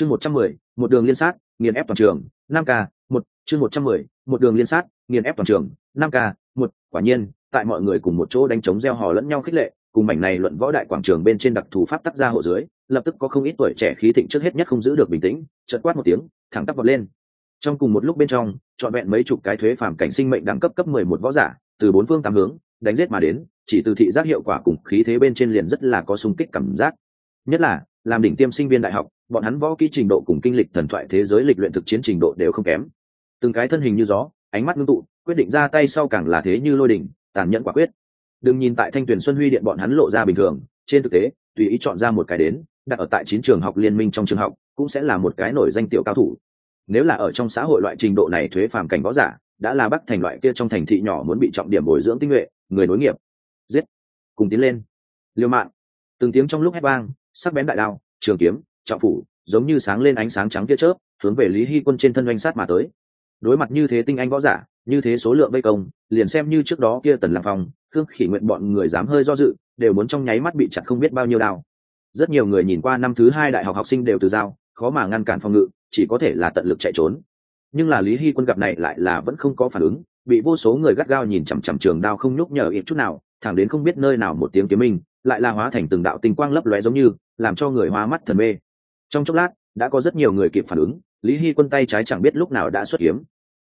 chương một trăm mười, một đường liên sát, nghiền ép toàn trường, năm k một, chương một trăm mười, một đường liên sát, nghiền ép toàn trường, năm k một, quả nhiên, tại mọi người cùng một chỗ đánh chống gieo hò lẫn nhau khích lệ, cùng mảnh này luận võ đại quảng trường bên trên đặc thù pháp tắc ra hộ dưới, lập tức có không ít tuổi trẻ khí thịnh trước hết nhất không giữ được bình tĩnh, chợt quát một tiếng, thẳng tắp vọt lên. Trong cùng một lúc bên trong, trọn vẹn mấy chục cái thuế phàm cảnh sinh mệnh đẳng cấp cấp mười một võ giả, từ bốn phương tám hướng, đánh giết mà đến, chỉ từ thị giác hiệu quả cùng khí thế bên trên liền rất là có sung kích cảm giác. Nhất là làm đỉnh tiêm sinh viên đại học, bọn hắn võ kỹ trình độ cùng kinh lịch thần thoại thế giới lịch luyện thực chiến trình độ đều không kém. Từng cái thân hình như gió, ánh mắt ngưng tụ, quyết định ra tay sau càng là thế như lôi đỉnh, tàn nhẫn quả quyết. Đừng nhìn tại thanh tuyển xuân huy điện bọn hắn lộ ra bình thường, trên thực tế, tùy ý chọn ra một cái đến, đặt ở tại chín trường học liên minh trong trường học, cũng sẽ là một cái nổi danh tiểu cao thủ. Nếu là ở trong xã hội loại trình độ này thuế phàm cảnh võ giả, đã là bắc thành loại kia trong thành thị nhỏ muốn bị trọng điểm bồi dưỡng tinh nhuệ, người nối nghiệp. Giết. Cùng tiến lên. Liêu mạng. Từng tiếng trong lúc hét vang sắc bén đại đao, trường kiếm, trọng phủ, giống như sáng lên ánh sáng trắng kia chớp, hướng về lý hy quân trên thân oanh sát mà tới. Đối mặt như thế tinh anh võ giả, như thế số lượng vây công, liền xem như trước đó kia tần làm phòng thương khỉ nguyện bọn người dám hơi do dự, đều muốn trong nháy mắt bị chặt không biết bao nhiêu đao. Rất nhiều người nhìn qua năm thứ hai đại học học sinh đều từ dao, khó mà ngăn cản phòng ngự, chỉ có thể là tận lực chạy trốn. Nhưng là lý hy quân gặp này lại là vẫn không có phản ứng, bị vô số người gắt gao nhìn chằm chằm trường đao không nhúc nhở ít chút nào, thẳng đến không biết nơi nào một tiếng kiếm minh lại là hóa thành từng đạo tinh quang lấp lóe giống như, làm cho người hoa mắt thần mê. Trong chốc lát, đã có rất nhiều người kịp phản ứng, lý hy quân tay trái chẳng biết lúc nào đã xuất hiếm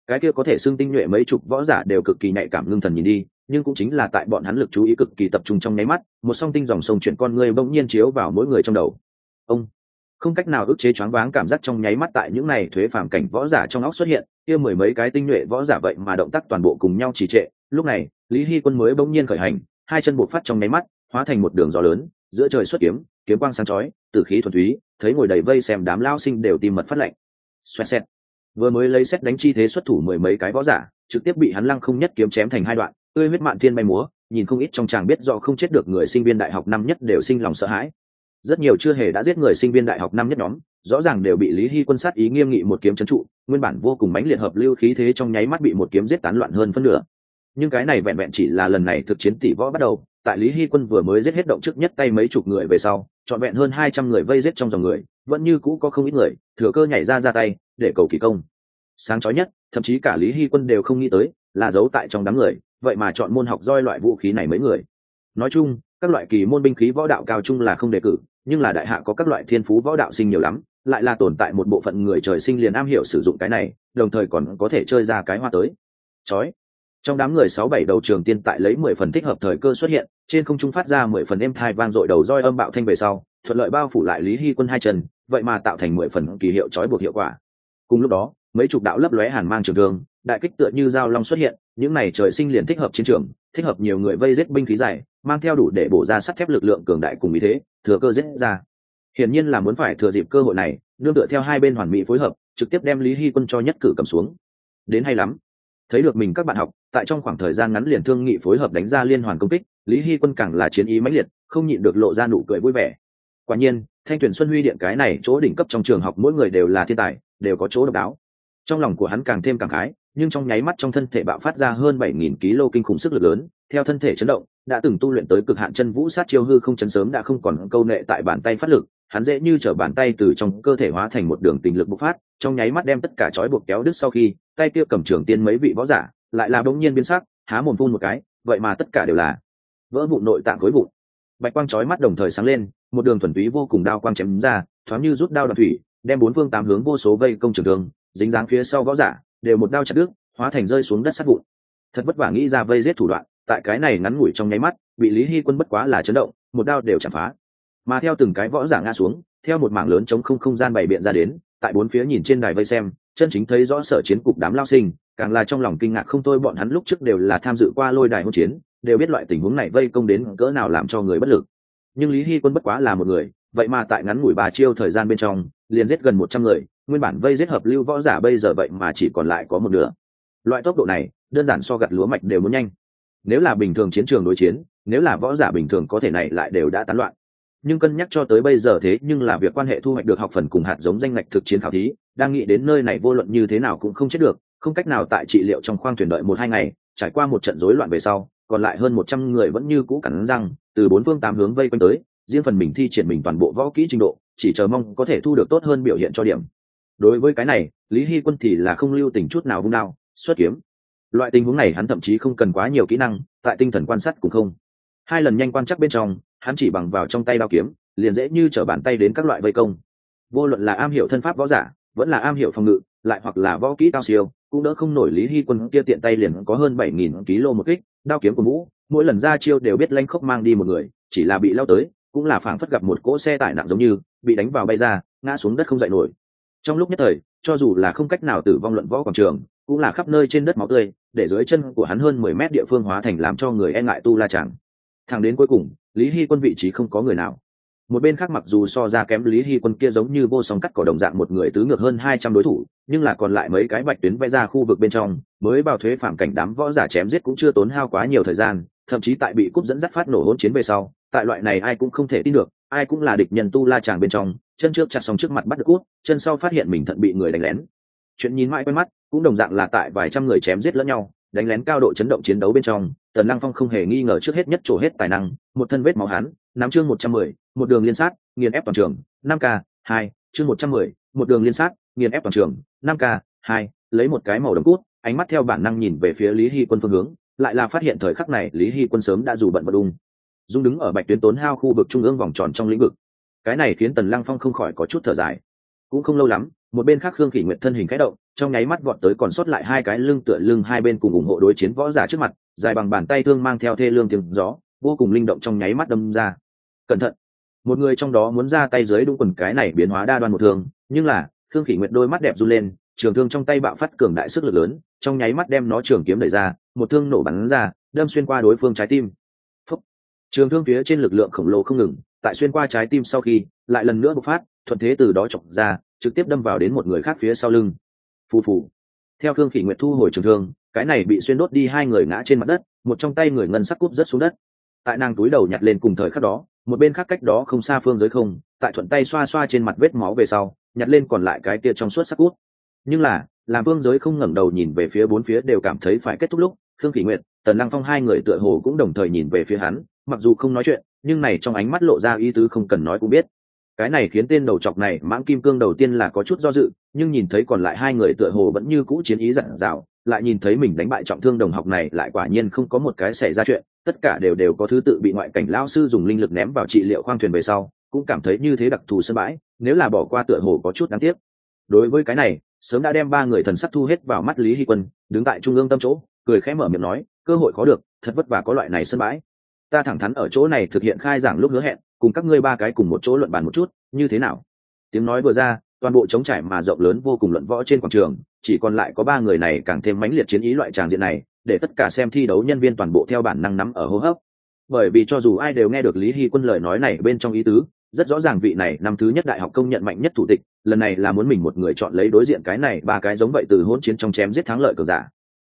cái kia có thể xưng tinh nhuệ mấy chục võ giả đều cực kỳ nhạy cảm ngưng thần nhìn đi, nhưng cũng chính là tại bọn hắn lực chú ý cực kỳ tập trung trong nháy mắt, một song tinh dòng sông chuyển con người bỗng nhiên chiếu vào mỗi người trong đầu. Ông! Không cách nào ức chế choáng váng cảm giác trong nháy mắt tại những này thuế phàm cảnh võ giả trong óc xuất hiện, kia mười mấy cái tinh nhuệ võ giả vậy mà động tác toàn bộ cùng nhau trì trệ. Lúc này, lý hy quân mới bỗng nhiên khởi hành, hai chân bộ phát trong nháy mắt hóa thành một đường gió lớn, giữa trời xuất kiếm kiếm quang sáng chói từ khí thuần túy, thấy ngồi đầy vây xem đám lao sinh đều tìm mật phát lệnh xoẹt xẹt. Vừa mới lấy xét đánh chi thế xuất thủ mười mấy cái võ giả, trực tiếp bị hắn lăng không nhất kiếm chém thành hai đoạn, tươi huyết mạn thiên bay múa, nhìn không ít trong chàng biết do không chết được người sinh viên đại học năm nhất đều sinh lòng sợ hãi. Rất nhiều chưa hề đã giết người sinh viên đại học năm nhất nhóm, rõ ràng đều bị lý hy quân sát ý nghiêm nghị một kiếm trấn trụ, nguyên bản vô cùng mãnh liệt hợp lưu khí thế trong nháy mắt bị một kiếm giết tán loạn hơn phân nửa. Nhưng cái này vẹn vẹn chỉ là lần này thực chiến tỷ võ bắt đầu tại lý hy quân vừa mới giết hết động trước nhất tay mấy chục người về sau, trọn vẹn hơn hai trăm người vây giết trong dòng người, vẫn như cũ có không ít người, thừa cơ nhảy ra ra tay, để cầu kỳ công. Sáng chói nhất, thậm chí cả lý hy quân đều không nghĩ tới, là giấu tại trong đám người, vậy mà chọn môn học roi loại vũ khí này mấy người. Nói chung, các loại kỳ môn binh khí võ đạo cao chung là không đề cử, nhưng là đại hạ có các loại thiên phú võ đạo sinh nhiều lắm, lại là tồn tại một bộ phận người trời sinh liền am hiểu sử dụng cái này, đồng thời còn có thể chơi ra cái hoa tới. Chói trong đám người sáu bảy đầu trường tiên tại lấy mười phần thích hợp thời cơ xuất hiện, trên không trung phát ra mười phần êm thai vang dội đầu roi âm bạo thanh về sau, thuận lợi bao phủ lại lý hy quân hai chân, vậy mà tạo thành mười phần kỳ hiệu trói buộc hiệu quả. Cùng lúc đó, mấy chục đạo lấp lóe hàn mang trường thương, đại kích tựa như dao long xuất hiện, những này trời sinh liền thích hợp chiến trường, thích hợp nhiều người vây giết binh khí dài, mang theo đủ để bổ ra sắt thép lực lượng cường đại cùng ý thế, thừa cơ giết ra. Hiển nhiên là muốn phải thừa dịp cơ hội này, nương tựa theo hai bên hoàn mỹ phối hợp, trực tiếp đem lý hy quân cho nhất cử cầm xuống. Đến hay lắm thấy được mình các bạn học, tại trong khoảng thời gian ngắn liền thương nghị phối hợp đánh ra liên hoàn công kích, lý hy quân càng là chiến ý mãnh liệt, không nhịn được lộ ra nụ cười vui vẻ. Quả nhiên, thanh tuyển xuân huy điện cái này chỗ đỉnh cấp trong trường học mỗi người đều là thiên tài, đều có chỗ độc đáo. Trong lòng của hắn càng thêm càng khái, nhưng trong nháy mắt trong thân thể bạo phát ra hơn bảy nghìn kg kinh khủng sức lực lớn, theo thân thể chấn động, đã từng tu luyện tới cực hạn chân vũ sát chiêu hư không chấn sớm đã không còn câu nệ tại bàn tay phát lực, hắn dễ như trở bàn tay từ trong cơ thể hóa thành một đường tình lực bộc phát, trong nháy mắt đem tất cả trói buộc kéo đứt sau khi tay kia cầm trường tiên mấy vị võ giả, lại là bỗng nhiên biến sắc, há mồm phun một cái, vậy mà tất cả đều là vỡ vụ nội tạng khối vụn. Bạch quang chói mắt đồng thời sáng lên, một đường thuần túy vô cùng đao quang chém ra, thoáng như rút đao đoạn thủy, đem bốn phương tám hướng vô số vây công trường thương, dính dáng phía sau võ giả, đều một đao chặt đứt, hóa thành rơi xuống đất sát vụn. Thật vất vả nghĩ ra vây giết thủ đoạn, tại cái này ngắn ngủi trong nháy mắt, bị lý hy quân bất quá là chấn động, một đao đều chạm phá. Mà theo từng cái võ giả ngã xuống, theo một mảng lớn chống không không gian bày biện ra đến, tại bốn phía nhìn trên đài vây xem chân chính thấy rõ sở chiến cục đám lao sinh, càng là trong lòng kinh ngạc không thôi, bọn hắn lúc trước đều là tham dự qua lôi đài hỗn chiến, đều biết loại tình huống này vây công đến cỡ nào làm cho người bất lực. Nhưng lý hy quân bất quá là một người, vậy mà tại ngắn ngủi bà chiêu thời gian bên trong, liền giết gần một trăm người, nguyên bản vây giết hợp lưu võ giả bây giờ vậy mà chỉ còn lại có một nửa. Loại tốc độ này, đơn giản so gặt lúa mạch đều muốn nhanh. Nếu là bình thường chiến trường đối chiến, nếu là võ giả bình thường có thể này lại đều đã tán loạn. Nhưng cân nhắc cho tới bây giờ thế nhưng là việc quan hệ thu hoạch được học phần cùng hạt giống danh ngạch thực chiến khảo thí đang nghĩ đến nơi này vô luận như thế nào cũng không chết được, không cách nào tại trị liệu trong khoang thuyền đợi một hai ngày, trải qua một trận rối loạn về sau, còn lại hơn một trăm người vẫn như cũ cắn răng, từ bốn phương tám hướng vây quanh tới, riêng phần mình thi triển mình toàn bộ võ kỹ trình độ, chỉ chờ mong có thể thu được tốt hơn biểu hiện cho điểm. Đối với cái này, lý hy quân thì là không lưu tình chút nào vung đao, xuất kiếm. Loại tình huống này hắn thậm chí không cần quá nhiều kỹ năng, tại tinh thần quan sát cũng không. Hai lần nhanh quan chắc bên trong, hắn chỉ bằng vào trong tay đao kiếm, liền dễ như trở bàn tay đến các loại vây công. Vô luận là am hiểu thân pháp võ giả vẫn là am hiểu phòng ngự, lại hoặc là võ kỹ cao siêu, cũng đỡ không nổi lý hy quân kia tiện tay liền có hơn bảy nghìn kg một kích, đao kiếm của mũ mỗi lần ra chiêu đều biết lanh khốc mang đi một người, chỉ là bị lao tới, cũng là phảng phất gặp một cỗ xe tải nặng giống như, bị đánh vào bay ra, ngã xuống đất không dậy nổi. Trong lúc nhất thời, cho dù là không cách nào tử vong luận võ quảng trường, cũng là khắp nơi trên đất máu tươi, để dưới chân của hắn hơn mười mét địa phương hóa thành làm cho người e ngại tu la chẳng thẳng đến cuối cùng, lý hy quân vị trí không có người nào một bên khác mặc dù so ra kém lý hy quân kia giống như vô song cắt cỏ đồng dạng một người tứ ngược hơn hai trăm đối thủ, nhưng là còn lại mấy cái bạch tuyến vẽ ra khu vực bên trong, mới vào thuế phạm cảnh đám võ giả chém giết cũng chưa tốn hao quá nhiều thời gian, thậm chí tại bị cúp dẫn dắt phát nổ hỗn chiến về sau, tại loại này ai cũng không thể tin được, ai cũng là địch nhân tu la tràng bên trong, chân trước chặt xong trước mặt bắt được cút chân sau phát hiện mình thận bị người đánh lén. Chuyện nhìn mãi quen mắt, cũng đồng dạng là tại vài trăm người chém giết lẫn nhau, đánh lén cao độ chấn động chiến đấu bên trong, tần lăng phong không hề nghi ngờ trước hết nhất trổ hết tài năng, một thân vết máu hắn nắm chương một trăm mười, một đường liên sát, nghiền ép toàn trường. Năm k hai, chương một trăm mười, một đường liên sát, nghiền ép toàn trường. Năm k hai, lấy một cái màu đồng cút, ánh mắt theo bản năng nhìn về phía lý hy quân phương hướng, lại là phát hiện thời khắc này lý hy quân sớm đã dù bận bật ung dung đứng ở bạch tuyến tốn hao khu vực trung ương vòng tròn trong lĩnh vực. Cái này khiến tần lăng phong không khỏi có chút thở dài. Cũng không lâu lắm, một bên khác khương kỷ nguyện thân hình khẽ động, trong nháy mắt vọt tới còn sót lại hai cái lưng tựa lưng hai bên cùng ủng hộ đối chiến võ giả trước mặt, dài bằng bàn tay thương mang theo thê lương tiếng gió, vô cùng linh động trong nháy mắt đâm ra cẩn thận. Một người trong đó muốn ra tay dưới đúng quần cái này biến hóa đa đoan một thương nhưng là, khương khỉ nguyện đôi mắt đẹp run lên, trường thương trong tay bạo phát cường đại sức lực lớn, trong nháy mắt đem nó trường kiếm đẩy ra, một thương nổ bắn ra, đâm xuyên qua đối phương trái tim. Phúc. trường thương phía trên lực lượng khổng lồ không ngừng, tại xuyên qua trái tim sau khi, lại lần nữa bộc phát, thuận thế từ đó chọc ra, trực tiếp đâm vào đến một người khác phía sau lưng. Phù phù. Theo khương khỉ nguyệt thu hồi trường thương, cái này bị xuyên đốt đi hai người ngã trên mặt đất, một trong tay người ngân sắc cúp rất xuống đất. Tại nàng túi đầu nhặt lên cùng thời khắc đó một bên khác cách đó không xa phương giới không tại thuận tay xoa xoa trên mặt vết máu về sau nhặt lên còn lại cái kia trong suốt sắc cút. Nhưng là làm phương giới không ngẩng đầu nhìn về phía bốn phía đều cảm thấy phải kết thúc lúc khương kỷ nguyệt tần lăng phong hai người tựa hồ cũng đồng thời nhìn về phía hắn mặc dù không nói chuyện nhưng này trong ánh mắt lộ ra ý tứ không cần nói cũng biết. Cái này khiến tên đầu chọc này mãng kim cương đầu tiên là có chút do dự nhưng nhìn thấy còn lại hai người tựa hồ vẫn như cũ chiến ý dặn dạo, lại nhìn thấy mình đánh bại trọng thương đồng học này lại quả nhiên không có một cái xảy ra chuyện tất cả đều đều có thứ tự bị ngoại cảnh lao sư dùng linh lực ném vào trị liệu khoang thuyền về sau, cũng cảm thấy như thế đặc thù sân bãi, nếu là bỏ qua tựa hồ có chút đáng tiếc. Đối với cái này, sớm đã đem ba người thần sắc thu hết vào mắt lý hy quân, đứng tại trung ương tâm chỗ, cười khẽ mở miệng nói, cơ hội có được, thật vất vả có loại này sân bãi. Ta thẳng thắn ở chỗ này thực hiện khai giảng lúc hứa hẹn, cùng các ngươi ba cái cùng một chỗ luận bàn một chút, như thế nào? Tiếng nói vừa ra, toàn bộ trống trải mà rộng lớn vô cùng luận võ trên quảng trường, chỉ còn lại có ba người này càng thêm mãnh liệt chiến ý loại tràng diện này để tất cả xem thi đấu nhân viên toàn bộ theo bản năng nắm ở hô hấp. Bởi vì cho dù ai đều nghe được lý hy quân lời nói này bên trong ý tứ, rất rõ ràng vị này năm thứ nhất đại học công nhận mạnh nhất thủ tịch, lần này là muốn mình một người chọn lấy đối diện cái này ba cái giống vậy từ hỗn chiến trong chém giết thắng lợi cờ giả.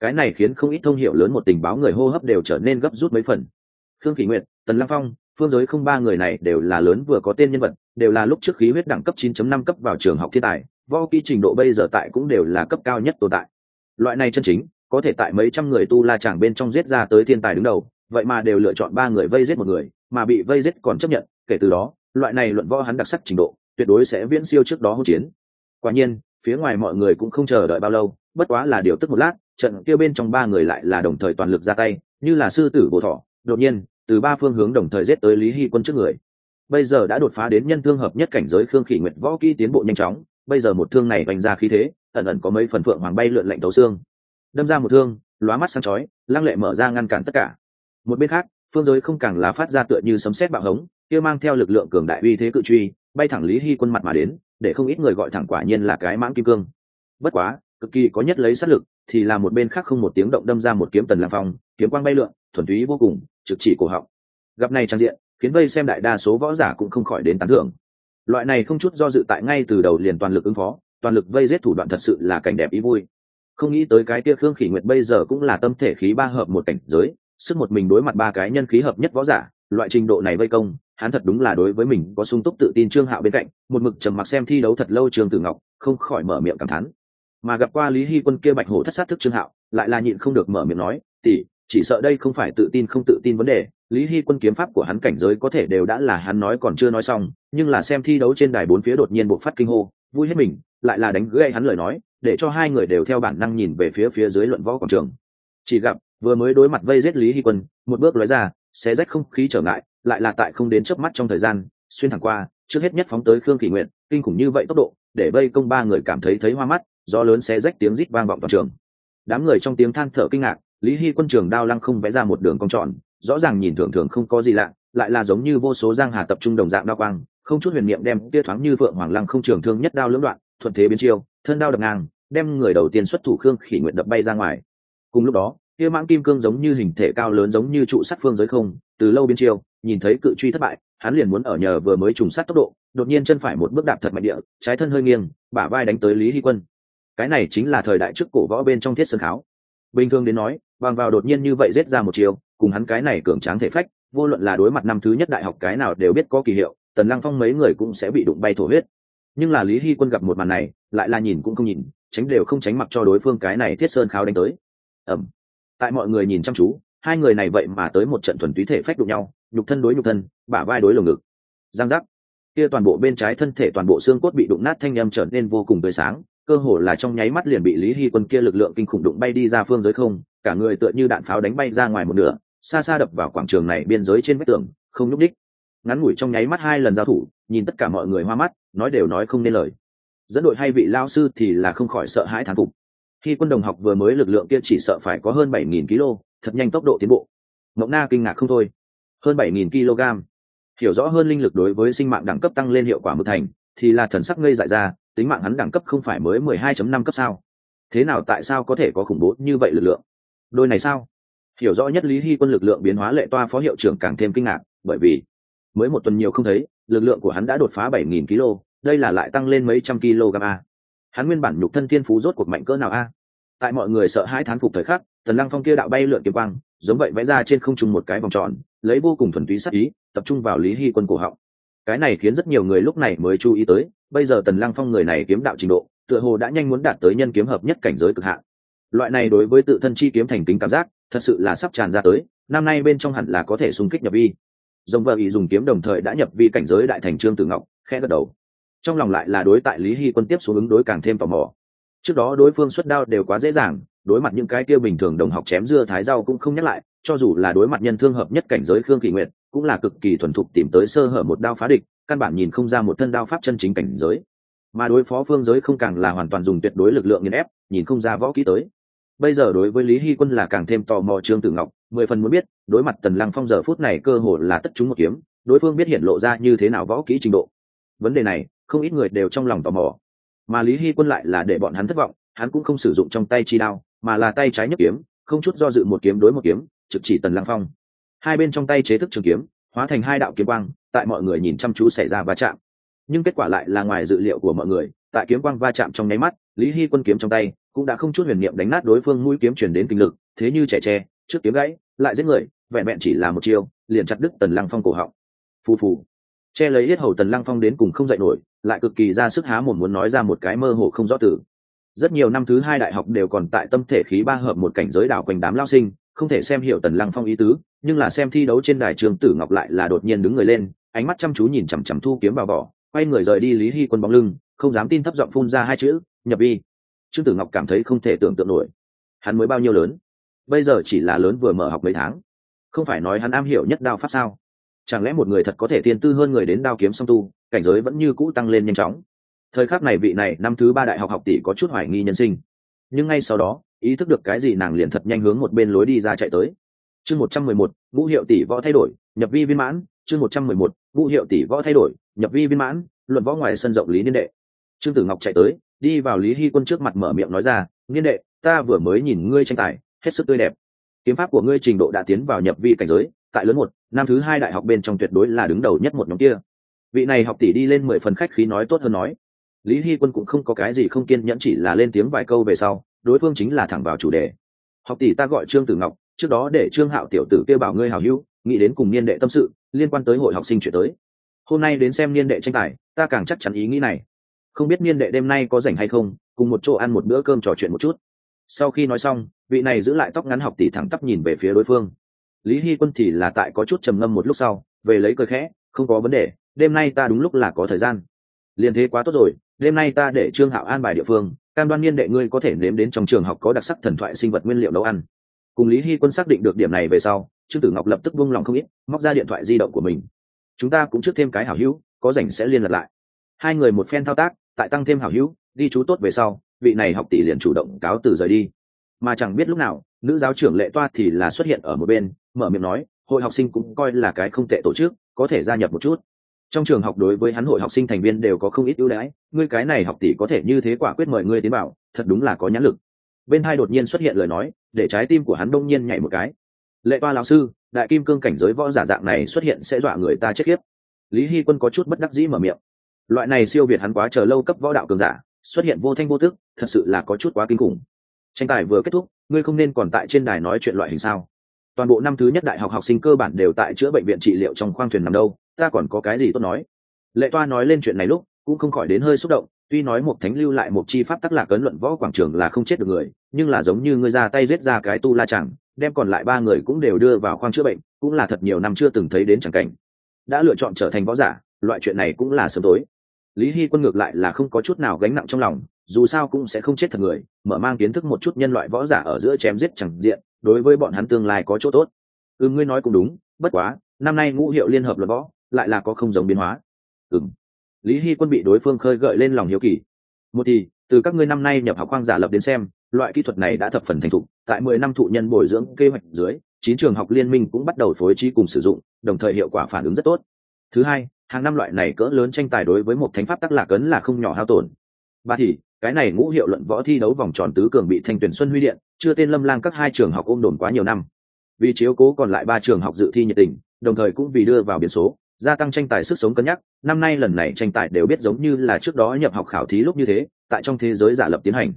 Cái này khiến không ít thông hiệu lớn một tình báo người hô hấp đều trở nên gấp rút mấy phần. Khương kỷ nguyện tần lăng phong, phương giới không ba người này đều là lớn vừa có tên nhân vật, đều là lúc trước khí huyết đẳng cấp 9.5 cấp vào trường học thiên tài, võ kỹ trình độ bây giờ tại cũng đều là cấp cao nhất tồn tại. Loại này chân chính có thể tại mấy trăm người tu la chàng bên trong giết ra tới thiên tài đứng đầu, vậy mà đều lựa chọn ba người vây giết một người, mà bị vây giết còn chấp nhận, kể từ đó, loại này luận võ hắn đặc sắc trình độ, tuyệt đối sẽ viễn siêu trước đó hỗn chiến. Quả nhiên, phía ngoài mọi người cũng không chờ đợi bao lâu, bất quá là điều tức một lát, trận kia bên trong ba người lại là đồng thời toàn lực ra tay, như là sư tử bồ thọ đột nhiên, từ ba phương hướng đồng thời giết tới lý hy quân trước người. Bây giờ đã đột phá đến nhân thương hợp nhất cảnh giới khương khỉ nguyệt võ kỹ tiến bộ nhanh chóng, bây giờ một thương này vành ra khí thế, ẩn ẩn có mấy phần phượng hoàng bay lượn lạnh tấu xương đâm ra một thương, lóa mắt sáng chói, lăng lệ mở ra ngăn cản tất cả. Một bên khác, phương giới không càng là phát ra tựa như sấm sét bạo hống, kia mang theo lực lượng cường đại uy thế cự truy, bay thẳng lý hy quân mặt mà đến, để không ít người gọi thẳng quả nhiên là cái mãng kim cương. Bất quá, cực kỳ có nhất lấy sát lực, thì là một bên khác không một tiếng động đâm ra một kiếm tần làm phong, kiếm quang bay lượn, thuần túy vô cùng, trực chỉ cổ họng. Gặp này trang diện, khiến vây xem đại đa số võ giả cũng không khỏi đến tán thưởng. Loại này không chút do dự tại ngay từ đầu liền toàn lực ứng phó, toàn lực vây giết thủ đoạn thật sự là cảnh đẹp ý vui không nghĩ tới cái kia khương khỉ nguyệt bây giờ cũng là tâm thể khí ba hợp một cảnh giới, sức một mình đối mặt ba cái nhân khí hợp nhất võ giả, loại trình độ này vây công, hắn thật đúng là đối với mình có sung túc tự tin trương hạo bên cạnh, một mực trầm mặc xem thi đấu thật lâu trương tử ngọc, không khỏi mở miệng cảm thán. Mà gặp qua lý hy quân kia bạch hổ thất sát thức trương hạo, lại là nhịn không được mở miệng nói tỉ chỉ sợ đây không phải tự tin không tự tin vấn đề, lý hy quân kiếm pháp của hắn cảnh giới có thể đều đã là hắn nói còn chưa nói xong, nhưng là xem thi đấu trên đài bốn phía đột nhiên bộ phát kinh hô, vui hết mình, lại là đánh gãy hắn lời nói để cho hai người đều theo bản năng nhìn về phía phía dưới luận võ quảng trường. Chỉ gặp, vừa mới đối mặt vây giết lý hy quân, một bước lói ra, xé rách không khí trở ngại, lại là tại không đến chớp mắt trong thời gian, xuyên thẳng qua, trước hết nhất phóng tới khương kỷ nguyện kinh khủng như vậy tốc độ, để vây công ba người cảm thấy thấy hoa mắt do lớn xé rách tiếng rít vang vọng toàn trường. Đám người trong tiếng than thở kinh ngạc, lý hy quân trường đao lăng không vẽ ra một đường cong tròn, rõ ràng nhìn thường thường không có gì lạ, lại là giống như vô số giang hà tập trung đồng dạng đao quang, không chút huyền niệm đem tia thoáng như vượng hoàng lăng không trường thương nhất đao lưỡng đoạn, thuận thế biến chiêu thân đao đập ngang, đem người đầu tiên xuất thủ khương khỉ nguyện đập bay ra ngoài. Cùng lúc đó, kia mãng kim cương giống như hình thể cao lớn giống như trụ sắt phương giới không, từ lâu biến chiêu, nhìn thấy cự truy thất bại, hắn liền muốn ở nhờ vừa mới trùng sát tốc độ, đột nhiên chân phải một bước đạp thật mạnh địa, trái thân hơi nghiêng, bả vai đánh tới lý hy quân. Cái này chính là thời đại trước cổ võ bên trong thiết sơn kháo. Bình thường đến nói, bằng vào đột nhiên như vậy rết ra một chiều cùng hắn cái này cường tráng thể phách, vô luận là đối mặt năm thứ nhất đại học cái nào đều biết có kỳ hiệu, tần lăng phong mấy người cũng sẽ bị đụng bay thổ huyết. Nhưng là lý hy quân gặp một màn này lại là nhìn cũng không nhìn, tránh đều không tránh mặc cho đối phương cái này thiết sơn kháo đánh tới. Ẩm. Tại mọi người nhìn chăm chú, hai người này vậy mà tới một trận thuần túy thể phách đụng nhau, nhục thân đối nhục thân, bả vai đối lồng ngực. Giang giác. Kia toàn bộ bên trái thân thể toàn bộ xương cốt bị đụng nát thanh em trở nên vô cùng tươi sáng, cơ hồ là trong nháy mắt liền bị lý hy quân kia lực lượng kinh khủng đụng bay đi ra phương giới không, cả người tựa như đạn pháo đánh bay ra ngoài một nửa, xa xa đập vào quảng trường này biên giới trên vách tường, không nhúc đích ngắn ngủi trong nháy mắt hai lần giao thủ, nhìn tất cả mọi người hoa mắt, nói đều nói không nên lời dẫn đội hay vị lao sư thì là không khỏi sợ hãi thán phục. Khi quân đồng học vừa mới lực lượng kia chỉ sợ phải có hơn bảy nghìn kg, thật nhanh tốc độ tiến bộ. Mộng na kinh ngạc không thôi. Hơn bảy nghìn kg. Hiểu rõ hơn linh lực đối với sinh mạng đẳng cấp tăng lên hiệu quả mực thành, thì là thần sắc ngây dại ra, tính mạng hắn đẳng cấp không phải mới mười hai chấm năm cấp sao? Thế nào tại sao có thể có khủng bố như vậy lực lượng? Đôi này sao? Hiểu rõ nhất lý hy quân lực lượng biến hóa lệ toa phó hiệu trưởng càng thêm kinh ngạc, bởi vì mới một tuần nhiều không thấy, lực lượng của hắn đã đột phá bảy nghìn kg đây là lại tăng lên mấy trăm kg a. Hắn nguyên bản nhục thân thiên phú rốt cuộc mạnh cỡ nào a? Tại mọi người sợ hãi thán phục thời khắc, tần lăng phong kia đạo bay lượn kiếm quang, giống vậy vẽ ra trên không trung một cái vòng tròn, lấy vô cùng thuần túy sắc ý, tập trung vào lý hy quân cổ họng. Cái này khiến rất nhiều người lúc này mới chú ý tới, bây giờ tần lăng phong người này kiếm đạo trình độ, tựa hồ đã nhanh muốn đạt tới nhân kiếm hợp nhất cảnh giới cực hạn. Loại này đối với tự thân chi kiếm thành kính cảm giác, thật sự là sắp tràn ra tới, năm nay bên trong hẳn là có thể xung kích nhập vi. Dòng vợ ý dùng kiếm đồng thời đã nhập vi cảnh giới đại thành trương tử ngọc, khẽ gật đầu trong lòng lại là đối tại lý hy quân tiếp xuống ứng đối càng thêm tò mò. Trước đó đối phương xuất đao đều quá dễ dàng, đối mặt những cái kia bình thường đồng học chém dưa thái rau cũng không nhắc lại, cho dù là đối mặt nhân thương hợp nhất cảnh giới khương kỳ nguyện cũng là cực kỳ thuần thục tìm tới sơ hở một đao phá địch, căn bản nhìn không ra một thân đao pháp chân chính cảnh giới. Mà đối phó phương giới không càng là hoàn toàn dùng tuyệt đối lực lượng nghiền ép, nhìn không ra võ kỹ tới. Bây giờ đối với lý hy quân là càng thêm tò mò trương tử ngọc, mười phần muốn biết, đối mặt tần lăng phong giờ phút này cơ hồ là tất chúng một kiếm, đối phương biết hiện lộ ra như thế nào võ kỹ trình độ. Vấn đề này không ít người đều trong lòng tò mò. Mà lý hy quân lại là để bọn hắn thất vọng, hắn cũng không sử dụng trong tay chi đao, mà là tay trái nhấp kiếm, không chút do dự một kiếm đối một kiếm, trực chỉ tần lăng phong. Hai bên trong tay chế thức trường kiếm, hóa thành hai đạo kiếm quang, tại mọi người nhìn chăm chú xảy ra va chạm. Nhưng kết quả lại là ngoài dự liệu của mọi người, tại kiếm quang va chạm trong nháy mắt, lý hy quân kiếm trong tay cũng đã không chút huyền niệm đánh nát đối phương mũi kiếm chuyển đến kinh lực, thế như trẻ tre, trước kiếm gãy, lại giết người, vẹn vẹn chỉ là một chiêu, liền chặt đứt tần lăng phong cổ họng. Phù phù. Che lấy yết hầu tần lăng phong đến cùng không dậy nổi lại cực kỳ ra sức há mồm muốn nói ra một cái mơ hồ không rõ từ. rất nhiều năm thứ hai đại học đều còn tại tâm thể khí ba hợp một cảnh giới đảo quanh đám lao sinh, không thể xem hiểu tần lăng phong ý tứ, nhưng là xem thi đấu trên đài trường tử ngọc lại là đột nhiên đứng người lên, ánh mắt chăm chú nhìn chằm chằm thu kiếm vào vỏ quay người rời đi lý hy quân bóng lưng, không dám tin thấp giọng phun ra hai chữ, nhập vi trương tử ngọc cảm thấy không thể tưởng tượng nổi. Hắn mới bao nhiêu lớn? Bây giờ chỉ là lớn vừa mở học mấy tháng. Không phải nói hắn am hiểu nhất đao pháp sao? Chẳng lẽ một người thật có thể thiên tư hơn người đến đao kiếm song tu, cảnh giới vẫn như cũ tăng lên nhanh chóng? Thời khắc này vị này, năm thứ ba đại học học tỷ có chút hoài nghi nhân sinh. Nhưng ngay sau đó, ý thức được cái gì nàng liền thật nhanh hướng một bên lối đi ra chạy tới. Chương một trăm mười một, ngũ hiệu tỷ võ thay đổi, nhập vi viên mãn. Chương một trăm mười một, ngũ hiệu tỷ võ thay đổi, nhập vi viên mãn. Luận võ ngoài sân rộng lý niên đệ. Trương tử ngọc chạy tới, đi vào lý hy quân trước mặt mở miệng nói ra, niên đệ, ta vừa mới nhìn ngươi tranh tài, hết sức tươi đẹp. Kiếm pháp của ngươi trình độ đã tiến vào nhập vi cảnh giới, tại lớn một năm thứ hai đại học bên trong tuyệt đối là đứng đầu nhất một nhóm kia. Vị này học tỷ đi lên mười phần khách khí nói tốt hơn nói. Lý hy quân cũng không có cái gì không kiên nhẫn chỉ là lên tiếng vài câu về sau, đối phương chính là thẳng vào chủ đề. Học tỷ ta gọi trương tử ngọc, trước đó để trương hạo tiểu tử kêu bảo ngươi hào hữu, nghĩ đến cùng niên đệ tâm sự, liên quan tới hội học sinh chuyển tới. Hôm nay đến xem niên đệ tranh tài, ta càng chắc chắn ý nghĩ này. Không biết niên đệ đêm nay có rảnh hay không, cùng một chỗ ăn một bữa cơm trò chuyện một chút. Sau khi nói xong, vị này giữ lại tóc ngắn học tỷ thẳng tắp nhìn về phía đối phương lý hy quân thì là tại có chút trầm ngâm một lúc sau, về lấy cười khẽ, không có vấn đề, đêm nay ta đúng lúc là có thời gian. Liền thế quá tốt rồi, đêm nay ta để trương hạo an bài địa phương, cam đoan niên đệ ngươi có thể nếm đến trong trường học có đặc sắc thần thoại sinh vật nguyên liệu nấu ăn. Cùng lý hy quân xác định được điểm này về sau, trương tử ngọc lập tức buông lòng không ít, móc ra điện thoại di động của mình. Chúng ta cũng trước thêm cái hảo hữu, có rảnh sẽ liên lạc lại. Hai người một phen thao tác, tại tăng thêm hảo hữu đi chú tốt về sau, vị này học tỷ liền chủ động cáo từ rời đi. Mà chẳng biết lúc nào, nữ giáo trưởng lệ toa thì là xuất hiện ở một bên mở miệng nói, hội học sinh cũng coi là cái không tệ tổ chức, có thể gia nhập một chút. Trong trường học đối với hắn hội học sinh thành viên đều có không ít ưu đãi, ngươi cái này học tỷ có thể như thế quả quyết mời ngươi tiến bảo thật đúng là có nhãn lực. Bên hai đột nhiên xuất hiện lời nói, để trái tim của hắn đông nhiên nhảy một cái. Lệ toa lão sư, đại kim cương cảnh giới võ giả dạng này xuất hiện sẽ dọa người ta chết khiếp. Lý hy quân có chút bất đắc dĩ mở miệng. Loại này siêu việt hắn quá chờ lâu cấp võ đạo cường giả, xuất hiện vô thanh vô tức, thật sự là có chút quá kinh khủng. Tranh tài vừa kết thúc, ngươi không nên còn tại trên đài nói chuyện loại hình sao? Toàn bộ năm thứ nhất đại học học sinh cơ bản đều tại chữa bệnh viện trị liệu trong khoang thuyền nằm đâu, ta còn có cái gì tốt nói? Lệ toa nói lên chuyện này lúc, cũng không khỏi đến hơi xúc động, tuy nói một thánh lưu lại một chi pháp tắc lạc ấn luận võ quảng trường là không chết được người, nhưng là giống như ngươi ra tay giết ra cái tu la chẳng, đem còn lại ba người cũng đều đưa vào khoang chữa bệnh, cũng là thật nhiều năm chưa từng thấy đến chẳng cảnh. Đã lựa chọn trở thành võ giả, loại chuyện này cũng là sớm tối. Lý hy quân ngược lại là không có chút nào gánh nặng trong lòng, dù sao cũng sẽ không chết thật người, mở mang kiến thức một chút nhân loại võ giả ở giữa chém giết chẳng diện đối với bọn hắn tương lai có chỗ tốt. Ừ ngươi nói cũng đúng, bất quá, năm nay ngũ hiệu liên hợp luật võ, lại là có không giống biến hóa. Ừ lý hy quân bị đối phương khơi gợi lên lòng hiếu kỳ. Một thì, từ các ngươi năm nay nhập học khoang giả lập đến xem, loại kỹ thuật này đã thập phần thành thục, tại mười năm thụ nhân bồi dưỡng kế hoạch dưới, chín trường học liên minh cũng bắt đầu phối trí cùng sử dụng, đồng thời hiệu quả phản ứng rất tốt. Thứ hai, hàng năm loại này cỡ lớn tranh tài đối với một thánh pháp tắc lạc ấn là không nhỏ hao tổn. Ba thì cái này ngũ hiệu luận võ thi đấu vòng tròn tứ cường bị thanh tuyển xuân huy điện, chưa tên lâm lang các hai trường học ôm đồn quá nhiều năm. Vì chiếu cố còn lại ba trường học dự thi nhiệt tình, đồng thời cũng vì đưa vào biến số, gia tăng tranh tài sức sống cân nhắc, năm nay lần này tranh tài đều biết giống như là trước đó nhập học khảo thí lúc như thế, tại trong thế giới giả lập tiến hành.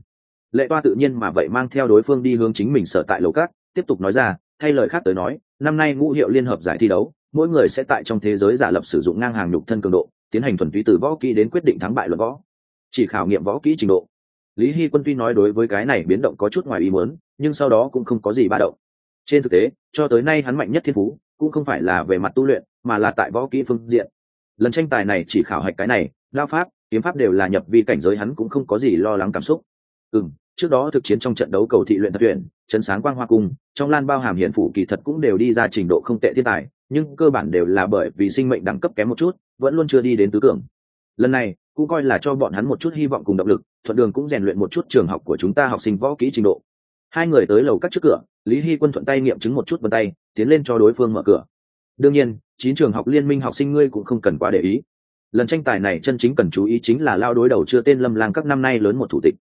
Lệ toa tự nhiên mà vậy mang theo đối phương đi hướng chính mình sở tại lầu cát tiếp tục nói ra, thay lời khác tới nói, năm nay ngũ hiệu liên hợp giải thi đấu, mỗi người sẽ tại trong thế giới giả lập sử dụng ngang hàng nhục thân cường độ, tiến hành thuần túy từ võ kỹ đến quyết định thắng bại luật võ chỉ khảo nghiệm võ kỹ trình độ. Lý hy quân tuy nói đối với cái này biến động có chút ngoài ý muốn, nhưng sau đó cũng không có gì ba động. Trên thực tế, cho tới nay hắn mạnh nhất thiên phú cũng không phải là về mặt tu luyện, mà là tại võ kỹ phương diện. Lần tranh tài này chỉ khảo hạch cái này lao pháp, kiếm pháp đều là nhập vi cảnh giới hắn cũng không có gì lo lắng cảm xúc. Ừ trước đó thực chiến trong trận đấu cầu thị luyện thật tuyển chân sáng quang hoa cung, trong lan bao hàm hiện phủ kỳ thật cũng đều đi ra trình độ không tệ thiên tài, nhưng cơ bản đều là bởi vì sinh mệnh đẳng cấp kém một chút, vẫn luôn chưa đi đến tứ tưởng lần này cũng coi là cho bọn hắn một chút hy vọng cùng động lực, thuận đường cũng rèn luyện một chút trường học của chúng ta học sinh võ kỹ trình độ. Hai người tới lầu cắt trước cửa, lý hy quân thuận tay nghiệm chứng một chút vân tay, tiến lên cho đối phương mở cửa. Đương nhiên, chín trường học liên minh học sinh ngươi cũng không cần quá để ý. Lần tranh tài này chân chính cần chú ý chính là lao đối đầu chưa tên lâm lang các năm nay lớn một thủ tịch.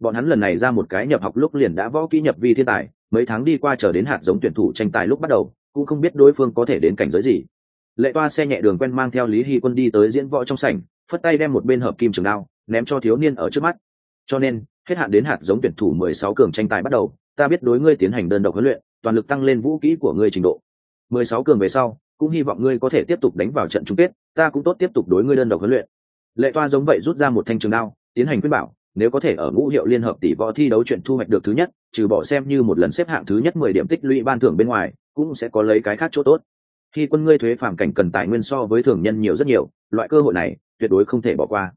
Bọn hắn lần này ra một cái nhập học lúc liền đã võ kỹ nhập vi thiên tài, mấy tháng đi qua chờ đến hạt giống tuyển thủ tranh tài lúc bắt đầu, cũng không biết đối phương có thể đến cảnh giới gì. Lệ toa xe nhẹ đường quen mang theo lý hy quân đi tới diễn võ trong sảnh phất tay đem một bên hợp kim trường đao, ném cho thiếu niên ở trước mắt. Cho nên, hết hạn đến hạt giống tuyển thủ mười sáu cường tranh tài bắt đầu, ta biết đối ngươi tiến hành đơn độc huấn luyện, toàn lực tăng lên vũ kỹ của ngươi trình độ. mười sáu cường về sau, cũng hy vọng ngươi có thể tiếp tục đánh vào trận chung kết, ta cũng tốt tiếp tục đối ngươi đơn độc huấn luyện. Lệ toa giống vậy rút ra một thanh trường đao, tiến hành quyết bảo, nếu có thể ở ngũ hiệu liên hợp tỷ võ thi đấu chuyện thu hoạch được thứ nhất, trừ bỏ xem như một lần xếp hạng thứ nhất mười điểm tích lũy ban thưởng bên ngoài, cũng sẽ có lấy cái khác chỗ tốt khi quân ngươi thuế phàm cảnh cần tài nguyên so với thường nhân nhiều rất nhiều, loại cơ hội này tuyệt đối không thể bỏ qua.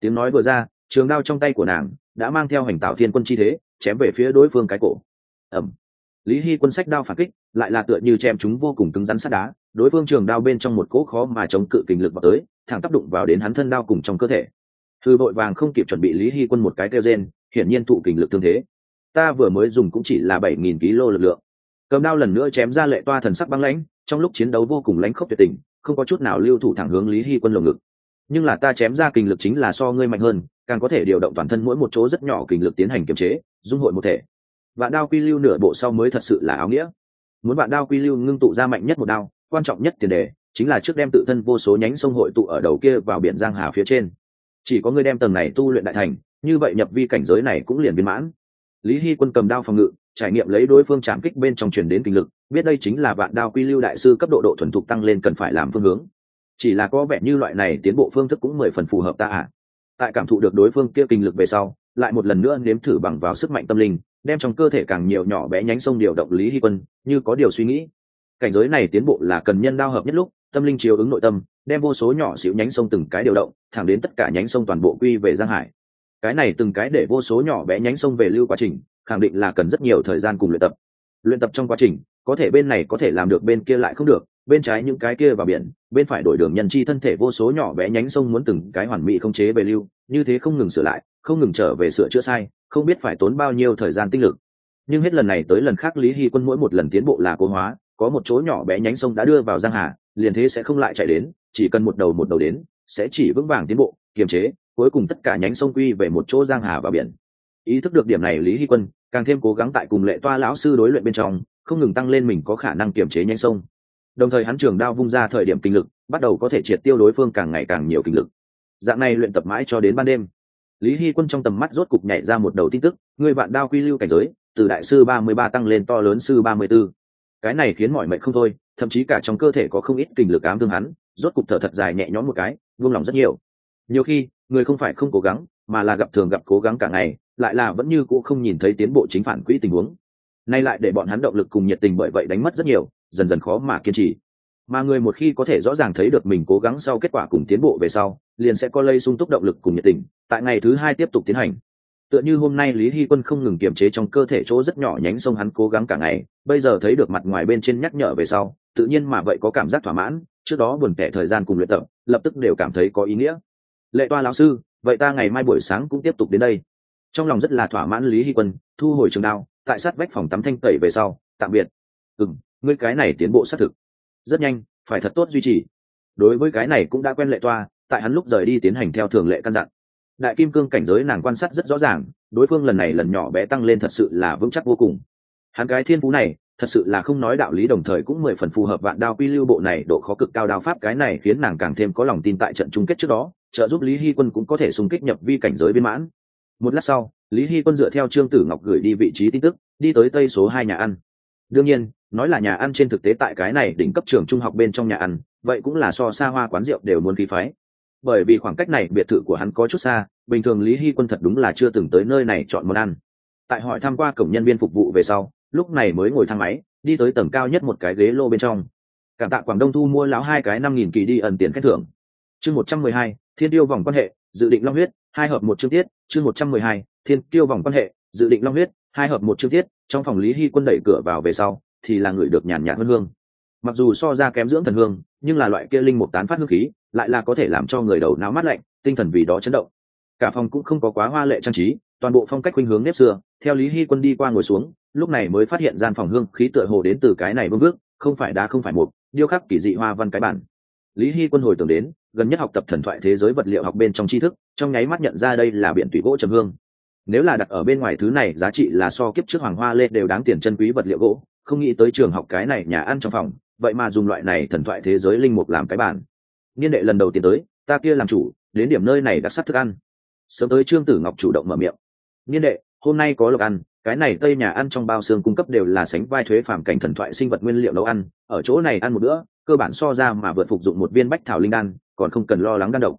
Tiếng nói vừa ra, trường đao trong tay của nàng đã mang theo hành tạo thiên quân chi thế, chém về phía đối phương cái cổ. Ẩm lý hy quân sách đao phản kích, lại là tựa như chém chúng vô cùng cứng rắn sát đá, đối phương trường đao bên trong một cỗ khó mà chống cự kình lực vào tới, thẳng tác đụng vào đến hắn thân đao cùng trong cơ thể. Thư vội vàng không kịp chuẩn bị lý hy quân một cái kêu gen hiển nhiên thụ kình lực tương thế. Ta vừa mới dùng cũng chỉ là bảy nghìn kg lực lượng. Cầm đao lần nữa chém ra lệ toa thần sắc băng lãnh trong lúc chiến đấu vô cùng lãnh khốc tuyệt tình, không có chút nào lưu thủ thẳng hướng lý hy quân lồng ngực. Nhưng là ta chém ra kình lực chính là so ngươi mạnh hơn, càng có thể điều động toàn thân mỗi một chỗ rất nhỏ kình lực tiến hành kiềm chế, dung hội một thể. Vạn đao quy lưu nửa bộ sau mới thật sự là áo nghĩa. Muốn Vạn đao quy lưu ngưng tụ ra mạnh nhất một đao, quan trọng nhất tiền đề, chính là trước đem tự thân vô số nhánh sông hội tụ ở đầu kia vào biển giang hà phía trên. Chỉ có người đem tầng này tu luyện đại thành, như vậy nhập vi cảnh giới này cũng liền viên mãn lý hy quân cầm đao phòng ngự, trải nghiệm lấy đối phương chạm kích bên trong truyền đến kinh lực, biết đây chính là vạn đao quy lưu đại sư cấp độ độ thuần thục tăng lên cần phải làm phương hướng. Chỉ là có vẻ như loại này tiến bộ phương thức cũng mười phần phù hợp ta à tại cảm thụ được đối phương kia kinh lực về sau, lại một lần nữa nếm thử bằng vào sức mạnh tâm linh, đem trong cơ thể càng nhiều nhỏ bé nhánh sông điều động lý hy quân, như có điều suy nghĩ. Cảnh giới này tiến bộ là cần nhân đao hợp nhất lúc, tâm linh chiếu ứng nội tâm, đem vô số nhỏ xíu nhánh sông từng cái điều động, thẳng đến tất cả nhánh sông toàn bộ quy về giang hải cái này từng cái để vô số nhỏ bé nhánh sông về lưu quá trình, khẳng định là cần rất nhiều thời gian cùng luyện tập. Luyện tập trong quá trình, có thể bên này có thể làm được bên kia lại không được, bên trái những cái kia vào biển, bên phải đổi đường nhân chi thân thể vô số nhỏ bé nhánh sông muốn từng cái hoàn mỹ không chế về lưu, như thế không ngừng sửa lại, không ngừng trở về sửa chữa sai, không biết phải tốn bao nhiêu thời gian tinh lực. Nhưng hết lần này tới lần khác lý hy quân mỗi một lần tiến bộ là cố hóa, có một chỗ nhỏ bé nhánh sông đã đưa vào giang hà, liền thế sẽ không lại chạy đến, chỉ cần một đầu một đầu đến, sẽ chỉ vững vàng tiến bộ, kiềm chế cuối cùng tất cả nhánh sông quy về một chỗ giang hà và biển. Ý thức được điểm này, lý hy quân càng thêm cố gắng tại cùng lệ toa lão sư đối luyện bên trong, không ngừng tăng lên mình có khả năng kiềm chế nhánh sông. Đồng thời hắn trường đao vung ra thời điểm kinh lực, bắt đầu có thể triệt tiêu đối phương càng ngày càng nhiều kinh lực. Dạng này luyện tập mãi cho đến ban đêm, lý hy quân trong tầm mắt rốt cục nhảy ra một đầu tin tức, người bạn đao quy lưu cảnh giới, từ đại sư ba mươi ba tăng lên to lớn sư ba mươi 34. cái này khiến mọi mệnh không thôi, thậm chí cả trong cơ thể có không ít kinh lực ám thương hắn, rốt cục thở thật dài nhẹ nhõm một cái, buông lòng rất nhiều. Nhiều khi người không phải không cố gắng, mà là gặp thường gặp cố gắng cả ngày, lại là vẫn như cũ không nhìn thấy tiến bộ chính phản quỹ tình huống. Nay lại để bọn hắn động lực cùng nhiệt tình bởi vậy đánh mất rất nhiều, dần dần khó mà kiên trì. Mà người một khi có thể rõ ràng thấy được mình cố gắng sau kết quả cùng tiến bộ về sau, liền sẽ có lây sung túc động lực cùng nhiệt tình, tại ngày thứ hai tiếp tục tiến hành. Tựa như hôm nay lý hy quân không ngừng kiềm chế trong cơ thể chỗ rất nhỏ nhánh sông hắn cố gắng cả ngày, bây giờ thấy được mặt ngoài bên trên nhắc nhở về sau, tự nhiên mà vậy có cảm giác thỏa mãn, trước đó buồn tẻ thời gian cùng luyện tập, lập tức đều cảm thấy có ý nghĩa lệ toa lão sư, vậy ta ngày mai buổi sáng cũng tiếp tục đến đây. Trong lòng rất là thỏa mãn lý hy quân, thu hồi trường đao, tại sát vách phòng tắm thanh tẩy về sau, tạm biệt. Ừ m ngươi cái này tiến bộ xác thực. Rất nhanh, phải thật tốt duy trì. Đối với cái này cũng đã quen lệ toa, tại hắn lúc rời đi tiến hành theo thường lệ căn dặn. Đại kim cương cảnh giới nàng quan sát rất rõ ràng, đối phương lần này lần nhỏ bé tăng lên thật sự là vững chắc vô cùng. Hắn cái thiên phú này, thật sự là không nói đạo lý đồng thời cũng mười phần phù hợp vạn đao quy lưu bộ này độ khó cực cao đao pháp, cái này khiến nàng càng thêm có lòng tin tại trận chung kết trước đó trợ giúp lý hy quân cũng có thể xung kích nhập vi cảnh giới viên mãn. Một lát sau, lý hy quân dựa theo trương tử ngọc gửi đi vị trí tin tức, đi tới tây số hai nhà ăn. Đương nhiên, nói là nhà ăn trên thực tế tại cái này đỉnh cấp trường trung học bên trong nhà ăn, vậy cũng là so xa hoa quán rượu đều muốn khí phái. Bởi vì khoảng cách này biệt thự của hắn có chút xa, bình thường lý hy quân thật đúng là chưa từng tới nơi này chọn món ăn. Tại hỏi tham q u a cổng nhân viên phục vụ về sau, lúc này mới ngồi thang máy, đi tới tầng cao nhất một cái ghế lô bên trong. Cảm tạ quảng đông thu mua láo hai cái năm nghìn kỳ đi ẩn tiền khen thưởng. Chương một trăm mười hai thiên tiêu vòng quan hệ, dự định long huyết, hai hợp một chương tiết, chương một trăm mười hai, thiên tiêu vòng quan hệ, dự định long huyết, hai hợp một chương tiết, trong phòng lý hy quân đẩy cửa vào về sau, thì là người được nhàn nhạt hơn hương. Mặc dù so ra kém dưỡng thần hương, nhưng là loại kia linh mục tán phát hương khí, lại là có thể làm cho người đầu não mát lạnh, tinh thần vì đó chấn động. Cả phòng cũng không có quá hoa lệ trang trí, toàn bộ phong cách khuynh hướng nếp xưa, theo lý hy quân đi qua ngồi xuống, lúc này mới phát hiện gian phòng hương khí tựa hồ đến từ cái này vương bước, không phải đá không phải mục, điêu khắc kỳ dị hoa văn cái bản lý hy quân hồi tưởng đến, gần nhất học tập thần thoại thế giới vật liệu học bên trong tri thức, trong nháy mắt nhận ra đây là biện tủy gỗ trầm hương. Nếu là đặt ở bên ngoài thứ này, giá trị là so kiếp trước hoàng hoa lê đều đáng tiền chân quý vật liệu gỗ, không nghĩ tới trường học cái này nhà ăn trong phòng, vậy mà dùng loại này thần thoại thế giới linh mục làm cái bản niên đệ lần đầu tiên tới, ta kia làm chủ, đến điểm nơi này đặc sắc thức ăn. Sớm tới trương tử ngọc chủ động mở miệng. Niên đệ, hôm nay có lộc ăn, cái này tây nhà ăn trong bao xương cung cấp đều là sánh vai thuế phàm cảnh thần thoại sinh vật nguyên liệu nấu ăn, ở chỗ này ăn một bữa cơ bản so ra mà vượt phục dụng một viên bách thảo linh đan, còn không cần lo lắng đan độc.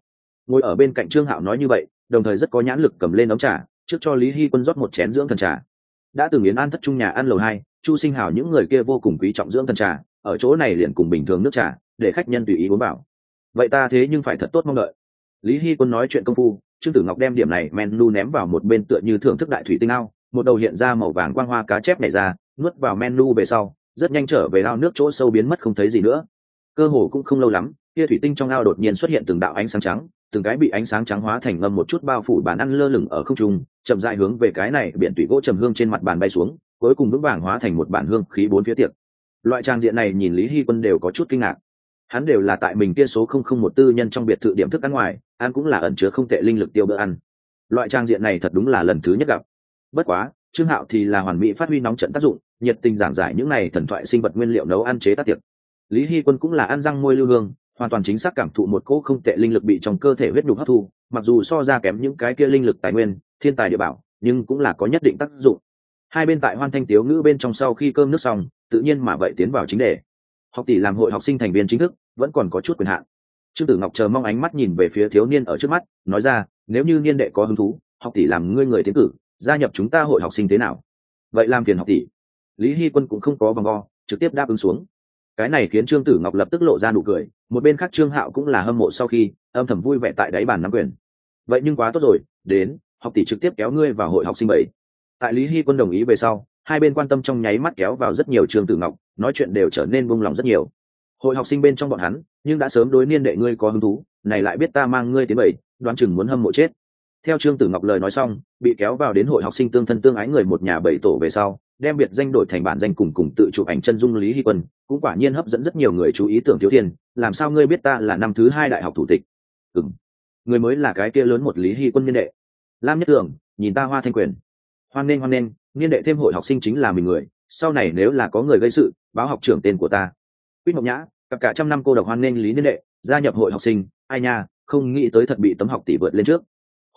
Ngồi ở bên cạnh trương hạo nói như vậy, đồng thời rất có nhãn lực cầm lên ống trà, trước cho lý hy quân rót một chén dưỡng thần trà. Đã từng yến an thất trung nhà ăn lầu hai, chu sinh hảo những người kia vô cùng quý trọng dưỡng thần trà, ở chỗ này liền cùng bình thường nước trà, để khách nhân tùy ý uống bảo vậy ta thế nhưng phải thật tốt mong đợi. Lý hy quân nói chuyện công phu, trương tử ngọc đem điểm này menu ném vào một bên tựa như thưởng thức đại thủy tinh ao, một đầu hiện ra màu vàng quang hoa cá chép này ra, nuốt vào menu về sau, rất nhanh trở về ao nước chỗ sâu biến mất không thấy gì nữa cơ hồ cũng không lâu lắm kia thủy tinh trong ao đột nhiên xuất hiện từng đạo ánh sáng trắng, từng cái bị ánh sáng trắng hóa thành ngâm một chút bao phủ bàn ăn lơ lửng ở không trung, chậm dại hướng về cái này biển tủy gỗ trầm hương trên mặt bàn bay xuống, cuối cùng vững vàng hóa thành một bản hương khí bốn phía tiệc. Loại trang diện này nhìn lý hy quân đều có chút kinh ngạc. Hắn đều là tại mình kia số không không một tư nhân trong biệt thự điểm thức ăn ngoài, ăn cũng là ẩn chứa không tệ linh lực tiêu bữa ăn. Loại trang diện này thật đúng là lần thứ nhất gặp. Bất quá, trương hạo thì là hoàn mỹ phát huy nóng trận tác dụng, nhiệt tình giảng giải những này thần thoại sinh vật nguyên liệu nấu ăn chế tác tiệc lý hy quân cũng là ăn răng môi lưu hương, hoàn toàn chính xác cảm thụ một cỗ không tệ linh lực bị trong cơ thể huyết nhục hấp thu, mặc dù so ra kém những cái kia linh lực tài nguyên, thiên tài địa bảo, nhưng cũng là có nhất định tác dụng. Hai bên tại hoan thanh tiếu ngữ bên trong sau khi cơm nước xong, tự nhiên mà vậy tiến vào chính đề. Học tỷ làm hội học sinh thành viên chính thức, vẫn còn có chút quyền hạn. Trương tử ngọc chờ mong ánh mắt nhìn về phía thiếu niên ở trước mắt, nói ra, nếu như niên đệ có hứng thú, học tỷ làm ngươi người tiến cử, gia nhập chúng ta hội học sinh thế nào? Vậy làm phiền học tỷ. Lý hy quân cũng không có vòng vo, trực tiếp đáp ứng xuống cái này khiến trương tử ngọc lập tức lộ ra nụ cười, một bên khác trương hạo cũng là hâm mộ sau khi, âm thầm vui vẻ tại đáy bàn nắm quyền. Vậy nhưng quá tốt rồi, đến, học tỷ trực tiếp kéo ngươi vào hội học sinh bảy. Tại lý hy quân đồng ý về sau, hai bên quan tâm trong nháy mắt kéo vào rất nhiều trương tử ngọc, nói chuyện đều trở nên buông lòng rất nhiều. Hội học sinh bên trong bọn hắn, nhưng đã sớm đối niên đệ ngươi có hứng thú, này lại biết ta mang ngươi tiến bảy, đoán chừng muốn hâm mộ chết. Theo trương tử ngọc lời nói xong, bị kéo vào đến hội học sinh tương thân tương ái người một nhà bảy tổ về sau đem biệt danh đổi thành bản danh cùng cùng tự chụp ảnh chân dung lý hy quân, cũng quả nhiên hấp dẫn rất nhiều người chú ý tưởng thiếu thiên làm sao ngươi biết ta là năm thứ hai đại học thủ tịch? Ừng người mới là cái kia lớn một lý hy quân niên đệ. Lam nhất tưởng, nhìn ta hoa thanh quyền. Hoan nên hoan nên niên đệ thêm hội học sinh chính là mình người, sau này nếu là có người gây sự, báo học trưởng tên của ta. Quýt mộc nhã cặp cả trăm năm cô độc hoan nên lý niên đệ, gia nhập hội học sinh, ai nha, không nghĩ tới thật bị tấm học tỷ vượt lên trước.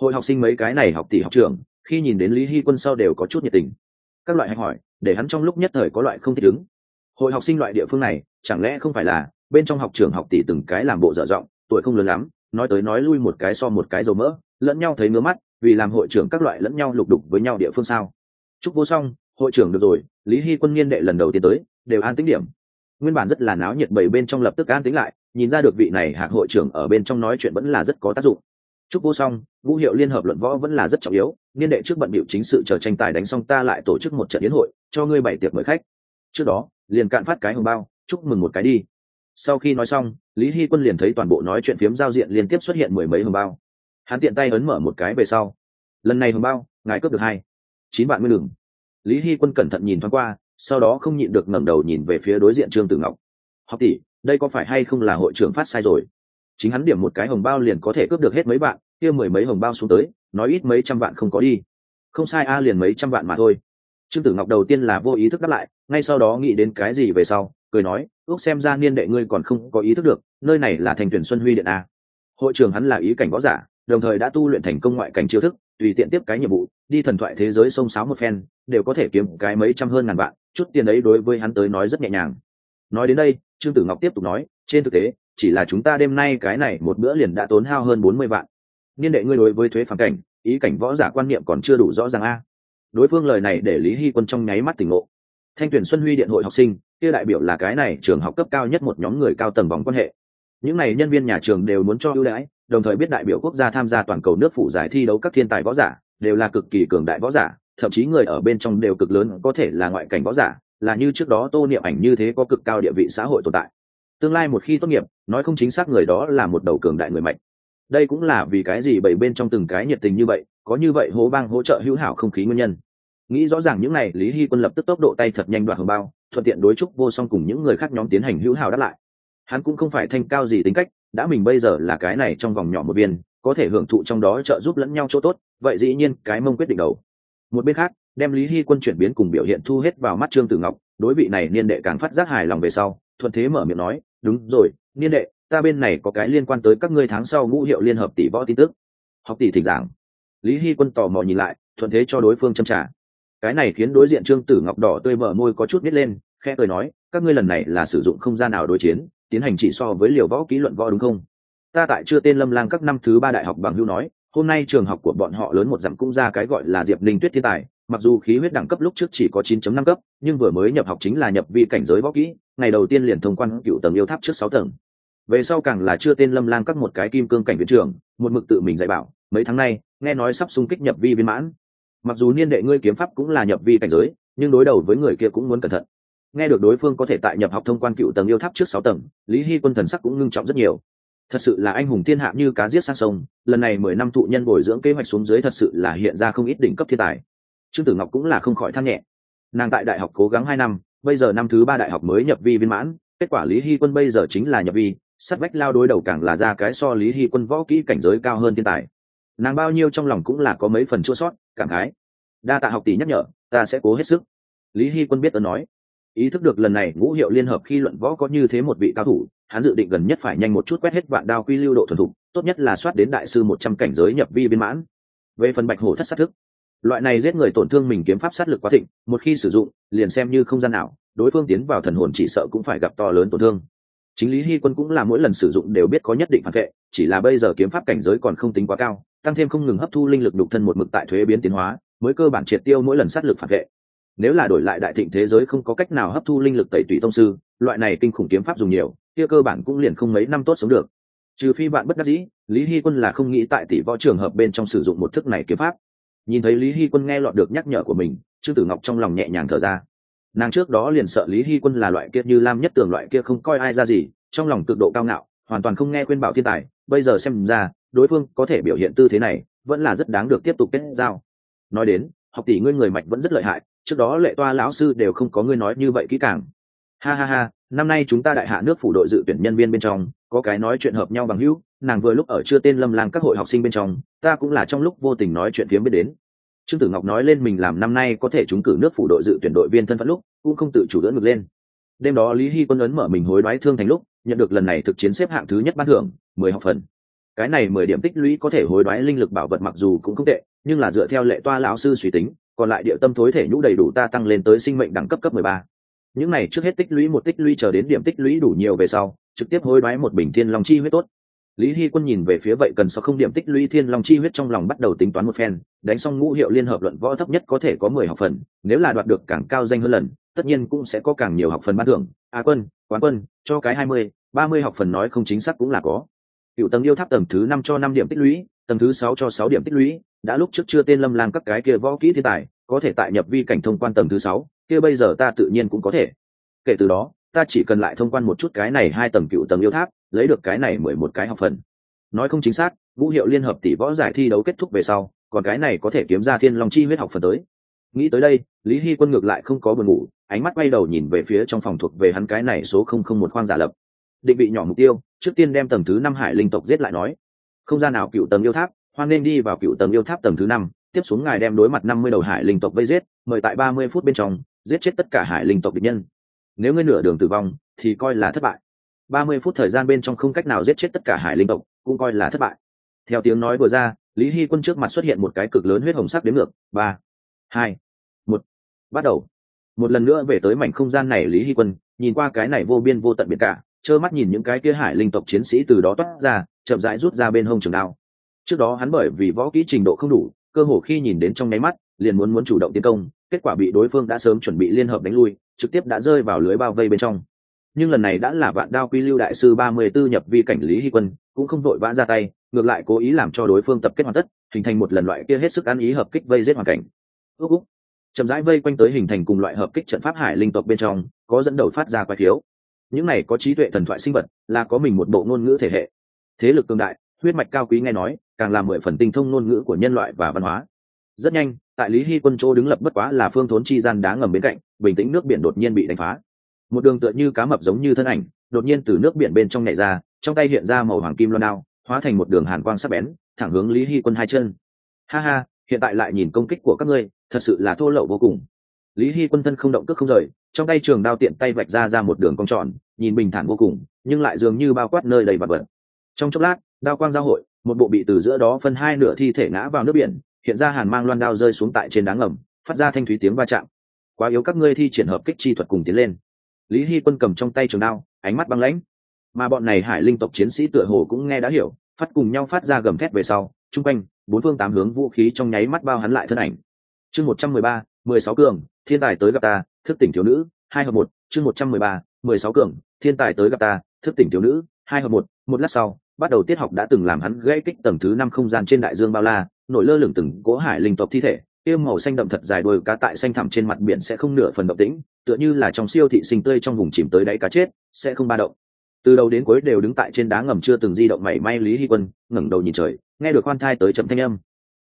Hội học sinh mấy cái này học tỷ học trưởng, khi nhìn đến lý hy quân sau đều có chút nhiệt tình các loại hạch hỏi, để hắn trong lúc nhất thời có loại không thích ứng. Hội học sinh loại địa phương này, chẳng lẽ không phải là, bên trong học trường học tỷ từng cái làm bộ dở dọng tuổi không lớn lắm, nói tới nói lui một cái so một cái dầu mỡ, lẫn nhau thấy ngứa mắt, vì làm hội trưởng các loại lẫn nhau lục đục với nhau địa phương sao? Chúc vô xong, hội trưởng được rồi, lý hy quân niên đệ lần đầu tiên tới, đều an tính điểm. Nguyên bản rất là náo nhiệt bảy bên trong lập tức an tính lại, nhìn ra được vị này hạc hội trưởng ở bên trong nói chuyện vẫn là rất có tác dụng chúc vô song, vũ hiệu liên hợp luận võ vẫn là rất trọng yếu, niên đệ trước bận biểu chính sự chờ tranh tài đánh xong ta lại tổ chức một trận yến hội, cho ngươi bảy tiệc mời khách. Trước đó, liền cạn phát cái hồng bao, chúc mừng một cái đi. Sau khi nói xong, lý hy quân liền thấy toàn bộ nói chuyện phiếm giao diện liên tiếp xuất hiện mười mấy hồng bao. Hắn tiện tay ấn mở một cái về sau. Lần này hồng bao, ngài cướp được hai. Chín bạn mới đừng lý hy quân cẩn thận nhìn thoáng qua, sau đó không nhịn được ngẩng đầu nhìn về phía đối diện trương tử ngọc. Học tỷ, đây có phải hay không là hội trưởng phát sai rồi? Chính hắn điểm một cái hồng bao liền có thể cướp được hết mấy bạn kia mười mấy hồng bao xuống tới, nói ít mấy trăm vạn không có đi. Không sai a, liền mấy trăm vạn mà thôi. Trương tử ngọc đầu tiên là vô ý thức đáp lại, ngay sau đó nghĩ đến cái gì về sau, cười nói, ước xem ra niên đệ ngươi còn không có ý thức được, nơi này là thành tuyển xuân huy điện a. Hội trường hắn là ý cảnh võ giả, đồng thời đã tu luyện thành công ngoại cảnh chiêu thức, tùy tiện tiếp cái nhiệm vụ, đi thần thoại thế giới sông sáo một phen, đều có thể kiếm cái mấy trăm hơn ngàn vạn, chút tiền ấy đối với hắn tới nói rất nhẹ nhàng. Nói đến đây, trương tử ngọc tiếp tục nói trên thực tế, chỉ là chúng ta đêm nay cái này một bữa liền đã tốn hao hơn bốn mươi vạn. Niên đệ ngươi đối với thuế phản cảnh, ý cảnh võ giả quan niệm còn chưa đủ rõ ràng a. Đối phương lời này để lý hy quân trong nháy mắt tỉnh ngộ. Thanh tuyển xuân huy điện hội học sinh, kia đại biểu là cái này trường học cấp cao nhất một nhóm người cao tầng vòng quan hệ. Những này nhân viên nhà trường đều muốn cho ưu đãi, đồng thời biết đại biểu quốc gia tham gia toàn cầu nước phụ giải thi đấu các thiên tài võ giả, đều là cực kỳ cường đại võ giả, thậm chí người ở bên trong đều cực lớn, có thể là ngoại cảnh võ giả, là như trước đó tô niệm ảnh như thế có cực cao địa vị xã hội tồn tại tương lai một khi tốt nghiệp, nói không chính xác người đó là một đầu cường đại người mạnh. Đây cũng là vì cái gì bảy bên trong từng cái nhiệt tình như vậy, có như vậy hố bang hỗ trợ hữu hảo không khí nguyên nhân. Nghĩ rõ ràng những này, lý hy quân lập tức tốc độ tay thật nhanh đoạt hồng bao, thuận tiện đối chúc vô song cùng những người khác nhóm tiến hành hữu hảo đáp lại. Hắn cũng không phải thanh cao gì tính cách, đã mình bây giờ là cái này trong vòng nhỏ một viên, có thể hưởng thụ trong đó trợ giúp lẫn nhau chỗ tốt, vậy dĩ nhiên cái mông quyết định đầu. Một bên khác, đem lý hy quân chuyển biến cùng biểu hiện thu hết vào mắt trương tử ngọc, đối vị này niên đệ càng phát giác hài lòng về sau thuận thế mở miệng nói, đúng rồi, niên đệ, ta bên này có cái liên quan tới các ngươi tháng sau ngũ hiệu liên hợp tỷ võ tin tức. Học tỷ thỉnh giảng. Lý hy quân tò mò nhìn lại, thuận thế cho đối phương châm trả. Cái này khiến đối diện trương tử ngọc đỏ tươi mở môi có chút nít lên, khẽ cười nói, các ngươi lần này là sử dụng không gian nào đối chiến, tiến hành chỉ so với liều võ ký luận võ đúng không? Ta tại chưa tên lâm lang các năm thứ ba đại học bằng hữu nói, hôm nay trường học của bọn họ lớn một dặm cũng ra cái gọi là diệp linh tuyết thiên tài mặc dù khí huyết đẳng cấp lúc trước chỉ có 9.5 cấp, nhưng vừa mới nhập học chính là nhập vi cảnh giới võ kỹ, ngày đầu tiên liền thông quan cựu tầng yêu tháp trước sáu tầng. Về sau càng là chưa tên lâm lang các một cái kim cương cảnh viện trưởng, một mực tự mình dạy bảo, mấy tháng nay, nghe nói sắp xung kích nhập vi viên mãn. Mặc dù niên đệ ngươi kiếm pháp cũng là nhập vi cảnh giới, nhưng đối đầu với người kia cũng muốn cẩn thận. Nghe được đối phương có thể tại nhập học thông quan cựu tầng yêu tháp trước sáu tầng, lý Hi quân thần sắc cũng ngưng trọng rất nhiều. Thật sự là anh hùng thiên hạ như cá giết sang sông, lần này mười năm thụ nhân bồi dưỡng kế hoạch xuống dưới thật sự là hiện ra không ít đỉnh cấp thiên tài trương tử ngọc cũng là không khỏi than nhẹ. Nàng tại đại học cố gắng hai năm, bây giờ năm thứ ba đại học mới nhập vi viên mãn, kết quả lý hy quân bây giờ chính là nhập vi sắt vách lao đối đầu càng là ra cái so lý hy quân võ kỹ cảnh giới cao hơn thiên tài. Nàng bao nhiêu trong lòng cũng là có mấy phần chua sót, cảm khái. Đa tạ học tỷ nhắc nhở, ta sẽ cố hết sức. Lý hy quân biết ơn nói. Ý thức được lần này ngũ hiệu liên hợp khi luận võ có như thế một vị cao thủ, hắn dự định gần nhất phải nhanh một chút quét hết vạn đao quy lưu độ thuần thục, tốt nhất là soát đến đại sư một trăm cảnh giới nhập vi viên mãn. Về phần bạch hổ thất sát thức loại này giết người tổn thương mình kiếm pháp sát lực quá thịnh, một khi sử dụng, liền xem như không gian nào, đối phương tiến vào thần hồn chỉ sợ cũng phải gặp to lớn tổn thương. Chính lý hy quân cũng là mỗi lần sử dụng đều biết có nhất định phản vệ, chỉ là bây giờ kiếm pháp cảnh giới còn không tính quá cao, tăng thêm không ngừng hấp thu linh lực đục thân một mực tại thuế biến tiến hóa, mới cơ bản triệt tiêu mỗi lần sát lực phản vệ. Nếu là đổi lại đại thịnh thế giới không có cách nào hấp thu linh lực tẩy tủy tông sư, loại này kinh khủng kiếm pháp dùng nhiều, kia cơ bản cũng liền không mấy năm tốt sống được. Trừ phi bạn bất đắc dĩ, lý hy quân là không nghĩ tại tỷ võ trường hợp bên trong sử dụng một thức này kiếm pháp nhìn thấy lý hy quân nghe lọt được nhắc nhở của mình, trương tử ngọc trong lòng nhẹ nhàng thở ra. Nàng trước đó liền sợ lý hy quân là loại kia như lam nhất tường loại kia không coi ai ra gì, trong lòng cực độ cao ngạo, hoàn toàn không nghe khuyên bảo thiên tài. Bây giờ xem ra, đối phương có thể biểu hiện tư thế này, vẫn là rất đáng được tiếp tục kết giao. Nói đến, học tỷ ngươi người mạch vẫn rất lợi hại, trước đó lệ toa lão sư đều không có ngươi nói như vậy kỹ càng. Ha ha ha, năm nay chúng ta đại hạ nước phủ đội dự tuyển nhân viên bên trong có cái nói chuyện hợp nhau bằng hữu, nàng vừa lúc ở chưa tên lâm lang các hội học sinh bên trong, ta cũng là trong lúc vô tình nói chuyện phiếm biết đến. Trương tử ngọc nói lên mình làm năm nay có thể trúng cử nước phủ đội dự tuyển đội viên thân phận lúc, cũng không tự chủ đỡ ngược lên. Đêm đó lý hy quân ấn mở mình hối đoái thương thành lúc, nhận được lần này thực chiến xếp hạng thứ nhất ban thưởng, mười học phần. Cái này mười điểm tích lũy có thể hối đoái linh lực bảo vật mặc dù cũng không tệ, nhưng là dựa theo lệ toa lão sư suy tính, còn lại địa tâm thối thể nhũ đầy đủ ta tăng lên tới sinh mệnh đẳng cấp cấp mười ba. Những này trước hết tích lũy một tích lũy chờ đến điểm tích lũy đủ nhiều về sau trực tiếp hối đoái một bình thiên long chi huyết tốt. Lý hy quân nhìn về phía vậy cần sau không điểm tích lũy thiên long chi huyết trong lòng bắt đầu tính toán một phen, đánh xong ngũ hiệu liên hợp luận võ thấp nhất có thể có mười học phần, nếu là đoạt được càng cao danh hơn lần, tất nhiên cũng sẽ có càng nhiều học phần ban thưởng. A quân, quán quân, cho cái hai mươi, ba mươi học phần nói không chính xác cũng là có. Cựu tầng yêu tháp tầng thứ năm cho năm điểm tích lũy, tầng thứ sáu cho sáu điểm tích lũy, đã lúc trước chưa tên lâm lang các cái kia võ kỹ thiên tài, có thể tại nhập vi cảnh thông quan tầng thứ sáu, kia bây giờ ta tự nhiên cũng có thể. Kể từ đó ta chỉ cần lại thông quan một chút cái này hai tầng cựu tầng yêu tháp, lấy được cái này mười một cái học phần. Nói không chính xác, vũ hiệu liên hợp tỷ võ giải thi đấu kết thúc về sau, còn cái này có thể kiếm ra thiên long chi huyết học phần tới. Nghĩ tới đây, lý hy quân ngược lại không có buồn ngủ, ánh mắt quay đầu nhìn về phía trong phòng thuộc về hắn cái này số không không một khoang giả lập. Định vị nhỏ mục tiêu, trước tiên đem tầng thứ năm hải linh tộc giết lại nói. Không gian nào cựu tầng yêu tháp, hoan nên đi vào cựu tầng yêu tháp tầng thứ năm, tiếp xuống ngài đem đối mặt năm mươi đầu hải linh tộc vây giết, mời tại ba mươi phút bên trong, giết chết tất cả hải linh tộc địch nhân nếu ngươi nửa đường tử vong, thì coi là thất bại. Ba mươi phút thời gian bên trong không cách nào giết chết tất cả hải linh tộc, cũng coi là thất bại. Theo tiếng nói vừa ra, lý hy quân trước mặt xuất hiện một cái cực lớn huyết hồng sắc đến ngược. Ba, hai, một. Bắt đầu. Một lần nữa về tới mảnh không gian này, lý hy quân nhìn qua cái này vô biên vô tận biệt cả, trơ mắt nhìn những cái kia hải linh tộc chiến sĩ từ đó toát ra, chậm rãi rút ra bên hông trường đao. Trước đó hắn bởi vì võ kỹ trình độ không đủ, cơ hồ khi nhìn đến trong nháy mắt, liền muốn muốn chủ động tiến công kết quả bị đối phương đã sớm chuẩn bị liên hợp đánh lui, trực tiếp đã rơi vào lưới bao vây bên trong. Nhưng lần này đã là vạn đao quy lưu đại sư ba mươi 34 nhập vi cảnh lý hy quân, cũng không vội vã ra tay, ngược lại cố ý làm cho đối phương tập kết hoàn tất, hình thành một lần loại kia hết sức ăn ý hợp kích vây giết hoàn cảnh. Ước úc. Chậm rãi vây quanh tới hình thành cùng loại hợp kích trận pháp hải linh tộc bên trong, có dẫn đầu phát ra quái thiếu những này có trí tuệ thần thoại sinh vật, là có mình một bộ ngôn ngữ thể hệ. Thế lực cường đại, huyết mạch cao quý nghe nói, càng là mười phần tinh thông ngôn ngữ của nhân loại và văn hóa rất nhanh, tại lý hy quân châu đứng lập bất quá là phương thốn chi gian đá ngầm bên cạnh, bình tĩnh nước biển đột nhiên bị đánh phá. Một đường tựa như cá mập giống như thân ảnh, đột nhiên từ nước biển bên trong nhảy ra, trong tay hiện ra màu hoàng kim loan đao, hóa thành một đường hàn quang sắc bén, thẳng hướng lý hy quân hai chân. Ha ha, hiện tại lại nhìn công kích của các ngươi, thật sự là thô lậu vô cùng. Lý hy quân thân không động cước không rời, trong tay trường đao tiện tay vạch ra ra một đường cong tròn, nhìn bình thản vô cùng, nhưng lại dường như bao quát nơi đầy vật vật trong chốc lát, đao quang giao hội, một bộ bị từ giữa đó phân hai nửa thi thể ngã vào nước biển hiện ra hàn mang loan đao rơi xuống tại trên đá ngầm, phát ra thanh thúy tiếng va chạm. Quá yếu các ngươi thi triển hợp kích chi thuật cùng tiến lên. Lý hy quân cầm trong tay trường đao, ánh mắt băng lãnh. Mà bọn này hải linh tộc chiến sĩ tựa hồ cũng nghe đã hiểu, phát cùng nhau phát ra gầm thét về sau, chung quanh, bốn phương tám hướng vũ khí trong nháy mắt bao hắn lại thân ảnh. Chương một trăm mười ba, mười sáu cường, thiên tài tới gặp ta, thức tỉnh thiếu nữ, hai hợp một. Chương một trăm mười ba, mười sáu cường, thiên tài tới gặp ta, thức tỉnh thiếu nữ, hai hợp một. Một lát sau, bắt đầu tiết học đã từng làm hắn gãy kích tầng thứ năm không gian trên đại dương bao la nổi lơ lửng từng cỗ hải linh tộc thi thể yêu màu xanh đậm thật dài đôi cá tại xanh thẳm trên mặt biển sẽ không nửa phần động tĩnh, tựa như là trong siêu thị sinh tươi trong vùng chìm tới đáy cá chết, sẽ không ba động. Từ đầu đến cuối đều đứng tại trên đá ngầm chưa từng di động mảy may lý hy quân, ngẩng đầu nhìn trời, nghe được khoan thai tới chậm thanh âm.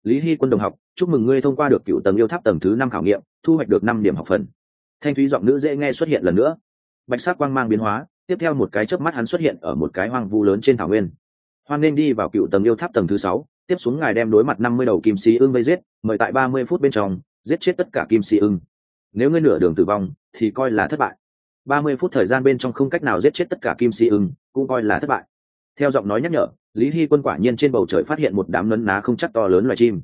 Lý hy quân đồng học, chúc mừng ngươi thông qua được cựu tầng yêu tháp tầng thứ năm khảo nghiệm, thu hoạch được năm điểm học phần. Thanh thúy giọng nữ dễ nghe xuất hiện lần nữa. Bạch sắc quang mang biến hóa, tiếp theo một cái chớp mắt hắn xuất hiện ở một cái hoang vu lớn trên thảo nguyên. Hoan nên đi vào cựu tầng yêu tháp tầng thứ sáu tiếp xuống ngài đem đối mặt năm mươi đầu kim sĩ ưng vây giết, mời tại ba mươi phút bên trong, giết chết tất cả kim sĩ ưng. Nếu ngươi nửa đường tử vong, thì coi là thất bại. Ba mươi phút thời gian bên trong không cách nào giết chết tất cả kim sĩ ưng, cũng coi là thất bại. Theo giọng nói nhắc nhở, lý hy quân quả nhiên trên bầu trời phát hiện một đám nấn ná không chắc to lớn loài chim.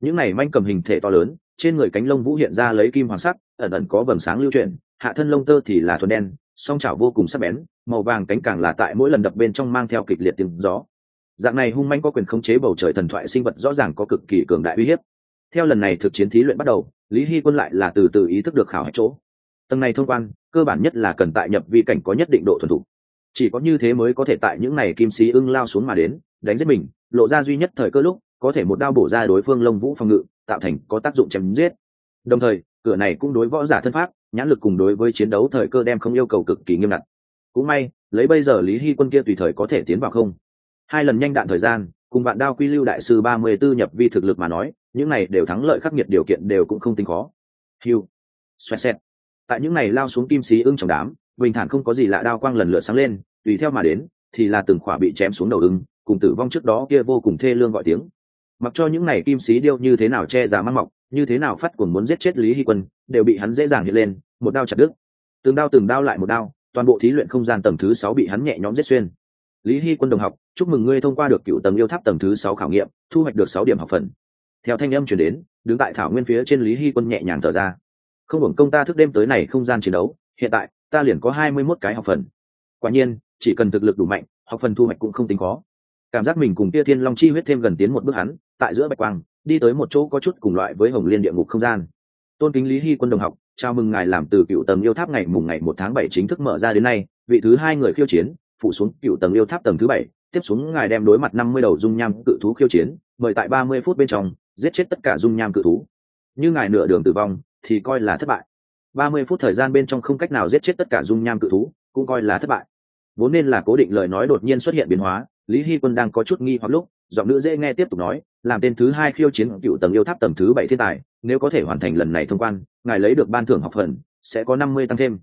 Những này manh cầm hình thể to lớn, trên người cánh lông vũ hiện ra lấy kim hoàng sắc, ẩn ẩn có vầng sáng lưu chuyển, hạ thân lông tơ thì là thuần đen, song chảo vô cùng sắc bén, màu vàng cánh càng là tại mỗi lần đập bên trong mang theo kịch liệt tiếng gió dạng này hung manh có quyền khống chế bầu trời thần thoại sinh vật rõ ràng có cực kỳ cường đại uy hiếp. Theo lần này thực chiến thí luyện bắt đầu, lý hy quân lại là từ từ ý thức được khảo hạch chỗ. Tầng này thông quan, cơ bản nhất là cần tại nhập vi cảnh có nhất định độ thuần thục. Chỉ có như thế mới có thể tại những này kim sĩ ưng lao xuống mà đến, đánh giết mình, lộ ra duy nhất thời cơ lúc, có thể một đao bổ ra đối phương lông vũ phòng ngự, tạo thành có tác dụng chém giết. Đồng thời, cửa này cũng đối võ giả thân pháp, nhãn lực cùng đối với chiến đấu thời cơ đem không yêu cầu cực kỳ nghiêm ngặt. Cũng may, lấy bây giờ lý hy quân kia tùy thời có thể tiến vào không hai lần nhanh đạn thời gian, cùng bạn đao quy lưu đại sư ba mươi 34 nhập vi thực lực mà nói, những này đều thắng lợi khắc nghiệt điều kiện đều cũng không tính khó. Hiu xoẹt xẹt. Tại những này lao xuống kim xí ưng trong đám, bình thản không có gì lạ đao quang lần lượt sáng lên, tùy theo mà đến, thì là từng khỏa bị chém xuống đầu ưng, cùng tử vong trước đó kia vô cùng thê lương gọi tiếng. Mặc cho những này kim xí điêu như thế nào che giả mang mọc, như thế nào phát cuồng muốn giết chết lý hy quân, đều bị hắn dễ dàng hiện lên, một đao chặt đứt. Từng đao từng đao lại một đao, toàn bộ thí luyện không gian tầng thứ sáu bị hắn nhẹ nhõm giết xuyên. Lý hy quân đồng học chúc mừng ngươi thông qua được cựu tầng yêu tháp tầng thứ sáu khảo nghiệm, thu hoạch được sáu điểm học phần. Theo thanh âm chuyển đến, đứng tại thảo nguyên phía trên lý hy quân nhẹ nhàng thở ra. Không hưởng công ta thức đêm tới này không gian chiến đấu, hiện tại, ta liền có hai mươi mốt cái học phần. Quả nhiên, chỉ cần thực lực đủ mạnh, học phần thu hoạch cũng không tính khó. Cảm giác mình cùng kia thiên long chi huyết thêm gần tiến một bước hắn, tại giữa bạch quang, đi tới một chỗ có chút cùng loại với hồng liên địa ngục không gian. Tôn kính lý hy quân đồng học, chào mừng ngài làm từ cựu tầng yêu tháp ngày mùng ngày một tháng bảy chính thức mở ra đến nay, vị thứ hai người khiêu chiến phụ xuống cựu tầng yêu tháp tầng thứ bảy tiếp xuống ngài đem đối mặt năm mươi đầu dung nham cự thú khiêu chiến, mời tại ba mươi phút bên trong, giết chết tất cả dung nham cự thú. Như ngài nửa đường tử vong, thì coi là thất bại. ba mươi phút thời gian bên trong không cách nào giết chết tất cả dung nham cự thú, cũng coi là thất bại. Vốn nên là cố định lời nói đột nhiên xuất hiện biến hóa, lý hy quân đang có chút nghi hoặc lúc, giọng nữ dễ nghe tiếp tục nói, làm tên thứ hai khiêu chiến cựu tầng yêu tháp tầng thứ bảy thiên tài, nếu có thể hoàn thành lần này thông quan, ngài lấy được ban thưởng học phần, sẽ có năm mươi tăng thêm.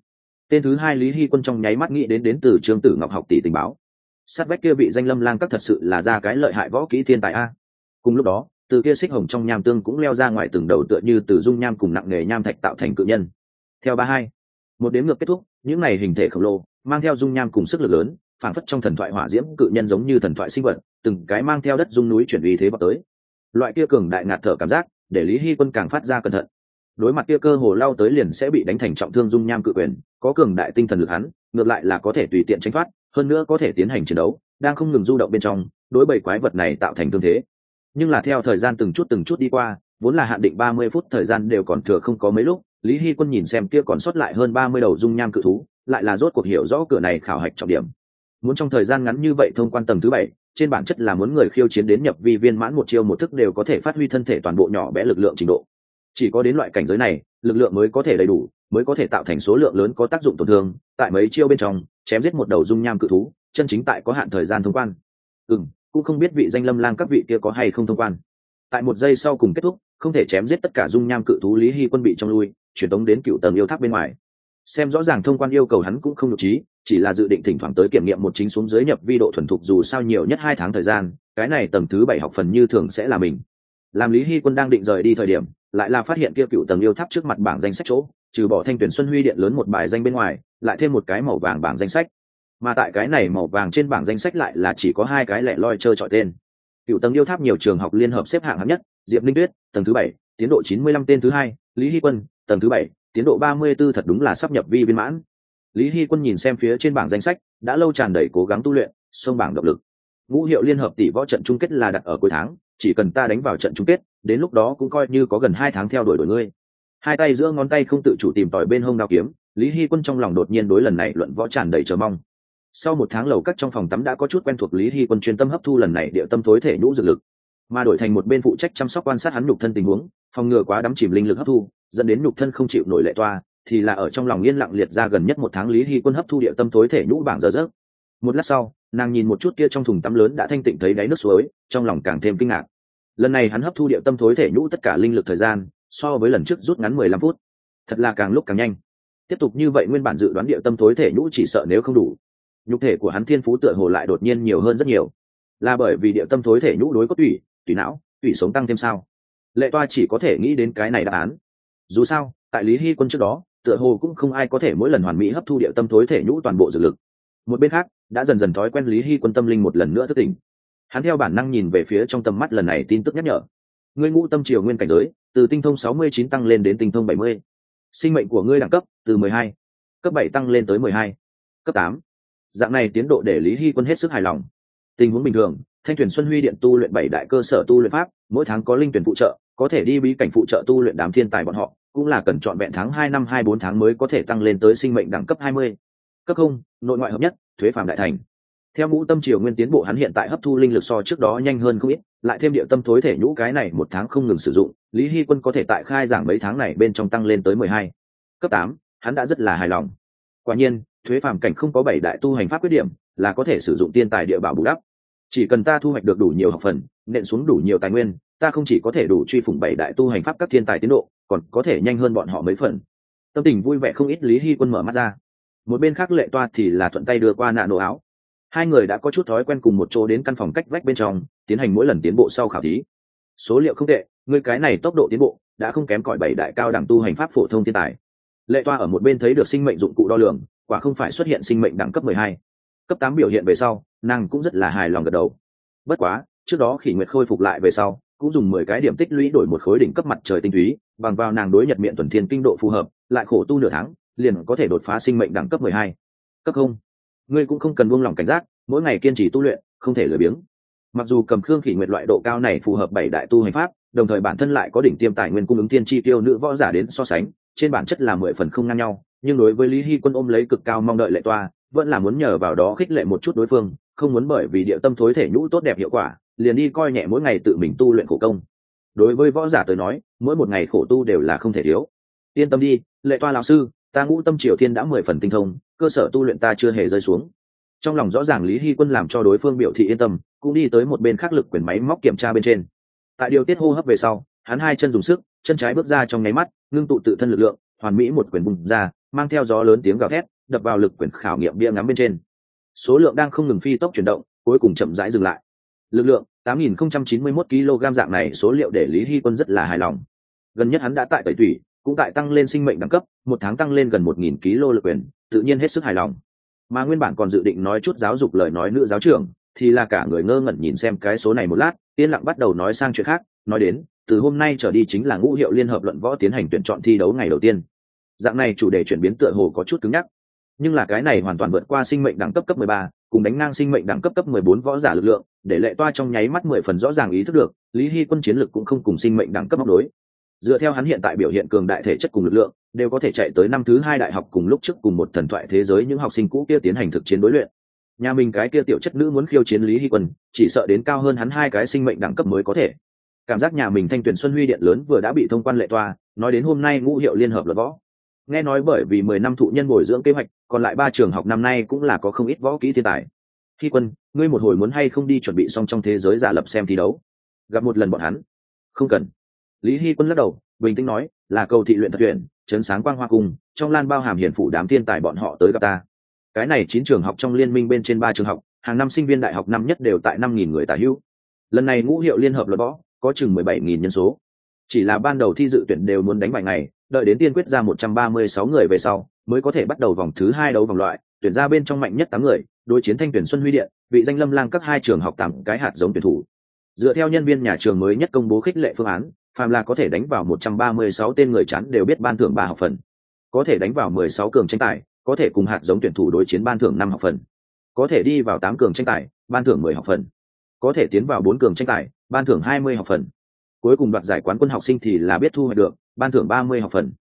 Tên thứ hai lý hy quân trong nháy mắt nghĩ đến đến từ trương tử ngọc học tỷ tình báo sát vách kia vị danh lâm lang các thật sự là ra cái lợi hại võ kỹ thiên tài a. Cùng lúc đó, từ kia xích hồng trong nham tương cũng leo ra ngoài từng đầu tựa như từ dung nham cùng nặng nghề nham thạch tạo thành cự nhân. Theo ba hai, một đếm ngược kết thúc, những này hình thể khổng lồ, mang theo dung nham cùng sức lực lớn phản phất trong thần thoại hỏa diễm cự nhân giống như thần thoại sinh vật, từng cái mang theo đất dung núi chuyển vì thế vào tới. Loại kia cường đại ngạt thở cảm giác, để lý hy quân càng phát ra cẩn thận. Đối mặt kia cơ hồ lao tới liền sẽ bị đánh thành trọng thương dung nham cự quyền, có cường đại tinh thần lực hắn, ngược lại là có thể tùy tiện tránh thoát hơn nữa có thể tiến hành chiến đấu, đang không ngừng du động bên trong, đối bầy quái vật này tạo thành tương thế. Nhưng là theo thời gian từng chút từng chút đi qua, vốn là hạn định ba mươi phút thời gian đều còn thừa không có mấy lúc, lý hy quân nhìn xem kia còn sót lại hơn ba mươi đầu dung nham cự thú, lại là rốt cuộc hiểu rõ cửa này khảo hạch trọng điểm. Muốn trong thời gian ngắn như vậy thông quan tầng thứ bảy, trên bản chất là muốn người khiêu chiến đến nhập vi viên mãn một chiêu một thức đều có thể phát huy thân thể toàn bộ nhỏ bé lực lượng trình độ. Chỉ có đến loại cảnh giới này, lực lượng mới có thể đầy đủ, mới có thể tạo thành số lượng lớn có tác dụng tổn thương, tại mấy chiêu bên trong chém giết một đầu dung nham cự thú, chân chính tại có hạn thời gian thông quan. Ừ cũng không biết vị danh lâm lang các vị kia có hay không thông quan. Tại một giây sau cùng kết thúc, không thể chém giết tất cả dung nham cự thú lý hy quân bị trong lui, truyền tống đến cựu tầng yêu tháp bên ngoài. Xem rõ ràng thông quan yêu cầu hắn cũng không nhục trí, chỉ là dự định thỉnh thoảng tới kiểm nghiệm một chính xuống dưới nhập vi độ thuần thục dù sao nhiều nhất hai tháng thời gian, cái này tầng thứ bảy học phần như thường sẽ là mình. Làm lý hy quân đang định rời đi thời điểm, lại là phát hiện kia cựu tầng yêu tháp trước mặt bảng danh sách chỗ trừ bỏ thanh tuyển xuân huy điện lớn một bài danh bên ngoài, lại thêm một cái màu vàng bảng danh sách. Mà tại cái này màu vàng trên bảng danh sách lại là chỉ có hai cái lẻ loi chơi trọi tên. Cựu tầng yêu tháp nhiều trường học liên hợp xếp hạng hạng nhất, diệp linh tuyết, tầng thứ bảy, tiến độ chín mươi lăm tên thứ hai, lý hy quân, tầng thứ bảy, tiến độ ba mươi b ố thật đúng là sắp nhập vi viên mãn. Lý hy quân nhìn xem phía trên bảng danh sách, đã lâu tràn đầy cố gắng tu luyện, sông bảng động lực. Ngũ hiệu liên hợp tỷ võ trận chung kết là đặt ở cuối tháng, chỉ cần ta đánh vào trận chung kết, đến lúc đó cũng coi như có gần hai tháng theo đuổi đổi ngươi hai tay giữa ngón tay không tự chủ tìm tòi bên hông đao kiếm, lý hy quân trong lòng đột nhiên đối lần này luận võ tràn đầy chờ mong. Sau một tháng lầu cắt trong phòng tắm đã có chút quen thuộc, lý hy quân chuyên tâm hấp thu lần này địa tâm thối thể nhũ dược lực. Mà đổi thành một bên phụ trách chăm sóc quan sát hắn nhục thân tình huống, phòng ngừa quá đắm chìm linh lực hấp thu, dẫn đến nhục thân không chịu nổi lệ toa, thì là ở trong lòng yên lặng liệt ra gần nhất một tháng lý hy quân hấp thu địa tâm thối thể nhũ bảng giờ rớt một lát sau, nàng nhìn một chút kia trong thùng tắm lớn đã thanh tịnh thấy đáy nước suối, trong lòng càng thêm kinh ngạc. Lần này hắn hấp thu địa tâm thối thể nhũ tất cả linh lực thời gian so với lần trước rút ngắn mười lăm phút. Thật là càng lúc càng nhanh. Tiếp tục như vậy nguyên bản dự đoán địa tâm thối thể nhũ chỉ sợ nếu không đủ, nhục thể của hắn thiên phú tựa hồ lại đột nhiên nhiều hơn rất nhiều. Là bởi vì địa tâm thối thể nhũ đối có tủy tủy não, tủy sống tăng thêm sao? Lệ toa chỉ có thể nghĩ đến cái này đáp án. Dù sao, tại lý hy quân trước đó, tựa hồ cũng không ai có thể mỗi lần hoàn mỹ hấp thu địa tâm thối thể nhũ toàn bộ dược lực. Một bên khác, đã dần dần thói quen lý hy quân tâm linh một lần nữa thất tỉnh. Hắn theo bản năng nhìn về phía trong tầm mắt lần này tin tức nhắc nhở. Ngươi ngũ tâm triều nguyên cảnh giới từ tinh thông sáu mươi chín tăng lên đến tinh thông bảy mươi. Sinh mệnh của ngươi đẳng cấp, từ mười hai. Cấp bảy tăng lên tới mười hai. Cấp tám. Dạng này tiến độ để lý hy quân hết sức hài lòng. Tình huống bình thường, thanh tuyển xuân huy điện tu luyện bảy đại cơ sở tu luyện pháp, mỗi tháng có linh tuyển phụ trợ, có thể đi bí cảnh phụ trợ tu luyện đám thiên tài bọn họ, cũng là cần chọn vẹn tháng hai năm hai bốn tháng mới có thể tăng lên tới sinh mệnh đẳng cấp hai mươi. Cấp không, nội ngoại hợp nhất, thuế phàm đại thành theo ngũ tâm triều nguyên tiến bộ, hắn hiện tại hấp thu linh lực so trước đó nhanh hơn không ít, lại thêm địa tâm thối thể nhũ cái này một tháng không ngừng sử dụng, lý hy quân có thể tại khai giảng mấy tháng này bên trong tăng lên tới mười hai. Cấp tám, hắn đã rất là hài lòng. Quả nhiên, thuế phàm cảnh không có bảy đại tu hành pháp quyết điểm, là có thể sử dụng tiên tài địa bảo bù đắp. Chỉ cần ta thu hoạch được đủ nhiều học phần, nện xuống đủ nhiều tài nguyên, ta không chỉ có thể đủ truy phủng bảy đại tu hành pháp các thiên tài tiến độ, còn có thể nhanh hơn bọn họ mấy phần. Tâm tình vui vẻ không ít, lý hy quân mở mắt ra. Một bên khác lệ toa thì là thuận tay đưa qua nạ nổ áo hai người đã có chút thói quen cùng một chỗ đến căn phòng cách vách bên trong, tiến hành mỗi lần tiến bộ sau khảo thí. Số liệu không tệ, người cái này tốc độ tiến bộ đã không kém cỏi bảy đại cao đẳng tu hành pháp phổ thông thiên tài. Lệ toa ở một bên thấy được sinh mệnh dụng cụ đo lường, quả không phải xuất hiện sinh mệnh đẳng cấp mười hai. Cấp tám biểu hiện về sau, nàng cũng rất là hài lòng gật đầu. Bất quá, trước đó khỉ nguyệt khôi phục lại về sau, cũng dùng mười cái điểm tích lũy đổi một khối đỉnh cấp mặt trời tinh túy, bằng vào nàng đối nhật miệng tuần thiên kinh độ phù hợp, lại khổ tu nửa tháng, liền có thể đột phá sinh mệnh đẳng cấp mười hai. Cấp không ngươi cũng không cần buông lỏng cảnh giác, mỗi ngày kiên trì tu luyện, không thể lười biếng. Mặc dù cầm khương khỉ nguyệt loại độ cao này phù hợp bảy đại tu hành pháp, đồng thời bản thân lại có đỉnh tiêm tài nguyên cung ứng tiên chi tiêu nữ võ giả đến so sánh, trên bản chất là mười phần không ngang nhau, nhưng đối với lý hy quân ôm lấy cực cao mong đợi lệ toa, vẫn là muốn nhờ vào đó khích lệ một chút đối phương, không muốn bởi vì địa tâm thối thể nhũ tốt đẹp hiệu quả, liền đi coi nhẹ mỗi ngày tự mình tu luyện khổ công. Đối với võ giả tới nói, mỗi một ngày khổ tu đều là không thể thiếu. Yên tâm đi, lệ toa lão sư, ta ngũ tâm triều thiên đã mười phần tinh thông cơ sở tu luyện ta chưa hề rơi xuống. Trong lòng rõ ràng lý hy quân làm cho đối phương biểu thị yên tâm, cũng đi tới một bên khắc lực quyền máy móc kiểm tra bên trên. Tại điều tiết hô hấp về sau, hắn hai chân dùng sức, chân trái bước ra trong nháy mắt, ngưng tụ tự thân lực lượng, hoàn mỹ một quyền bùng ra, mang theo gió lớn tiếng gào thét, đập vào lực quyền khảo nghiệm bia ngắm bên trên. Số lượng đang không ngừng phi tốc chuyển động, cuối cùng chậm rãi dừng lại. Lực lượng 8.091 kg dạng này, số liệu để lý hy quân rất là hài lòng. Gần nhất hắn đã tại tẩy thủy cũng tại tăng lên sinh mệnh đẳng cấp, một tháng tăng lên gần 1.000 kg lực quyền tự nhiên hết sức hài lòng. Mà nguyên bản còn dự định nói chút giáo dục lời nói nữ giáo trưởng thì là cả người ngơ ngẩn nhìn xem cái số này một lát yên lặng bắt đầu nói sang chuyện khác nói đến từ hôm nay trở đi chính là ngũ hiệu liên hợp luận võ tiến hành tuyển chọn thi đấu ngày đầu tiên. Dạng này chủ đề chuyển biến tựa hồ có chút cứng nhắc. Nhưng là cái này hoàn toàn vượt qua sinh mệnh đẳng cấp cấp 13, cùng đánh ngang sinh mệnh đẳng cấp cấp 14 võ giả lực lượng để lệ toa trong nháy mắt mười phần rõ ràng ý thức được lý hy quân chiến lực cũng không cùng sinh mệnh đẳng cấp móc đối. Dựa theo hắn hiện tại biểu hiện cường đại thể chất cùng lực lượng đều có thể chạy tới năm thứ hai đại học cùng lúc trước cùng một thần thoại thế giới những học sinh cũ kia tiến hành thực chiến đối luyện. Nhà mình cái kia tiểu chất nữ muốn khiêu chiến lý hy quân, chỉ sợ đến cao hơn hắn hai cái sinh mệnh đẳng cấp mới có thể. Cảm giác nhà mình thanh tuyển xuân huy điện lớn vừa đã bị thông quan lệ toa, nói đến hôm nay ngũ hiệu liên hợp luật võ. Nghe nói bởi vì mười năm thụ nhân bồi dưỡng kế hoạch, còn lại ba trường học năm nay cũng là có không ít võ kỹ thiên tài. Khi quân, ngươi một hồi muốn hay không đi chuẩn bị xong trong thế giới giả lập xem thi đấu? Gặp một lần bọn hắn. Không cần. Lý hy quân lắc đầu, bình tĩnh nói, là cầu thị luyện thật tuyển chấn sáng quang hoa cung, trong lan bao hàm hiển phủ đám thiên tài bọn họ tới gặp ta. Cái này chín trường học trong liên minh bên trên ba trường học, hàng năm sinh viên đại học năm nhất đều tại năm nghìn người tả hữu. Lần này ngũ hiệu liên hợp luật võ, có chừng mười bảy nghìn nhân số. Chỉ là ban đầu thi dự tuyển đều muốn đánh vài ngày, đợi đến tiên quyết ra một trăm ba mươi sáu người về sau, mới có thể bắt đầu vòng thứ hai đấu vòng loại, tuyển ra bên trong mạnh nhất tám người, đối chiến thanh tuyển xuân huy điện, vị danh lâm lang các hai trường học tám cái hạt giống tuyển thủ. Dựa theo nhân viên nhà trường mới nhất công bố khích lệ phương án phàm là có thể đánh vào một trăm ba mươi sáu tên người chắn đều biết ban thưởng ba học phần. Có thể đánh vào mười sáu cường tranh tài, có thể cùng hạt giống tuyển thủ đối chiến ban thưởng năm học phần. Có thể đi vào tám cường tranh tài, ban thưởng mười học phần. Có thể tiến vào bốn cường tranh tài, ban thưởng hai mươi học phần. Cuối cùng đoạt giải quán quân học sinh thì là biết thu hoạch được, ban thưởng ba mươi học phần.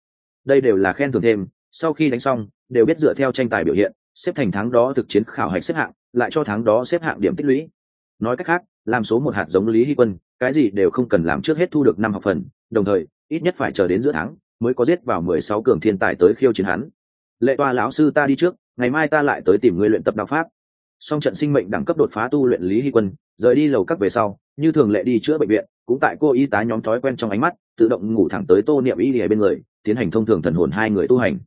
Đây đều là khen thưởng thêm, sau khi đánh xong, đều biết dựa theo tranh tài biểu hiện, xếp thành tháng đó thực chiến khảo hạch xếp hạng, lại cho tháng đó xếp hạng điểm tích lũy. Nói cách khác làm số một hạt giống lý hy quân, cái gì đều không cần làm trước hết thu được năm học phần, đồng thời, ít nhất phải chờ đến giữa tháng mới có giết vào mười sáu cường thiên tài tới khiêu chiến hắn. Lệ toa lão sư ta đi trước, ngày mai ta lại tới tìm người luyện tập đạo pháp. Song trận sinh mệnh đẳng cấp đột phá tu luyện lý hy quân, rời đi lầu các về sau, như thường lệ đi chữa bệnh viện, cũng tại cô y tá nhóm thói quen trong ánh mắt, tự động ngủ thẳng tới tô niệm y lìa bên người, tiến hành thông thường thần hồn hai người tu hành.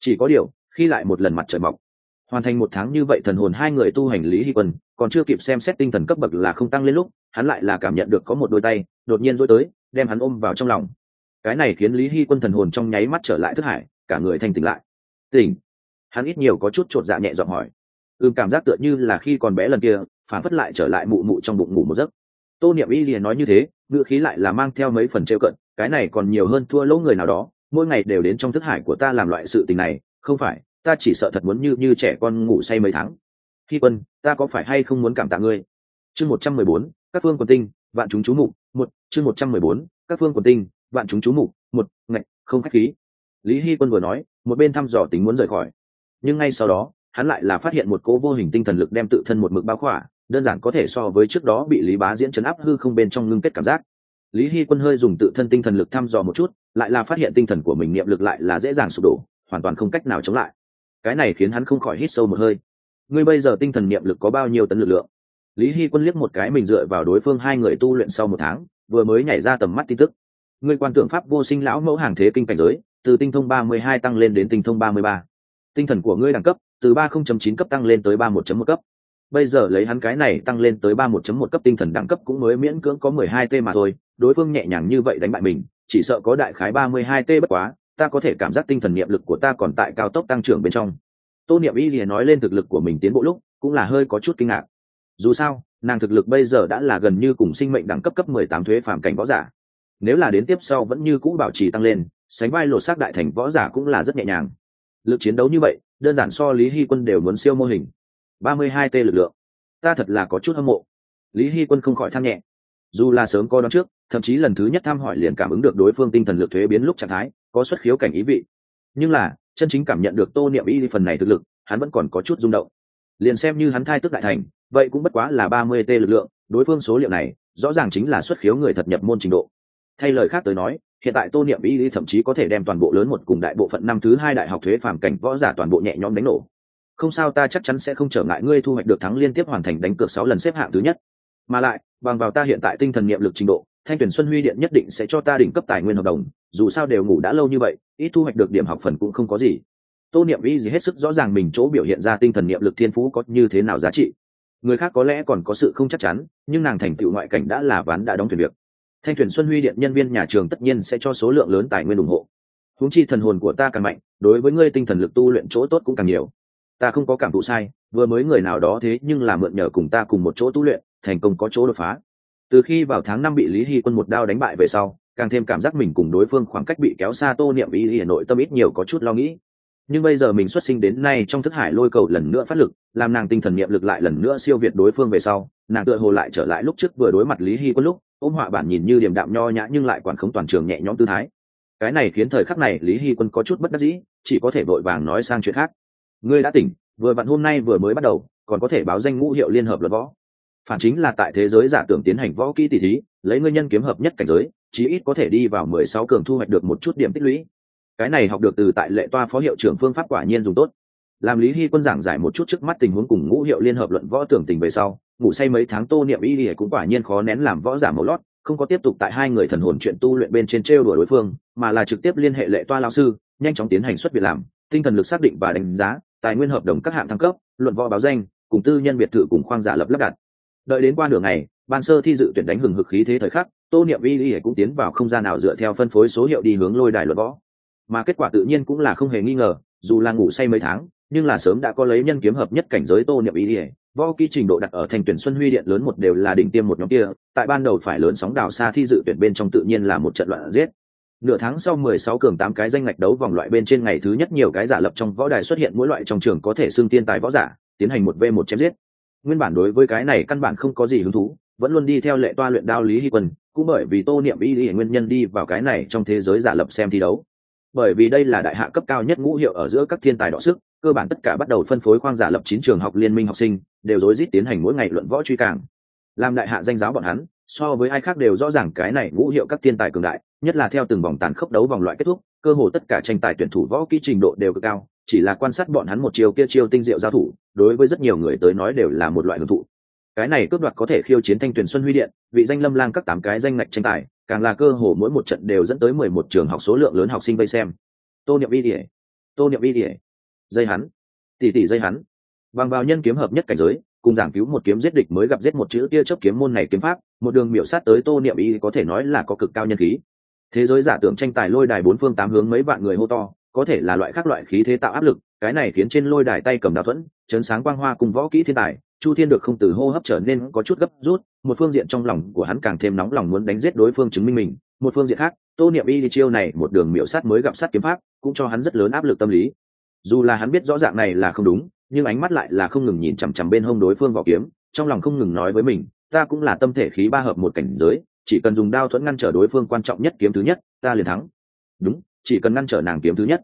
Chỉ có điều, khi lại một lần mặt trời mọc hoàn thành một tháng như vậy thần hồn hai người tu hành lý hy quân, còn chưa kịp xem xét tinh thần cấp bậc là không tăng lên lúc, hắn lại là cảm nhận được có một đôi tay, đột nhiên dối tới, đem hắn ôm vào trong lòng. Cái này khiến lý hy quân thần hồn trong nháy mắt trở lại thức hải, cả người thanh tỉnh lại. Tỉnh. Hắn ít nhiều có chút t r ộ t dạ nhẹ giọng hỏi. Ừm cảm giác tựa như là khi còn bé lần kia, phản phất lại trở lại mụ mụ trong bụng ngủ một giấc. Tô niệm y liền nói như thế ngựa khí lại là mang theo mấy phần trêu cận cái này còn nhiều hơn thua lỗ người nào đó, mỗi ngày đều đến trong thức hải của ta làm loại sự tình này, không phải ta chỉ sợ thật muốn như như trẻ con ngủ say mấy tháng. Khi quân, ta có phải hay không muốn cảm tạ ngươi? Chương một trăm mười bốn, các phương quần tinh, vạn chúng chú mục, một, chương một trăm mười bốn, các phương quần tinh, vạn chúng chú mục, một, ngạch, không khách khí. Lý hy quân vừa nói, một bên thăm dò tính muốn rời khỏi. Nhưng ngay sau đó, hắn lại là phát hiện một cố vô hình tinh thần lực đem tự thân một mực bao khỏa, đơn giản có thể so với trước đó bị lý bá diễn chấn áp hư không bên trong ngưng kết cảm giác. Lý hy quân hơi dùng tự thân tinh thần lực thăm dò một chút, lại là phát hiện tinh thần của mình niệm lực lại là dễ dàng sụp đổ, hoàn toàn không cách nào chống lại cái này khiến hắn không khỏi hít sâu một hơi. Ngươi bây giờ tinh thần niệm lực có bao nhiêu tấn lực lượng? Lý hy quân liếc một cái mình dựa vào đối phương hai người tu luyện sau một tháng, vừa mới nhảy ra tầm mắt tin tức. Ngươi quan tượng pháp vô sinh lão mẫu hàng thế kinh cảnh giới, từ tinh thông ba mươi hai tăng lên đến tinh thông ba mươi ba. Tinh thần của ngươi đẳng cấp, từ ba không chấm chín cấp tăng lên tới ba một chấm một cấp. Bây giờ lấy hắn cái này tăng lên tới ba một chấm một cấp tinh thần đẳng cấp cũng mới miễn cưỡng có mười hai t mà thôi, đối phương nhẹ nhàng như vậy đánh bại mình, chỉ sợ có đại khái ba mươi hai t bất quá ta có thể cảm giác tinh thần niệm lực của ta còn tại cao tốc tăng trưởng bên trong. Tô niệm y thì nói lên thực lực của mình tiến bộ lúc, cũng là hơi có chút kinh ngạc. Dù sao, nàng thực lực bây giờ đã là gần như cùng sinh mệnh đẳng cấp cấp mười tám thuế phàm cảnh võ giả. Nếu là đến tiếp sau vẫn như cũ bảo trì tăng lên, sánh vai lột xác đại thành võ giả cũng là rất nhẹ nhàng. Lực chiến đấu như vậy, đơn giản so lý hy quân đều muốn siêu mô hình. ba mươi hai t lực lượng. Ta thật là có chút hâm mộ. Lý hy quân không khỏi tham nhẹ. Dù là sớm coi đó trước, thậm chí lần thứ nhất thăm hỏi liền cảm ứng được đối phương tinh thần lực thuế biến lúc trạng thái có xuất khiếu cảnh ý vị. Nhưng là, chân chính cảm nhận được tô niệm y phần này thực lực, hắn vẫn còn có chút rung động. Liền xem như hắn thai tức đại thành, vậy cũng bất quá là ba mươi t lực lượng, đối phương số liệu này, rõ ràng chính là xuất khiếu người thật nhập môn trình độ. Thay lời khác tới nói, hiện tại tô niệm y thậm chí có thể đem toàn bộ lớn một cùng đại bộ phận năm thứ hai đại học thuế phàm cảnh võ giả toàn bộ nhẹ nhõm đánh nổ. Không sao ta chắc chắn sẽ không trở ngại ngươi thu hoạch được thắng liên tiếp hoàn thành đánh cược sáu lần xếp hạng thứ nhất. Mà lại, bằng vào ta hiện tại tinh thần niệm lực trình độ thanh tuyển xuân huy điện nhất định sẽ cho ta đỉnh cấp tài nguyên hợp đồng, dù sao đều ngủ đã lâu như vậy, ít thu hoạch được điểm học phần cũng không có gì. Tô niệm y gì hết sức rõ ràng mình chỗ biểu hiện ra tinh thần niệm lực thiên phú có như thế nào giá trị. Người khác có lẽ còn có sự không chắc chắn, nhưng nàng thành tựu ngoại cảnh đã là ván đã đóng thuyền việc. Thanh tuyển xuân huy điện nhân viên nhà trường tất nhiên sẽ cho số lượng lớn tài nguyên ủng hộ. Húng chi thần hồn của ta càng mạnh, đối với ngươi tinh thần lực tu luyện chỗ tốt cũng càng nhiều. Ta không có cảm thụ sai, vừa mới người nào đó thế nhưng là mượn nhờ cùng ta cùng một chỗ tu luyện, thành công có chỗ đột phá từ khi vào tháng năm bị lý hy quân một đao đánh bại về sau, càng thêm cảm giác mình cùng đối phương khoảng cách bị kéo xa tô niệm ý ý nội tâm ít nhiều có chút lo nghĩ. Nhưng bây giờ mình xuất sinh đến nay trong thức hải lôi cầu lần nữa phát lực, làm nàng tinh thần niệm lực lại lần nữa siêu việt đối phương về sau, nàng tựa hồ lại trở lại lúc trước vừa đối mặt lý hy quân lúc ôm họa bản nhìn như điềm đạm nho nhã nhưng lại quản khống toàn trường nhẹ nhõm tư thái. Cái này khiến thời khắc này lý hy quân có chút bất đắc dĩ, chỉ có thể vội vàng nói sang chuyện khác. Ngươi đã tỉnh, vừa vặn hôm nay vừa mới bắt đầu, còn có thể báo danh ngũ hiệu liên hợp luật võ phản chính là tại thế giới giả tưởng tiến hành võ kỹ tỷ thí, lấy ngươi nhân kiếm hợp nhất cảnh giới, chí ít có thể đi vào mười sáu cường thu hoạch được một chút điểm tích lũy. Cái này học được từ tại lệ toa phó hiệu trưởng phương pháp quả nhiên dùng tốt. Làm lý hy quân giảng giải một chút trước mắt tình huống cùng ngũ hiệu liên hợp luận võ tưởng tình về sau, ngủ say mấy tháng tô niệm y cũng quả nhiên khó nén làm võ giả màu lót, không có tiếp tục tại hai người thần hồn chuyện tu luyện bên trên trêu đuổi đối phương, mà là trực tiếp liên hệ lệ toa lao sư, nhanh chóng tiến hành xuất việc làm, tinh thần lực xác định và đánh giá, tài nguyên hợp đồng các hạng thăng cấp, luận võ báo danh, cùng tư nhân biệt thự cùng khoang giả lập lắp đặt đợi đến qua nửa ngày, ban sơ thi dự tuyển đánh hừng hực khí thế thời khắc, tô niệm y y cũng tiến vào không gian nào dựa theo phân phối số hiệu đi hướng lôi đài luận võ. Mà kết quả tự nhiên cũng là không hề nghi ngờ, dù là ngủ say mấy tháng, nhưng là sớm đã có lấy nhân kiếm hợp nhất cảnh giới tô niệm y y, võ kỹ trình độ đặt ở thành tuyển xuân huy điện lớn một đều là đỉnh tiêm một nhóm kia, tại ban đầu phải lớn sóng đào xa thi dự tuyển bên trong tự nhiên là một trận loạn giết. Nửa tháng sau 16 cường 8 cái danh ngạch đấu vòng loại bên trên ngày thứ nhất nhiều cái giả lập trong võ đài xuất hiện, mỗi loại trong trường có thể xưng tiên tài võ giả, tiến hành một v một chém giết nguyên bản đối với cái này căn bản không có gì hứng thú, vẫn luôn đi theo lệ toa luyện đao lý hy quân, cũng bởi vì tô niệm y lý nguyên nhân đi vào cái này trong thế giới giả lập xem thi đấu. Bởi vì đây là đại hạ cấp cao nhất ngũ hiệu ở giữa các thiên tài đọ sức, cơ bản tất cả bắt đầu phân phối khoang giả lập chín trường học liên minh học sinh, đều rối rít tiến hành mỗi ngày luận võ truy càng. Làm đại hạ danh giáo bọn hắn, so với ai khác đều rõ ràng cái này ngũ hiệu các thiên tài cường đại, nhất là theo từng vòng tàn khốc đấu vòng loại kết thúc, cơ hồ tất cả tranh tài tuyển thủ võ kỹ trình độ đều cực cao chỉ là quan sát bọn hắn một chiều kia chiêu tinh diệu giao thủ, đối với rất nhiều người tới nói đều là một loại hưởng thụ. Cái này cướp đoạt có thể khiêu chiến thanh tuyển xuân huy điện, vị danh lâm lang các tám cái danh ngạch tranh tài, càng là cơ hồ mỗi một trận đều dẫn tới mười một trường học số lượng lớn học sinh vây xem. Tô niệm y địa tô niệm y địa dây hắn, tỷ tỷ dây hắn. Bằng vào nhân kiếm hợp nhất cảnh giới, cùng giảng cứu một kiếm giết địch mới gặp giết một chữ tia chớp kiếm môn này kiếm pháp, một đường miểu sát tới tô niệm y có thể nói là có cực cao nhân khí. Thế giới giả tưởng tranh tài lôi đài bốn phương tám hướng mấy vạn người hô to có thể là loại khác loại khí thế tạo áp lực, cái này khiến trên lôi đài tay cầm đào thuẫn, chấn sáng quang hoa cùng võ kỹ thiên tài, chu thiên được không từ hô hấp trở nên có chút gấp rút, một phương diện trong lòng của hắn càng thêm nóng lòng muốn đánh giết đối phương chứng minh mình, một phương diện khác, tô niệm y đi chiêu này một đường miễu sát mới gặp sát kiếm pháp, cũng cho hắn rất lớn áp lực tâm lý. Dù là hắn biết rõ ràng này là không đúng, nhưng ánh mắt lại là không ngừng nhìn chằm chằm bên hông đối phương vào kiếm, trong lòng không ngừng nói với mình, ta cũng là tâm thể khí ba hợp một cảnh giới, chỉ cần dùng đao thuẫn ngăn trở đối phương quan trọng nhất kiếm thứ nhất, ta liền thắng. Đúng chỉ cần ngăn trở nàng kiếm thứ nhất.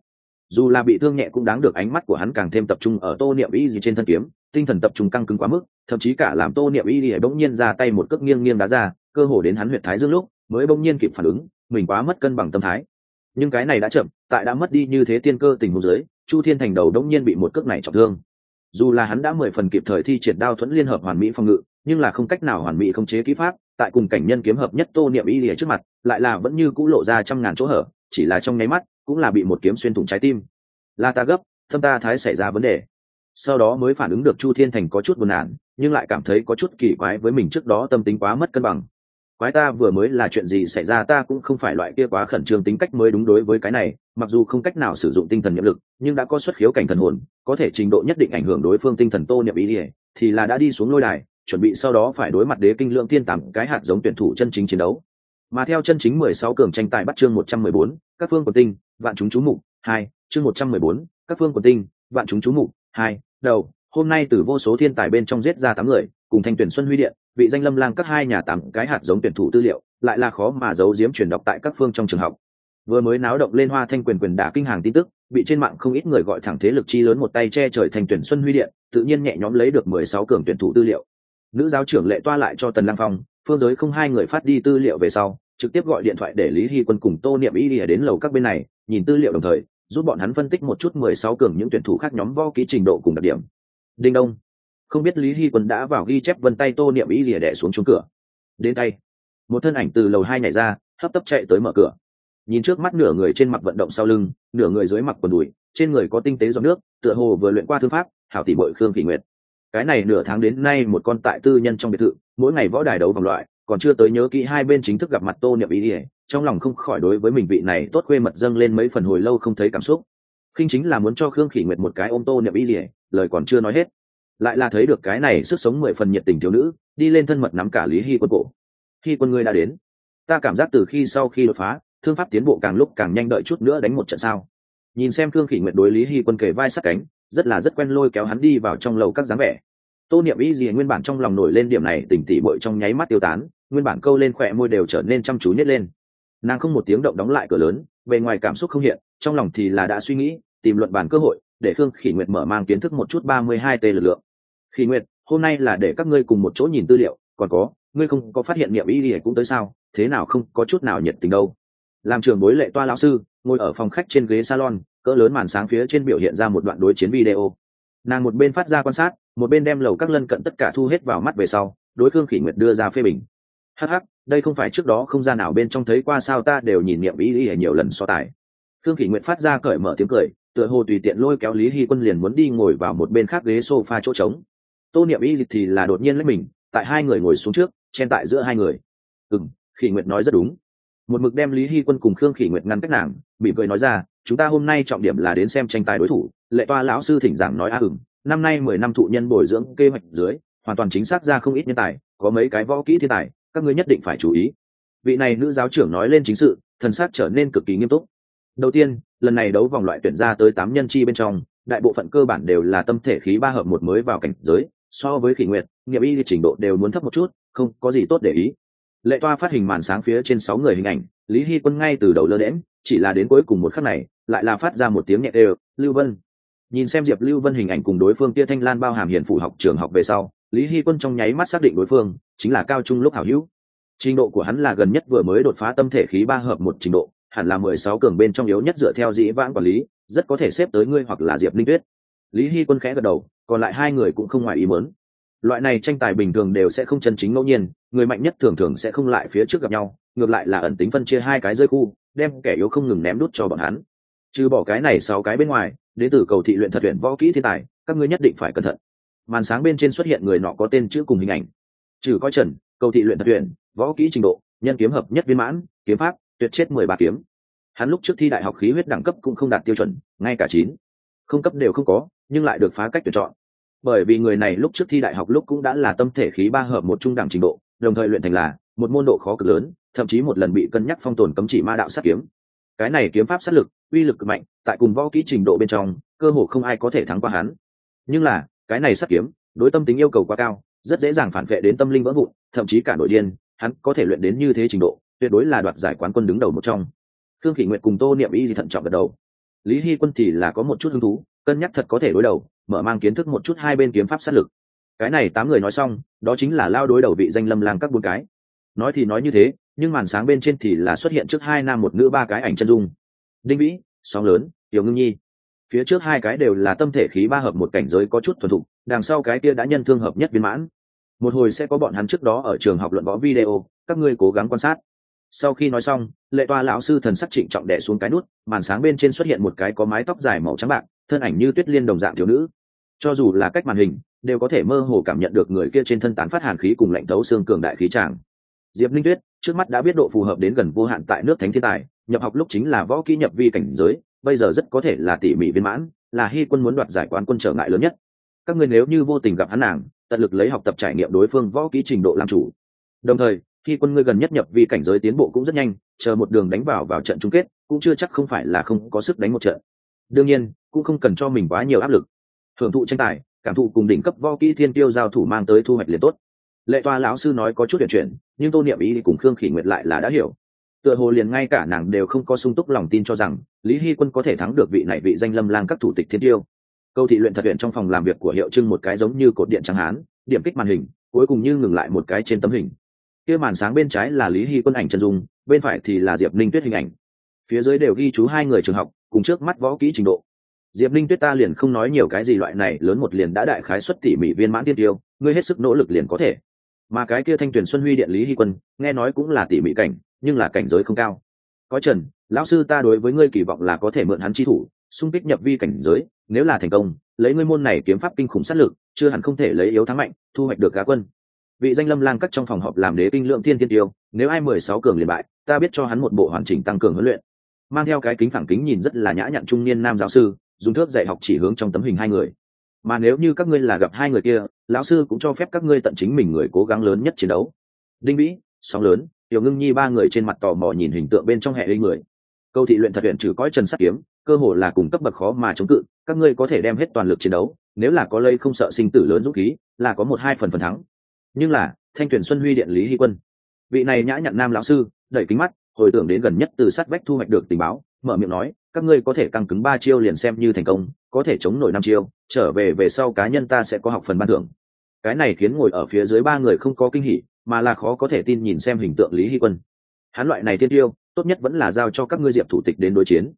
Dù là bị thương nhẹ cũng đáng được ánh mắt của hắn càng thêm tập trung ở tô niệm y gì trên thân kiếm, tinh thần tập trung căng cứng quá mức, thậm chí cả làm tô niệm y gì bỗng nhiên ra tay một cước nghiêng nghiêng đá ra, cơ hồ đến hắn huyệt thái dương lúc, mới bỗng nhiên kịp phản ứng, mình quá mất cân bằng tâm thái. Nhưng cái này đã chậm, tại đã mất đi như thế tiên cơ tình huống dưới, chu thiên thành đầu bỗng nhiên bị một cước này trọng thương. Dù là hắn đã mười phần kịp thời thi triển đao thuẫn liên hợp hoàn mỹ phòng ngự, nhưng là không cách nào hoàn mỹ không chế kỹ pháp, tại cùng cảnh nhân kiếm hợp nhất tô niệm y lìa trước mặt, lại là vẫn như cũ lộ ra trăm ngàn chỗ hở chỉ là trong nháy mắt, cũng là bị một kiếm xuyên thủng trái tim. La ta gấp, thâm ta thái xảy ra vấn đề. Sau đó mới phản ứng được chu thiên thành có chút buồn nản, nhưng lại cảm thấy có chút kỳ quái với mình trước đó tâm tính quá mất cân bằng. Quái ta vừa mới là chuyện gì xảy ra ta cũng không phải loại kia quá khẩn trương tính cách mới đúng đối với cái này, mặc dù không cách nào sử dụng tinh thần nhiệm lực, nhưng đã có xuất khiếu cảnh thần hồn, có thể trình độ nhất định ảnh hưởng đối phương tinh thần tô niệm ý ỉa thì là đã đi xuống lôi đài, chuẩn bị sau đó phải đối mặt đế kinh lượng thiên tặng cái hạt giống tuyển thủ chân chính chiến đấu mà theo chân chính mười sáu cường tranh tài bắt chương một trăm mười bốn, các phương của tinh, vạn chúng chú mục, hai, chương một trăm mười bốn, các phương của tinh, vạn chúng chú mục, hai, đầu, hôm nay từ vô số thiên tài bên trong giết ra tám người, cùng thanh tuyển xuân huy điện, vị danh lâm lang các hai nhà tám cái hạt giống tuyển thủ tư liệu, lại là khó mà giấu giếm truyền đọc tại các phương trong trường học. Vừa mới náo động lên hoa thanh quyền quyền đả kinh hàng tin tức, bị trên mạng không ít người gọi thẳng thế lực chi lớn một tay che trời thành tuyển xuân huy điện, tự nhiên nhẹ nhõm lấy được mười sáu cường tuyển thủ tư liệu. Nữ giáo trưởng lệ toa lại cho tần lang phong, phương giới không hai người phát đi tư liệu về sau trực tiếp gọi điện thoại để lý hy quân cùng tô niệm y đi đến lầu các bên này, nhìn tư liệu đồng thời, giúp bọn hắn phân tích một chút mười sáu cường những tuyển thủ khác nhóm vo ký trình độ cùng đặc điểm. Đinh đông. Không biết lý hy quân đã vào ghi chép vân tay tô niệm y lìa đẻ xuống chuông cửa. Đến tay. Một thân ảnh từ lầu hai nhảy ra, hấp tấp chạy tới mở cửa. Nhìn trước mắt nửa người trên mặt vận động sau lưng, nửa người dưới mặc quần đùi, trên người có tinh tế giọt nước, tựa hồ vừa luyện qua thư pháp, hảo tỷ bội khương kỷ nguyệt. Cái này nửa tháng đến nay một con tại tư nhân trong biệt thự, mỗi ngày võ đài đấu vòng loại còn chưa tới nhớ kỹ hai bên chính thức gặp mặt tô niệm ý ỉa, trong lòng không khỏi đối với mình vị này tốt quê mật dâng lên mấy phần hồi lâu không thấy cảm xúc. Khinh chính là muốn cho khương khỉ nguyệt một cái ôm tô niệm ý ỉa, lời còn chưa nói hết. Lại là thấy được cái này sức sống mười phần nhiệt tình thiếu nữ, đi lên thân mật nắm cả lý hy quân cổ. Khi quân ngươi đã đến. Ta cảm giác từ khi sau khi đột phá, thương pháp tiến bộ càng lúc càng nhanh đợi chút nữa đánh một trận sao. Nhìn xem khương khỉ nguyệt đối lý hy quân kề vai sát cánh, rất là rất quen lôi kéo hắn đi vào trong lầu các dáng vẻ tô niệm ý gì nguyên bản trong lòng nổi lên điểm này, tỉnh tỉ bội trong nháy mắt tiêu tán, nguyên bản câu lên khỏe môi đều trở nên chăm chú nhất lên. Nàng không một tiếng động đóng lại cửa lớn, bề ngoài cảm xúc không hiện, trong lòng thì là đã suy nghĩ, tìm luận bàn cơ hội, để khương khỉ nguyệt mở mang kiến thức một chút ba mươi hai t lực lượng. Khỉ nguyệt, hôm nay là để các ngươi cùng một chỗ nhìn tư liệu, còn có, ngươi không có phát hiện niệm ý gì cũng tới sao, thế nào không, có chút nào nhiệt tình đâu. Làm trường bối lệ toa lão sư, ngồi ở phòng khách trên ghế salon, cỡ lớn màn sáng phía trên biểu hiện ra một đoạn đối chiến video nàng một bên phát ra quan sát, một bên đem lầu các lân cận tất cả thu hết vào mắt về sau, đối khương khỉ nguyệt đưa ra phê bình. Hh đây không phải trước đó không gian nào bên trong thấy qua sao ta đều nhìn niệm ý ý nhiều lần so tài. Khương khỉ nguyệt phát ra cởi mở tiếng cười, tựa hồ tùy tiện lôi kéo lý hy quân liền muốn đi ngồi vào một bên khác ghế s o f a chỗ trống. Tô niệm ý thì là đột nhiên lấy mình, tại hai người ngồi xuống trước, chen tại giữa hai người. Ừ n khỉ nguyệt nói rất đúng. Một mực đem lý hy quân cùng khương khỉ nguyệt ngăn cách nàng bị cười nói ra chúng ta hôm nay trọng điểm là đến xem tranh tài đối thủ, lệ toa lão sư thỉnh giảng nói a à ừng năm nay mười năm thụ nhân bồi dưỡng kế hoạch dưới, hoàn toàn chính xác ra không ít nhân tài, có mấy cái võ kỹ thiên tài, các ngươi nhất định phải chú ý. Vị này nữ giáo trưởng nói lên chính sự, thần sắc trở nên cực kỳ nghiêm túc. Đầu tiên, lần này đấu vòng loại tuyển ra tới tám nhân chi bên trong, đại bộ phận cơ bản đều là tâm thể khí ba hợp một mới vào cảnh giới, so với khỉ nguyệt, nghiệp y trình độ đều muốn thấp một chút, không có gì tốt để ý. Lệ toa phát hình màn sáng phía trên sáu người hình ảnh, lý hy quân ngay từ đầu lơ đễm chỉ là đến cuối cùng một khắc này, lại là phát ra một tiếng nhẹ đều, lưu vân. Nhìn xem diệp lưu vân hình ảnh cùng đối phương tia thanh lan bao hàm hiền phủ học trường học về sau, lý hy quân trong nháy mắt xác định đối phương chính là cao trung lúc hảo hữu. Trình độ của hắn là gần nhất vừa mới đột phá tâm thể khí ba hợp một trình độ, hẳn là mười sáu cường bên trong yếu nhất dựa theo dĩ vãng quản lý, rất có thể xếp tới ngươi hoặc là diệp linh tuyết. Lý hy quân khẽ gật đầu, còn lại hai người cũng không ngoài ý mớn loại này tranh tài bình thường đều sẽ không chân chính ngẫu nhiên, người mạnh nhất thường thường sẽ không lại phía trước gặp nhau, ngược lại là ẩn tính phân chia hai cái rơi khu, đem kẻ yếu không ngừng ném đút cho bọn hắn. Trừ bỏ cái này sáu cái bên ngoài, đến từ cầu thị luyện thật luyện võ kỹ thiên tài, các ngươi nhất định phải cẩn thận. Màn sáng bên trên xuất hiện người nọ có tên chữ cùng hình ảnh. Trừ coi trần cầu thị luyện thật luyện, võ kỹ trình độ, nhân kiếm hợp nhất viên mãn, kiếm pháp, tuyệt chết mười ba kiếm. Hắn lúc trước thi đại học khí huyết đẳng cấp cũng không đạt tiêu chuẩn, ngay cả chín. Không cấp đều không có, nhưng lại được phá cách tuyển chọn bởi vì người này lúc trước thi đại học lúc cũng đã là tâm thể khí ba hợp một trung đẳng trình độ, đồng thời luyện thành là một môn độ khó cực lớn, thậm chí một lần bị cân nhắc phong tồn cấm chỉ ma đạo sát kiếm. Cái này kiếm pháp sát lực, uy lực cực mạnh, tại cùng võ kỹ trình độ bên trong, cơ hồ không ai có thể thắng qua hắn. Nhưng là, cái này sát kiếm, đối tâm tính yêu cầu quá cao, rất dễ dàng phản vệ đến tâm linh vỡ vụn, thậm chí cả nội điên, hắn có thể luyện đến như thế trình độ, tuyệt đối là đoạt giải quán quân đứng đầu một trong. Thương kỷ nguyệt cùng tô niệm y thì thận trọng gật đầu. Lý hy quân thì là có một chút hứng thú cân nhắc thật có thể đối đầu, mở mang kiến thức một chút hai bên kiếm pháp sát lực. Cái này tám người nói xong, đó chính là lao đối đầu vị danh lâm lang các bốn cái. Nói thì nói như thế, nhưng màn sáng bên trên thì là xuất hiện trước hai nam một nữ ba cái ảnh chân dung. Đinh vĩ, sóng lớn, tiểu ngưng nhi. Phía trước hai cái đều là tâm thể khí ba hợp một cảnh giới có chút thuần thục, đằng sau cái kia đã nhân thương hợp nhất viên mãn. Một hồi sẽ có bọn hắn trước đó ở trường học luận võ video, các ngươi cố gắng quan sát. Sau khi nói xong, lệ toa lão sư thần sắc trịnh trọng đẻ xuống cái nút, màn sáng bên trên xuất hiện một cái có mái tóc dài màu trắng bạc thân ảnh như tuyết liên đồng dạng thiếu nữ. Cho dù là cách màn hình, đều có thể mơ hồ cảm nhận được người kia trên thân tán phát hàn khí cùng lạnh thấu xương cường đại khí tràng. Diệp linh tuyết, trước mắt đã biết độ phù hợp đến gần vô hạn tại nước thánh thiên tài, nhập học lúc chính là võ kỹ nhập vi cảnh giới, bây giờ rất có thể là tỉ mỉ viên mãn, là hy quân muốn đoạt giải quán quân trở ngại lớn nhất. Các người nếu như vô tình gặp hắn nàng, tận lực lấy học tập trải nghiệm đối phương võ kỹ trình độ làm chủ. Đồng thời, khi quân ngươi gần nhất nhập vi cảnh giới tiến bộ cũng rất nhanh, chờ một đường đánh vào vào trận chung kết, cũng chưa chắc không phải là không có sức đánh một trận. Đương nhiên cũng không cần cho mình quá nhiều áp lực. Hưởng thụ tranh tài, cảm thụ cùng đỉnh cấp võ kỹ thiên tiêu giao thủ mang tới thu hoạch liền tốt. Lệ toa lão sư nói có chút chuyện chuyện nhưng tô niệm ý cùng khương khỉ nguyệt lại là đã hiểu. Tựa hồ liền ngay cả nàng đều không có sung túc lòng tin cho rằng lý hy quân có thể thắng được vị này vị danh lâm lang các thủ tịch thiên tiêu. Câu thị luyện thật luyện trong phòng làm việc của hiệu trưng một cái giống như cột điện trắng hán, điểm kích màn hình, cuối cùng như ngừng lại một cái trên tấm hình. Kia màn sáng bên trái là lý hy quân ảnh chân dung, bên phải thì là diệp ninh tuyết hình ảnh. Phía dưới đều ghi chú hai người trường học, cùng trước mắt võ kỹ trình độ diệp ninh tuyết ta liền không nói nhiều cái gì, loại này lớn một liền đã đại khái xuất tỉ mỉ viên mãn tiên tiêu, ngươi hết sức nỗ lực liền có thể. Mà cái kia thanh tuyển xuân huy điện lý hy quân, nghe nói cũng là tỉ mỉ cảnh, nhưng là cảnh giới không cao. Có trần, lão sư ta đối với ngươi kỳ vọng là có thể mượn hắn chi thủ, xung kích nhập vi cảnh giới, nếu là thành công, lấy ngươi môn này kiếm pháp kinh khủng sát lực, chưa hẳn không thể lấy yếu thắng mạnh, thu hoạch được cá quân. Vị danh lâm lang cắt trong phòng họp làm đế kinh lượng thiên thiên tiêu, nếu ai mười sáu cường liền bại, ta biết cho hắn một bộ hoàn chỉnh tăng cường huấn luyện. Mang theo cái kính phẳng kính nhìn rất là nhã nhặn trung niên nam giáo sư dùng thước dạy học chỉ hướng trong tấm hình hai người. Mà nếu như các ngươi là gặp hai người kia, lão sư cũng cho phép các ngươi tận chính mình người cố gắng lớn nhất chiến đấu. Đinh vĩ, sóng lớn, tiểu ngưng nhi ba người trên mặt tò mò nhìn hình tượng bên trong hệ linh người. Câu thị luyện thật luyện trừ cõi trần sắt kiếm, cơ hồ là cùng cấp bậc khó mà chống cự, các ngươi có thể đem hết toàn lực chiến đấu, nếu là có lây không sợ sinh tử lớn dũng khí, là có một hai phần phần thắng. Nhưng là, thanh tuyển xuân huy điện lý hy quân. Vị này nhã nhặn nam lão sư, đẩy kính mắt, hồi tưởng đến gần nhất từ sát vách thu hoạch được tình báo, mở miệng nói các ngươi có thể căng cứng ba chiêu liền xem như thành công, có thể chống nổi năm chiêu, trở về về sau cá nhân ta sẽ có học phần ban thưởng. Cái này khiến ngồi ở phía dưới ba người không có kinh hỉ, mà là khó có thể tin nhìn xem hình tượng lý hy quân. Hắn loại này thiên tiêu, tốt nhất vẫn là giao cho các ngươi diệp thủ tịch đến đối chiến.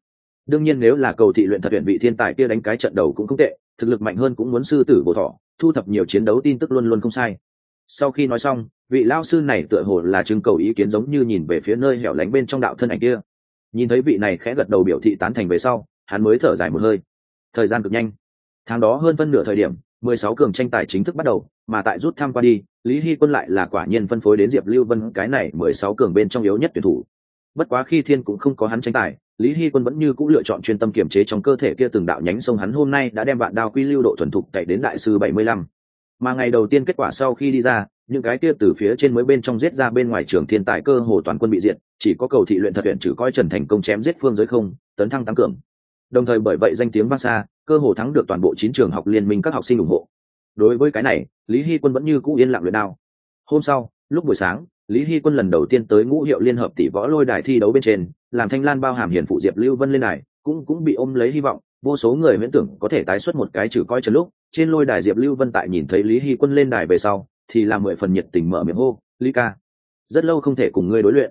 Đương nhiên nếu là cầu thị luyện thật tuyển vị thiên tài kia đánh cái trận đầu cũng không tệ, thực lực mạnh hơn cũng muốn sư tử bộ thọ thu thập nhiều chiến đấu tin tức luôn luôn không sai. Sau khi nói xong, vị lao sư này tựa hồ là trưng cầu ý kiến giống như nhìn về phía nơi hẻo lánh bên trong đạo thân ảnh kia nhìn thấy vị này khẽ gật đầu biểu thị tán thành về sau, hắn mới thở dài một hơi. Thời gian cực nhanh. Tháng đó hơn phân nửa thời điểm, mười sáu cường tranh tài chính thức bắt đầu, mà tại rút tham qua đi, lý hy quân lại là quả nhiên phân phối đến diệp lưu vân cái này mười sáu cường bên trong yếu nhất tuyển thủ. Bất quá khi thiên cũng không có hắn tranh tài, lý hy quân vẫn như c ũ lựa chọn chuyên tâm kiểm chế trong cơ thể kia từng đạo nhánh sông hắn hôm nay đã đem vạn đao quy lưu độ thuần thục cậy đến đại sư bảy mươi lăm mà ngày đầu tiên kết quả sau khi đi ra, những cái kia từ phía trên mới bên trong giết ra bên ngoài trường thiên tài cơ hồ toàn quân bị diệt, chỉ có cầu thị luyện thật luyện trừ coi trần thành công chém giết phương giới không, tấn thăng tăng cường. Đồng thời bởi vậy danh tiếng vang xa, cơ hồ thắng được toàn bộ chín trường học liên minh các học sinh ủng hộ. Đối với cái này, lý hy quân vẫn như cũ yên lặng luyện đao. Hôm sau, lúc buổi sáng, lý hy quân lần đầu tiên tới ngũ hiệu liên hợp tỷ võ lôi đài thi đấu bên trên, làm thanh lan bao hàm hiền phụ diệp lưu vân lên đài, cũng cũng bị ôm lấy hy vọng vô số người miễn tưởng có thể tái xuất một cái trừ coi trần lúc, trên lôi đài diệp lưu vân tại nhìn thấy lý hy quân lên đài về sau, thì làm mười phần nhiệt tình mở miệng hô, lý ca, rất lâu không thể cùng ngươi đối luyện.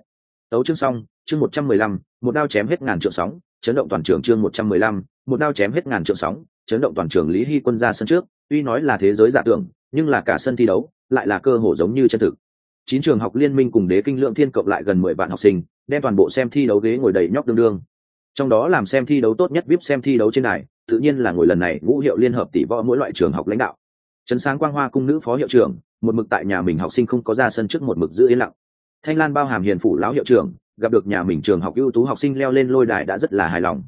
Tấu chương xong, chương một trăm mười lăm, một đao chém hết ngàn trượng sóng, chấn động toàn trường chương một trăm mười lăm, một đao chém hết ngàn trượng sóng, chấn động toàn trường lý hy quân ra sân trước, tuy nói là thế giới giả tưởng, nhưng là cả sân thi đấu, lại là cơ hồ giống như chân thực. Chín trường học liên minh cùng đế kinh lượng thiên cộng lại gần mười vạn học sinh, đem toàn bộ xem thi đấu ghế ngồi đầy nhóc đương đương trong đó làm xem thi đấu tốt nhất vip xem thi đấu trên đài, tự nhiên là ngồi lần này ngũ hiệu liên hợp tỷ võ mỗi loại trường học lãnh đạo. Trấn sáng quang hoa cung nữ phó hiệu trưởng một mực tại nhà mình học sinh không có ra sân trước một mực giữ yên lặng. Thanh lan bao hàm hiền phủ lão hiệu trưởng gặp được nhà mình trường học ưu tú học sinh leo lên lôi đài đã rất là hài lòng.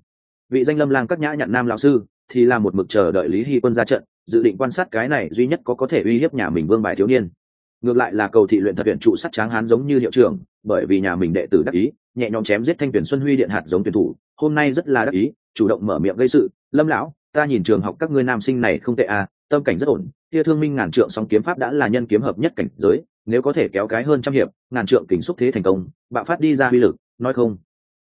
Vị danh lâm lang các nhã nhận nam lão sư thì là một mực chờ đợi lý hy quân ra trận dự định quan sát cái này duy nhất có có thể uy hiếp nhà mình vương bài thiếu niên. Ngược lại là cầu thị luyện thật tuyển trụ sắt tráng hán giống như hiệu trưởng bởi vì nhà mình đệ tử đắc ý nhẹ nhõm chém giết thanh tuyển xuân huy điện hạt giống tuyển thủ hôm nay rất là đắc ý, chủ động mở miệng gây sự, lâm lão, ta nhìn trường học các ngươi nam sinh này không tệ à tâm cảnh rất ổn, kia thương minh ngàn trượng song kiếm pháp đã là nhân kiếm hợp nhất cảnh giới, nếu có thể kéo cái hơn trăm hiệp, ngàn trượng kính xúc thế thành công, bạo phát đi ra uy lực, nói không,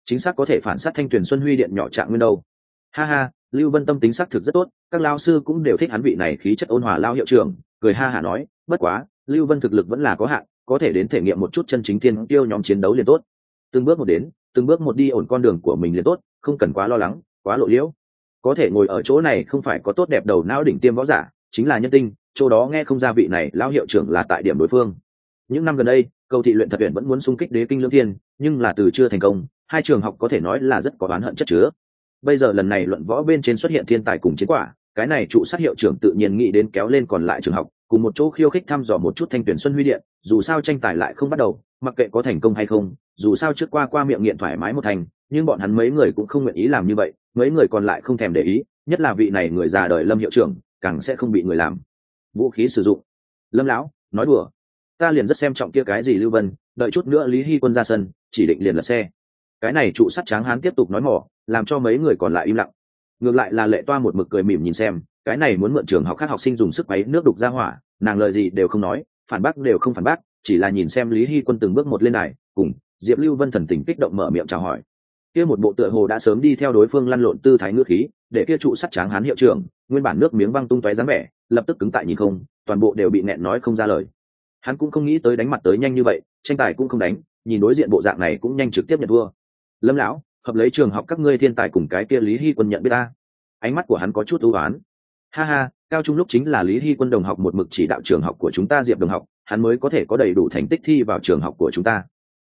chính xác có thể phản sát thanh tuyển xuân huy điện nhỏ trạng nguyên đâu. Ha ha, lưu vân tâm tính xác thực rất tốt, các lao sư cũng đều thích hắn vị này khí chất ôn hòa lao hiệu trưởng, cười ha hả nói, bất quá, lưu vân thực lực vẫn là có hạn, có thể đến thể nghiệm một chút chân chính thiên tiêu nhóm chiến đấu liền tốt. Từng bước một đến từng bước một đi ổn con đường của mình liền tốt, không cần quá lo lắng, quá lộ liễu. Có thể ngồi ở chỗ này không phải có tốt đẹp đầu não đỉnh tiêm võ giả, chính là nhân tinh, chỗ đó nghe không ra vị này lao hiệu trưởng là tại điểm đối phương. Những năm gần đây cầu thị luyện thật viện vẫn muốn xung kích đế kinh lương thiên, nhưng là từ chưa thành công, hai trường học có thể nói là rất có oán hận chất chứa. Bây giờ lần này luận võ bên trên xuất hiện thiên tài cùng chiến quả, cái này trụ sát hiệu trưởng tự nhiên nghĩ đến kéo lên còn lại trường học, cùng một chỗ khiêu khích thăm dò một chút thanh tuyển xuân huy điện, dù sao tranh tài lại không bắt đầu mặc kệ có thành công hay không, dù sao trước qua qua miệng nghiện thoải mái một thành, nhưng bọn hắn mấy người cũng không nguyện ý làm như vậy, mấy người còn lại không thèm để ý, nhất là vị này người già đời lâm hiệu trưởng, càng sẽ không bị người làm. Vũ khí sử dụng. Lâm lão, nói đùa. Ta liền rất xem trọng kia cái gì lưu vân, đợi chút nữa lý hy quân ra sân, chỉ định liền lật xe. Cái này trụ sắt tráng hán tiếp tục nói mỏ, làm cho mấy người còn lại im lặng. Ngược lại là lệ toa một mực cười mỉm nhìn xem, cái này muốn mượn trường học khác học sinh dùng sức máy nước đục ra hỏa, nàng lời gì đều không nói, phản bác đều không phản bác chỉ là nhìn xem lý hy quân từng bước một lên này cùng diệp lưu vân thần tình kích động mở miệng chào hỏi. Kia một bộ tựa hồ đã sớm đi theo đối phương lăn lộn tư thái ngữ khí, để kia trụ sắt tráng hán hiệu trưởng, nguyên bản nước miếng băng tung tóe dáng vẻ, lập tức cứng tại nhìn không, toàn bộ đều bị nẹn nói không ra lời. Hắn cũng không nghĩ tới đánh mặt tới nhanh như vậy, tranh tài cũng không đánh, nhìn đối diện bộ dạng này cũng nhanh trực tiếp nhận thua. Lâm lão, hợp lấy trường học các ngươi thiên tài cùng cái kia lý hy quân nhận biết ta. Ánh mắt của hắn có chút ưu oán. Ha ha, cao trung lúc chính là lý hy quân đồng học một mực chỉ đạo trường học của chúng ta diệp đồng học hắn mới có thể có đầy đủ thành tích thi vào trường học của chúng ta.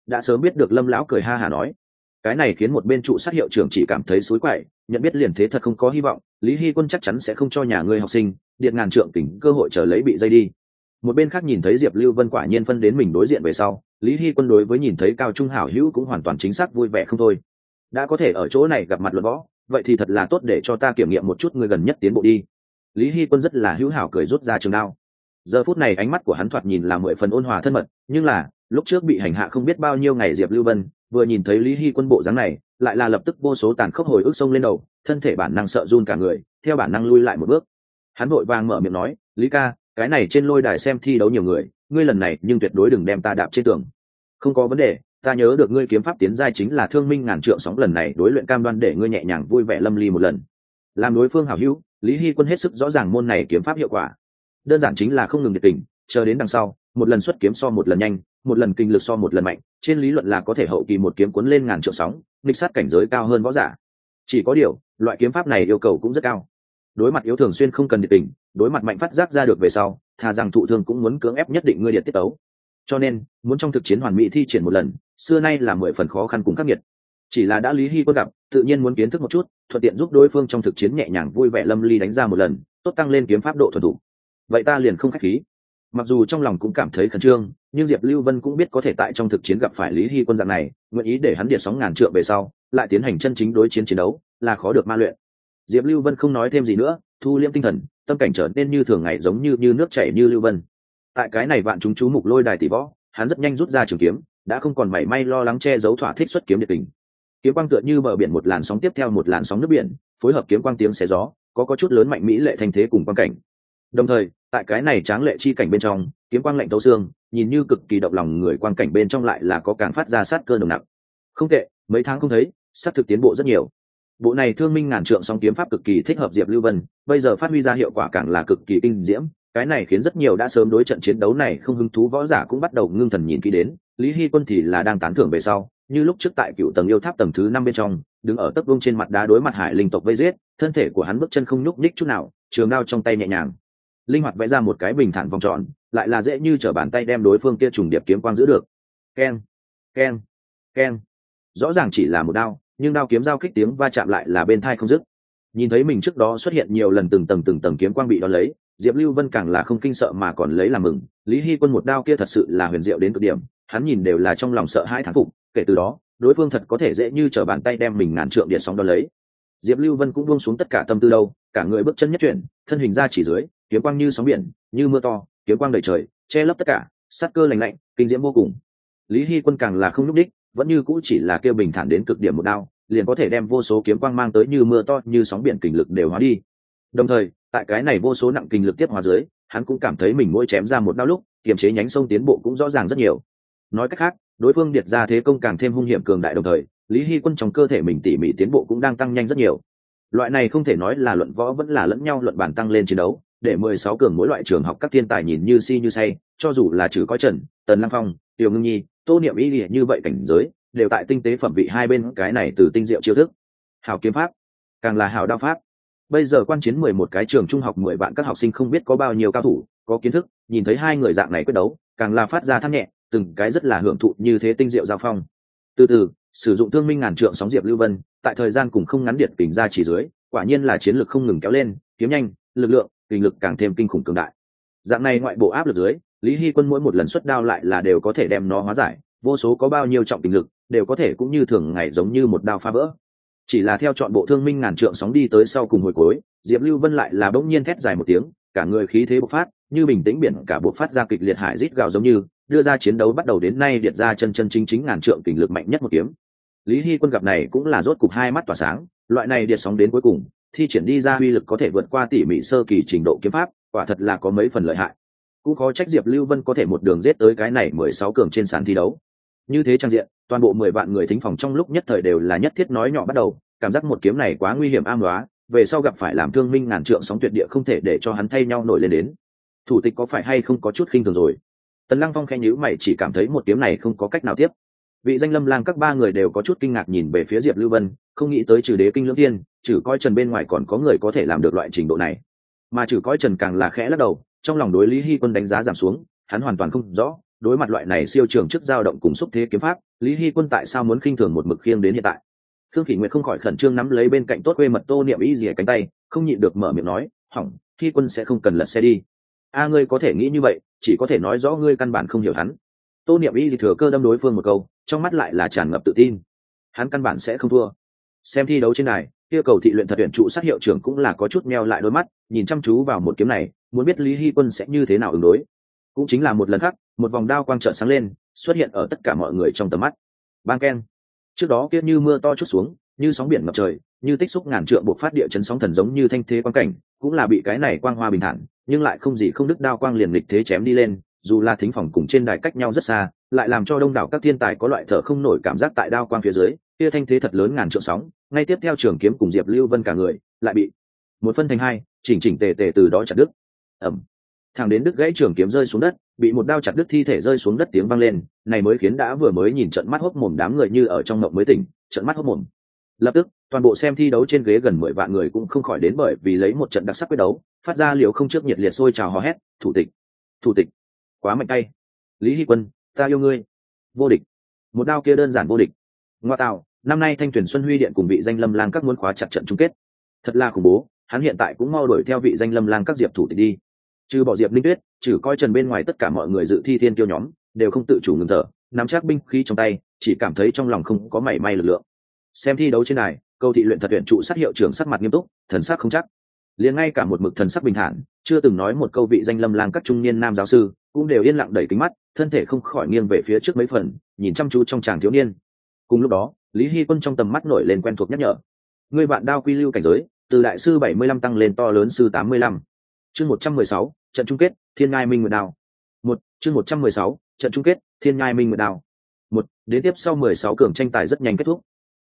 Đã sớm biết được lâm lão cười ha hà nói. Cái này khiến một bên trụ sát hiệu trưởng chỉ cảm thấy xối quậy, nhận biết liền thế thật không có hy vọng, lý hy quân chắc chắn sẽ không cho nhà ngươi học sinh, điện ngàn trượng tỉnh cơ hội trở lấy bị dây đi. Một bên khác nhìn thấy diệp lưu vân quả nhiên phân đến mình đối diện về sau, lý hy quân đối với nhìn thấy cao trung hảo hữu cũng hoàn toàn chính xác vui vẻ không thôi. Đã có thể ở chỗ này gặp mặt luật võ, vậy thì thật là tốt để cho ta kiểm nghiệm một chút người gần nhất tiến bộ đi. Lý hy quân rất là hữu hảo cười rút ra trường đao giờ phút này ánh mắt của hắn thoạt nhìn là mười phần ôn hòa thân mật, nhưng là, lúc trước bị hành hạ không biết bao nhiêu ngày diệp lưu vân, vừa nhìn thấy lý hy quân bộ dáng này, lại là lập tức vô số tàn khốc hồi ức sông lên đầu, thân thể bản năng sợ run cả người, theo bản năng lui lại một bước. Hắn vội vàng mở miệng nói, lý ca, cái này trên lôi đài xem thi đấu nhiều người, ngươi lần này nhưng tuyệt đối đừng đem ta đạp trên tường. Không có vấn đề, ta nhớ được ngươi kiếm pháp tiến giai chính là thương minh ngàn trượng sóng lần này đối luyện cam đoan để ngươi nhẹ nhàng vui vẻ lâm ly một lần. Làm đối phương hảo hữu, lý hy quân hết sức rõ ràng môn này kiếm pháp hiệu quả đơn giản chính là không ngừng nhiệt tình, chờ đến đằng sau, một lần xuất kiếm so một lần nhanh, một lần kinh lực so một lần mạnh, trên lý luận là có thể hậu kỳ một kiếm cuốn lên ngàn trượng sóng, nghịch sát cảnh giới cao hơn võ giả. Chỉ có điều, loại kiếm pháp này yêu cầu cũng rất cao. Đối mặt yếu thường xuyên không cần nhiệt tình, đối mặt mạnh phát giác ra được về sau, thà rằng thụ thương cũng muốn cưỡng ép nhất định ngươi điện tiết tấu. Cho nên, muốn trong thực chiến hoàn mỹ thi triển một lần, xưa nay là mười phần khó khăn cùng khắc nghiệt. Chỉ là đã lý hy quân gặp, tự nhiên muốn kiến thức một chút, thuận tiện giúp đối phương trong thực chiến nhẹ nhàng vui vẻ lâm ly đánh ra một lần, tốt tăng lên kiếm pháp độ thuần thủ vậy ta liền không khách khí. Mặc dù trong lòng cũng cảm thấy khẩn trương, nhưng diệp lưu vân cũng biết có thể tại trong thực chiến gặp phải lý hy quân dạng này, nguyện ý để hắn điện sóng ngàn trượng về sau, lại tiến hành chân chính đối chiến chiến đấu, là khó được ma luyện. Diệp lưu vân không nói thêm gì nữa, thu liêm tinh thần, tâm cảnh trở nên như thường ngày giống như như nước chảy như lưu vân. Tại cái này vạn chúng chú mục lôi đài tỷ võ, hắn rất nhanh rút ra trường kiếm, đã không còn mảy may lo lắng che giấu thỏa thích xuất kiếm nhiệt tình. Kiếm quang tựa như bờ biển một làn sóng tiếp theo một làn sóng nước biển, phối hợp kiếm quang tiếng xé gió, có có chút lớn mạnh mỹ lệ thành thế cùng quang cảnh. Đồng thời tại cái này tráng lệ chi cảnh bên trong, kiếm quang lạnh tấu xương, nhìn như cực kỳ động lòng người quang cảnh bên trong lại là có càng phát ra sát cơ nồng nặng không tệ, mấy tháng không thấy, sát thực tiến bộ rất nhiều. Bộ này thương minh ngàn trượng song kiếm pháp cực kỳ thích hợp diệp lưu vân, bây giờ phát huy ra hiệu quả càng là cực kỳ kinh diễm, cái này khiến rất nhiều đã sớm đối trận chiến đấu này không hứng thú võ giả cũng bắt đầu ngưng thần nhìn kỹ đến, lý hy quân thì là đang tán thưởng về sau, như lúc trước tại cựu tầng yêu tháp tầng thứ năm bên trong, đứng ở tấc vông trên mặt đá đối mặt hải linh tộc vây giết, thân thể của hắn bước chân không nhúc ních chút nào, trường đao trong tay nhẹ nhàng linh hoạt vẽ ra một cái bình thản vòng tròn, lại là dễ như t bàn tay đem đối phương kia trùng điệp kiếm quang giữ được. Keng keng keng rõ ràng chỉ là một đao, nhưng đao kiếm giao kích tiếng va chạm lại là bên thai không dứt. Nhìn thấy mình trước đó xuất hiện nhiều lần từng tầng từng tầng kiếm quang bị đón lấy, diệp lưu vân càng là không kinh sợ mà còn lấy làm mừng. Lý hy quân một đao kia thật sự là huyền diệu đến cực điểm, hắn nhìn đều là trong lòng sợ hai thán phục, kể từ đó, đối phương thật có thể dễ như t bàn tay đem mình ngàn trượng điện sóng đón lấy. Diệp lưu vân cũng buông xuống tất cả tâm tư đâu, cả người bước chân nhất chuyển, thân hình ra chỉ dưới kiếm quang như sóng biển, như mưa to, kiếm quang đầy trời, che lấp tất cả, sát cơ lành lạnh, kinh diễm vô cùng. Lý hy quân càng là không nhúc đích vẫn như cũ chỉ là kêu bình thản đến cực điểm một đao, liền có thể đem vô số kiếm quang mang tới như mưa to, như sóng biển kình lực đều hóa đi. Đồng thời, tại cái này vô số nặng kình lực tiếp hóa dưới, hắn cũng cảm thấy mình mỗi chém ra một đao lúc, kiềm chế nhánh sông tiến bộ cũng rõ ràng rất nhiều. Nói cách khác, đối phương điệt ra thế công càng thêm hung hiểm cường đại đồng thời, lý hy quân trong cơ thể mình tỉ mỉ tiến bộ cũng đang tăng nhanh rất nhiều. Loại này không thể nói là luận võ vẫn là lẫn nhau luận bản tăng lên chiến đấu để mười sáu cường mỗi loại trường học các thiên tài nhìn như si như say, cho dù là trừ có trần, tần lăng phong, tiểu ngưng nhi, tô niệm y như vậy cảnh giới, đều tại tinh tế phẩm vị hai bên cái này từ tinh diệu chiêu thức. Hảo kiếm pháp, càng là hảo đao pháp. Bây giờ quan chiến mười một cái trường trung học mười bạn các học sinh không biết có bao nhiêu cao thủ, có kiến thức, nhìn thấy hai người dạng này quyết đấu, càng là phát ra than nhẹ, từng cái rất là hưởng thụ như thế tinh diệu giao phong. Từ từ, sử dụng thương minh ngàn trượng sóng diệp lưu vân, tại thời gian cùng không ngắn điện bình ra chỉ dưới, quả nhiên là chiến lược không ngừng kéo lên, kiếm nhanh, lực lượng kinh lực càng thêm kinh khủng cường đại. Dạng này ngoại bộ áp lực dưới, lý hy quân mỗi một lần xuất đao lại là đều có thể đem nó hóa giải, vô số có bao nhiêu trọng tình lực, đều có thể cũng như thường ngày giống như một đao phá vỡ. Chỉ là theo chọn bộ thương minh ngàn trượng sóng đi tới sau cùng hồi cuối, diệp lưu vân lại là bỗng nhiên thét dài một tiếng, cả người khí thế bộc phát, như bình tĩnh biển, cả bộc phát ra kịch liệt hải rít gào giống như, đưa ra chiến đấu bắt đầu đến nay điện ra chân chân chính chính ngàn trượng kình lực mạnh nhất một kiếm. Lý hy quân gặp này cũng là rốt cục hai mắt tỏa sáng, loại này điện sóng đến cuối cùng thi triển đi ra uy lực có thể vượt qua tỉ mỉ sơ kỳ trình độ kiếm pháp, quả thật là có mấy phần lợi hại. Cũng có trách diệp lưu vân có thể một đường giết tới cái này mười sáu cường trên sàn thi đấu. Như thế trang diện, toàn bộ mười vạn người thính phòng trong lúc nhất thời đều là nhất thiết nói nhỏ bắt đầu, cảm giác một kiếm này quá nguy hiểm am đoá về sau gặp phải làm thương minh ngàn trượng sóng tuyệt địa không thể để cho hắn thay nhau nổi lên đến. Thủ tịch có phải hay không có chút khinh thường rồi? Tần lăng phong khen nhữ mày chỉ cảm thấy một kiếm này không có cách nào tiếp vị danh lâm lang các ba người đều có chút kinh ngạc nhìn về phía diệp lưu vân, không nghĩ tới trừ đế kinh lưỡng thiên, trừ coi trần bên ngoài còn có người có thể làm được loại trình độ này. Mà trừ coi trần càng là khẽ lắc đầu, trong lòng đối lý hy quân đánh giá giảm xuống, hắn hoàn toàn không rõ, đối mặt loại này siêu trường chức dao động cùng xúc thế kiếm pháp, lý hy quân tại sao muốn khinh thường một mực khiêng đến hiện tại? Khương kỷ nguyệt không khỏi khẩn trương nắm lấy bên cạnh tốt quê mật tô niệm ý gì ở cánh tay, không nhịn được mở miệng nói, hỏng hy quân sẽ không cần lật xe đi. A, ngươi có thể nghĩ như vậy, chỉ có thể nói rõ ngươi căn bản không hiểu hắn. Tô niệm ý gì thừa cơ đâm đối phương một câu trong mắt lại là tràn ngập tự tin. Hắn căn bản sẽ không thua. Xem thi đấu trên này kia cầu thị luyện thật tuyển trụ sát hiệu trưởng cũng là có chút meo lại đôi mắt, nhìn chăm chú vào một kiếm này, muốn biết lý hy quân sẽ như thế nào ứng đối. Cũng chính là một lần khác, một vòng đao quang trợn sáng lên, xuất hiện ở tất cả mọi người trong tầm mắt. Bang ken. Trước đó kia như mưa to chút xuống, như sóng biển ngập trời, như tích xúc ngàn trượng buộc phát địa chấn sóng thần giống như thanh thế quang cảnh, cũng là bị cái này quang hoa bình thản, nhưng lại không gì không đứt đao quang liền lịch thế chém đi lên dù là thính phòng cùng trên đài cách nhau rất xa, lại làm cho đông đảo các thiên tài có loại thở không nổi cảm giác tại đao quang phía dưới, kia thanh thế thật lớn ngàn trượng sóng, ngay tiếp theo trường kiếm cùng diệp lưu vân cả người, lại bị một phân thành hai, chỉnh chỉnh tề tề từ đó chặt đứt. Ẩm thằng đến đứt gãy trường kiếm rơi xuống đất, bị một đao chặt đứt thi thể rơi xuống đất tiếng vang lên, này mới khiến đã vừa mới nhìn trận mắt hốc mồm đám người như ở trong mộng mới tỉnh, trận mắt hốc mồm. Lập tức, toàn bộ xem thi đấu trên ghế gần mười vạn người cũng không khỏi đến bởi vì lấy một trận đặc sắc quyết đấu, phát ra liều không trước nhiệt liệt sôi trào hò hét, thủ tịch! Thủ tịch! Quá mạnh tay. Lý hy quân, ta yêu ngươi. Vô địch. Một đao kia đơn giản vô địch. Ngoa tạo, năm nay thanh tuyển xuân huy điện cùng vị danh lâm lang các muốn khóa chặt trận chung kết. Thật là khủng bố, hắn hiện tại cũng mau đuổi theo vị danh lâm lang các diệp thủ tịch đi. Trừ bỏ diệp linh tuyết, trừ coi trần bên ngoài tất cả mọi người dự thi thiên tiêu nhóm, đều không tự chủ ngừng thở, nắm chắc binh khí trong tay, chỉ cảm thấy trong lòng không có mảy may lực lượng. Xem thi đấu trên này câu thị luyện thật luyện trụ sát hiệu trưởng sắc mặt nghiêm túc, thần sắc không chắc. Liền ngay cả một mực thần sắc bình thản, chưa từng nói một câu vị danh lâm lang các trung niên nam giáo sư cũng đều yên lặng đẩy kính mắt, thân thể không khỏi nghiêng về phía trước mấy phần, nhìn chăm chú trong chàng thiếu niên. Cùng lúc đó, lý hy quân trong tầm mắt nổi lên quen thuộc nhắc nhở. Người bạn đao quy lưu cảnh giới, từ đại sư bảy mươi lăm tăng lên to lớn sư tám mươi lăm. Chương một trăm mười sáu, trận chung kết, thiên ngai minh nguyệt đao một, chương một trăm mười sáu, trận chung kết, thiên ngai minh nguyệt đao một, đến tiếp sau mười sáu cường tranh tài rất nhanh kết thúc.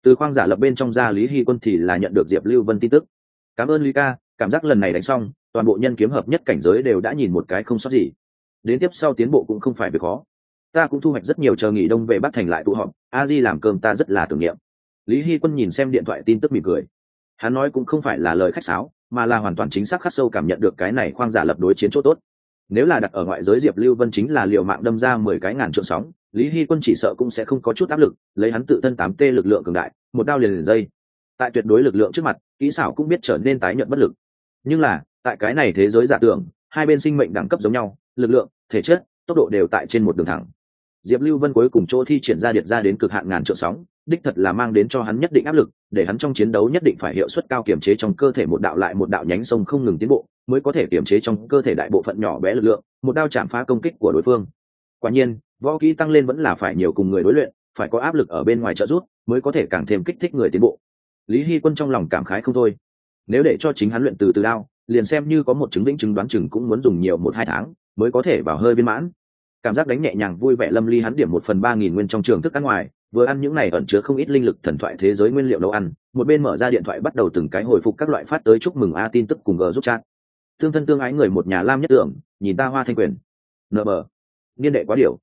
Từ khoang giả lập bên trong ra lý hy quân thì là nhận được diệp lưu vân tin tức. Cảm ơn lý ca, cảm giác lần này đánh xong, toàn bộ nhân kiếm hợp nhất cảnh giới đều đã nhìn một cái không sót gì đến tiếp sau tiến bộ cũng không phải việc khó. Ta cũng thu hoạch rất nhiều chờ nghỉ đông về bắt thành lại tụ họp, a di làm cơm ta rất là tưởng niệm. Lý hy quân nhìn xem điện thoại tin tức mỉm cười. Hắn nói cũng không phải là lời khách sáo, mà là hoàn toàn chính xác khắc sâu cảm nhận được cái này khoang giả lập đối chiến chỗ tốt. Nếu là đặt ở ngoại giới diệp lưu vân chính là liệu mạng đâm ra mười cái ngàn trượng sóng, lý hy quân chỉ sợ cũng sẽ không có chút áp lực, lấy hắn tự thân tám t lực lượng cường đại, một đao liền liền dây. Tại tuyệt đối lực lượng trước mặt, kỹ xảo cũng biết trở nên tái nhận bất lực. Nhưng là, tại cái này thế giới giả tưởng, hai bên sinh mệnh đẳng cấp giống nhau lực lượng, thể chất, tốc độ đều tại trên một đường thẳng. Diệp lưu vân cuối cùng chỗ thi triển ra điện ra đến cực hạn ngàn trượng sóng, đích thật là mang đến cho hắn nhất định áp lực, để hắn trong chiến đấu nhất định phải hiệu suất cao kiểm chế trong cơ thể một đạo lại một đạo nhánh sông không ngừng tiến bộ, mới có thể kiểm chế trong cơ thể đại bộ phận nhỏ bé lực lượng, một đao chạm phá công kích của đối phương. Quả nhiên, võ kỹ tăng lên vẫn là phải nhiều cùng người đối luyện, phải có áp lực ở bên ngoài trợ giúp, mới có thể càng thêm kích thích người tiến bộ. Lý hy quân trong lòng cảm khái không thôi. Nếu để cho chính hắn luyện từ từ đao, liền xem như có một chứng lĩnh chứng đoán chừng cũng muốn dùng nhiều một hai tháng mới có thể vào hơi viên mãn. Cảm giác đánh nhẹ nhàng vui vẻ lâm ly hắn điểm một phần ba nghìn nguyên trong trường thức ăn ngoài, vừa ăn những này ẩn chứa không ít linh lực thần thoại thế giới nguyên liệu nấu ăn, một bên mở ra điện thoại bắt đầu từng cái hồi phục các loại phát tới chúc mừng a tin tức cùng g giúp chat. Tương thân tương ái người một nhà lam nhất tưởng, nhìn ta hoa thanh quyền. Nờ bờ niên đệ quá điều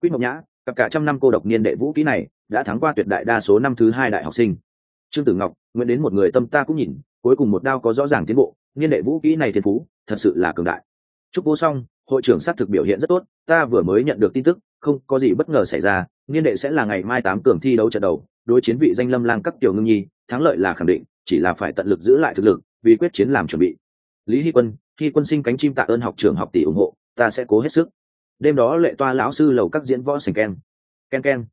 quýt mộc nhã cặp cả trăm năm cô độc niên đệ vũ kỹ này, đã thắng qua tuyệt đại đa số năm thứ hai đại học sinh. Trương tử ngọc, nguyện đến một người tâm ta cũng nhìn, cuối cùng một đao có rõ ràng tiến bộ, niên đệ vũ kỹ này thiên phú, thật sự là cường đại. Chúc vô song hội trưởng xác thực biểu hiện rất tốt, ta vừa mới nhận được tin tức, không có gì bất ngờ xảy ra, niên đệ sẽ là ngày mai tám cường thi đấu trận đầu, đối chiến vị danh lâm lang các tiểu ngưng nhi, thắng lợi là khẳng định, chỉ là phải tận lực giữ lại thực lực, vì quyết chiến làm chuẩn bị. Lý hy quân, khi quân sinh cánh chim tạ ơn học trường học tỷ ủng hộ, ta sẽ cố hết sức. Đêm đó lệ toa lão sư lầu các diễn võ sành ken ken ken.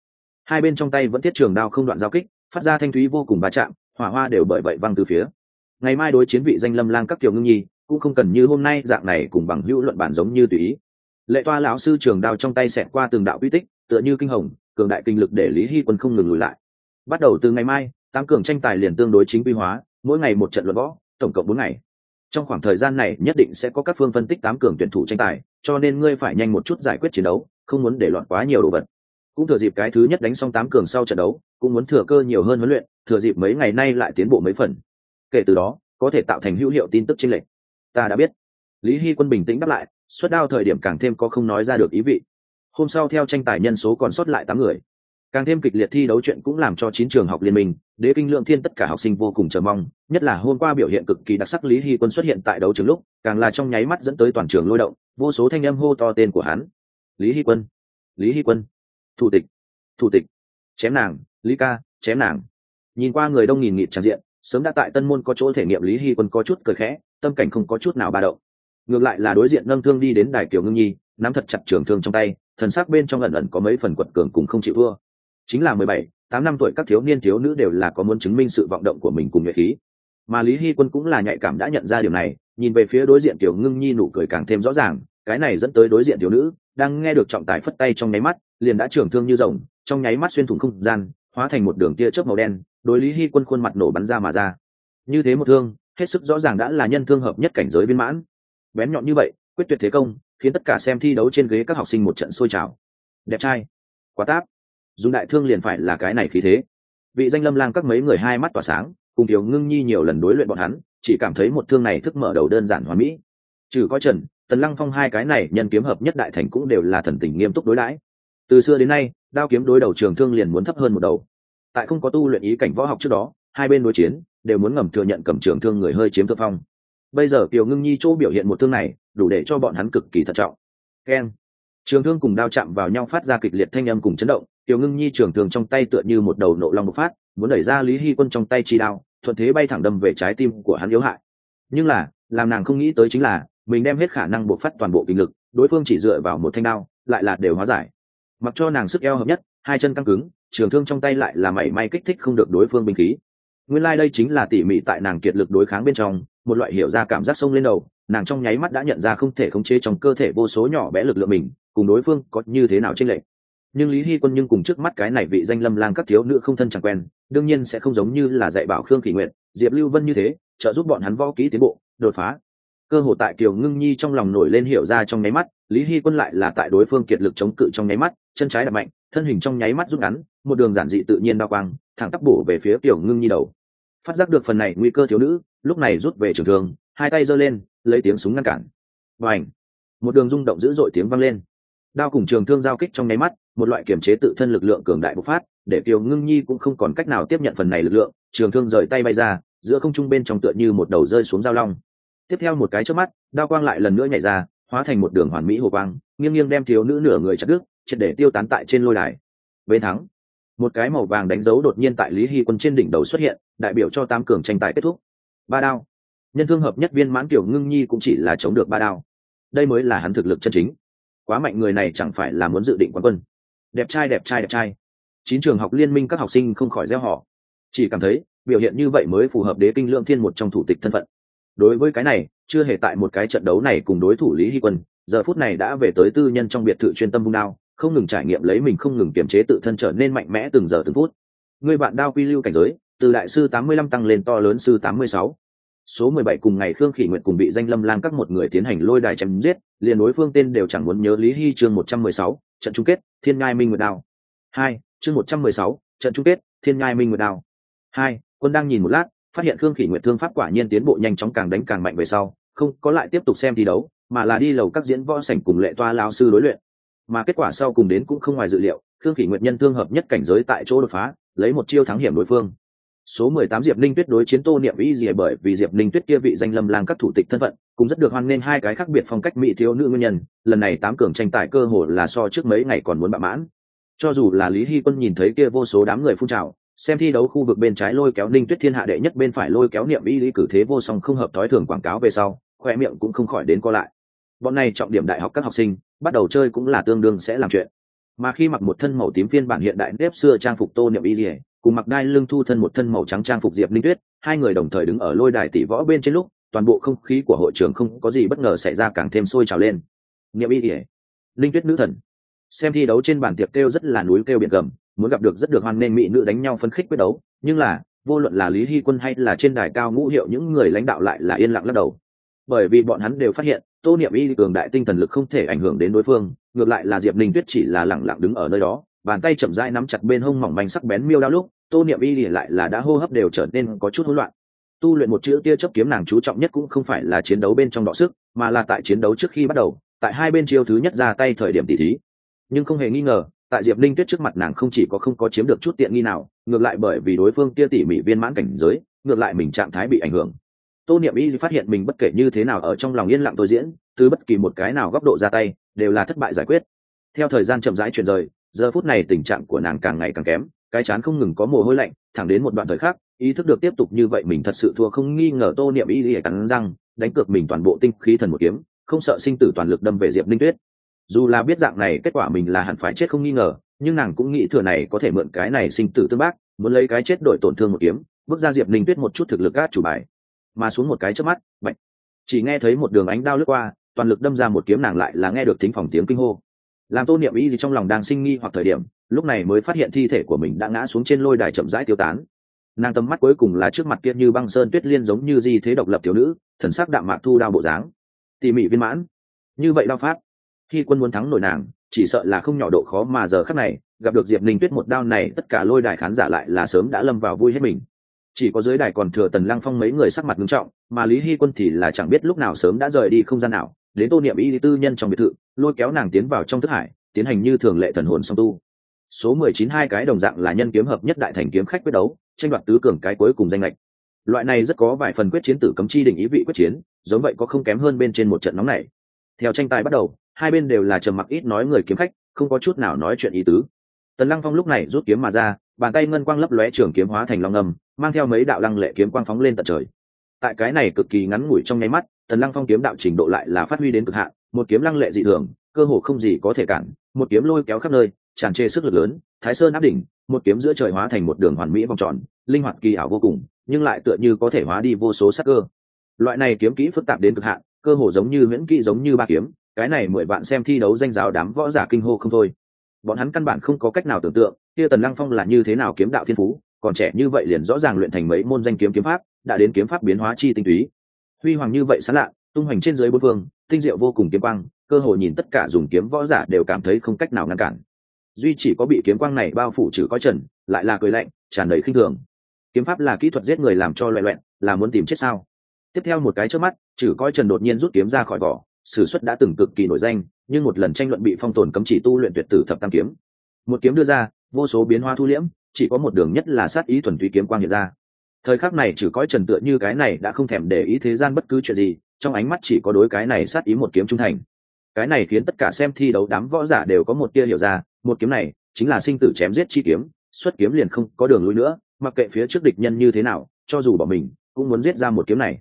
Hai bên trong tay vẫn thiết trường đao không đoạn giao kích, phát ra thanh thúy vô cùng va chạm, hỏa hoa đều bởi vậy văng từ phía. Ngày mai đối chiến vị danh lâm lang các kiều ngưng nhi cũng không cần như hôm nay dạng này cùng bằng hữu luận bản giống như tùy ý. Lệ toa lão sư trường đao trong tay xẹt qua từng đạo uy tích, tựa như kinh hồng, cường đại kinh lực để lý hy quân không ngừng lùi lại. Bắt đầu từ ngày mai, tám cường tranh tài liền tương đối chính quy hóa, mỗi ngày một trận luận võ, tổng cộng bốn ngày. Trong khoảng thời gian này nhất định sẽ có các phương phân tích tám cường tuyển thủ tranh tài, cho nên ngươi phải nhanh một chút giải quyết chiến đấu, không muốn để loạn quá nhiều đồ vật. Cũng thừa dịp cái thứ nhất đánh xong tám cường sau trận đấu, cũng muốn thừa cơ nhiều hơn huấn luyện, thừa dịp mấy ngày nay lại tiến bộ mấy phần. Kể từ đó, có thể tạo thành hữu hiệu tin tức chênh lệch ta đã biết. Lý hy quân bình tĩnh đáp lại, suất đao thời điểm càng thêm có không nói ra được ý vị. Hôm sau theo tranh tài nhân số còn sót lại tám người. Càng thêm kịch liệt thi đấu chuyện cũng làm cho chín trường học liên minh, đế kinh lượng thiên tất cả học sinh vô cùng chờ mong, nhất là hôm qua biểu hiện cực kỳ đặc sắc lý hy quân xuất hiện tại đấu trường lúc, càng là trong nháy mắt dẫn tới toàn trường lôi động, vô số thanh âm hô to tên của hắn. Lý hy quân, lý hy quân, thủ tịch thủ tịch, chém nàng, lý ca, chém nàng. Nhìn qua người đông nghìn nghịt tràn diện sớm đã tại tân môn có chỗ thể nghiệm lý hy quân có chút cười khẽ, tâm cảnh không có chút nào ba động. Ngược lại là đối diện nâng thương đi đến đài kiều ngưng nhi, nắm thật chặt trường thương trong tay, thần sắc bên trong ẩn ẩn có mấy phần quật cường cùng không chịu thua. Chính là mười bảy, tám năm tuổi các thiếu niên thiếu nữ đều là có muốn chứng minh sự vọng động của mình cùng nhuệ khí. Mà lý hy quân cũng là nhạy cảm đã nhận ra điều này, nhìn về phía đối diện tiểu ngưng nhi nụ cười càng thêm rõ ràng, cái này dẫn tới đối diện thiếu nữ đang nghe được trọng tài phất tay trong nháy mắt, liền đã trưởng thương như rồng, trong nháy mắt xuyên thủng không gian, hóa thành một đường tia chớp màu đen đối lý hy quân khuôn mặt nổ bắn ra mà ra. Như thế một thương, hết sức rõ ràng đã là nhân thương hợp nhất cảnh giới viên mãn. Bén nhọn như vậy, quyết tuyệt thế công, khiến tất cả xem thi đấu trên ghế các học sinh một trận sôi trào. Đẹp trai. Quá táp. Dùng đại thương liền phải là cái này khí thế. Vị danh lâm lang các mấy người hai mắt tỏa sáng, cùng thiếu ngưng nhi nhiều lần đối luyện bọn hắn, chỉ cảm thấy một thương này thức mở đầu đơn giản hoàn mỹ. Trừ có trần, tần lăng phong hai cái này nhân kiếm hợp nhất đại thành cũng đều là thần tình nghiêm túc đối đãi. Từ xưa đến nay, đao kiếm đối đầu trường thương liền muốn thấp hơn một đầu tại không có tu luyện ý cảnh võ học trước đó, hai bên đối chiến, đều muốn ngầm thừa nhận cầm trường thương người hơi chiếm thượng phong. Bây giờ kiều ngưng nhi chỗ biểu hiện một thương này, đủ để cho bọn hắn cực kỳ thận trọng. Keng trường thương cùng đao chạm vào nhau phát ra kịch liệt thanh âm cùng chấn động, kiều ngưng nhi trường thương trong tay tựa như một đầu nộ long bộc phát, muốn đẩy ra lý hy quân trong tay chi đao, thuận thế bay thẳng đâm về trái tim của hắn yếu hại. Nhưng là, làm nàng không nghĩ tới chính là, mình đem hết khả năng bộc phát toàn bộ kinh lực, đối phương chỉ dựa vào một thanh đao, lại là đều hóa giải. Mặc cho nàng sức eo hợp nhất, hai chân căng cứng trường thương trong tay lại là mảy may kích thích không được đối phương binh khí. Nguyên lai、like、đây chính là tỉ mỉ tại nàng kiệt lực đối kháng bên trong, một loại hiểu ra cảm giác sông lên đầu, nàng trong nháy mắt đã nhận ra không thể khống chế trong cơ thể vô số nhỏ bé lực lượng mình, cùng đối phương có như thế nào trên lệ nhưng lý hy quân nhưng cùng trước mắt cái này vị danh lâm lang các thiếu nữ không thân chẳng quen, đương nhiên sẽ không giống như là dạy bảo khương kỷ nguyện diệp lưu vân như thế, trợ giúp bọn hắn võ kỹ tiến bộ, đột phá. Cơ hồ tại kiều ngưng nhi trong lòng nổi lên hiểu ra trong nháy mắt, lý hy quân lại là tại đối phương kiệt lực chống cự trong nháy mắt, chân trái đập mạnh, thân hình trong nháy mắt rút ngắn một đường giản dị tự nhiên đao quang, thẳng tắp bổ về phía tiểu ngưng nhi đầu. Phát giác được phần này nguy cơ thiếu nữ, lúc này rút về trường thường hai tay giơ lên, lấy tiếng súng ngăn cản. Và ảnh một đường rung động dữ dội tiếng vang lên. Đao cùng trường thương giao kích trong nháy mắt, một loại kiểm chế tự thân lực lượng cường đại bộc phát, để kiều ngưng nhi cũng không còn cách nào tiếp nhận phần này lực lượng, trường thương rời tay bay ra, giữa không trung bên trong tựa như một đầu rơi xuống dao long. Tiếp theo một cái trước mắt, đao quang lại lần nữa nhảy ra, hóa thành một đường hoàn mỹ hồ quang, nghiêng nghiêng đem thiếu nữ nửa người chặt đứt, triệt để tiêu tán tại trên lôi đài. Bên thắng một cái màu vàng đánh dấu đột nhiên tại lý hy quân trên đỉnh đầu xuất hiện, đại biểu cho tam cường tranh tài kết thúc. Ba đao. Nhân thương hợp nhất viên mãn kiểu ngưng nhi cũng chỉ là chống được ba đao. Đây mới là hắn thực lực chân chính. Quá mạnh người này chẳng phải là muốn dự định quán quân. Đẹp trai đẹp trai đẹp trai. Chín trường học liên minh các học sinh không khỏi gieo họ chỉ cảm thấy, biểu hiện như vậy mới phù hợp đế kinh lượng thiên một trong thủ tịch thân phận. Đối với cái này, chưa hề tại một cái trận đấu này cùng đối thủ lý hy quân, giờ phút này đã về tới tư nhân trong biệt thự chuyên tâm vung đao không ngừng trải nghiệm lấy mình không ngừng kiềm chế tự thân trở nên mạnh mẽ từng giờ từng phút. Người bạn đao quy lưu cảnh giới, từ đại sư tám mươi lăm tăng lên to lớn sư tám mươi sáu. Số mười bảy cùng ngày khương khỉ nguyện cùng bị danh lâm lang các một người tiến hành lôi đài chém giết, liền đối phương tên đều chẳng muốn nhớ lý hy chương một trăm mười sáu, trận chung kết, thiên ngai minh nguyệt đao. Hai, chương một trăm mười sáu, trận chung kết, thiên nhai minh nguyệt đao. Hai, quân đang nhìn một lát, phát hiện khương khỉ nguyệt thương pháp quả nhiên tiến bộ nhanh chóng càng đánh càng mạnh về sau, không có lại tiếp tục xem thi đấu, mà là đi lầu các diễn võ sảnh cùng lệ toa lao sư đối luyện mà kết quả sau cùng đến cũng không ngoài dự liệu, khương khỉ nguyệt nhân thương hợp nhất cảnh giới tại chỗ đột phá, lấy một chiêu thắng hiểm đối phương. Số mười tám diệp linh tuyết đối chiến tô niệm y gì bởi vì diệp linh tuyết kia vị danh lâm lang các thủ tịch thân phận, cũng rất được hoan nghênh hai cái khác biệt phong cách mỹ thiếu nữ nguyên nhân, lần này tám cường tranh tài cơ hồ là so trước mấy ngày còn muốn bạ mãn. Cho dù là lý hy quân nhìn thấy kia vô số đám người phun trào, xem thi đấu khu vực bên trái lôi kéo ninh tuyết thiên hạ đệ nhất, bên phải lôi kéo niệm y lý cử thế vô song không hợp thói thường quảng cáo về sau, khoe miệng cũng không khỏi đến co lại. Bọn này trọng điểm đại học các học sinh bắt đầu chơi cũng là tương đương sẽ làm chuyện. Mà khi mặc một thân màu tím phiên bản hiện đại nếp xưa trang phục tô niệm y lìa, cùng mặc đai lưng thu thân một thân màu trắng trang phục diệp linh tuyết, hai người đồng thời đứng ở lôi đài tỷ võ bên trên lúc, toàn bộ không khí của hội trường không có gì bất ngờ xảy ra càng thêm sôi trào lên. Niệm y lìa linh tuyết nữ thần. Xem thi đấu trên bàn tiệc kêu rất là núi kêu biển gầm, muốn gặp được rất được hoan nên mỹ nữ đánh nhau phấn khích quyết đấu, nhưng là, vô luận là lý hy quân hay là trên đài cao ngũ hiệu những người lãnh đạo lại là yên lặng lắc đầu. Bởi vì bọn hắn đều phát hiện tô niệm y cường đại tinh thần lực không thể ảnh hưởng đến đối phương, ngược lại là diệp ninh tuyết chỉ là lẳng lặng đứng ở nơi đó, bàn tay chậm rãi nắm chặt bên hông mỏng manh sắc bén miêu đao lúc, tô niệm y lại là đã hô hấp đều trở nên có chút hỗn loạn. Tu luyện một chữ tia chấp kiếm nàng chú trọng nhất cũng không phải là chiến đấu bên trong đọ sức, mà là tại chiến đấu trước khi bắt đầu, tại hai bên chiêu thứ nhất ra tay thời điểm tỉ thí. Nhưng không hề nghi ngờ, tại diệp linh tuyết trước mặt nàng không chỉ có không có chiếm được chút tiện nghi nào, ngược lại bởi vì đối phương tia tỉ mỉ viên mãn cảnh giới, ngược lại mình trạng thái bị ảnh hưởng tô niệm y phát hiện mình bất kể như thế nào ở trong lòng yên lặng tôi diễn, từ bất kỳ một cái nào góc độ ra tay, đều là thất bại giải quyết. Theo thời gian chậm rãi chuyển rời, giờ phút này tình trạng của nàng càng ngày càng kém, cái chán không ngừng có mồ hôi lạnh, thẳng đến một đoạn thời khắc, ý thức được tiếp tục như vậy mình thật sự thua không nghi ngờ tô niệm y lìa cắn răng, đánh cược mình toàn bộ tinh khí thần một kiếm, không sợ sinh tử toàn lực đâm về diệp linh tuyết. Dù là biết dạng này kết quả mình là hẳn phải chết không nghi ngờ, nhưng nàng cũng nghĩ thừa này có thể mượn cái này sinh tử tương bác, muốn lấy cái chết đổi tổn thương một kiếm, bước ra diệp linh tuyết một chút thực lực gác chủ bài mà xuống một cái trước mắt bệnh chỉ nghe thấy một đường ánh đao lướt qua toàn lực đâm ra một kiếm nàng lại là nghe được thính phòng tiếng kinh hô. Làm tô niệm ý gì trong lòng đang sinh nghi hoặc thời điểm lúc này mới phát hiện thi thể của mình đã ngã xuống trên lôi đài chậm rãi tiêu tán. Nàng tầm mắt cuối cùng là trước mặt kia như băng sơn tuyết liên giống như di thế độc lập thiếu nữ thần sắc đạm mạc thu đao bộ dáng. Tỉ mỉ viên mãn. Như vậy đao phát, khi quân muốn thắng nổi nàng chỉ sợ là không nhỏ độ khó mà giờ khắc này gặp được diệp ninh tuyết một đao này tất cả lôi đài khán giả lại là sớm đã lâm vào vui hết mình chỉ có dưới đài còn thừa tần lăng phong mấy người sắc mặt nghiêm trọng, mà lý hy quân thì là chẳng biết lúc nào sớm đã rời đi không gian nào, đến tô niệm y tư nhân trong biệt thự, lôi kéo nàng tiến vào trong thức hải, tiến hành như thường lệ thần hồn song tu. Số mười chín hai cái đồng dạng là nhân kiếm hợp nhất đại thành kiếm khách quyết đấu, tranh đoạt tứ cường cái cuối cùng danh lệch. Loại này rất có vài phần quyết chiến tử cấm chi định ý vị quyết chiến, giống vậy có không kém hơn bên trên một trận nóng này. Theo tranh tài bắt đầu, hai bên đều là trầm mặc ít nói người kiếm khách, không có chút nào nói chuyện ý tứ. Tần lăng phong lúc này rút kiếm mà ra, bàn tay ngân quang lấp lóe trường kiếm hóa thành long ngầm mang theo mấy đạo lăng lệ kiếm quang phóng lên tận trời. Tại cái này cực kỳ ngắn ngủi trong nháy mắt, tần lăng phong kiếm đạo trình độ lại là phát huy đến cực hạn, một kiếm lăng lệ dị thường, cơ hồ không gì có thể cản, một kiếm lôi kéo khắp nơi, tràn trề sức lực lớn, thái sơn áp đỉnh, một kiếm giữa trời hóa thành một đường hoàn mỹ vòng tròn, linh hoạt kỳ ảo vô cùng, nhưng lại tựa như có thể hóa đi vô số sắc cơ. Loại này kiếm kỹ phức tạp đến cực hạn, cơ hồ giống như nguyễn kỹ giống như ba kiếm, cái này mười bạn xem thi đấu danh giáo đám võ giả kinh hô không thôi. Bọn hắn căn bản không có cách nào tưởng tượng, kia tần lăng phong là như thế nào kiếm đạo thiên phú còn trẻ như vậy liền rõ ràng luyện thành mấy môn danh kiếm kiếm pháp, đã đến kiếm pháp biến hóa chi tinh túy. Huy hoàng như vậy sán lạ, tung hoành trên dưới bốn phương, tinh diệu vô cùng kiếm quang, cơ hội nhìn tất cả dùng kiếm võ giả đều cảm thấy không cách nào ngăn cản. Duy chỉ có bị kiếm quang này bao phủ trừ có trần, lại là cười lạnh, tràn đầy khinh thường. Kiếm pháp là kỹ thuật giết người làm cho loẹ loẹn, là muốn tìm chết sao? Tiếp theo một cái trước mắt, trừ coi trần đột nhiên rút kiếm ra khỏi vỏ, sử xuất đã từng cực kỳ nổi danh, nhưng một lần tranh luận bị phong tồn cấm chỉ tu luyện tuyệt tử thập tam kiếm. Một kiếm đưa ra, vô số biến hóa thu liễm chỉ có một đường nhất là sát ý thuần túy kiếm quang hiện ra. Thời khắc này trừ coi trần tựa như cái này đã không thèm để ý thế gian bất cứ chuyện gì, trong ánh mắt chỉ có đối cái này sát ý một kiếm trung thành. Cái này khiến tất cả xem thi đấu đám võ giả đều có một tia hiểu ra, một kiếm này chính là sinh tử chém giết chi kiếm, xuất kiếm liền không có đường lui nữa, mặc kệ phía trước địch nhân như thế nào, cho dù bỏ mình, cũng muốn giết ra một kiếm này.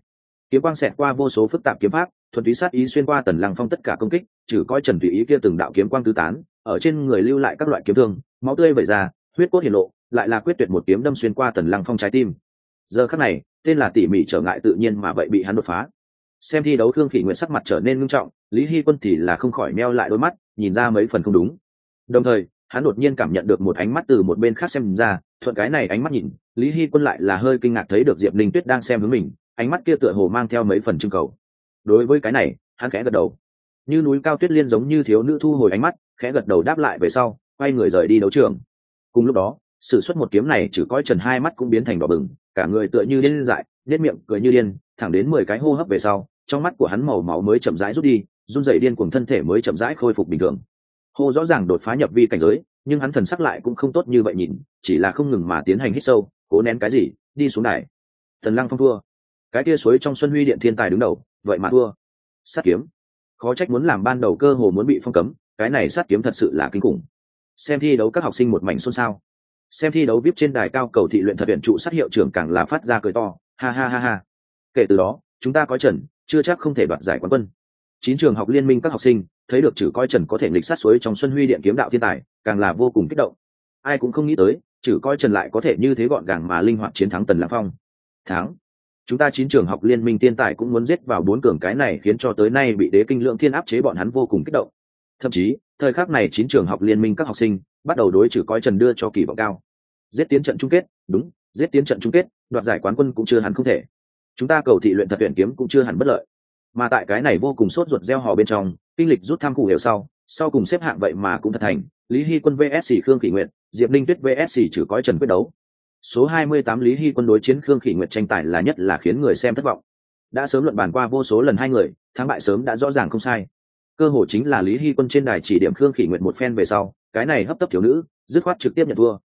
Kiếm quang xẹt qua vô số phức tạp kiếm pháp, thuần túy sát ý xuyên qua tần lăng phong tất cả công kích, trừ coi trần tùy ý kia từng đạo kiếm quang tứ tán, ở trên người lưu lại các loại kiếm thương, máu tươi vẩy ra, huyết cốt hiển lộ lại là quyết tuyệt một kiếm đâm xuyên qua tần lăng phong trái tim. Giờ khắc này, tên là tỉ mỉ trở ngại tự nhiên mà vậy bị hắn đột phá. Xem thi đấu thương khỉ nguyện sắc mặt trở nên ngưng trọng, lý hy quân thì là không khỏi meo lại đôi mắt, nhìn ra mấy phần không đúng. Đồng thời, hắn đột nhiên cảm nhận được một ánh mắt từ một bên khác xem ra, thuận cái này ánh mắt nhìn, lý hy quân lại là hơi kinh ngạc thấy được diệp linh tuyết đang xem hướng mình, ánh mắt kia tựa hồ mang theo mấy phần trưng cầu. Đối với cái này, hắn khẽ gật đầu. Như núi cao tuyết liên giống như thiếu nữ thu hồi ánh mắt, khẽ gật đầu đáp lại về sau, quay người rời đi đấu trường. Cùng lúc đó s ử suất một kiếm này chử coi trần hai mắt cũng biến thành đỏ bừng, cả người tựa như điên dại nết miệng cười như điên, thẳng đến mười cái hô hấp về sau, trong mắt của hắn màu máu mới chậm rãi rút đi, run dậy điên cùng thân thể mới chậm rãi khôi phục bình thường. Hô rõ ràng đột phá nhập vi cảnh giới, nhưng hắn thần sắc lại cũng không tốt như vậy nhìn, chỉ là không ngừng mà tiến hành hít sâu, cố nén cái gì, đi xuống đài. Thần lăng phong thua. Cái kia suối trong xuân huy điện thiên tài đứng đầu, vậy mà thua. Sát kiếm. Khó trách muốn làm ban đầu cơ hồ muốn bị phong cấm, cái này sát kiếm thật sự là kinh khủng. Xem thi đấu các học sinh một mảnh xôn xao xem thi đấu vip trên đài cao cầu thị luyện thật viện trụ sát hiệu trưởng càng là phát ra cười to. Ha ha ha ha. Kể từ đó, chúng ta có trần, chưa chắc không thể đoạt giải quán quân. Chín trường học liên minh các học sinh, thấy được chử coi trần có thể nghịch sát suối trong xuân huy điện kiếm đạo thiên tài, càng là vô cùng kích động. Ai cũng không nghĩ tới chử coi trần lại có thể như thế gọn gàng mà linh hoạt chiến thắng tần lãng phong. Tháng chúng ta chín trường học liên minh thiên tài cũng muốn giết vào bốn cường cái này khiến cho tới nay bị đế kinh lượng thiên áp chế bọn hắn vô cùng kích động. Thậm chí, thời khắc này chín trường học liên minh các học sinh bắt đầu đối chử coi trần đưa cho kỳ vọng cao. Giết tiến trận chung kết, đúng, giết tiến trận chung kết, đoạt giải quán quân cũng chưa hẳn không thể. Chúng ta cầu thị luyện thật tuyển kiếm cũng chưa hẳn bất lợi. Mà tại cái này vô cùng sốt ruột gieo hò bên trong, kinh lịch rút tham cụ hiểu sau sau cùng xếp hạng vậy mà cũng thật thành, lý hy quân vsc khương kỷ nguyện diệp linh tuyết vsc trừ cõi trần quyết đấu. Số 28 lý hy quân đối chiến khương kỷ nguyện tranh tài là nhất là khiến người xem thất vọng. Đã sớm luận bàn qua vô số lần hai người, thắng bại sớm đã rõ ràng không sai. Cơ hội chính là lý hy quân trên đài chỉ điểm khương kỷ nguyện một phen về sau cái này hấp tấp thiếu nữ, dứt khoát trực tiếp nhận thua.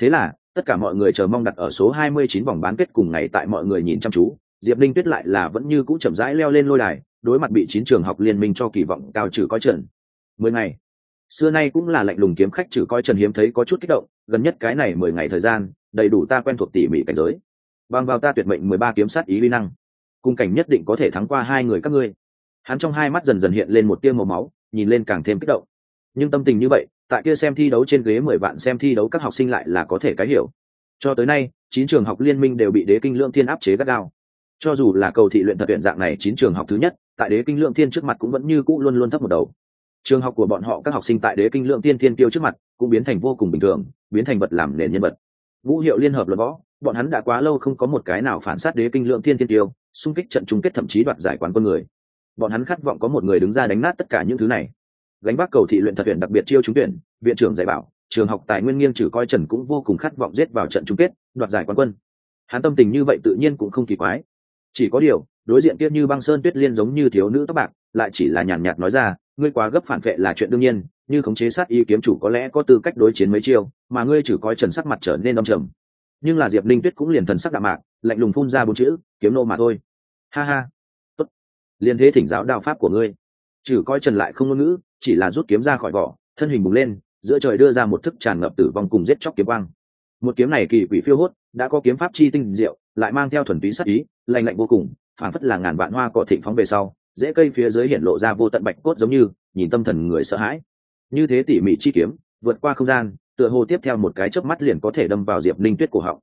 Thế là, tất cả mọi người chờ mong đặt ở số 29 vòng bán kết cùng ngày tại mọi người nhìn chăm chú. Diệp linh tuyết lại là vẫn như cũ chậm rãi leo lên lôi đài, đối mặt bị chín trường học liên minh cho kỳ vọng cao trừ coi trần. Mười ngày. Xưa nay cũng là lạnh lùng kiếm khách trừ coi trần hiếm thấy có chút kích động, gần nhất cái này mười ngày thời gian, đầy đủ ta quen thuộc tỉ mỉ cảnh giới. Bằng vào ta tuyệt mệnh mười ba kiếm sát ý vi năng cung cảnh nhất định có thể thắng qua hai người các ngươi. Hắn trong hai mắt dần dần hiện lên một tia màu máu, nhìn lên càng thêm kích động. Nhưng tâm tình như vậy tại kia xem thi đấu trên ghế mười vạn xem thi đấu các học sinh lại là có thể cái hiểu. Cho tới nay, chín trường học liên minh đều bị đế kinh lượng thiên áp chế gắt gao. Cho dù là cầu thị luyện thật tuyển dạng này chín trường học thứ nhất, tại đế kinh lượng thiên trước mặt cũng vẫn như cũ luôn luôn thấp một đầu. Trường học của bọn họ các học sinh tại đế kinh lượng thiên thiên tiêu trước mặt cũng biến thành vô cùng bình thường, biến thành vật làm nền nhân vật. Vũ hiệu liên hợp luật võ, bọn hắn đã quá lâu không có một cái nào phản sát đế kinh lượng thiên thiên tiêu xung kích trận chung kết thậm chí đoạt giải quán quân người. Bọn hắn khát vọng có một người đứng ra đánh nát tất cả những thứ này gánh vác cầu thị luyện thật tuyển đặc biệt chiêu trúng tuyển, viện trưởng dạy bảo, trường học tài nguyên nghiêng trừ coi trần cũng vô cùng khát vọng giết vào trận chung kết, đoạt giải quán quân. Hắn tâm tình như vậy tự nhiên cũng không kỳ quái. Chỉ có điều, đối diện kia như băng sơn tuyết liên giống như thiếu nữ tóc bạc, lại chỉ là nhàn nhạt nói ra, ngươi quá gấp phản vệ là chuyện đương nhiên, như khống chế sát y kiếm chủ có lẽ có tư cách đối chiến mấy chiêu, mà ngươi chỉ coi trần sắc mặt trở nên đông trầm. Nhưng là diệp linh tuyết cũng liền thần sắc đạm mạc, lạnh lùng phun ra bốn chữ, kiếm nô mà thôi. Ha ha. Tốt. Liền thế thỉnh giáo đạo pháp của ngươi. Trừ coi trần lại không ngôn ngữ chỉ là rút kiếm ra khỏi vỏ, thân hình bùng lên, giữa trời đưa ra một thức tràn ngập tử vong cùng giết chóc kiếm quang. Một kiếm này kỳ quỷ phiêu hốt, đã có kiếm pháp chi tinh diệu, lại mang theo thuần túy sắc ý lành lạnh vô cùng phản phất là ngàn vạn hoa cỏ thịnh phóng về sau, dễ cây phía dưới hiện lộ ra vô tận bạch cốt giống như, nhìn tâm thần người sợ hãi. Như thế tỉ mỉ chi kiếm, vượt qua không gian, tựa hồ tiếp theo một cái chớp mắt liền có thể đâm vào diệp linh tuyết cổ họng.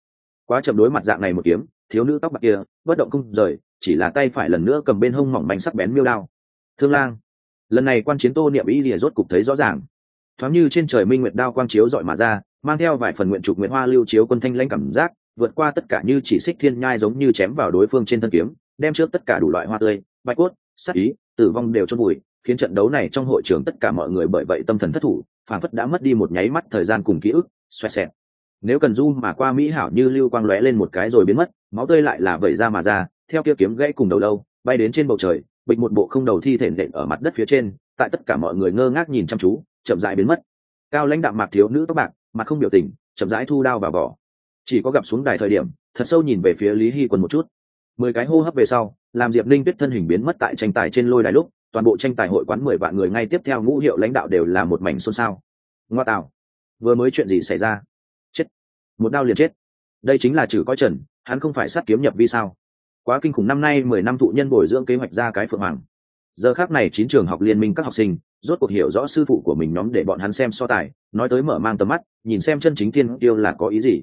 Quá chậm đối mặt dạng này một kiếm, thiếu nữ tóc bạc kia, bất động không rời, chỉ là tay phải lần nữa cầm bên hông mỏng bánh sắc bén miêu đao. Thương lang lần này quan chiến tô niệm ý rìa rốt cục thấy rõ ràng. Thoáng như trên trời minh nguyệt đao quang chiếu dọi mà ra, mang theo vài phần nguyện trục nguyện hoa lưu chiếu quân thanh lãnh cảm giác, vượt qua tất cả như chỉ xích thiên nhai giống như chém vào đối phương trên thân kiếm, đem trước tất cả đủ loại hoa tươi, bạch cốt, sắc ý, tử vong đều chôn bụi khiến trận đấu này trong hội trường tất cả mọi người bởi vậy tâm thần thất thủ phản phất đã mất đi một nháy mắt thời gian cùng ký ức, xoẹt xẹt. Nếu cần du mà qua mỹ hảo như lưu quang lóe lên một cái rồi biến mất, máu tươi lại là vẩy ra mà ra, theo kia kiếm gãy cùng đầu lâu, bay đến trên bầu trời bịch một bộ không đầu thi thể nện ở mặt đất phía trên, tại tất cả mọi người ngơ ngác nhìn chăm chú, chậm rãi biến mất. Cao lãnh đạm mạc thiếu nữ tóc bạc, mặt không biểu tình, chậm rãi thu đao vào vỏ. Chỉ có gặp xuống đài thời điểm, thật sâu nhìn về phía lý hy quân một chút. Mười cái hô hấp về sau, làm diệp ninh tuyết thân hình biến mất tại tranh tài trên lôi đài lúc, toàn bộ tranh tài hội quán mười vạn người ngay tiếp theo ngũ hiệu lãnh đạo đều là một mảnh xôn xao. Ngoa tạo. Vừa mới chuyện gì xảy ra? Chết. Một đao liền chết. Đây chính là trừ coi trần, hắn không phải sát kiếm nhập vi sao? Quá kinh khủng năm nay mười năm thụ nhân bồi dưỡng kế hoạch ra cái phượng hoàng. Giờ khác này chín trường học liên minh các học sinh, rốt cuộc hiểu rõ sư phụ của mình nhóm để bọn hắn xem so tài, nói tới mở mang tầm mắt, nhìn xem chân chính tiên tiêu là có ý gì.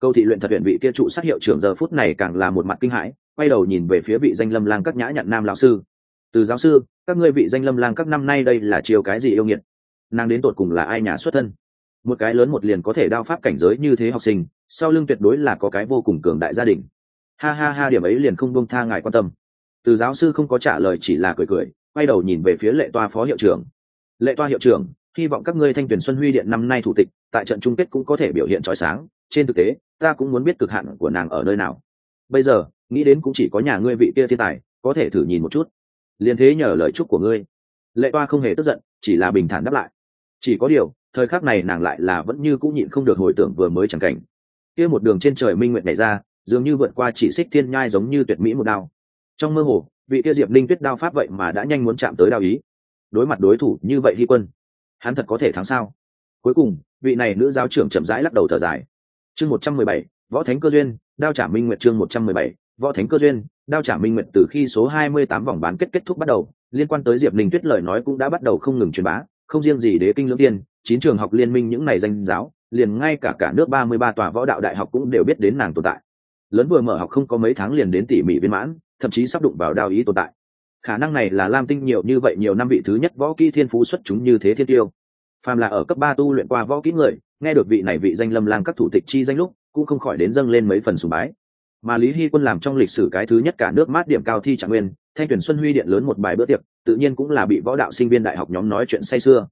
Câu thị luyện thật huyện vị kia trụ sát hiệu trưởng giờ phút này càng là một mặt kinh hãi, quay đầu nhìn về phía vị danh lâm lang các nhã nhận nam lão sư. Từ giáo sư, các ngươi vị danh lâm lang các năm nay đây là chiều cái gì yêu nghiệt? Nàng đến tột cùng là ai nhà xuất thân? Một cái lớn một liền có thể đao pháp cảnh giới như thế học sinh, sau lưng tuyệt đối là có cái vô cùng cường đại gia đình ha ha ha, điểm ấy liền không buông tha ngài quan tâm. Từ giáo sư không có trả lời, chỉ là cười cười, quay đầu nhìn về phía lệ toa phó hiệu trưởng. Lệ toa hiệu trưởng, hy vọng các ngươi thanh tuyển xuân huy điện năm nay thủ tịch, tại trận chung kết cũng có thể biểu hiện trói sáng. Trên thực tế, ta cũng muốn biết cực hạn của nàng ở nơi nào. Bây giờ, nghĩ đến cũng chỉ có nhà ngươi vị kia thiên tài, có thể thử nhìn một chút. Liền thế nhờ lời chúc của ngươi. Lệ toa không hề tức giận, chỉ là bình thản đáp lại. Chỉ có điều, thời khắc này nàng lại là vẫn như cũng nhịn không được hồi tưởng vừa mới chẳng cảnh. Kia một đường trên trời minh nguyện này ra dường như vượt qua chỉ xích thiên nhai giống như tuyệt mỹ một đao. Trong mơ hồ, vị kia diệp linh tuyết đao pháp vậy mà đã nhanh muốn chạm tới đao ý. Đối mặt đối thủ như vậy hy quân, hắn thật có thể thắng sao? Cuối cùng, vị này nữ giáo trưởng chậm rãi lắc đầu thở dài. Chương một trăm mười bảy, võ thánh cơ duyên, đao trả minh nguyệt chương một trăm mười bảy, võ thánh cơ duyên, đao trả minh nguyệt từ khi số hai mươi tám vòng bán kết kết thúc bắt đầu, liên quan tới diệp linh tuyết lời nói cũng đã bắt đầu không ngừng truyền bá, không riêng gì đế kinh lưỡng tiên, chín trường học liên minh những này danh giáo, liền ngay cả cả nước ba mươi ba tòa võ đạo đại học cũng đều biết đến nàng tồn tại lớn vừa mở học không có mấy tháng liền đến tỉ mỉ viên mãn, thậm chí sắp đụng vào đao ý tồn tại. Khả năng này là lam tinh nhiều như vậy nhiều năm vị thứ nhất võ kỹ thiên phú xuất chúng như thế thiên tiêu. Phàm là ở cấp ba tu luyện qua võ kỹ người, nghe được vị này vị danh lâm lang các thủ tịch chi danh lúc, cũng không khỏi đến dâng lên mấy phần sùng bái. Mà lý hy quân làm trong lịch sử cái thứ nhất cả nước mát điểm cao thi trạng nguyên, thanh tuyển xuân huy điện lớn một bài bữa tiệc, tự nhiên cũng là bị võ đạo sinh viên đại học nhóm nói chuyện say sưa.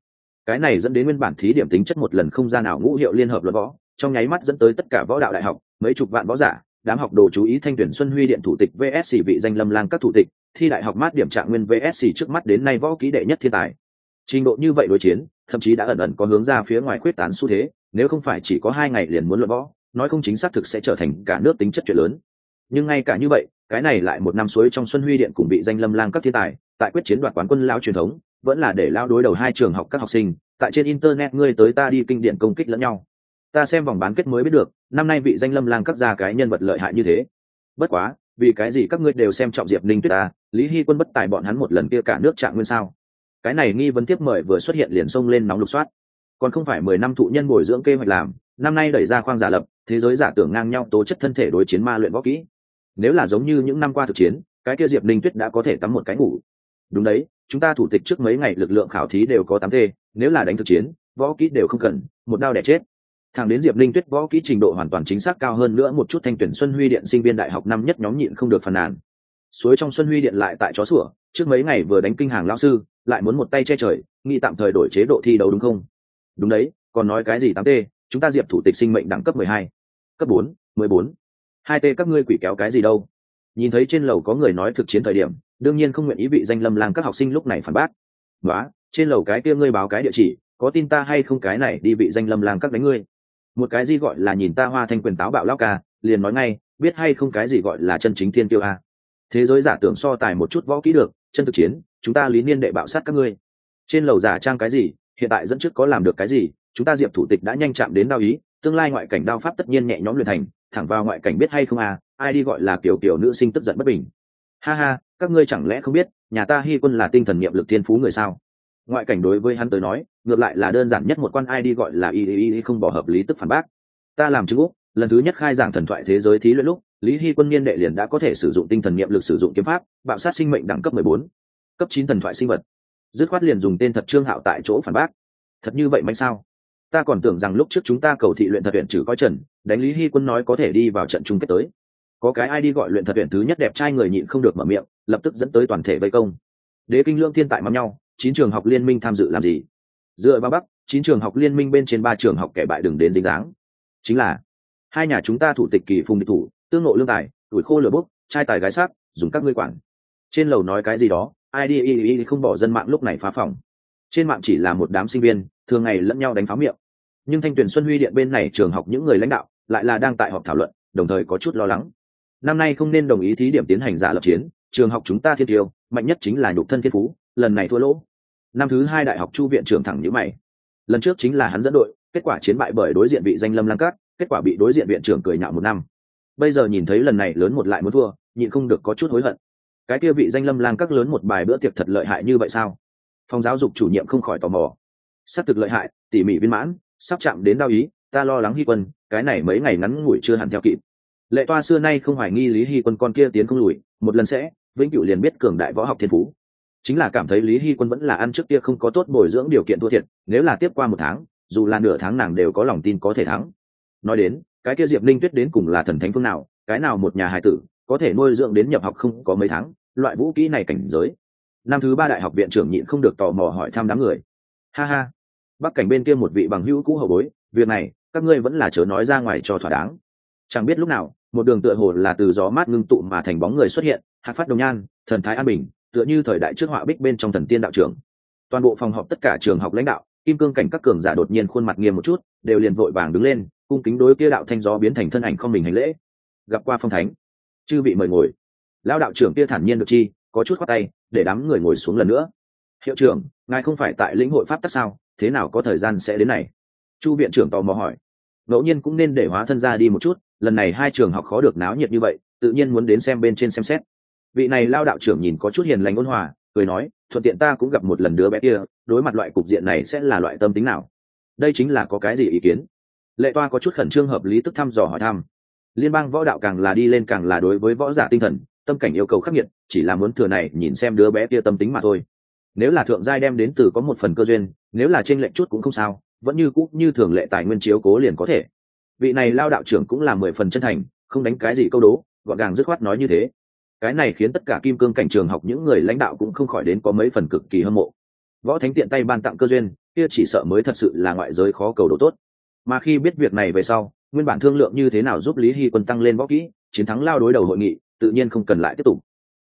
Cái này dẫn đến nguyên bản thí điểm tính chất một lần không gian nào ngũ hiệu liên hợp luật võ, trong nháy mắt dẫn tới tất cả võ đạo đại học, mấy chục vạn võ giả đám học đồ chú ý thanh tuyển xuân huy điện thủ tịch vsc vị danh lâm lang các thủ tịch, thi đại học mát điểm trạng nguyên vsc trước mắt đến nay võ ký đệ nhất thiên tài. Trình độ như vậy đối chiến, thậm chí đã ẩn ẩn có hướng ra phía ngoài quyết tán xu thế, nếu không phải chỉ có hai ngày liền muốn luận võ, nói không chính xác thực sẽ trở thành cả nước tính chất chuyện lớn. Nhưng ngay cả như vậy, cái này lại một năm suối trong xuân huy điện cùng bị danh lâm lang các thiên tài, tại quyết chiến đoạt quán quân lao truyền thống, vẫn là để lao đối đầu hai trường học các học sinh, tại trên internet ngươi tới ta đi kinh điện công kích lẫn nhau. Ta xem vòng bán kết mới biết được năm nay vị danh lâm lang cắt ra cái nhân vật lợi hại như thế. Bất quá, vì cái gì các ngươi đều xem trọng diệp Ninh tuyết ta? Lý hy quân bất tài bọn hắn một lần kia cả nước trạng nguyên sao? Cái này nghi vấn tiếp mời vừa xuất hiện liền xông lên nóng lục soát. Còn không phải mười năm thụ nhân bồi dưỡng kế hoạch làm, năm nay đẩy ra khoang giả lập, thế giới giả tưởng ngang nhau tố chất thân thể đối chiến ma luyện võ kỹ. Nếu là giống như những năm qua thực chiến, cái kia diệp Ninh tuyết đã có thể tắm một cái ngủ. Đúng đấy, chúng ta thủ tịch trước mấy ngày lực lượng khảo thí đều có tám t nếu là đánh thực chiến, võ kỹ đều không cần, một đao đẻ chết thằng đến diệp linh tuyết võ kỹ trình độ hoàn toàn chính xác cao hơn nữa, một chút thanh tuyển xuân huy điện sinh viên đại học năm nhất nhóm nhịn không được phàn nàn. Suối trong xuân huy điện lại tại chó sủa, trước mấy ngày vừa đánh kinh hàng lao sư, lại muốn một tay che trời, nghĩ tạm thời đổi chế độ thi đấu đúng không? Đúng đấy, còn nói cái gì tám t chúng ta diệp thủ tịch sinh mệnh đẳng cấp mười hai, cấp bốn, mười bốn. Hai t các ngươi quỷ kéo cái gì đâu? Nhìn thấy trên lầu có người nói thực chiến thời điểm, đương nhiên không nguyện ý vị danh lâm lang các học sinh lúc này phản bác. Nói trên lầu cái kia ngươi báo cái địa chỉ, có tin ta hay không cái này đi vị danh lâm lang các đánh ngươi? Một cái gì gọi là nhìn ta hoa thanh quyền táo bạo lao ca, liền nói ngay, biết hay không cái gì gọi là chân chính thiên tiêu a? Thế giới giả tưởng so tài một chút võ kỹ được, chân thực chiến, chúng ta lý niên đệ bạo sát các ngươi. Trên lầu giả trang cái gì, hiện tại dẫn trước có làm được cái gì, chúng ta diệp thủ tịch đã nhanh chạm đến đao ý, tương lai ngoại cảnh đao pháp tất nhiên nhẹ nhõm luyện thành, thẳng vào ngoại cảnh biết hay không à ai đi gọi là kiểu kiểu nữ sinh tức giận bất bình. Ha ha, các ngươi chẳng lẽ không biết, nhà ta hy quân là tinh thần niệm lực thiên phú người sao? Ngoại cảnh đối với hắn tới nói, ngược lại là đơn giản nhất một quan ai đi gọi là y y y không bỏ hợp lý tức phản bác. Ta làm chứng úc, lần thứ nhất khai giảng thần thoại thế giới thí luyện lúc, lý hy quân niên đệ liền đã có thể sử dụng tinh thần niệm lực sử dụng kiếm pháp, bạo sát sinh mệnh đẳng cấp mười bốn, cấp chín thần thoại sinh vật. Dứt khoát liền dùng tên thật trương hạo tại chỗ phản bác. Thật như vậy mạnh sao? Ta còn tưởng rằng lúc trước chúng ta cầu thị luyện thật viện trừ coi trần, đánh lý hy quân nói có thể đi vào trận chung kết tới. Có cái ai đi gọi luyện thật viện thứ nhất đẹp trai người nhịn không được mở miệng, lập tức dẫn tới toàn thể vây công. Đế kinh lương thiên tại mắm nhau chín trường học liên minh tham dự làm gì? Dựa vào bắc, chín trường học liên minh bên trên ba trường học kẻ bại đừng đến dính dáng. Chính là, hai nhà chúng ta thủ tịch kỳ phùng địch thủ, tương nộ lương tài, tuổi khô lửa bốc, trai tài gái sát dùng các ngươi quản. Trên lầu nói cái gì đó, ai đi, y y không bỏ dân mạng lúc này phá phòng. Trên mạng chỉ là một đám sinh viên, thường ngày lẫn nhau đánh pháo miệng. Nhưng thanh tuyển xuân huy điện bên này trường học những người lãnh đạo, lại là đang tại họp thảo luận, đồng thời có chút lo lắng. Năm nay không nên đồng ý thí điểm tiến hành giả lập chiến, trường học chúng ta thiên tiêu, mạnh nhất chính là nhục thân thiên phú, lần này thua lỗ năm thứ hai đại học chu viện trưởng thẳng nhữ mày. Lần trước chính là hắn dẫn đội, kết quả chiến bại bởi đối diện vị danh lâm lăng cát, kết quả bị đối diện viện trưởng cười nhạo một năm. Bây giờ nhìn thấy lần này lớn một lại muốn thua, nhịn không được có chút hối hận. Cái kia vị danh lâm lang các lớn một bài bữa tiệc thật lợi hại như vậy sao? Phòng giáo dục chủ nhiệm không khỏi tò mò. S ắ c thực lợi hại, tỉ mỉ viên mãn, sắp chạm đến đao ý, ta lo lắng hy quân, cái này mấy ngày ngắn ngủi chưa hẳn theo kịp. Lệ toa xưa nay không hoài nghi lý hy quân con kia tiến không lùi, một lần sẽ, vĩnh cửu liền biết cường đại võ học thiên phú chính là cảm thấy lý hy quân vẫn là ăn trước kia không có tốt bồi dưỡng điều kiện thua thiệt, nếu là tiếp qua một tháng, dù là nửa tháng nàng đều có lòng tin có thể thắng. Nói đến, cái kia diệp linh tuyết đến cùng là thần thánh phương nào, cái nào một nhà hài tử, có thể nuôi dưỡng đến nhập học không có mấy tháng, loại vũ kỹ này cảnh giới. Năm thứ ba đại học viện trưởng nhịn không được tò mò hỏi thăm đám người. Ha ha, bắc cảnh bên kia một vị bằng hữu cũ hậu bối, việc này, các ngươi vẫn là chớ nói ra ngoài cho thỏa đáng. Chẳng biết lúc nào, một đường tựa hồ là từ gió mát ngưng tụ mà thành bóng người xuất hiện hạc phát đồng nhan, thần thái an bình tựa như thời đại trước họa bích bên trong thần tiên đạo trưởng. Toàn bộ phòng họp tất cả trường học lãnh đạo, kim cương cảnh các cường giả đột nhiên khuôn mặt nghiêm một chút, đều liền vội vàng đứng lên, cung kính đối kia đạo thanh gió biến thành thân ảnh không mình hành lễ. Gặp qua phong thánh, chư vị mời ngồi. Lão đạo trưởng kia thản nhiên được chi, có chút khoát tay, để đám người ngồi xuống lần nữa. Hiệu trưởng, ngài không phải tại lĩnh hội pháp tắc sao, thế nào có thời gian sẽ đến này? Chu viện trưởng tò mò hỏi. Ngẫu nhiên cũng nên để hóa thân ra đi một chút, lần này hai trường học khó được náo nhiệt như vậy, tự nhiên muốn đến xem bên trên xem xét vị này lao đạo trưởng nhìn có chút hiền lành ôn hòa, cười nói, thuận tiện ta cũng gặp một lần đứa bé kia, đối mặt loại cục diện này sẽ là loại tâm tính nào? Đây chính là có cái gì ý kiến? Lệ toa có chút khẩn trương hợp lý tức thăm dò hỏi thăm. Liên bang võ đạo càng là đi lên càng là đối với võ giả tinh thần, tâm cảnh yêu cầu khắc nghiệt, chỉ là muốn thừa này nhìn xem đứa bé kia tâm tính mà thôi. Nếu là thượng giai đem đến từ có một phần cơ duyên, nếu là trên lệnh chút cũng không sao, vẫn như cũ như thường lệ tài nguyên chiếu cố liền có thể. Vị này lao đạo trưởng cũng là mười phần chân thành, không đánh cái gì câu đố, gọn gàng dứt khoát nói như thế cái này khiến tất cả kim cương cảnh trường học những người lãnh đạo cũng không khỏi đến có mấy phần cực kỳ hâm mộ. Võ thánh tiện tay ban tặng cơ duyên, kia chỉ sợ mới thật sự là ngoại giới khó cầu đồ tốt. Mà khi biết việc này về sau, nguyên bản thương lượng như thế nào giúp lý hy quân tăng lên võ kỹ, chiến thắng lao đối đầu hội nghị, tự nhiên không cần lại tiếp tục.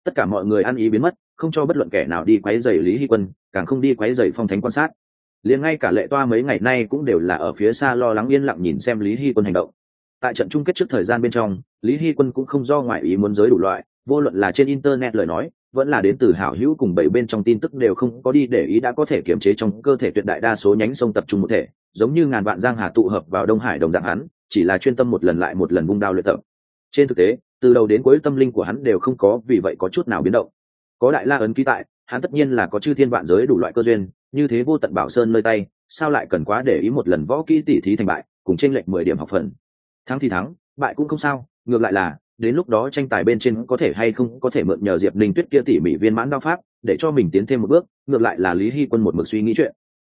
Tất cả mọi người ăn ý biến mất, không cho bất luận kẻ nào đi quấy dày lý hy quân, càng không đi quấy dày phong thánh quan sát. Liền ngay cả lệ toa mấy ngày nay cũng đều là ở phía xa lo lắng yên lặng nhìn xem lý hy quân hành động. Tại trận chung kết trước thời gian bên trong, lý hy quân cũng không do ngoại ý muốn giới đủ loại vô luận là trên internet lời nói, vẫn là đến từ hảo hữu cùng bảy bên trong tin tức đều không có đi để ý đã có thể kiểm chế trong cơ thể tuyệt đại đa số nhánh sông tập trung một thể, giống như ngàn vạn giang hà tụ hợp vào đông hải đồng dạng hắn, chỉ là chuyên tâm một lần lại một lần vung đao luyện tập. Trên thực tế, từ đầu đến cuối tâm linh của hắn đều không có, vì vậy có chút nào biến động. Có đại la ấn ký tại, hắn tất nhiên là có chư thiên vạn giới đủ loại cơ duyên, như thế vô tận bảo sơn nơi tay, sao lại cần quá để ý một lần võ kỹ tỉ thí thành bại, cùng tranh lệch mười điểm học phần. Thắng thì thắng, bại cũng không sao, ngược lại là đến lúc đó tranh tài bên trên có thể hay không có thể mượn nhờ diệp linh tuyết kia tỉ mỉ viên mãn đao pháp, để cho mình tiến thêm một bước, ngược lại là lý hy quân một mực suy nghĩ chuyện.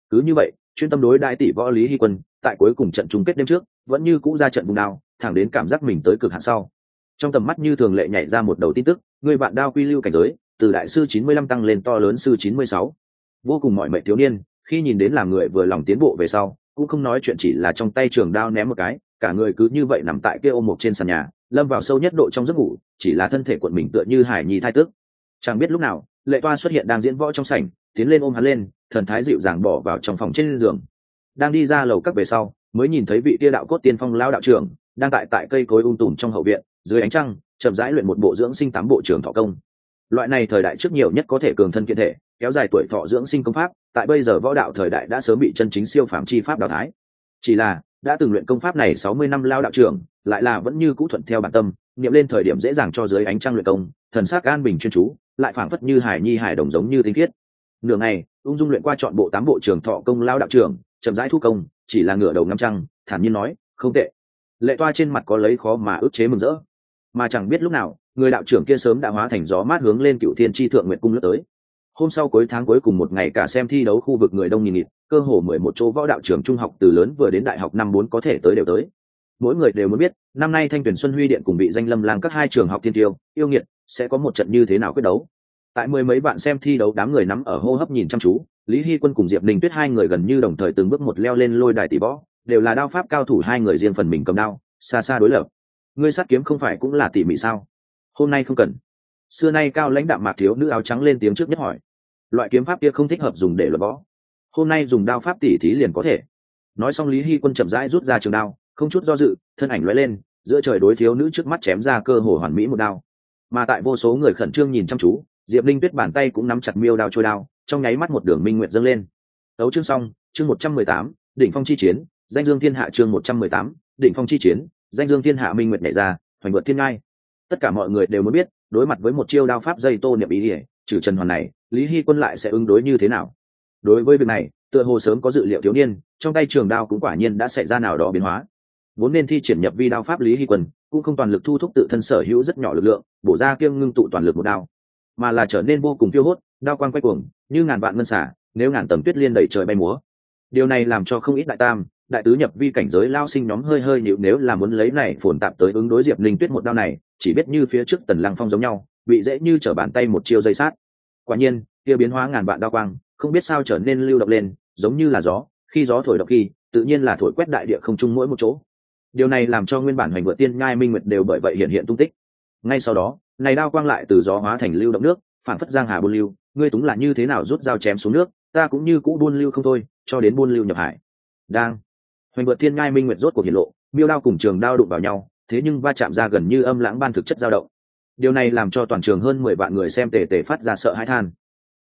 Cứ như vậy, chuyên tâm đối đại tỷ võ lý hy quân, tại cuối cùng trận chung kết đêm trước, vẫn như cũ ra trận vùng đao, thẳng đến cảm giác mình tới cực hạn sau. Trong tầm mắt như thường lệ nhảy ra một đầu tin tức, người bạn đao quy lưu cảnh giới, từ đại sư chín mươi lăm tăng lên to lớn sư chín mươi sáu. Vô cùng mọi mệnh thiếu niên, khi nhìn đến làm người vừa lòng tiến bộ về sau, cũng không nói chuyện chỉ là trong tay trường đao ném một cái cả người cứ như vậy nằm tại kia ôm một trên sàn nhà, lâm vào sâu nhất độ trong giấc ngủ, chỉ là thân thể quận mình tựa như hải nhi thai tức. Chẳng biết lúc nào, lệ toa xuất hiện đang diễn võ trong sảnh, tiến lên ôm hắn lên, thần thái dịu dàng bỏ vào trong phòng trên giường. Đang đi ra lầu các về sau, mới nhìn thấy vị tia đạo cốt tiên phong lao đạo trưởng, đang tại tại cây cối ung tùm trong hậu viện, dưới ánh trăng, chậm rãi luyện một bộ dưỡng sinh tám bộ trưởng thọ công. Loại này thời đại trước nhiều nhất có thể cường thân kiện thể, kéo dài tuổi thọ dưỡng sinh công pháp, tại bây giờ võ đạo thời đại đã sớm bị chân chính siêu phàm chi pháp đào thái chỉ là đã từng luyện công pháp này sáu mươi năm lao đạo trưởng, lại là vẫn như cũ thuận theo bản tâm, niệm lên thời điểm dễ dàng cho dưới ánh trăng luyện công, thần sắc an bình chuyên chú, lại phảng phất như hải nhi hải đồng giống như tinh khiết. Nửa ngày, ung dung luyện qua chọn bộ tám bộ trường thọ công lao đạo trưởng, chậm rãi thu công, chỉ là ngửa đầu ngắm trăng, thản nhiên nói, không tệ. Lệ toa trên mặt có lấy khó mà ức chế mừng rỡ. Mà chẳng biết lúc nào, người đạo trưởng kia sớm đã hóa thành gió mát hướng lên cựu thiên chi thượng nguyện cung lướt tới. Hôm sau cuối tháng cuối cùng một ngày cả xem thi đấu khu vực người đông nghìn nghịt cơ hồ mười một chỗ võ đạo trường trung học từ lớn vừa đến đại học năm bốn có thể tới đều tới. Mỗi người đều muốn biết, năm nay thanh tuyển xuân huy điện cùng bị danh lâm lang các hai trường học thiên tiêu, yêu nghiệt, sẽ có một trận như thế nào quyết đấu? Tại mười mấy bạn xem thi đấu, đám người nắm ở hô hấp nhìn chăm chú, lý hy quân cùng diệp ninh tuyết hai người gần như đồng thời từng bước một leo lên lôi đài tỷ võ, đều là đao pháp cao thủ hai người riêng phần mình cầm đao, xa xa đối lập. Ngươi sát kiếm không phải cũng là tỉ mỉ sao? Hôm nay không cần. Xưa nay cao lãnh đạm mạc thiếu nữ áo trắng lên tiếng trước nhất hỏi. Loại kiếm pháp kia không thích hợp dùng để luận võ hôm nay dùng đao pháp tỉ thí liền có thể. Nói xong lý hy quân chậm rãi rút ra trường đao, không chút do dự, thân ảnh lóe lên, giữa trời đối thiếu nữ trước mắt chém ra cơ hồ hoàn mỹ một đao. Mà tại vô số người khẩn trương nhìn chăm chú, diệp linh tuyết bàn tay cũng nắm chặt miêu đao trôi đao, trong nháy mắt một đường minh nguyện dâng lên. Đấu chương xong, chương một trăm mười tám, đỉnh phong chi chiến, danh dương thiên hạ chương một trăm mười tám, đỉnh phong chi chiến, danh dương thiên hạ minh nguyện nhảy ra, hoành vượt thiên ngai. Tất cả mọi người đều muốn biết, đối mặt với một chiêu đao pháp dây tô niệm ý ỉa trừ trần hoàn này, lý hy quân lại sẽ ứng đối như thế nào? Đối với việc này, tựa hồ sớm có dự liệu thiếu niên, trong tay trường đao cũng quả nhiên đã xảy ra nào đó biến hóa. Vốn nên thi triển nhập vi đao pháp lý hy quân cũng không toàn lực thu thúc tự thân sở hữu rất nhỏ lực lượng, bổ ra kiêng ngưng tụ toàn lực một đao. Mà là trở nên vô cùng phiêu hốt, đao quan quay cuồng, như ngàn vạn ngân xả, nếu ngàn tầm tuyết liên đẩy trời bay múa. Điều này làm cho không ít đại tam, đại tứ nhập vi cảnh giới lao sinh nhóm hơi hơi nhịu nếu là muốn lấy này phồn tạp tới ứng đối diệp linh tuyết một đao này, chỉ biết như phía trước tần lăng phong giống nhau, bị dễ như trở bàn tay một chiêu dây sát. Quả nhiên, kia biến hóa ngàn vạn đao quang không biết sao trở nên lưu động lên, giống như là gió, khi gió thổi động khi, tự nhiên là thổi quét đại địa không chung mỗi một chỗ. Điều này làm cho nguyên bản hoành vượt tiên ngai minh nguyệt đều bởi vậy hiện hiện tung tích. Ngay sau đó, này đao quang lại từ gió hóa thành lưu động nước, phản phất giang hà buôn lưu, ngươi túng là như thế nào rút dao chém xuống nước, ta cũng như cũ buôn lưu không thôi, cho đến buôn lưu nhập hải. Đang, hoành vượt tiên ngai minh nguyệt rốt cuộc hiện lộ, miêu đao cùng trường đao đụng vào nhau, thế nhưng va chạm ra gần như âm lãng ban thực chất dao động. Điều này làm cho toàn trường hơn mười vạn người xem tề tề phát ra sợ hãi than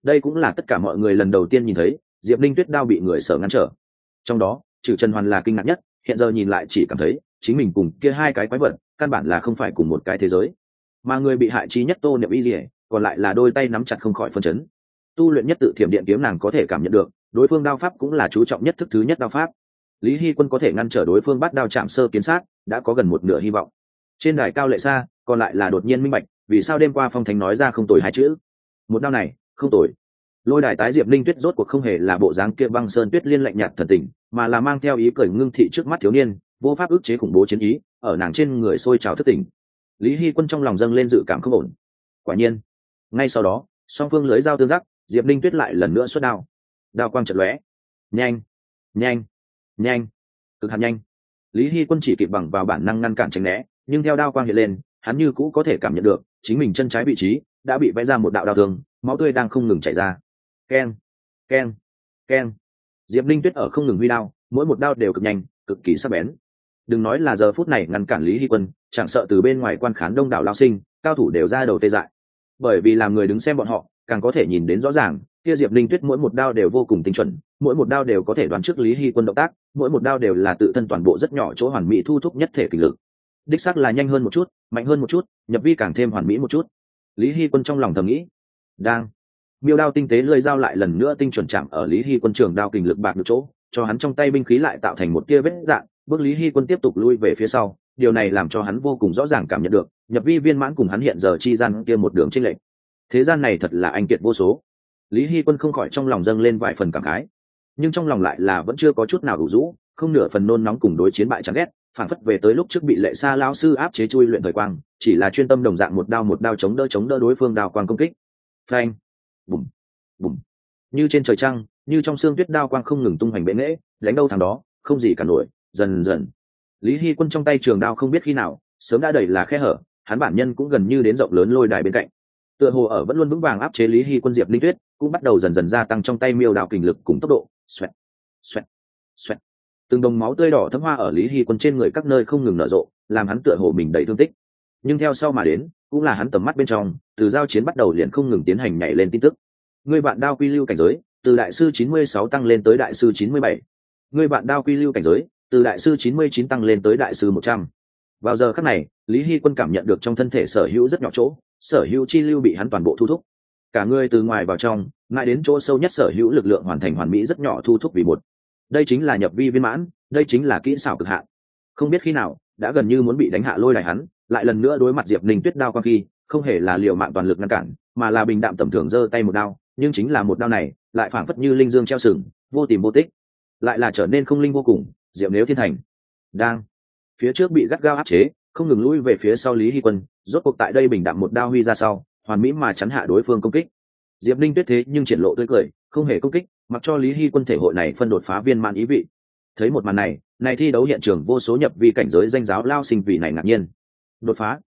đây cũng là tất cả mọi người lần đầu tiên nhìn thấy, diệp linh tuyết đao bị người sở ngăn trở. Trong đó trừ trần hoàn là kinh ngạc nhất, hiện giờ nhìn lại chỉ cảm thấy, chính mình cùng kia hai cái quái vật, căn bản là không phải cùng một cái thế giới. Mà người bị hại trí nhất tô niệm y dỉa còn lại là đôi tay nắm chặt không khỏi phân chấn. Tu luyện nhất tự thiểm điện kiếm nàng có thể cảm nhận được, đối phương đao pháp cũng là chú trọng nhất thức thứ nhất đao pháp. Lý hy quân có thể ngăn trở đối phương bắt đao chạm sơ kiến sát, đã có gần một nửa hy vọng. Trên đài cao lệ xa, còn lại là đột nhiên minh bạch, vì sao đêm qua phong thánh nói ra không tồi hai chữ. Một đao này không tồi. Lôi đài tái diệp linh tuyết rốt cuộc không hề là bộ dáng kia băng sơn tuyết liên lạnh nhạt thần tình, mà là mang theo ý cười ngưng thị trước mắt thiếu niên, vô pháp ức chế khủng bố chiến ý, ở nàng trên người sôi trào thất tình. Lý hy quân trong lòng dâng lên dự cảm không ổn. Quả nhiên, ngay sau đó, song phương lưới dao tương giác, diệp linh tuyết lại lần nữa xuất đao. Đao quang trận lóe. Nhanh nhanh nhanh, cực hạt nhanh. Lý hy quân chỉ kịp bằng vào bản năng ngăn cản tránh né, nhưng theo đao quang hiện lên, hắn như cũ có thể cảm nhận được chính mình chân trái vị trí đã bị vẽ ra một đạo đao thương, máu tươi đang không ngừng chảy ra. Keng keng keng diệp linh tuyết ở không ngừng huy đao, mỗi một đao đều cực nhanh, cực kỳ sắc bén. Đừng nói là giờ phút này ngăn cản lý hy quân, chẳng sợ từ bên ngoài quan khán đông đảo lao sinh, cao thủ đều ra đầu tê dại. Bởi vì làm người đứng xem bọn họ, càng có thể nhìn đến rõ ràng, kia diệp linh tuyết mỗi một đao đều vô cùng tinh chuẩn, mỗi một đao đều có thể đoán trước lý hy quân động tác, mỗi một đao đều là tự thân toàn bộ rất nhỏ chỗ hoàn mỹ thu thúc nhất thể kỷ lực. Đích xác là nhanh hơn một chút, mạnh hơn một chút, nhập vi càng thêm hoàn mỹ một chút lý hy quân trong lòng thầm nghĩ, đang. Miêu đao tinh tế lơi dao lại lần nữa tinh chuẩn chạm ở lý hy quân trường đao kình lực bạc được chỗ, cho hắn trong tay binh khí lại tạo thành một tia vết dạng, bước lý hy quân tiếp tục lui về phía sau. Điều này làm cho hắn vô cùng rõ ràng cảm nhận được, nhập vi viên mãn cùng hắn hiện giờ chi gian kia một đường trinh lệch. Thế gian này thật là anh kiệt vô số. Lý hy quân không khỏi trong lòng dâng lên vài phần cảm khái, nhưng trong lòng lại là vẫn chưa có chút nào đủ rũ, không nửa phần nôn nóng cùng đối chiến bại chẳng ghét phản phất về tới lúc trước bị lệ xa Lão sư áp chế chui luyện thời quang, chỉ là chuyên tâm đồng dạng một đao một đao chống đỡ chống đỡ đối phương đao quang công kích. Phanh, bùm bùm. Như trên trời trăng, như trong xương tuyết đao quang không ngừng tung hoành bệ nghễ đánh đâu thằng đó, không gì cả nổi, dần dần. Lý hy quân trong tay trường đao không biết khi nào, sớm đã đầy là khe hở, hắn bản nhân cũng gần như đến rộng lớn lôi đài bên cạnh. Tựa hồ ở vẫn luôn vững vàng áp chế lý hy quân diệp linh tuyết, cũng bắt đầu dần dần gia tăng trong tay miêu Đào kình lực cùng tốc độ. Xoẹt xoẹt xoẹt từng đồng máu tươi đỏ thấm hoa ở lý hy quân trên người các nơi không ngừng nở rộ, làm hắn tựa hồ mình đầy thương tích nhưng theo sau mà đến, cũng là hắn tầm mắt bên trong, từ giao chiến bắt đầu liền không ngừng tiến hành nhảy lên tin tức người bạn đao quy lưu cảnh giới, từ đại sư 96 tăng lên tới đại sư 97. người bạn đao quy lưu cảnh giới, từ đại sư 99 tăng lên tới đại sư 100. vào giờ khắc này, lý hy quân cảm nhận được trong thân thể sở hữu rất nhỏ chỗ, sở hữu chi lưu bị hắn toàn bộ thu thúc cả người từ ngoài vào trong ngại đến chỗ sâu nhất sở hữu lực lượng hoàn thành hoàn mỹ rất nhỏ thu thúc vì một đây chính là nhập vi viên mãn, đây chính là kỹ xảo cực hạn. Không biết khi nào, đã gần như muốn bị đánh hạ lôi đài hắn, lại lần nữa đối mặt diệp ninh tuyết đao qua khi, không hề là liều mạng toàn lực ngăn cản, mà là bình đạm tầm thường giơ tay một đao, nhưng chính là một đao này, lại phảng phất như linh dương treo sừng, vô tìm vô tích. Lại là trở nên không linh vô cùng, diệp nếu thiên thành. Đang. Phía trước bị gắt gao áp chế, không ngừng lui về phía sau lý hy quân, rốt cuộc tại đây bình đạm một đao huy ra sau, hoàn mỹ mà chắn hạ đối phương công kích diệp linh tuyết thế nhưng triển lộ tươi cười, không hề công kích, mặc cho lý hy quân thể hội này phân đột phá viên man ý vị. Thấy một màn này này thi đấu hiện trường vô số nhập vi cảnh giới danh giáo lao sinh vì này ngạc nhiên. Đột phá?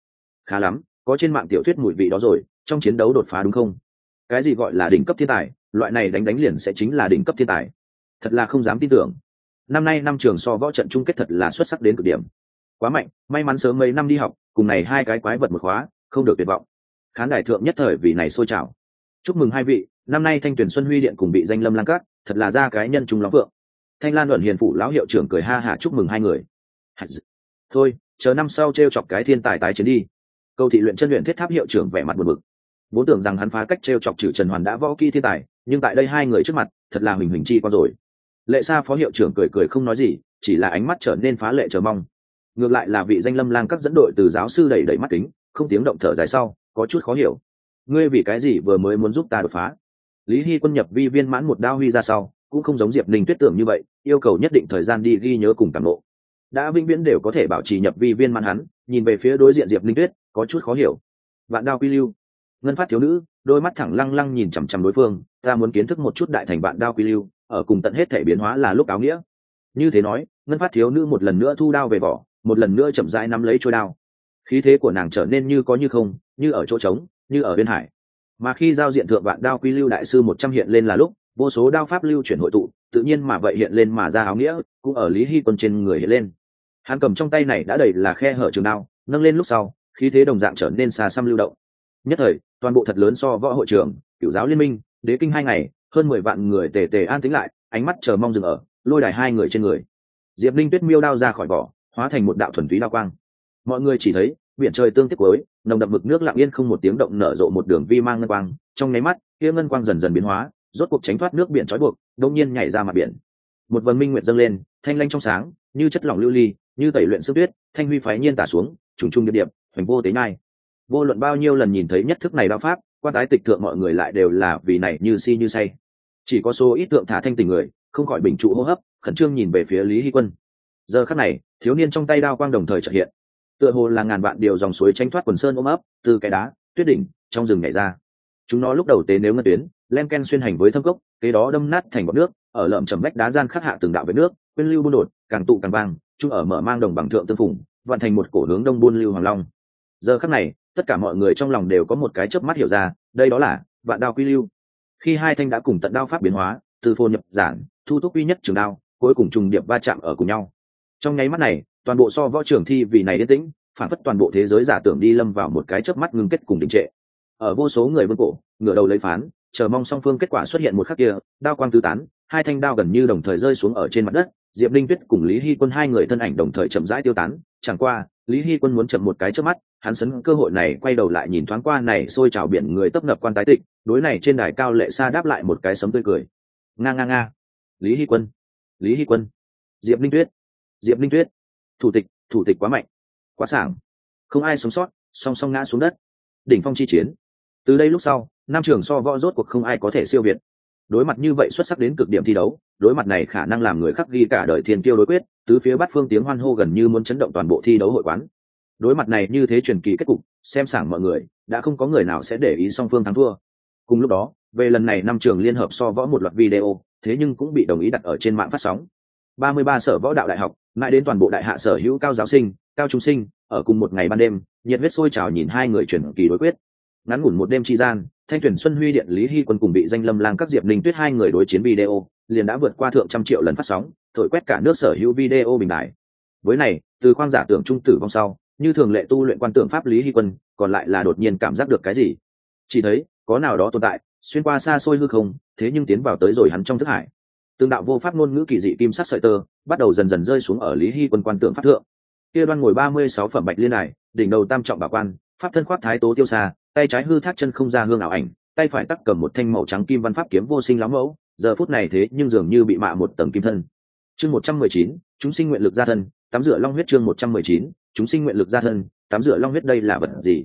Khá lắm, có trên mạng tiểu thuyết mùi vị đó rồi, trong chiến đấu đột phá đúng không? Cái gì gọi là đỉnh cấp thiên tài, loại này đánh đánh liền sẽ chính là đỉnh cấp thiên tài. Thật là không dám tin tưởng. Năm nay năm trường so võ trận chung kết thật là xuất sắc đến cực điểm. Quá mạnh, may mắn sớm mấy năm đi học, cùng này hai cái quái vật một khóa, không được tuyệt vọng. Khán đài thượng nhất thời vì này sôi trào chúc mừng hai vị, năm nay thanh tuyển xuân huy điện cùng bị danh lâm lang cát thật là ra cái nhân trung lắm vượng. Thanh lan luận hiền phụ lão hiệu trưởng cười ha hả chúc mừng hai người. Thôi, chờ năm sau t r e o chọc cái thiên tài tái chiến đi. Câu thị luyện chân luyện thiết tháp hiệu trưởng vẻ mặt buồn bực. Vốn tưởng rằng hắn phá cách t r e o chọc trừ trần hoàn đã võ kỹ thiên tài, nhưng tại đây hai người trước mặt, thật là huỳnh huỳnh chi qua rồi. Lệ xa phó hiệu trưởng cười cười không nói gì, chỉ là ánh mắt trở nên phá lệ chờ mong. Ngược lại là vị danh lâm lang các dẫn đội từ giáo sư đẩy đẩy mắt kính, không tiếng động thở dài sau, có chút khó hiểu ngươi vì cái gì vừa mới muốn giúp ta đột phá? Lý hy quân nhập vi viên mãn một đao huy ra sau, cũng không giống diệp ninh tuyết tưởng như vậy, yêu cầu nhất định thời gian đi ghi nhớ cùng cảm lộ đã vĩnh viễn đều có thể bảo trì nhập vi viên mãn hắn, nhìn về phía đối diện diệp ninh tuyết, có chút khó hiểu. Vạn đao quy lưu. Ngân phát thiếu nữ, đôi mắt thẳng lăng lăng nhìn chằm chằm đối phương, ta muốn kiến thức một chút đại thành vạn đao quy lưu, ở cùng tận hết thể biến hóa là lúc áo nghĩa. Như thế nói, ngân phát thiếu nữ một lần nữa thu đao về vỏ, một lần nữa chậm rãi nắm lấy trôi đao. Khí thế của nàng trở nên như có như không, như ở chỗ trống như ở bên hải. Mà khi giao diện thượng vạn đao quy lưu đại sư một trăm hiện lên là lúc, vô số đao pháp lưu chuyển hội tụ, tự nhiên mà vậy hiện lên mà ra áo nghĩa, cũng ở lý hy quân trên người hiện lên. Hắn cầm trong tay này đã đầy là khe hở trường đao, nâng lên lúc sau, khí thế đồng dạng trở nên xa xăm lưu động. Nhất thời, toàn bộ thật lớn so võ hội trường cựu giáo liên minh, đế kinh hai ngày, hơn mười vạn người tề tề an tính lại, ánh mắt chờ mong dừng ở, lôi đài hai người trên người. Diệp linh tuyết miêu đao ra khỏi vỏ, hóa thành một đạo thuần túy đao quang. Mọi người chỉ thấy biển trời tương tiếp cuối, nồng đậm mực nước lặng yên không một tiếng động nở rộ một đường vi mang ngân quang. Trong nháy mắt, kia ngân quang dần dần biến hóa, rốt cuộc tránh thoát nước biển trói buộc đông nhiên nhảy ra mặt biển. Một vần minh nguyện dâng lên, thanh lanh trong sáng, như chất lỏng lưu ly, như tẩy luyện sức tuyết, thanh huy phái nhiên tả xuống, trùng trung địa điểm hoành vô tế nhai. Vô luận bao nhiêu lần nhìn thấy nhất thức này đao pháp, quan tái tịch thượng mọi người lại đều là vì này như si như say. Chỉ có số ít tượng thả thanh tình người, không khỏi bình trụ hô hấp, khẩn trương nhìn về phía lý hy quân. Giờ khắc này, thiếu niên trong tay đao quang đồng thời trợ hiện tựa hồ là ngàn vạn điều dòng suối tranh thoát quần sơn ôm ấp, từ cái đá, tuyết đỉnh, trong rừng nhảy ra. Chúng nó lúc đầu tế nếu ngân tuyến, len ken xuyên hành với thâm cốc, kế đó đâm nát thành bọt nước, ở lợm chầm vách đá gian khắc hạ từng đạo với nước, quên lưu buôn đột, càng tụ càng vang chung ở mở mang đồng bằng thượng tương phùng vận thành một cổ hướng đông buôn lưu hoàng long. Giờ khắc này, tất cả mọi người trong lòng đều có một cái chớp mắt hiểu ra, đây đó là vạn đao quy lưu. Khi hai thanh đã cùng tận đao pháp biến hóa, từ phô nhập giản, thu thúc quy nhất trường đao, cuối cùng trùng điệp va chạm ở cùng nhau. Trong nháy mắt này toàn bộ so võ trường thi vì này yên tĩnh, phản phất toàn bộ thế giới giả tưởng đi lâm vào một cái chớp mắt ngưng kết cùng đình trệ. Ở vô số người vương cổ, ngửa đầu lấy phán, chờ mong song phương kết quả xuất hiện một khắc kia, đao quang tứ tán, hai thanh đao gần như đồng thời rơi xuống ở trên mặt đất, diệp linh tuyết cùng lý hy quân hai người thân ảnh đồng thời chậm rãi tiêu tán, chẳng qua, lý hy quân muốn chậm một cái trước mắt, hắn sấn cơ hội này quay đầu lại nhìn thoáng qua này xôi trào biển người tấp nập quan tái tịch, đối này trên đài cao lệ xa đáp lại một cái sấm tươi cười. Nga nga nga. Lý hy quân. Lý hy quân. Diệp linh tuyết. Diệp linh tuyết thủ tịch thủ tịch quá mạnh, quá sảng. Không ai sống sót, song song ngã xuống đất. Đỉnh phong chi chiến. Từ đây lúc sau, nam trường so võ rốt cuộc không ai có thể siêu việt. Đối mặt như vậy xuất sắc đến cực điểm thi đấu, đối mặt này khả năng làm người khắc ghi cả đời thiên tiêu đối quyết, tứ phía bắt phương tiếng hoan hô gần như muốn chấn động toàn bộ thi đấu hội quán. Đối mặt này như thế truyền kỳ kết cục, xem sảng mọi người, đã không có người nào sẽ để ý song phương thắng thua. Cùng lúc đó, về lần này năm trường liên hợp so võ một loạt video, thế nhưng cũng bị đồng ý đặt ở trên mạng phát sóng. 33 sở võ đạo đại học, mãi đến toàn bộ đại hạ sở hữu cao giáo sinh, cao trung sinh, ở cùng một ngày ban đêm, nhiệt huyết sôi trào nhìn hai người chuyển kỳ đối quyết. Ngắn ngủn một đêm chi gian, thanh tuyển xuân huy điện, lý hy quân cùng bị danh lâm lang các diệp linh tuyết hai người đối chiến video, liền đã vượt qua thượng trăm triệu lần phát sóng, thổi quét cả nước sở hữu video bình đại với này, từ khoang giả tưởng trung tử vong sau, như thường lệ tu luyện quan tượng pháp lý hy quân, còn lại là đột nhiên cảm giác được cái gì? Chỉ thấy, có nào đó tồn tại, xuyên qua xa xôi hư không, thế nhưng tiến vào tới rồi hắn trong thức hải tương đạo vô pháp ngôn ngữ kỳ dị kim sắc sợi tơ, bắt đầu dần dần rơi xuống ở lý hy quân quan tượng pháp thượng. Kia đoan ngồi ba mươi sáu phẩm bạch liên này, đỉnh đầu tam trọng bảo quan, pháp thân khoác thái tố tiêu xa tay trái hư thác chân không ra hương ảo ảnh, tay phải tắc cầm một thanh màu trắng kim văn pháp kiếm vô sinh lắm mẫu, giờ phút này thế nhưng dường như bị mạ một tầng kim thân. Chương một trăm mười chín, chúng sinh nguyện lực gia thân, tắm rửa long huyết chương một trăm mười chín, chúng sinh nguyện lực gia thân, tắm rửa long huyết đây là vật gì?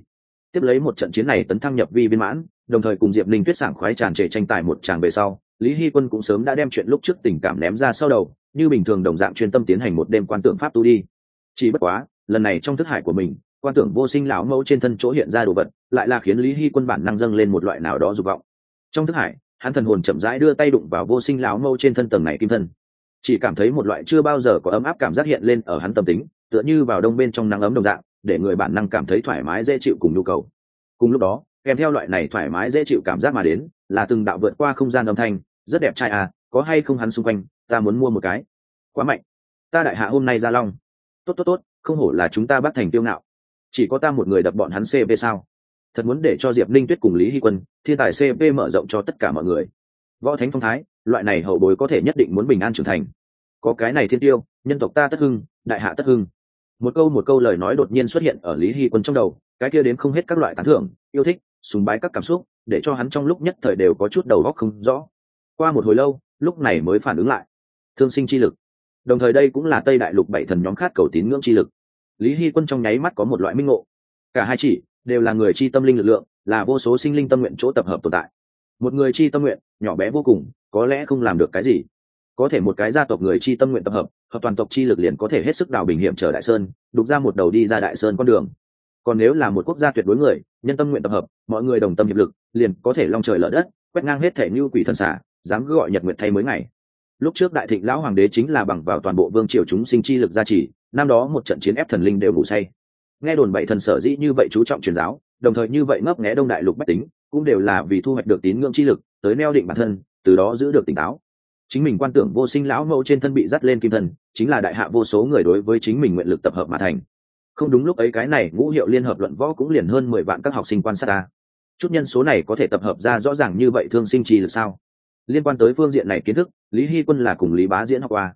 Tiếp lấy một trận chiến này tấn thăng nhập vi viên mãn, đồng thời cùng diệp linh tuyết sảng khoái tràn trề tranh tài một tràng về sau lý hy quân cũng sớm đã đem chuyện lúc trước tình cảm ném ra sau đầu, như bình thường đồng dạng chuyên tâm tiến hành một đêm quan tượng pháp tu đi. Chỉ bất quá, lần này trong thức hải của mình, quan tưởng vô sinh lão mẫu trên thân chỗ hiện ra đồ vật, lại là khiến lý hy quân bản năng dâng lên một loại nào đó dục vọng. Trong thức hải, hắn thần hồn chậm rãi đưa tay đụng vào vô sinh lão mẫu trên thân tầng này kim thân. Chỉ cảm thấy một loại chưa bao giờ có ấm áp cảm giác hiện lên ở hắn tâm tính, tựa như vào đông bên trong nắng ấm đồng dạng, để người bản năng cảm thấy thoải mái dễ chịu cùng nhu cầu. Cùng lúc đó, kèm theo loại này thoải mái dễ chịu cảm giác mà đến là từng đạo vượt qua không gian âm thanh, rất đẹp trai à có hay không hắn xung quanh, ta muốn mua một cái. Quá mạnh. Ta đại hạ hôm nay ra long. Tốt tốt tốt, không hổ là chúng ta bắt thành tiêu ngạo. Chỉ có ta một người đập bọn hắn cp sao? Thật muốn để cho diệp ninh tuyết cùng lý hy quân, thiên tài cp mở rộng cho tất cả mọi người. Võ thánh phong thái, loại này hậu bối có thể nhất định muốn bình an trưởng thành. Có cái này thiên tiêu, nhân tộc ta tất hưng, đại hạ tất hưng. Một câu một câu lời nói đột nhiên xuất hiện ở lý hy quân trong đầu, cái kia đến không hết các loại tán thưởng, yêu thích, sùng bái các cảm xúc để cho hắn trong lúc nhất thời đều có chút đầu góc không rõ. Qua một hồi lâu, lúc này mới phản ứng lại. Thương sinh chi lực. Đồng thời đây cũng là tây đại lục bảy thần nhóm khát cầu tín ngưỡng chi lực. Lý hy quân trong nháy mắt có một loại minh ngộ. Cả hai chỉ đều là người chi tâm linh lực lượng, là vô số sinh linh tâm nguyện chỗ tập hợp tồn tại. Một người chi tâm nguyện, nhỏ bé vô cùng, có lẽ không làm được cái gì. Có thể một cái gia tộc người chi tâm nguyện tập hợp hợp toàn tộc chi lực liền có thể hết sức đào bình hiểm trở đại sơn, đục ra một đầu đi ra đại sơn con đường còn nếu là một quốc gia tuyệt đối người nhân tâm nguyện tập hợp mọi người đồng tâm hiệp lực liền có thể long trời lở đất quét ngang hết thể như quỷ thần xả dám gọi nhật nguyện thay mới ngày. Lúc trước đại thịnh lão hoàng đế chính là bằng vào toàn bộ vương triều chúng sinh chi lực gia trì năm đó một trận chiến ép thần linh đều ngủ say. Nghe đồn bảy thần sở dĩ như vậy chú trọng truyền giáo đồng thời như vậy ngấp nghé đông đại lục bách tính cũng đều là vì thu hoạch được tín ngưỡng chi lực tới neo định bản thân từ đó giữ được tỉnh táo. Chính mình quan tưởng vô sinh lão mẫu trên thân bị dắt lên kim thần, chính là đại hạ vô số người đối với chính mình nguyện lực tập hợp mà thành không đúng lúc ấy cái này ngũ hiệu liên hợp luận võ cũng liền hơn mười vạn các học sinh quan sát ta. Chút nhân số này có thể tập hợp ra rõ ràng như vậy thương sinh chi lực sao? Liên quan tới phương diện này kiến thức, lý hy quân là cùng lý bá diễn học qua.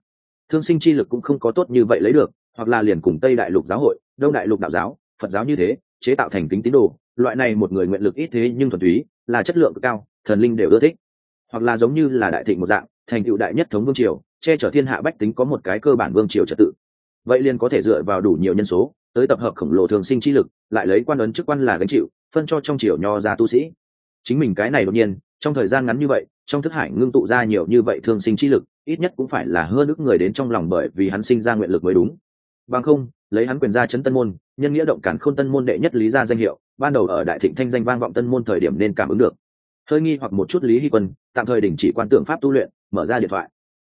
Thương sinh chi lực cũng không có tốt như vậy lấy được, hoặc là liền cùng tây đại lục giáo hội, đông đại lục đạo giáo, phật giáo như thế, chế tạo thành kính tín đồ. Loại này một người nguyện lực ít thế nhưng thuần túy, là chất lượng cực cao, thần linh đều ưa thích. Hoặc là giống như là đại thịnh một dạng, thành tựu đại nhất thống vương triều, che chở thiên hạ bách tính có một cái cơ bản vương triều trật tự. Vậy liền có thể dựa vào đủ nhiều nhân số tới tập hợp khổng lồ thường sinh chi lực, lại lấy quan ấn chức quan là gánh chịu, phân cho trong triều nho ra tu sĩ. Chính mình cái này đột nhiên, trong thời gian ngắn như vậy, trong thức hải ngưng tụ ra nhiều như vậy thường sinh chi lực, ít nhất cũng phải là hơn ức người đến trong lòng bởi vì hắn sinh ra nguyện lực mới đúng. Bằng không, lấy hắn quyền ra chấn tân môn, nhân nghĩa động cản khôn tân môn đệ nhất lý ra danh hiệu, ban đầu ở đại thịnh thanh danh vang vọng tân môn thời điểm nên cảm ứng được. Hơi nghi hoặc một chút lý hy quân, tạm thời đình chỉ quan tượng pháp tu luyện, mở ra điện thoại.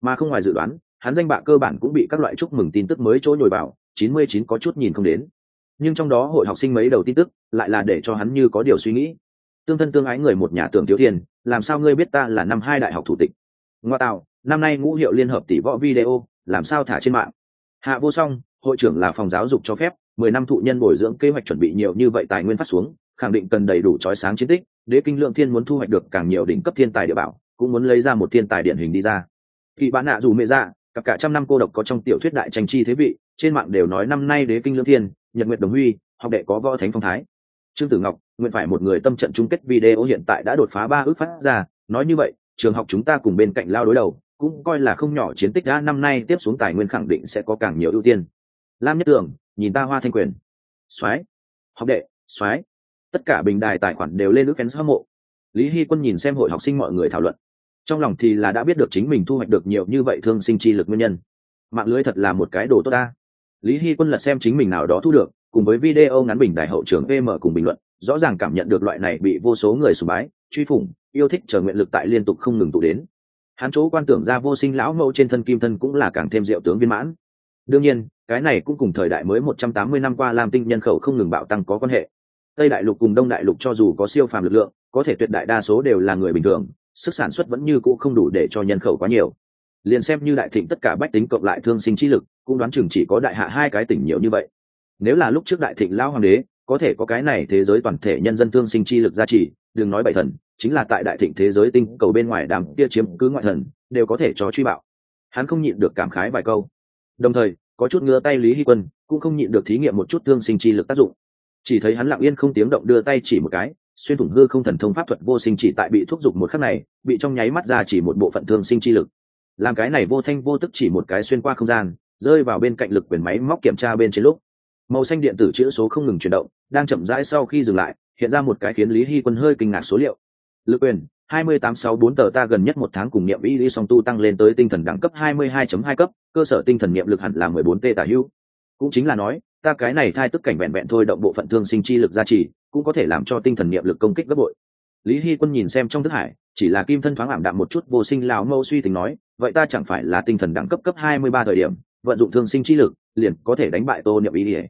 Mà không ngoài dự đoán, hắn danh bạ cơ bản cũng bị các loại chúc mừng tin tức mới chỗ nhồi vào chín mươi chín có chút nhìn không đến. Nhưng trong đó hội học sinh mấy đầu tin tức, lại là để cho hắn như có điều suy nghĩ. Tương thân tương ái người một nhà tưởng thiếu thiên làm sao ngươi biết ta là năm hai đại học thủ tịch? Ngoa tạo, năm nay ngũ hiệu liên hợp tỷ võ video, làm sao thả trên mạng? Hạ vô song, hội trưởng là phòng giáo dục cho phép, mười năm thụ nhân bồi dưỡng kế hoạch chuẩn bị nhiều như vậy tài nguyên phát xuống, khẳng định cần đầy đủ trói sáng chiến tích, đế kinh lượng thiên muốn thu hoạch được càng nhiều đỉnh cấp thiên tài địa bảo, cũng muốn lấy ra một thiên tài điển hình đi ra. Kỳ bán nạ dù mẹ ra cặp cả trăm năm cô độc có trong tiểu thuyết đại tranh chi thế vị, trên mạng đều nói năm nay đế kinh lương thiên, nhật nguyệt đồng huy, học đệ có võ thánh phong thái. Trương tử ngọc, nguyện phải một người tâm trận chung kết video hiện tại đã đột phá ba ước phát ra, nói như vậy, trường học chúng ta cùng bên cạnh lao đối đầu, cũng coi là không nhỏ chiến tích đã, năm nay tiếp xuống tài nguyên khẳng định sẽ có càng nhiều ưu tiên. Lam nhất tường, nhìn ta hoa thanh quyền. Soái, học đệ, soái. Tất cả bình đài tài khoản đều lên ước fans hâm mộ. Lý hy quân nhìn xem hội học sinh mọi người thảo luận trong lòng thì là đã biết được chính mình thu hoạch được nhiều như vậy thương sinh chi lực nguyên nhân. Mạng lưới thật là một cái đồ tốt ta. Lý hy quân lật xem chính mình nào đó thu được, cùng với video ngắn bình đại hậu trưởng vm cùng bình luận, rõ ràng cảm nhận được loại này bị vô số người sùng bái, truy phủng, yêu thích chờ nguyện lực tại liên tục không ngừng tụ đến. Hắn chỗ quan tưởng ra vô sinh lão mẫu trên thân kim thân cũng là càng thêm diệu tướng viên mãn. Đương nhiên, cái này cũng cùng thời đại mới một trăm tám mươi năm qua làm tinh nhân khẩu không ngừng bạo tăng có quan hệ. Tây đại lục cùng đông đại lục cho dù có siêu phàm lực lượng, có thể tuyệt đại đa số đều là người bình thường sức sản xuất vẫn như cũ không đủ để cho nhân khẩu quá nhiều. Liền xem như đại thịnh tất cả bách tính cộng lại thương sinh trí lực, cũng đoán chừng chỉ có đại hạ hai cái tỉnh nhiều như vậy. Nếu là lúc trước đại thịnh lao hoàng đế, có thể có cái này thế giới toàn thể nhân dân thương sinh chi lực gia trì, đừng nói bảy thần, chính là tại đại thịnh thế giới tinh cầu bên ngoài đàm kia chiếm cứ ngoại thần, đều có thể cho truy bạo. Hắn không nhịn được cảm khái vài câu. Đồng thời, có chút ngứa tay lý hy quân, cũng không nhịn được thí nghiệm một chút thương sinh chi lực tác dụng. Chỉ thấy hắn lặng yên không tiếng động đưa tay chỉ một cái xuyên thủng hư không thần thông pháp thuật vô sinh chỉ tại bị thúc giục một khắc này, bị trong nháy mắt ra chỉ một bộ phận thương sinh chi lực. Làm cái này vô thanh vô tức chỉ một cái xuyên qua không gian, rơi vào bên cạnh lực quyền máy móc kiểm tra bên trên lúc. Màu xanh điện tử chữ số không ngừng chuyển động, đang chậm rãi sau khi dừng lại, hiện ra một cái khiến lý hy quân hơi kinh ngạc số liệu. Lực quyền 2864 tờ ta gần nhất một tháng cùng niệm y lý song tu tăng lên tới tinh thần đẳng cấp 22.2 cấp, cơ sở tinh thần niệm lực hẳn là 14 t tả hưu. cũng chính là nói, ta cái này thai tức cảnh vẹn vẹn thôi động bộ phận thương sinh chi lực gia trì cũng có thể làm cho tinh thần niệm lực công kích gấp bội. Lý hy quân nhìn xem trong thức hải, chỉ là kim thân thoáng ảm đạm một chút, vô sinh lão mâu suy tính nói, vậy ta chẳng phải là tinh thần đẳng cấp cấp 23 thời điểm, vận dụng thương sinh chi lực, liền có thể đánh bại tô niệm ý ỉa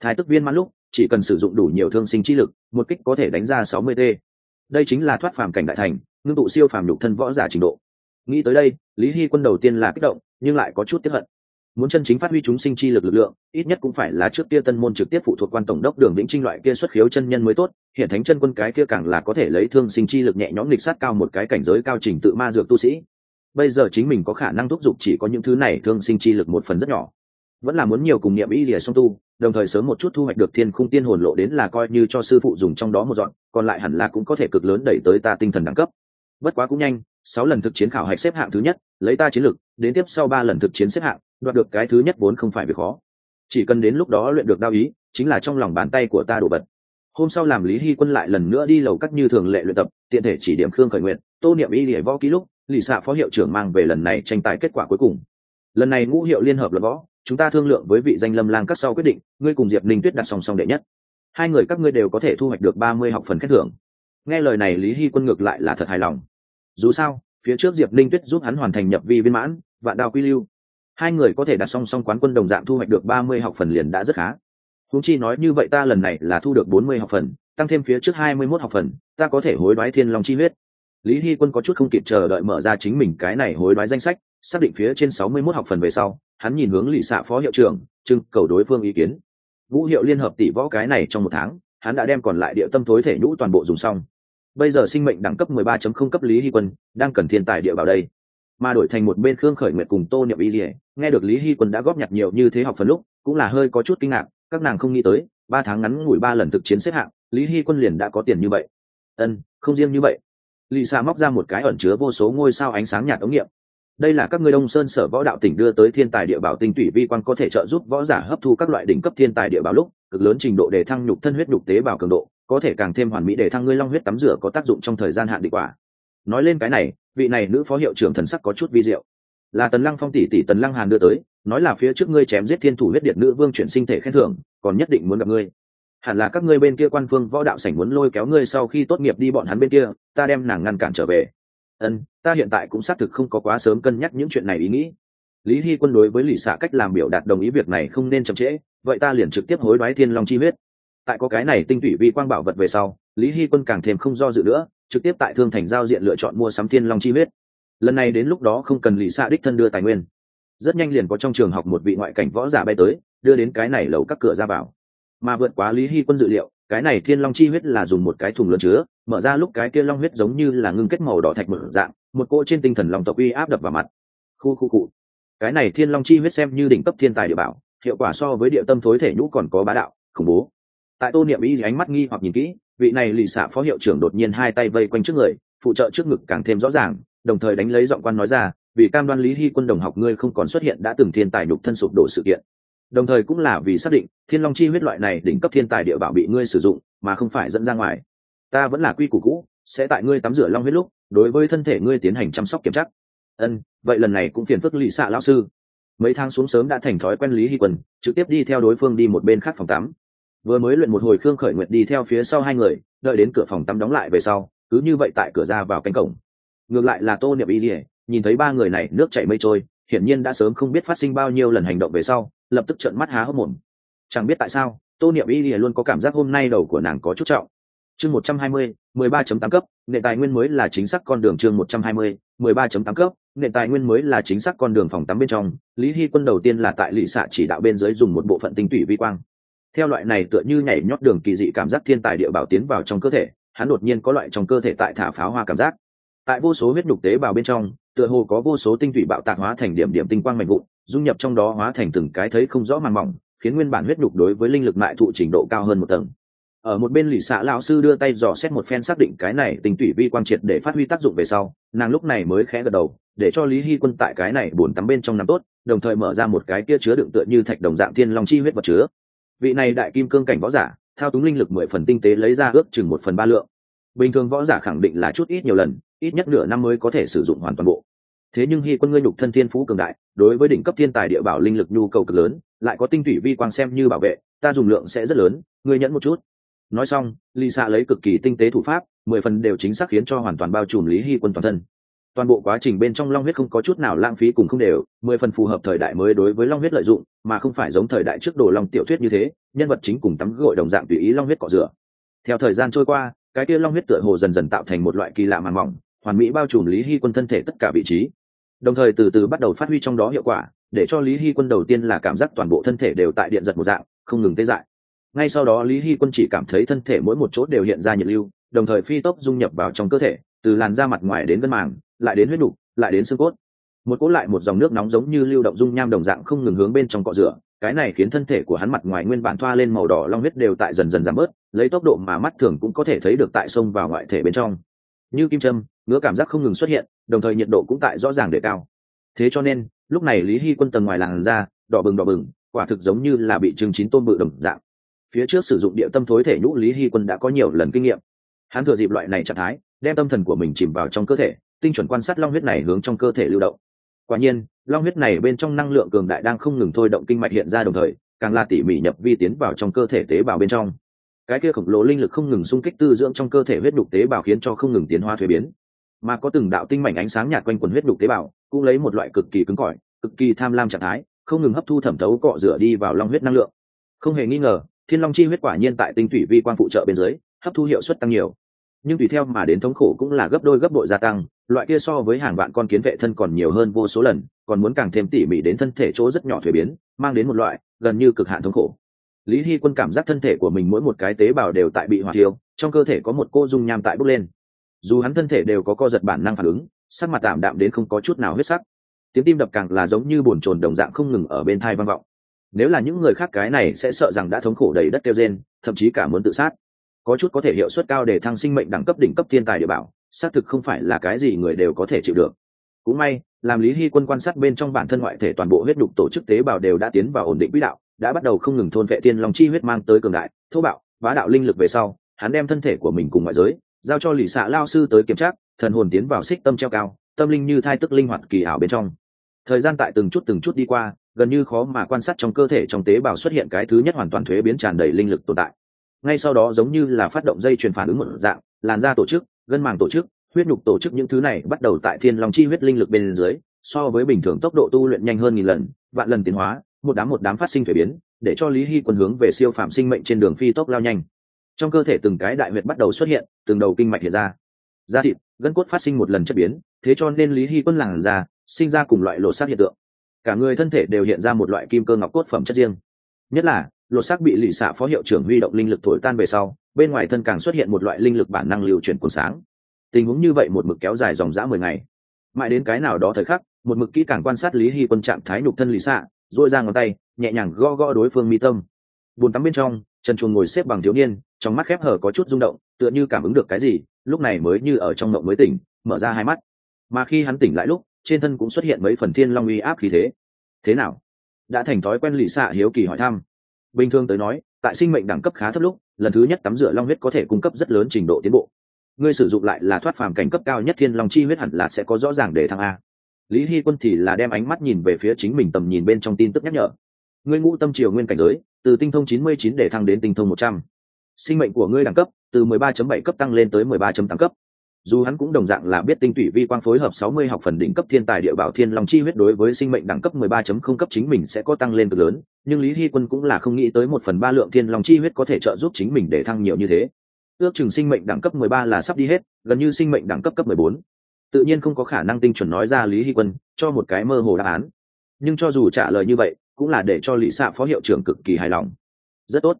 thái tức viên mãn lúc, chỉ cần sử dụng đủ nhiều thương sinh chi lực, một kích có thể đánh ra 60 t đây chính là thoát phàm cảnh đại thành, ngưng tụ siêu phàm nhục thân võ giả trình độ. Nghĩ tới đây, lý hy quân đầu tiên là kích động, nhưng lại có chút tiếp hận muốn chân chính phát huy chúng sinh chi lực lực lượng, ít nhất cũng phải là trước kia tân môn trực tiếp phụ thuộc quan tổng đốc đường vĩnh trinh loại kia xuất khiếu chân nhân mới tốt, hiện thánh chân quân cái kia càng là có thể lấy thương sinh chi lực nhẹ nhõm lịch sát cao một cái cảnh giới cao trình tự ma dược tu sĩ. Bây giờ chính mình có khả năng thúc giục chỉ có những thứ này thương sinh chi lực một phần rất nhỏ. Vẫn là muốn nhiều cùng niệm ý lìa song tu, đồng thời sớm một chút thu hoạch được thiên khung tiên hồn lộ đến là coi như cho sư phụ dùng trong đó một dọn, còn lại hẳn là cũng có thể cực lớn đẩy tới ta tinh thần đẳng cấp. Bất quá cũng nhanh, sáu lần thực chiến khảo hạch xếp hạng thứ nhất lấy ta chiến lực, đến tiếp sau ba lần thực chiến xếp hạng, đoạt được cái thứ nhất vốn không phải việc khó. Chỉ cần đến lúc đó luyện được đao ý, chính là trong lòng bàn tay của ta đổ bật. Hôm sau làm lý hy quân lại lần nữa đi lầu cắt như thường lệ luyện tập, tiện thể chỉ điểm khương khởi nguyện tô niệm y để võ ký lúc lì xạ phó hiệu trưởng mang về lần này tranh tài kết quả cuối cùng. Lần này ngũ hiệu liên hợp luận võ, chúng ta thương lượng với vị danh lâm lang các sau quyết định, ngươi cùng diệp ninh tuyết đặt song song đệ nhất. Hai người các ngươi đều có thể thu hoạch được ba mươi học phần khen thưởng. Nghe lời này lý hy quân ngược lại là thật hài lòng. Dù sao phía trước diệp linh tuyết giúp hắn hoàn thành nhập vi viên mãn, vạn đao quy lưu. Hai người có thể đặt song song quán quân đồng dạng thu hoạch được ba mươi học phần liền đã rất khá. Húng chi nói như vậy ta lần này là thu được bốn mươi học phần, tăng thêm phía trước hai mươi mốt học phần, ta có thể hối đoái thiên long chi huyết. Lý hy quân có chút không kịp chờ đợi mở ra chính mình cái này hối đoái danh sách, xác định phía trên sáu mươi mốt học phần về sau, hắn nhìn hướng lì xạ phó hiệu trưởng, trưng cầu đối phương ý kiến. Vũ hiệu liên hợp tỷ võ cái này trong một tháng, hắn đã đem còn lại địa tâm thối thể nhũ toàn bộ dùng xong bây giờ sinh mệnh đẳng cấp 13.0 cấp lý hy quân, đang cần thiên tài địa bảo đây. Mà đổi thành một bên khương khởi nguyệt cùng tô niệm y dỉa nghe được lý hy quân đã góp nhặt nhiều như thế học phần lúc, cũng là hơi có chút kinh ngạc, các nàng không nghĩ tới, ba tháng ngắn ngủi ba lần thực chiến xếp hạng, lý hy quân liền đã có tiền như vậy. Ân, không riêng như vậy. Lì xa móc ra một cái ẩn chứa vô số ngôi sao ánh sáng nhạt ống nghiệm. Đây là các ngươi đông sơn sở võ đạo tỉnh đưa tới thiên tài địa bảo tinh tủy vi quan có thể trợ giúp võ giả hấp thu các loại đỉnh cấp thiên tài địa bảo lúc, cực lớn trình độ để thăng nhục thân huyết nhục tế bào cường độ có thể càng thêm hoàn mỹ để thăng ngươi long huyết tắm rửa có tác dụng trong thời gian hạn định quả. Nói lên cái này, vị này nữ phó hiệu trưởng thần sắc có chút vi diệu. Là tần lăng phong tỷ tỷ tần lăng hàn đưa tới, nói là phía trước ngươi chém giết thiên thủ huyết điện nữ vương chuyển sinh thể khen thưởng, còn nhất định muốn gặp ngươi. Hẳn là các ngươi bên kia quan phương võ đạo sảnh muốn lôi kéo ngươi sau khi tốt nghiệp đi bọn hắn bên kia, ta đem nàng ngăn cản trở về. Ân, ta hiện tại cũng xác thực không có quá sớm cân nhắc những chuyện này ý nghĩ. Lý hy quân đối với lì xạ cách làm biểu đạt đồng ý việc này không nên chậm trễ, vậy ta liền trực tiếp hối đoái thiên long chi huyết tại có cái này tinh tủy vi quang bảo vật về sau, lý hy quân càng thêm không do dự nữa, trực tiếp tại thương thành giao diện lựa chọn mua sắm thiên long chi huyết. Lần này đến lúc đó không cần lì xạ đích thân đưa tài nguyên. Rất nhanh liền có trong trường học một vị ngoại cảnh võ giả bay tới, đưa đến cái này lầu các cửa ra vào. Mà vượt quá lý hy quân dự liệu, cái này thiên long chi huyết là dùng một cái thùng lớn chứa, mở ra lúc cái kia long huyết giống như là ngưng kết màu đỏ thạch mở dạng, một cỗ trên tinh thần lòng tộc uy áp đập vào mặt. Khu khu cụ cái này thiên long chi huyết xem như đỉnh cấp thiên tài địa bảo, hiệu quả so với địa tâm thối thể nhũ còn có bá đạo, khủng bố tại tô niệm y ánh mắt nghi hoặc nhìn kỹ, vị này lì xạ phó hiệu trưởng đột nhiên hai tay vây quanh trước người, phụ trợ trước ngực càng thêm rõ ràng, đồng thời đánh lấy giọng quan nói ra, vì cam đoan lý hy quân đồng học ngươi không còn xuất hiện đã từng thiên tài nhục thân sụp đổ sự kiện. Đồng thời cũng là vì xác định, thiên long chi huyết loại này đỉnh cấp thiên tài địa bảo bị ngươi sử dụng, mà không phải dẫn ra ngoài. Ta vẫn là quy củ cũ, sẽ tại ngươi tắm rửa long huyết lúc, đối với thân thể ngươi tiến hành chăm sóc kiểm tra. Ân, vậy lần này cũng phiền phức lì xạ lão sư. Mấy tháng xuống sớm đã thành thói quen lý hy quân, trực tiếp đi theo đối phương đi một bên khác phòng tắm vừa mới luyện một hồi khương khởi nguyệt đi theo phía sau hai người, đợi đến cửa phòng tắm đóng lại về sau, cứ như vậy tại cửa ra vào cánh cổng. Ngược lại là tô niệm y dỉa nhìn thấy ba người này nước chảy mây trôi, hiển nhiên đã sớm không biết phát sinh bao nhiêu lần hành động về sau, lập tức trợn mắt há hốc mồm. Chẳng biết tại sao, tô niệm y lìa luôn có cảm giác hôm nay đầu của nàng có chút trọng. Chương một trăm hai mươi, mười ba chấm tám cấp nệ tài nguyên mới là chính xác con đường chương một trăm hai mươi, mười ba chấm tám cấp nệ tài nguyên mới là chính xác con đường phòng tắm bên trong. Lý hy quân đầu tiên là tại lỵ xạ chỉ đạo bên dưới dùng một bộ phận tinh tủy vi quang theo loại này tựa như nhảy nhót đường kỳ dị cảm giác thiên tài địa bảo tiến vào trong cơ thể, hắn đột nhiên có loại trong cơ thể tại thả pháo hoa cảm giác. Tại vô số huyết nhục tế bào bên trong, tựa hồ có vô số tinh thủy bạo tạc hóa thành điểm điểm tinh quang mạnh vụn, dung nhập trong đó hóa thành từng cái thấy không rõ màn mỏng, khiến nguyên bản huyết nhục đối với linh lực mại thụ trình độ cao hơn một tầng. Ở một bên lì xạ lão sư đưa tay dò xét một phen xác định cái này tinh thủy vi quang triệt để phát huy tác dụng về sau, nàng lúc này mới khẽ gật đầu, để cho lý hy quân tại cái này buồn tắm bên trong nắm tốt, đồng thời mở ra một cái kia chứa đựng tựa như thạch đồng dạng thiên long chi huyết vật chứa vị này đại kim cương cảnh võ giả, thao túng linh lực mười phần tinh tế lấy ra ước chừng một phần ba lượng. Bình thường võ giả khẳng định là chút ít nhiều lần, ít nhất nửa năm mới có thể sử dụng hoàn toàn bộ. Thế nhưng hy quân ngươi nhục thân thiên phú cường đại, đối với đỉnh cấp thiên tài địa bảo linh lực nhu cầu cực lớn, lại có tinh thủy vi quang xem như bảo vệ, ta dùng lượng sẽ rất lớn, ngươi nhẫn một chút. Nói xong lì xạ lấy cực kỳ tinh tế thủ pháp, mười phần đều chính xác khiến cho hoàn toàn bao trùm lý hy quân toàn thân toàn bộ quá trình bên trong long huyết không có chút nào lãng phí cùng không đều, mười phần phù hợp thời đại mới đối với long huyết lợi dụng, mà không phải giống thời đại trước đồ long tiểu thuyết như thế, nhân vật chính cùng tắm gội đồng dạng tùy ý long huyết cọ rửa. Theo thời gian trôi qua, cái kia long huyết tựa hồ dần dần tạo thành một loại kỳ lạ màn mỏng, hoàn mỹ bao trùm lý hy quân thân thể tất cả vị trí. Đồng thời từ từ bắt đầu phát huy trong đó hiệu quả, để cho lý hy quân đầu tiên là cảm giác toàn bộ thân thể đều tại điện giật một dạng, không ngừng tê dại. Ngay sau đó lý hy quân chỉ cảm thấy thân thể mỗi một chỗ đều hiện ra nhiệt lưu, đồng thời phi tốc dung nhập vào trong cơ thể, từ làn da mặt ngoài đến gân màng lại đến huyết đục lại đến xương cốt. Một cỗ lại một dòng nước nóng giống như lưu động dung nham đồng dạng không ngừng hướng bên trong cọ rửa, cái này khiến thân thể của hắn mặt ngoài nguyên bản thoa lên màu đỏ long huyết đều tại dần dần giảm bớt, lấy tốc độ mà mắt thường cũng có thể thấy được tại sông vào ngoại thể bên trong. Như kim châm, ngứa cảm giác không ngừng xuất hiện, đồng thời nhiệt độ cũng tại rõ ràng để cao. Thế cho nên, lúc này lý hy quân tầng ngoài làn da, đỏ bừng đỏ bừng, quả thực giống như là bị trứng chín tôm bự đồng dạng. Phía trước sử dụng địa tâm thối thể nhũ lý hy quân đã có nhiều lần kinh nghiệm. Hắn thừa dịp loại này trạng thái, đem tâm thần của mình chìm vào trong cơ thể tinh chuẩn quan sát long huyết này hướng trong cơ thể lưu động. Quả nhiên, long huyết này bên trong năng lượng cường đại đang không ngừng thôi động kinh mạch hiện ra đồng thời, càng là tỉ mỉ nhập vi tiến vào trong cơ thể tế bào bên trong. Cái kia khổng lồ linh lực không ngừng xung kích tư dưỡng trong cơ thể huyết đục tế bào khiến cho không ngừng tiến hóa thuế biến. Mà có từng đạo tinh mảnh ánh sáng nhạt quanh quần huyết đục tế bào, cũng lấy một loại cực kỳ cứng cỏi, cực kỳ tham lam trạng thái, không ngừng hấp thu thẩm thấu cọ rửa đi vào long huyết năng lượng. Không hề nghi ngờ, thiên long chi huyết quả nhiên tại tinh thủy vi quang phụ trợ bên dưới, hấp thu hiệu suất tăng nhiều. Nhưng tùy theo mà đến thống khổ cũng là gấp đôi gấp bội gia tăng loại kia so với hàng vạn con kiến vệ thân còn nhiều hơn vô số lần, còn muốn càng thêm tỉ mỉ đến thân thể chỗ rất nhỏ thuế biến, mang đến một loại gần như cực hạn thống khổ. Lý hy quân cảm giác thân thể của mình mỗi một cái tế bào đều tại bị hỏa thiêu, trong cơ thể có một cô dung nham tại bốc lên. Dù hắn thân thể đều có co giật bản năng phản ứng, sắc mặt tạm đạm đến không có chút nào huyết sắc. Tiếng tim đập càng là giống như bồn chồn đồng dạng không ngừng ở bên thai vang vọng. Nếu là những người khác cái này sẽ sợ rằng đã thống khổ đầy đất kêu rên, thậm chí cả muốn tự sát có chút có thể hiệu suất cao để thăng sinh mệnh đẳng cấp đỉnh cấp thiên tài địa bảo, xác thực không phải là cái gì người đều có thể chịu được. Cũng may, làm lý hy quân quan sát bên trong bản thân ngoại thể toàn bộ huyết đục tổ chức tế bào đều đã tiến vào ổn định quỹ đạo, đã bắt đầu không ngừng thôn vệ tiên long chi huyết mang tới cường đại, thô bạo, bá đạo linh lực về sau, hắn đem thân thể của mình cùng ngoại giới, giao cho lì xạ lao sư tới kiểm tra, thần hồn tiến vào xích tâm treo cao, tâm linh như thai tức linh hoạt kỳ ảo bên trong. Thời gian tại từng chút từng chút đi qua, gần như khó mà quan sát trong cơ thể trong tế bào xuất hiện cái thứ nhất hoàn toàn thuế biến tràn đầy linh lực tồn tại ngay sau đó giống như là phát động dây truyền phản ứng một dạng, làn da tổ chức, gân màng tổ chức, huyết nhục tổ chức những thứ này bắt đầu tại thiên long chi huyết linh lực bên dưới, so với bình thường tốc độ tu luyện nhanh hơn nghìn lần, vạn lần tiến hóa, một đám một đám phát sinh thuế biến, để cho lý hy quân hướng về siêu phạm sinh mệnh trên đường phi tốc lao nhanh. Trong cơ thể từng cái đại huyệt bắt đầu xuất hiện, từng đầu kinh mạch hiện ra. Da thịt, gân cốt phát sinh một lần chất biến, thế cho nên lý hy quân làn da, sinh ra cùng loại lộ sát hiện tượng. Cả người thân thể đều hiện ra một loại kim cơ ngọc cốt phẩm chất riêng. Nhất là lột xác bị lì xạ phó hiệu trưởng huy động linh lực thổi tan về sau, bên ngoài thân càng xuất hiện một loại linh lực bản năng lưu chuyển cuồng sáng. Tình huống như vậy một mực kéo dài dòng dã mười ngày. Mãi đến cái nào đó thời khắc, một mực kỹ càng quan sát lý hy quân trạng thái nhục thân lì xạ dội ra ngón tay, nhẹ nhàng gõ gõ đối phương mi tâm. Bùn tắm bên trong trần chuồng ngồi xếp bằng thiếu niên, trong mắt khép hở có chút rung động, tựa như cảm ứng được cái gì, lúc này mới như ở trong mộng mới tỉnh, mở ra hai mắt. Mà khi hắn tỉnh lại lúc, trên thân cũng xuất hiện mấy phần thiên long uy áp khí thế. Thế nào? Đã thành thói quen lì xạ hiếu kỳ hỏi thăm bình thường tới nói tại sinh mệnh đẳng cấp khá thấp lúc lần thứ nhất tắm rửa long huyết có thể cung cấp rất lớn trình độ tiến bộ. Ngươi sử dụng lại là thoát phàm cảnh cấp cao nhất thiên long chi huyết hẳn là sẽ có rõ ràng để thăng a. Lý hy quân thì là đem ánh mắt nhìn về phía chính mình tầm nhìn bên trong tin tức nhắc nhở. Ngươi ngũ tâm triều nguyên cảnh giới từ tinh thông chín mươi chín để thăng đến tinh thông một trăm. Sinh mệnh của ngươi đẳng cấp từ mười ba chấm bảy cấp tăng lên tới mười ba chấm tám cấp. Dù hắn cũng đồng dạng là biết tinh tủy vi quang phối hợp sáu mươi học phần đỉnh cấp thiên tài địa bảo thiên long chi huyết đối với sinh mệnh đẳng cấp mười ba chấm không cấp chính mình sẽ có tăng lên cực lớn, nhưng Lý Hy Quân cũng là không nghĩ tới một phần ba lượng thiên long chi huyết có thể trợ giúp chính mình để thăng nhiều như thế. Ước chừng sinh mệnh đẳng cấp mười ba là sắp đi hết, gần như sinh mệnh đẳng cấp cấp mười bốn. Tự nhiên không có khả năng tinh chuẩn nói ra Lý Hy Quân cho một cái mơ hồ đáp án. Nhưng cho dù trả lời như vậy, cũng là để cho Lý Sạ phó hiệu trưởng cực kỳ hài lòng. Rất tốt.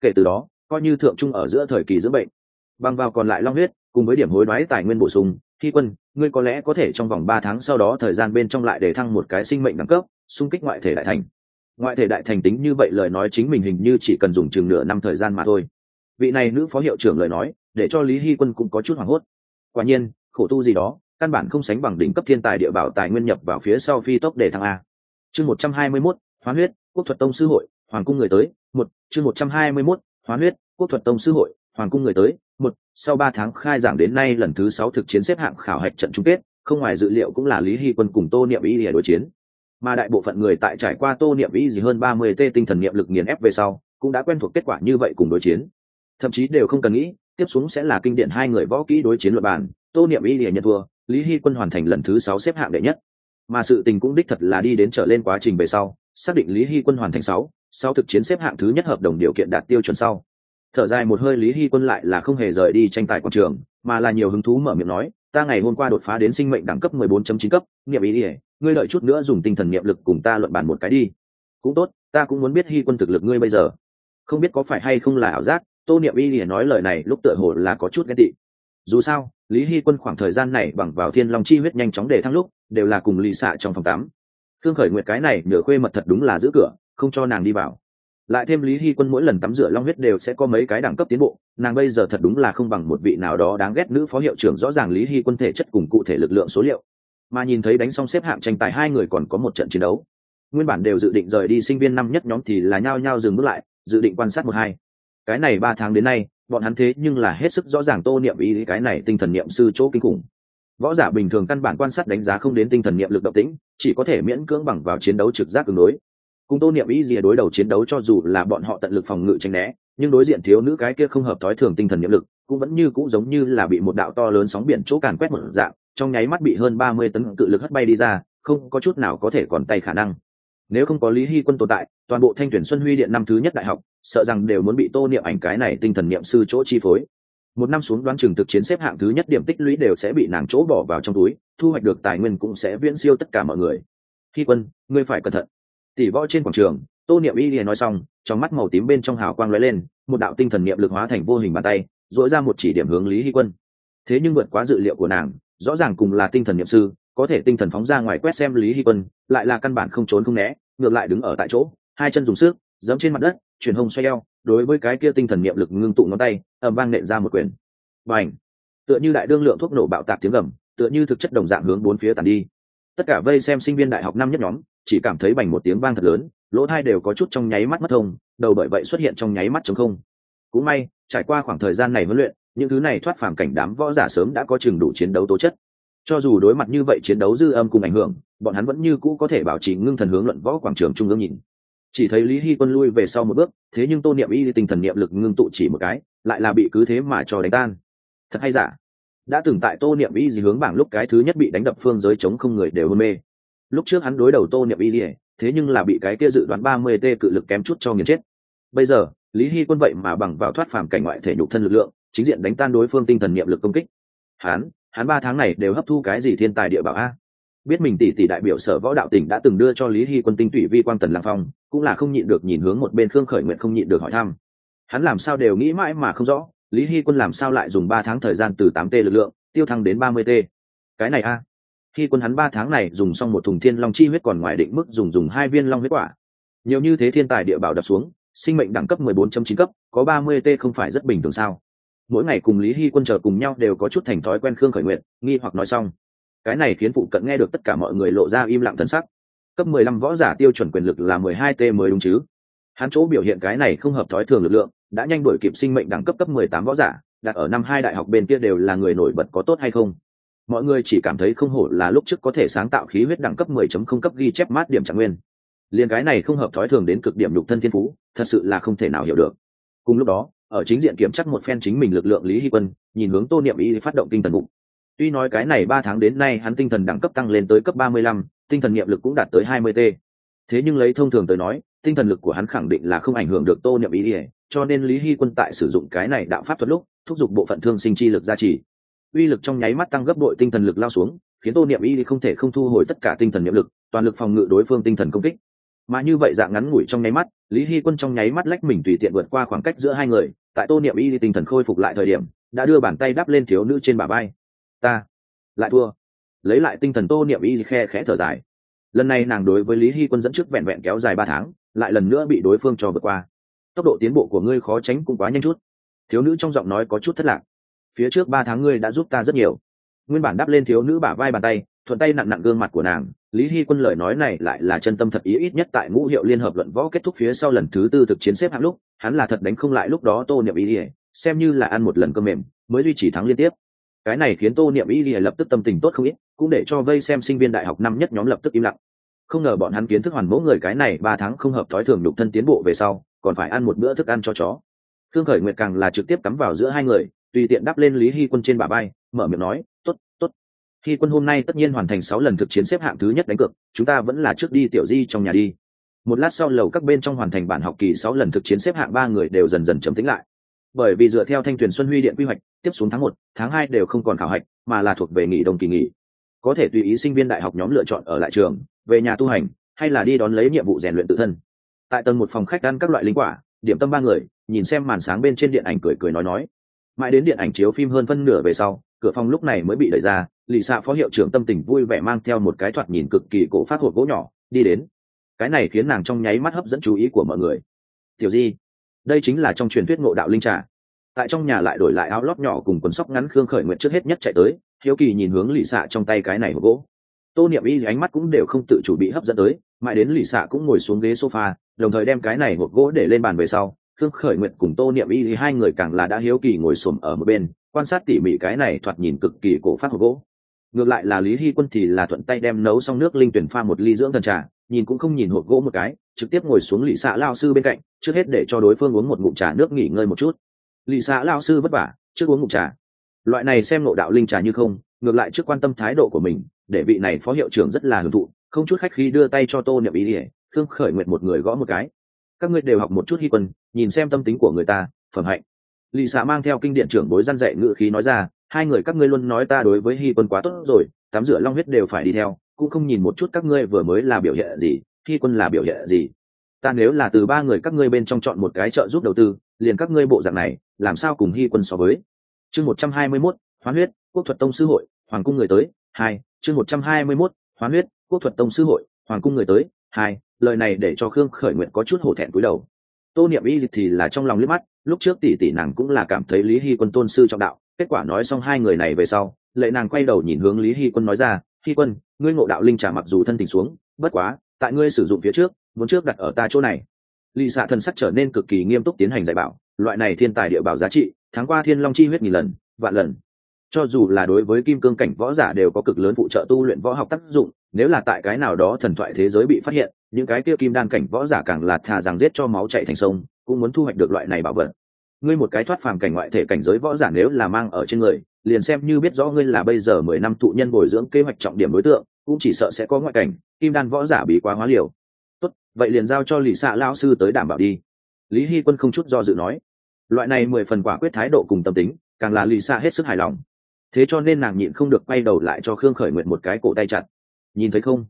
Kể từ đó, coi như thượng trung ở giữa thời kỳ dưỡng bệnh, bằng vào còn lại long huyết, cùng với điểm hối đoái tài nguyên bổ sung thi quân ngươi có lẽ có thể trong vòng ba tháng sau đó thời gian bên trong lại để thăng một cái sinh mệnh đẳng cấp xung kích ngoại thể đại thành ngoại thể đại thành tính như vậy lời nói chính mình hình như chỉ cần dùng chừng nửa năm thời gian mà thôi. Vị này nữ phó hiệu trưởng lời nói, để cho lý hy quân cũng có chút hoảng hốt. Quả nhiên, khổ tu gì đó, căn bản không sánh bằng đỉnh cấp thiên tài địa bảo tài nguyên nhập vào phía sau phi tốc để thăng a. Chương một trăm hai mươi mốt, hoán huyết, quốc thuật tông sư hội, hoàng cung người tới, một, chương một trăm hai mươi mốt, hoán huyết, quốc thuật tông sư hội, hoàng cung người tới, một, sau ba tháng khai giảng đến nay lần thứ sáu thực chiến xếp hạng khảo hạch trận chung kết, không ngoài dự liệu cũng là lý hy quân cùng tô niệm ý để đối chiến mà đại bộ phận người tại trải qua tô niệm ý gì hơn ba mươi t tinh thần niệm lực nghiền ép về sau cũng đã quen thuộc kết quả như vậy cùng đối chiến. Thậm chí đều không cần nghĩ tiếp xuống sẽ là kinh điển hai người võ kỹ đối chiến luật bàn tô niệm ý lìa nhận thua lý hy quân hoàn thành lần thứ sáu xếp hạng đệ nhất. Mà sự tình cũng đích thật là đi đến trở lên quá trình về sau xác định lý hy quân hoàn thành sáu sau thực chiến xếp hạng thứ nhất hợp đồng điều kiện đạt tiêu chuẩn sau. Thở dài một hơi lý hy quân lại là không hề rời đi tranh tài quảng trường mà là nhiều hứng thú mở miệng nói ta ngày hôm qua đột phá đến sinh mệnh đẳng cấp 14.9 cấp niệm ý đi, ngươi đợi chút nữa dùng tinh thần niệm lực cùng ta luận bàn một cái đi. Cũng tốt, ta cũng muốn biết hy quân thực lực ngươi bây giờ. Không biết có phải hay không là ảo giác, tô niệm y liền nói lời này lúc tựa hồ là có chút ghen tị. Dù sao, lý hy quân khoảng thời gian này bằng vào thiên long chi huyết nhanh chóng để thăng lúc, đều là cùng lì xạ trong phòng tắm. Thương khởi nguyệt cái này nửa khuê mật thật đúng là giữ cửa, không cho nàng đi vào. Lại thêm lý hy quân mỗi lần tắm rửa long huyết đều sẽ có mấy cái đẳng cấp tiến bộ, nàng bây giờ thật đúng là không bằng một vị nào đó đáng ghét nữ phó hiệu trưởng rõ ràng lý hy quân thể chất cùng cụ thể lực lượng số liệu mà nhìn thấy đánh xong xếp hạng tranh tài hai người còn có một trận chiến đấu. Nguyên bản đều dự định rời đi sinh viên năm nhất nhóm thì là nhao nhao dừng bước lại, dự định quan sát một hai. Cái này ba tháng đến nay, bọn hắn thế nhưng là hết sức rõ ràng tô niệm ý cái này tinh thần niệm sư chỗ kinh khủng. Võ giả bình thường căn bản quan sát đánh giá không đến tinh thần niệm lực động tĩnh, chỉ có thể miễn cưỡng bằng vào chiến đấu trực giác ứng đối. Cùng tô niệm ý gì đối đầu chiến đấu cho dù là bọn họ tận lực phòng ngự tranh né, nhưng đối diện thiếu nữ cái kia không hợp thói thường tinh thần niệm lực, cũng vẫn như cũng giống như là bị một đạo to lớn sóng biển chỗ càn quét một dạng trong nháy mắt bị hơn ba mươi tấn cự lực hất bay đi ra, không có chút nào có thể còn tay khả năng. Nếu không có lý hy quân tồn tại, toàn bộ thanh tuyển xuân huy điện năm thứ nhất đại học, sợ rằng đều muốn bị tô niệm ảnh cái này tinh thần niệm sư chỗ chi phối. Một năm xuống đoán chừng thực chiến xếp hạng thứ nhất điểm tích lũy đều sẽ bị nàng chỗ bỏ vào trong túi, thu hoạch được tài nguyên cũng sẽ viễn siêu tất cả mọi người. Hy quân, ngươi phải cẩn thận. Tỷ võ trên quảng trường, tô niệm y liền nói xong, trong mắt màu tím bên trong hào quang lóe lên, một đạo tinh thần niệm lực hóa thành vô hình bàn tay dỗi ra một chỉ điểm hướng lý hy quân. Thế nhưng vượt quá dự liệu của nàng rõ ràng cùng là tinh thần niệm sư, có thể tinh thần phóng ra ngoài quét xem lý hy quân, lại là căn bản không trốn không né, ngược lại đứng ở tại chỗ, hai chân dùng sức, giẫm trên mặt đất chuyển hông xoay eo, đối với cái kia tinh thần niệm lực ngưng tụ ngón tay, ầm vang nện ra một quyền. Và ảnh tựa như đại đương lượng thuốc nổ bạo tạc tiếng gầm, tựa như thực chất đồng dạng hướng bốn phía tàn đi. Tất cả vây xem sinh viên đại học năm nhất nhóm, chỉ cảm thấy bành một tiếng vang thật lớn, lỗ thai đều có chút trong nháy mắt mất thông, đầu bởi vậy xuất hiện trong nháy mắt chống không. Cũng may, trải qua khoảng thời gian này huấn luyện những thứ này thoát phàm cảnh đám võ giả sớm đã có chừng đủ chiến đấu tố chất. Cho dù đối mặt như vậy chiến đấu dư âm cùng ảnh hưởng, bọn hắn vẫn như cũ có thể bảo trì ngưng thần hướng luận võ quảng trường trung ương nhìn. Chỉ thấy lý hy quân lui về sau một bước, thế nhưng tô niệm y tinh thần niệm lực ngưng tụ chỉ một cái, lại là bị cứ thế mà cho đánh tan. Thật hay giả? Đã từng tại tô niệm y gì hướng bảng lúc cái thứ nhất bị đánh đập phương giới chống không người đều hôn mê. Lúc trước hắn đối đầu tô niệm y gì, thế nhưng là bị cái kia dự đoán ba mươi t cự lực kém chút cho nghiền chết. Bây giờ, lý hy quân vậy mà bằng vào thoát phàm cảnh ngoại thể nhục thân lực lượng chính diện đánh tan đối phương tinh thần niệm lực công kích. Hắn hắn ba tháng này đều hấp thu cái gì thiên tài địa bảo a? Biết mình tỷ tỷ đại biểu sở võ đạo tỉnh đã từng đưa cho lý hy quân tinh tụy vi quang tần lang phong, cũng là không nhịn được nhìn hướng một bên khương khởi nguyện không nhịn được hỏi thăm. Hắn làm sao đều nghĩ mãi mà không rõ, lý hy quân làm sao lại dùng ba tháng thời gian từ tám t lực lượng, tiêu thăng đến ba mươi t cái này a? Khi quân hắn ba tháng này dùng xong một thùng thiên long chi huyết còn ngoài định mức dùng dùng hai viên long huyết quả. Nhiều như thế thiên tài địa bảo đập xuống, sinh mệnh đẳng cấp mười bốn chín cấp, có ba mươi t không phải rất bình thường sao? Mỗi ngày cùng lý hy quân chờ cùng nhau đều có chút thành thói quen khương khởi nguyện nghi hoặc nói xong. Cái này khiến phụ cận nghe được tất cả mọi người lộ ra im lặng thân sắc. Cấp mười lăm võ giả tiêu chuẩn quyền lực là mười hai t mới đúng chứ? Hắn chỗ biểu hiện cái này không hợp thói thường lực lượng, đã nhanh đổi kịp sinh mệnh đẳng cấp cấp mười tám võ giả, đặt ở năm hai đại học bên kia đều là người nổi bật có tốt hay không? Mọi người chỉ cảm thấy không hổ là lúc trước có thể sáng tạo khí huyết đẳng cấp mười chấm không cấp ghi chép mát điểm trạng nguyên. Liền cái này không hợp thói thường đến cực điểm lục thân thiên phú, thật sự là không thể nào hiểu được. Cùng lúc đó ở chính diện kiểm chắc một phen chính mình lực lượng lý hy quân, nhìn hướng tô niệm y phát động tinh thần bụng. Tuy nói cái này ba tháng đến nay hắn tinh thần đẳng cấp tăng lên tới cấp ba mươi lăm, tinh thần niệm lực cũng đạt tới hai mươi t. Thế nhưng lấy thông thường tới nói, tinh thần lực của hắn khẳng định là không ảnh hưởng được tô niệm Y ỉa cho nên lý hy quân tại sử dụng cái này đạo pháp thuật lúc, thúc giục bộ phận thương sinh chi lực gia trì. Uy lực trong nháy mắt tăng gấp đội tinh thần lực lao xuống, khiến tô niệm y không thể không thu hồi tất cả tinh thần niệm lực, toàn lực phòng ngự đối phương tinh thần công kích. Mà như vậy dạng ngắn ngủi trong nháy mắt lý hy quân trong nháy mắt lách mình tùy tiện vượt qua khoảng cách giữa hai người, tại tô niệm y tinh thần khôi phục lại thời điểm, đã đưa bàn tay đắp lên thiếu nữ trên bả vai. Ta lại thua. Lấy lại tinh thần tô niệm y khe khẽ thở dài. Lần này nàng đối với lý hy quân dẫn trước vẹn vẹn kéo dài ba tháng, lại lần nữa bị đối phương cho vượt qua. Tốc độ tiến bộ của ngươi khó tránh cũng quá nhanh chút. Thiếu nữ trong giọng nói có chút thất lạc. Phía trước ba tháng ngươi đã giúp ta rất nhiều. Nguyên bản đắp lên thiếu nữ bả vai bàn tay, thuận tay nặn nặn gương mặt của nàng lý hy quân lời nói này lại là chân tâm thật ý ít nhất tại ngũ hiệu liên hợp luận võ kết thúc phía sau lần thứ tư thực chiến xếp hạng lúc, hắn là thật đánh không lại lúc đó tô niệm ý ỉa xem như là ăn một lần cơm mềm, mới duy trì thắng liên tiếp. Cái này khiến tô niệm ý ỉa lập tức tâm tình tốt không ít, cũng để cho vây xem sinh viên đại học năm nhất nhóm lập tức im lặng. Không ngờ bọn hắn kiến thức hoàn mẫu người cái này ba tháng không hợp thói thường đục thân tiến bộ về sau, còn phải ăn một bữa thức ăn cho chó. Thương khởi nguyệt càng là trực tiếp cắm vào giữa hai người, tùy tiện đắp lên lý hy quân trên bà bay mở miệng nói khi quân hôm nay tất nhiên hoàn thành sáu lần thực chiến xếp hạng thứ nhất đánh cược, chúng ta vẫn là trước đi tiểu di trong nhà đi. Một lát sau lầu các bên trong hoàn thành bản học kỳ sáu lần thực chiến xếp hạng ba người đều dần dần chấm tính lại. Bởi vì dựa theo thanh tuyển xuân huy điện quy hoạch, tiếp xuống tháng một, tháng hai đều không còn khảo hạch, mà là thuộc về nghỉ đông kỳ nghỉ. Có thể tùy ý sinh viên đại học nhóm lựa chọn ở lại trường, về nhà tu hành, hay là đi đón lấy nhiệm vụ rèn luyện tự thân. Tại tầng một phòng khách ăn các loại linh quả, điểm tâm ba người, nhìn xem màn sáng bên trên điện ảnh cười cười nói nói. Mãi đến điện ảnh chiếu phim hơn phân nửa về sau, cửa phòng lúc này mới bị đẩy ra lì xạ phó hiệu trưởng tâm tình vui vẻ mang theo một cái thoạt nhìn cực kỳ cổ phát hộp gỗ nhỏ, đi đến. Cái này khiến nàng trong nháy mắt hấp dẫn chú ý của mọi người. Tiểu di, đây chính là trong truyền thuyết ngộ đạo linh trà. Tại trong nhà lại đổi lại áo lót nhỏ cùng quần sóc ngắn khương khởi nguyện trước hết nhất chạy tới, hiếu kỳ nhìn hướng lì xạ trong tay cái này hộp gỗ. Tô niệm y ánh mắt cũng đều không tự chủ bị hấp dẫn tới, mãi đến lì xạ cũng ngồi xuống ghế sofa, đồng thời đem cái này hộp gỗ để lên bàn về sau, khương khởi nguyện cùng tô niệm y hai người càng là đã hiếu kỳ ngồi xổm ở một bên, quan sát tỉ mỉ cái này thoạt nhìn cực kỳ cổ phát hộp gỗ ngược lại là lý hy quân thì là thuận tay đem nấu xong nước linh tuyển pha một ly dưỡng thần trà, nhìn cũng không nhìn hộp gỗ một cái, trực tiếp ngồi xuống lì xạ lao sư bên cạnh, trước hết để cho đối phương uống một ngụm trà nước nghỉ ngơi một chút. Lì xạ lao sư vất vả, trước uống ngụm trà. Loại này xem nộ đạo linh trà như không, ngược lại trước quan tâm thái độ của mình, để vị này phó hiệu trưởng rất là hưởng thụ, không chút khách khi đưa tay cho tô niệm ý ỉa khương khởi nguyện một người gõ một cái. Các ngươi đều học một chút hy quân, nhìn xem tâm tính của người ta, phẩm hạnh. Lì xạ mang theo kinh điện trưởng bối răn dạy ngự khí nói ra hai người các ngươi luôn nói ta đối với hy quân quá tốt rồi, tắm rửa long huyết đều phải đi theo, cũng không nhìn một chút các ngươi vừa mới là biểu hiện gì hy quân là biểu hiện gì. Ta nếu là từ ba người các ngươi bên trong chọn một cái trợ giúp đầu tư, liền các ngươi bộ dạng này, làm sao cùng hy quân so với? Chương một trăm hai mươi mốt, hoán huyết, quốc thuật tông sư hội, hoàng cung người tới, hai, chương một trăm hai mươi mốt, hoán huyết, quốc thuật tông sư hội, hoàng cung người tới, hai, lời này để cho khương khởi nguyện có chút hổ thẹn cúi đầu. Tô niệm y thì là trong lòng liếc mắt, lúc trước tỷ tỷ nàng cũng là cảm thấy lý hy quân tôn sư trọng đạo kết quả nói xong hai người này về sau, lệ nàng quay đầu nhìn hướng lý hy quân nói ra, hy quân, ngươi ngộ đạo linh trả mặc dù thân tình xuống, bất quá, tại ngươi sử dụng phía trước muốn trước đặt ở ta chỗ này. Lì xạ thần sắc trở nên cực kỳ nghiêm túc tiến hành dạy bảo, loại này thiên tài địa bảo giá trị, tháng qua thiên long chi huyết nghìn lần, vạn lần. Cho dù là đối với kim cương cảnh võ giả đều có cực lớn phụ trợ tu luyện võ học tác dụng, nếu là tại cái nào đó thần thoại thế giới bị phát hiện, những cái kia kim đan cảnh võ giả càng là thà rằng giết cho máu chạy thành sông, cũng muốn thu hoạch được loại này bảo vật ngươi một cái thoát phàm cảnh ngoại thể cảnh giới võ giả nếu là mang ở trên người, liền xem như biết rõ ngươi là bây giờ mười năm thụ nhân bồi dưỡng kế hoạch trọng điểm đối tượng, cũng chỉ sợ sẽ có ngoại cảnh, kim đan võ giả bị quá hóa liều. Tốt, vậy liền giao cho lì xạ lao sư tới đảm bảo đi. Lý hy quân không chút do dự nói. Loại này mười phần quả quyết thái độ cùng tâm tính, càng là lì xạ hết sức hài lòng. Thế cho nên nàng nhịn không được quay đầu lại cho khương khởi nguyện một cái cổ tay chặt. Nhìn thấy không?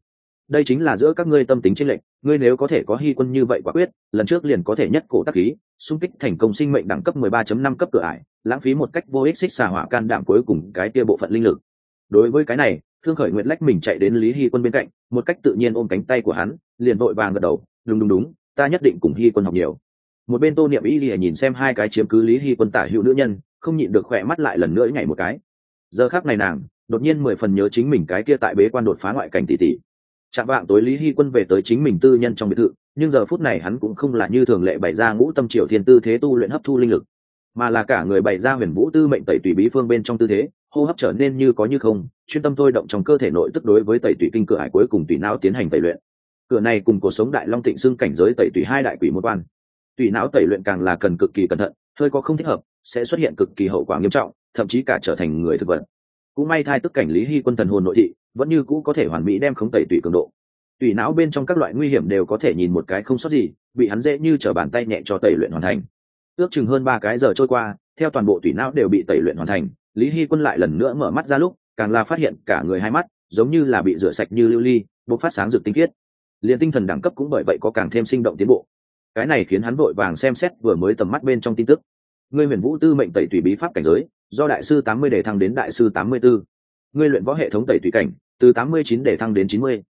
Đây chính là giữa các ngươi tâm tính tranh lệch ngươi nếu có thể có hy quân như vậy quả quyết, lần trước liền có thể nhất cổ tác khí, xung kích thành công sinh mệnh đẳng cấp 13.5 cấp cửa ải, lãng phí một cách vô ích xích xà hỏa can đảm cuối cùng cái kia bộ phận linh lực. Đối với cái này, thương khởi nguyện lách mình chạy đến lý hy quân bên cạnh, một cách tự nhiên ôm cánh tay của hắn, liền vội vàng gật đầu, đúng đúng đúng, ta nhất định cùng hy quân học nhiều. Một bên tô niệm ý lìa nhìn xem hai cái chiếm cứ lý hy quân tả hữu nữ nhân, không nhịn được khỏe mắt lại lần nữa nhảy một cái. Giờ khác này nàng, đột nhiên mười phần nhớ chính mình cái kia tại bế quan đột phá ngoại cảnh tỷ tỷ chạm vạng tối lý hy quân về tới chính mình tư nhân trong biệt thự, nhưng giờ phút này hắn cũng không là như thường lệ bày ra ngũ tâm triều thiên tư thế tu luyện hấp thu linh lực, mà là cả người bày ra huyền vũ tư mệnh tẩy tùy bí phương bên trong tư thế, hô hấp trở nên như có như không, chuyên tâm thôi động trong cơ thể nội tức đối với tẩy tùy kinh cửa hải cuối cùng tùy não tiến hành tẩy luyện. Cửa này cùng cuộc sống đại long tịnh xưng cảnh giới tẩy tùy hai đại quỷ một quan. Tùy não tẩy luyện càng là cần cực kỳ cẩn thận, hơi có không thích hợp, sẽ xuất hiện cực kỳ hậu quả nghiêm trọng, thậm chí cả trở thành người thực vật. Cũng may thai tức cảnh lý hy quân thần hồn nội thị vẫn như cũ có thể hoàn mỹ đem khống tẩy tùy cường độ. Tùy não bên trong các loại nguy hiểm đều có thể nhìn một cái không sót gì, bị hắn dễ như t r ở bàn tay nhẹ cho tẩy luyện hoàn thành. Ước chừng hơn ba cái giờ trôi qua, theo toàn bộ tùy não đều bị tẩy luyện hoàn thành, lý hy quân lại lần nữa mở mắt ra lúc, càng là phát hiện cả người hai mắt giống như là bị rửa sạch như lưu ly, bộc phát sáng rực tinh khiết. Liền tinh thần đẳng cấp cũng bởi vậy có càng thêm sinh động tiến bộ. Cái này khiến hắn vội vàng xem xét vừa mới tầm mắt bên trong tin tức. Ngươi huyền vũ tư mệnh tẩy tùy bí pháp cảnh giới, do đại sư tám mươi để thăng đến đại sư tám mươi 84. ngươi luyện võ hệ thống tẩy tùy cảnh từ tám mươi chín để thăng đến chín mươi.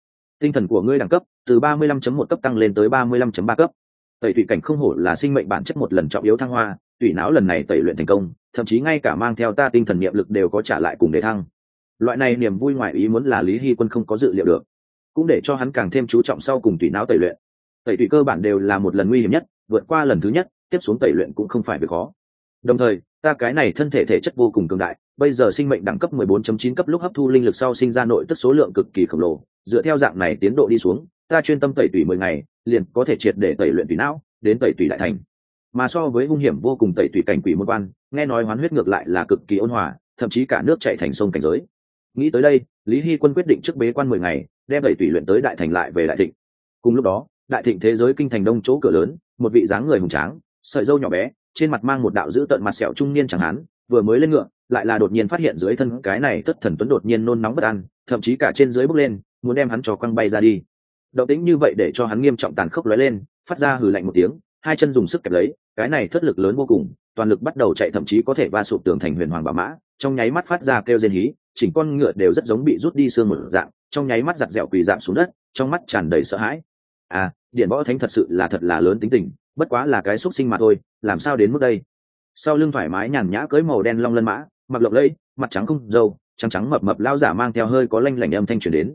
Tinh thần của ngươi đẳng cấp, từ ba mươi lăm chấm một cấp tăng lên tới ba mươi lăm chấm ba cấp. Tẩy tùy cảnh không hổ là sinh mệnh bản chất một lần trọng yếu thăng hoa tủy não lần này tẩy luyện thành công, thậm chí ngay cả mang theo ta tinh thần niệm lực đều có trả lại cùng để thăng. Loại này niềm vui ngoài ý muốn là lý hy quân không có dự liệu được. Cũng để cho hắn càng thêm chú trọng sau cùng tủy não tẩy luyện. Tẩy tùy cơ bản đều là một lần nguy hiểm nhất, vượt qua lần thứ nhất, tiếp xuống tẩy luyện cũng không phải việc khó đồng thời, ta cái này thân thể thể chất vô cùng cường đại, bây giờ sinh mệnh đẳng cấp 14.9 cấp lúc hấp thu linh lực sau sinh ra nội tức số lượng cực kỳ khổng lồ, dựa theo dạng này tiến độ đi xuống, ta chuyên tâm tẩy tủy mười ngày, liền có thể triệt để tẩy luyện tủy não, đến tẩy tủy đại thành. Mà so với hung hiểm vô cùng tẩy tủy cảnh quỷ môn quan, nghe nói hoán huyết ngược lại là cực kỳ ôn hòa, thậm chí cả nước chạy thành sông cảnh giới. Nghĩ tới đây, lý hy quân quyết định trước bế quan mười ngày, đem tẩy tủy luyện tới đại thành lại về đại thịnh. Cùng lúc đó, đại thịnh thế giới kinh thành đông chỗ cửa lớn, một vị dáng người hùng tráng, sợi dâu nhỏ bé trên mặt mang một đạo dữ tợn mặt sẹo trung niên chẳng hán, vừa mới lên ngựa, lại là đột nhiên phát hiện dưới thân cái này tất thần tuấn đột nhiên nôn nóng bất an, thậm chí cả trên dưới bước lên, muốn đem hắn cho quăng bay ra đi. Động tĩnh như vậy để cho hắn nghiêm trọng tàn khốc lóe lên, phát ra hừ lạnh một tiếng, hai chân dùng sức kẹp lấy, cái này thất lực lớn vô cùng, toàn lực bắt đầu chạy thậm chí có thể va sụp tường thành huyền hoàng bảo mã, trong nháy mắt phát ra kêu rên hí, chỉnh con ngựa đều rất giống bị rút đi xương một dạng, trong nháy mắt giặt dẻo quỳ giảm xuống đất, trong mắt tràn đầy sợ hãi. À điện võ thánh thật sự là thật là lớn tính tình bất quá là cái xúc sinh mà thôi, làm sao đến mức đây? Sau lưng thoải mái nhàn nhã cưới màu đen long lân mã, mặc lộng lẫy, mặt trắng không dâu, trắng trắng mập mập lao giả mang theo hơi có lanh lảnh âm thanh truyền đến.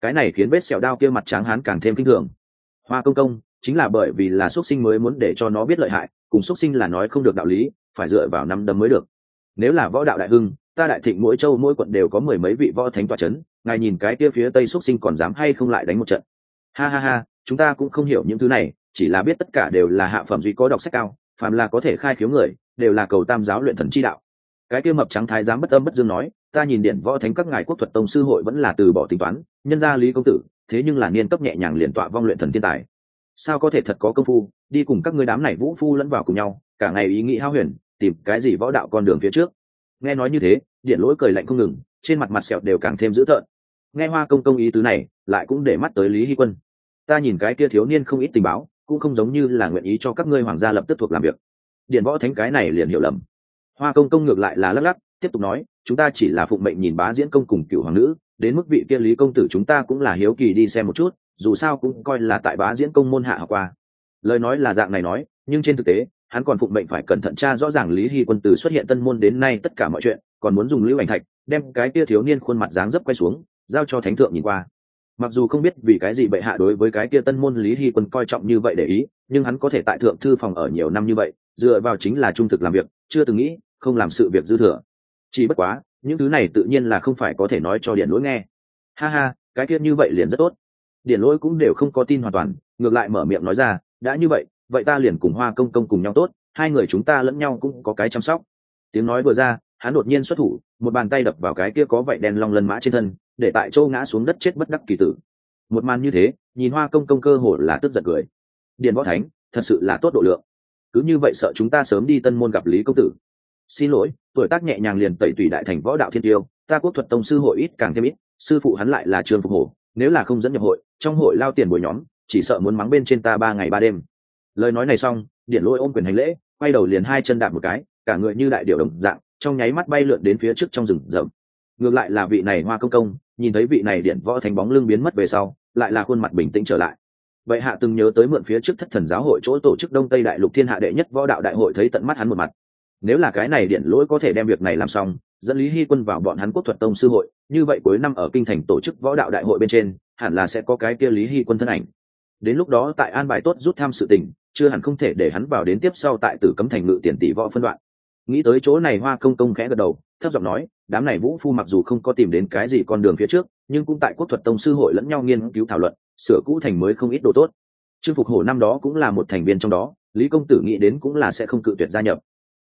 Cái này khiến vết sẹo đao kia mặt trắng hán càng thêm kinh thường. Hoa công công, chính là bởi vì là xuất sinh mới muốn để cho nó biết lợi hại, cùng xuất sinh là nói không được đạo lý, phải dựa vào năm đấm mới được. Nếu là võ đạo đại hưng, ta đại thịnh mỗi châu mỗi quận đều có mười mấy vị võ thánh tòa c h ấ n ngài nhìn cái kia phía tây xuất sinh còn dám hay không lại đánh một trận? Ha ha ha, chúng ta cũng không hiểu những thứ này chỉ là biết tất cả đều là hạ phẩm duy có đọc sách cao, phàm là có thể khai khiếu người, đều là cầu tam giáo luyện thần chi đạo. Cái kia mập trắng thái giám bất âm bất dương nói, ta nhìn điện võ thánh các ngài quốc thuật tông sư hội vẫn là từ bỏ tính toán, nhân gia lý công tử, thế nhưng là niên cấp nhẹ nhàng liền tọa vong luyện thần thiên tài. Sao có thể thật có công phu, đi cùng các ngươi đám này vũ phu lẫn vào cùng nhau, cả ngày ý nghĩ hao huyền, tìm cái gì võ đạo con đường phía trước? Nghe nói như thế, điện lỗi cười lạnh không ngừng, trên mặt mặt sẹo đều càng thêm dữ tợn. Nghe hoa công công ý tứ này, lại cũng để mắt tới lý hy quân. Ta nhìn cái kia thiếu niên không ít tình báo cũng không giống như là nguyện ý cho các ngươi hoàng gia lập tức thuộc làm việc. Điện võ thánh cái này liền hiểu lầm. Hoa công công ngược lại là lắc lắc, tiếp tục nói, chúng ta chỉ là phụng mệnh nhìn bá diễn công cùng cựu hoàng nữ, đến mức vị kia lý công tử chúng ta cũng là hiếu kỳ đi xem một chút, dù sao cũng coi là tại bá diễn công môn hạ học qua. Lời nói là dạng này nói, nhưng trên thực tế, hắn còn phụng mệnh phải cẩn thận tra rõ ràng lý hy quân tử xuất hiện tân môn đến nay tất cả mọi chuyện, còn muốn dùng lưu ảnh thạch, đem cái kia thiếu niên khuôn mặt dáng dấp quay xuống, giao cho thánh thượng nhìn qua mặc dù không biết vì cái gì bệ hạ đối với cái kia tân môn lý hy quân coi trọng như vậy để ý, nhưng hắn có thể tại thượng thư phòng ở nhiều năm như vậy, dựa vào chính là trung thực làm việc, chưa từng nghĩ, không làm sự việc dư thừa. Chỉ bất quá, những thứ này tự nhiên là không phải có thể nói cho điện lỗi nghe. Ha ha, cái kia như vậy liền rất tốt. Điện lỗi cũng đều không có tin hoàn toàn, ngược lại mở miệng nói ra, đã như vậy vậy ta liền cùng hoa công công cùng nhau tốt, hai người chúng ta lẫn nhau cũng có cái chăm sóc. Tiếng nói vừa ra, hắn đột nhiên xuất thủ, một bàn tay đập vào cái kia có vậy đen long lân mã trên thân để tại châu ngã xuống đất chết bất đắc kỳ tử. Một màn như thế, nhìn hoa công công cơ hồ là tức giận cười. Điện võ thánh, thật sự là tốt độ lượng. Cứ như vậy sợ chúng ta sớm đi tân môn gặp lý công tử. Xin lỗi, tuổi tác nhẹ nhàng liền tẩy tùy đại thành võ đạo thiên tiêu, ta quốc thuật tông sư hội ít càng thêm ít, sư phụ hắn lại là trường phục hổ, nếu là không dẫn nhập hội, trong hội lao tiền bồi nhóm, chỉ sợ muốn mắng bên trên ta ba ngày ba đêm. Lời nói này xong điện lôi ôm quyền hành lễ, quay đầu liền hai chân đạp một cái, cả người như đại điệu đồng dạng, trong nháy mắt bay lượn đến phía trước trong rừng rậm. Ngược lại là vị này hoa công công nhìn thấy vị này điện võ thành bóng lưng biến mất về sau, lại là khuôn mặt bình tĩnh trở lại. Vậy hạ từng nhớ tới mượn phía trước thất thần giáo hội chỗ tổ chức đông tây đại lục thiên hạ đệ nhất võ đạo đại hội thấy tận mắt hắn một mặt. Nếu là cái này điện lỗi có thể đem việc này làm xong, dẫn lý hy quân vào bọn hắn quốc thuật tông sư hội, như vậy cuối năm ở kinh thành tổ chức võ đạo đại hội bên trên, hẳn là sẽ có cái kia lý hy quân thân ảnh. Đến lúc đó tại an bài tốt rút tham sự tình, chưa hẳn không thể để hắn vào đến tiếp sau tại tử cấm thành ngự tiền tỷ võ phân đoạn. Nghĩ tới chỗ này hoa công công khẽ gật đầu, thấp giọng nói đám này vũ phu mặc dù không có tìm đến cái gì con đường phía trước, nhưng cũng tại quốc thuật tông sư hội lẫn nhau nghiên cứu thảo luận, sửa cũ thành mới không ít đồ tốt. Trương phục hổ năm đó cũng là một thành viên trong đó, lý công tử nghĩ đến cũng là sẽ không cự tuyệt gia nhập.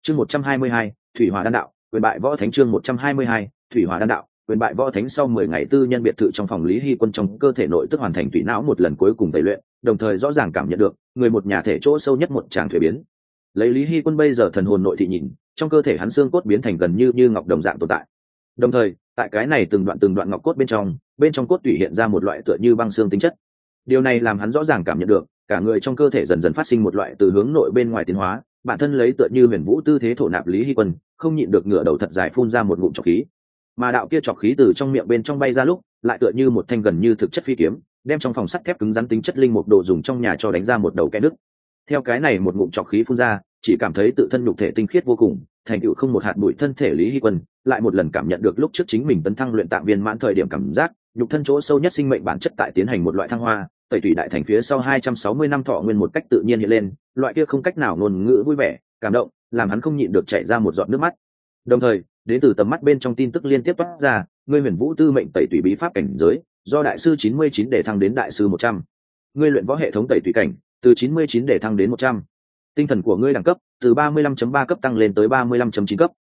Chương một trăm hai mươi hai, thủy hòa đan đạo, quyền bại võ thánh chương một trăm hai mươi hai, thủy hòa đan đạo, quyền bại võ thánh sau mười ngày tư nhân biệt thự trong phòng lý hy quân trong cơ thể nội tức hoàn thành thủy não một lần cuối cùng tẩy luyện, đồng thời rõ ràng cảm nhận được, người một nhà thể chỗ sâu nhất một tràng thuế biến lấy lý hy quân bây giờ thần hồn nội thị nhìn, trong cơ thể hắn xương cốt biến thành gần như như ngọc đồng dạng tồn tại. Đồng thời, tại cái này từng đoạn từng đoạn ngọc cốt bên trong bên trong cốt tủy hiện ra một loại tựa như băng xương tính chất. Điều này làm hắn rõ ràng cảm nhận được, cả người trong cơ thể dần dần phát sinh một loại từ hướng nội bên ngoài tiến hóa, bản thân lấy tựa như huyền vũ tư thế thổ nạp lý hy quân, không nhịn được ngửa đầu thật dài phun ra một ngụm trọc khí. Mà đạo kia trọc khí từ trong miệng bên trong bay ra lúc, lại tựa như một thanh gần như thực chất phi kiếm, đem trong phòng sắt thép cứng rắn tính chất linh mục đồ dùng trong nhà cho đánh ra một đầu kẽ nứt theo cái này một ngụm trọc khí phun ra, chỉ cảm thấy tự thân nhục thể tinh khiết vô cùng, thành tựu không một hạt bụi thân thể lý hy quân, lại một lần cảm nhận được lúc trước chính mình tấn thăng luyện tạng viên mãn thời điểm cảm giác, nhục thân chỗ sâu nhất sinh mệnh bản chất tại tiến hành một loại thăng hoa, tẩy tủy đại thành phía sau hai trăm sáu mươi năm thọ nguyên một cách tự nhiên hiện lên, loại kia không cách nào ngôn ngữ vui vẻ, cảm động, làm hắn không nhịn được chảy ra một giọt nước mắt. Đồng thời, đến từ tầm mắt bên trong tin tức liên tiếp toát ra, ngươi huyền vũ tư mệnh tẩy tủy bí pháp cảnh giới, do đại sư chín mươi chín để thăng đến đại sư một trăm. Ngươi luyện võ hệ thống tẩy tủy cảnh từ chín mươi chín để thăng đến một trăm. Tinh thần của ngươi đẳng cấp, từ ba mươi lăm chấm ba cấp tăng lên tới ba mươi lăm chấm chín cấp.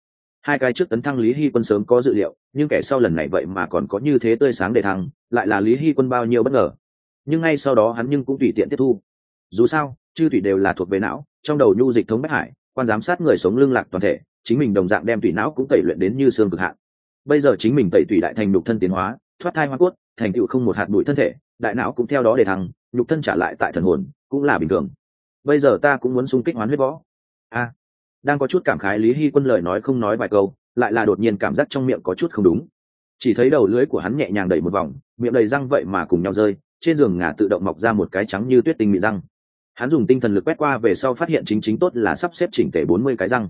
Hai cái trước tấn thăng lý hy quân sớm có dự liệu, nhưng kẻ sau lần này vậy mà còn có như thế tươi sáng để thăng, lại là lý hy quân bao nhiêu bất ngờ. Nhưng ngay sau đó hắn nhưng cũng tùy tiện tiếp thu. Dù sao, chư thủy đều là thuộc về não, trong đầu nhu dịch thống bách hải, quan giám sát người sống lương lạc toàn thể, chính mình đồng dạng đem tùy não cũng tẩy luyện đến như xương cực hạn. Bây giờ chính mình tẩy tùy đại thành nhục thân tiến hóa, thoát thai hoa cốt, thành tựu không một hạt bụi thân thể, đại não cũng theo đó để thăng, nhục thân trả lại tại thần hồn cũng là bình thường. Bây giờ ta cũng muốn xung kích hoán huyết võ. A, đang có chút cảm khái lý hy quân lời nói không nói vài câu, lại là đột nhiên cảm giác trong miệng có chút không đúng. Chỉ thấy đầu lưới của hắn nhẹ nhàng đẩy một vòng, miệng đầy răng vậy mà cùng nhau rơi, trên giường ngả tự động mọc ra một cái trắng như tuyết tinh mịn răng. Hắn dùng tinh thần lực quét qua về sau phát hiện chính chính tốt là sắp xếp chỉnh tề bốn mươi cái răng.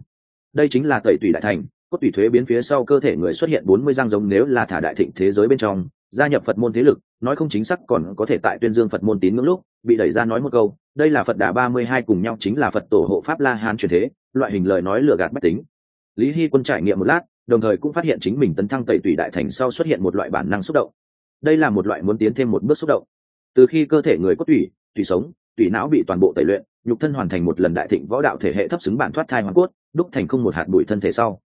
Đây chính là tẩy tùy đại thành, cốt tùy thuế biến phía sau cơ thể người xuất hiện bốn mươi răng giống nếu là thả đại thịnh thế giới bên trong, gia nhập phật môn thế lực nói không chính xác còn có thể tại tuyên dương phật môn tín ngưỡng lúc, bị đẩy ra nói một câu, đây là phật đà ba mươi hai cùng nhau chính là phật tổ hộ pháp la hán truyền thế, loại hình lời nói lừa gạt bất tính. Lý hy quân trải nghiệm một lát, đồng thời cũng phát hiện chính mình tấn thăng tẩy tùy đại thành sau xuất hiện một loại bản năng xúc động. Đây là một loại muốn tiến thêm một bước xúc động. Từ khi cơ thể người có tủy tủy sống, tủy não bị toàn bộ tẩy luyện, nhục thân hoàn thành một lần đại thịnh võ đạo thể hệ thấp xứng bản thoát thai hoàn cốt, đúc thành không một hạt bụi thân thể sau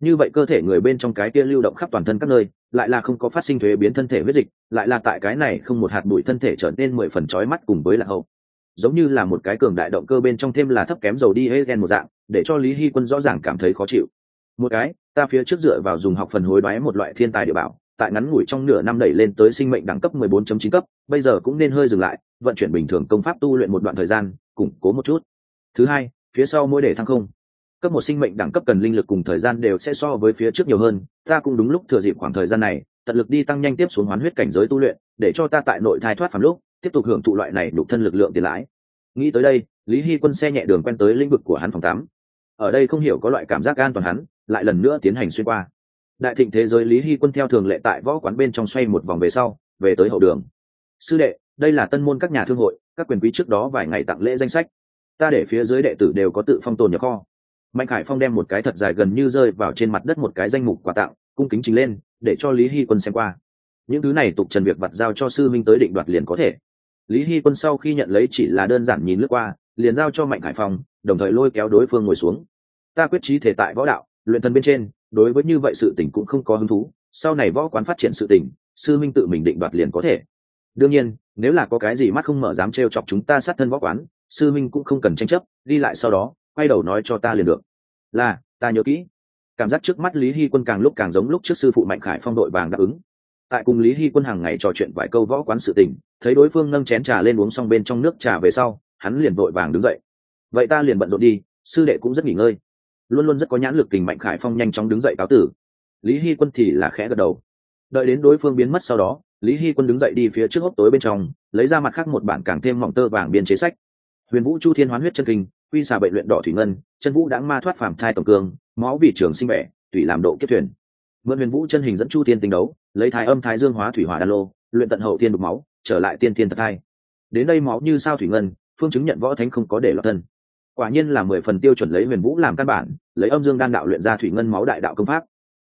như vậy cơ thể người bên trong cái kia lưu động khắp toàn thân các nơi, lại là không có phát sinh thuế biến thân thể huyết dịch, lại là tại cái này không một hạt bụi thân thể trở nên mười phần trói mắt cùng với là hậu. Giống như là một cái cường đại động cơ bên trong thêm là thấp kém dầu đi hết gen một dạng, để cho lý hy quân rõ ràng cảm thấy khó chịu. Một cái, ta phía trước dựa vào dùng học phần hối đoái một loại thiên tài địa bảo, tại ngắn ngủi trong nửa năm đẩy lên tới sinh mệnh đẳng cấp 14.9 cấp, bây giờ cũng nên hơi dừng lại, vận chuyển bình thường công pháp tu luyện một đoạn thời gian, củng cố một chút. Thứ hai, phía sau mỗi để thăng không cấp một sinh mệnh đẳng cấp cần linh lực cùng thời gian đều sẽ so với phía trước nhiều hơn, ta cũng đúng lúc thừa dịp khoảng thời gian này, tận lực đi tăng nhanh tiếp xuống hoán huyết cảnh giới tu luyện, để cho ta tại nội thai thoát phàm lúc, tiếp tục hưởng thụ loại này đục thân lực lượng tiền lãi. Nghĩ tới đây, lý hy quân xe nhẹ đường quen tới lĩnh vực của hắn phòng tám ở đây không hiểu có loại cảm giác an toàn hắn, lại lần nữa tiến hành xuyên qua. Đại thịnh thế giới lý hy quân theo thường lệ tại võ quán bên trong xoay một vòng về sau, về tới hậu đường. Sư đệ, đây là tân môn các nhà thương hội, các quyền quý trước đó vài ngày tặng lễ danh sách. Ta để phía dưới đệ tử đều có tự phong tồn nhập kho mạnh khải phong đem một cái thật dài gần như rơi vào trên mặt đất một cái danh mục quà tặng, cung kính trình lên, để cho lý hy quân xem qua. Những thứ này tục trần việc vặt giao cho sư minh tới định đoạt liền có thể. Lý hy quân sau khi nhận lấy chỉ là đơn giản nhìn lướt qua, liền giao cho mạnh khải phong, đồng thời lôi kéo đối phương ngồi xuống. Ta quyết trí thể tại võ đạo, luyện thân bên trên, đối với như vậy sự tình cũng không có hứng thú, sau này võ quán phát triển sự tình, sư minh tự mình định đoạt liền có thể. Đương nhiên, nếu là có cái gì mắt không mở dám t chọc chúng ta sát thân võ quán, sư minh cũng không cần tranh chấp, đi lại sau đó quay đầu nói cho ta liền được. Là, ta nhớ kỹ. Cảm giác trước mắt lý hy quân càng lúc càng giống lúc trước sư phụ mạnh khải phong đội vàng đáp ứng. Tại cùng lý hy quân hàng ngày trò chuyện vài câu võ quán sự tình, thấy đối phương nâng chén trà lên uống xong bên trong nước trà về sau, hắn liền vội vàng đứng dậy. Vậy ta liền bận rộn đi, sư đệ cũng rất nghỉ ngơi. Luôn luôn rất có nhãn lực tình mạnh khải phong nhanh chóng đứng dậy cáo tử. Lý hy quân thì là khẽ gật đầu. Đợi đến đối phương biến mất sau đó, lý hy quân đứng dậy đi phía trước hốc tối bên trong, lấy ra mặt khác một bản càng thêm mỏng tơ vàng biên chế sách. Huyền vũ chu thiên hoán huyết chân kinh quy xà bệnh luyện đỏ thủy ngân chân vũ đã ma thoát phàm thai tổng cương máu vì trường sinh mẹ, tùy làm độ kiếp thuyền. Mượn huyền vũ chân hình dẫn chu thiên tinh đấu lấy thái âm thái dương hóa thủy hỏa đan lô luyện tận hậu thiên đục máu trở lại tiên thiên thật thai. Đến đây máu như sao thủy ngân phương chứng nhận võ thánh không có để lọt thân. Quả nhiên là mười phần tiêu chuẩn lấy huyền vũ làm căn bản lấy âm dương đan đạo luyện ra thủy ngân máu đại đạo công pháp.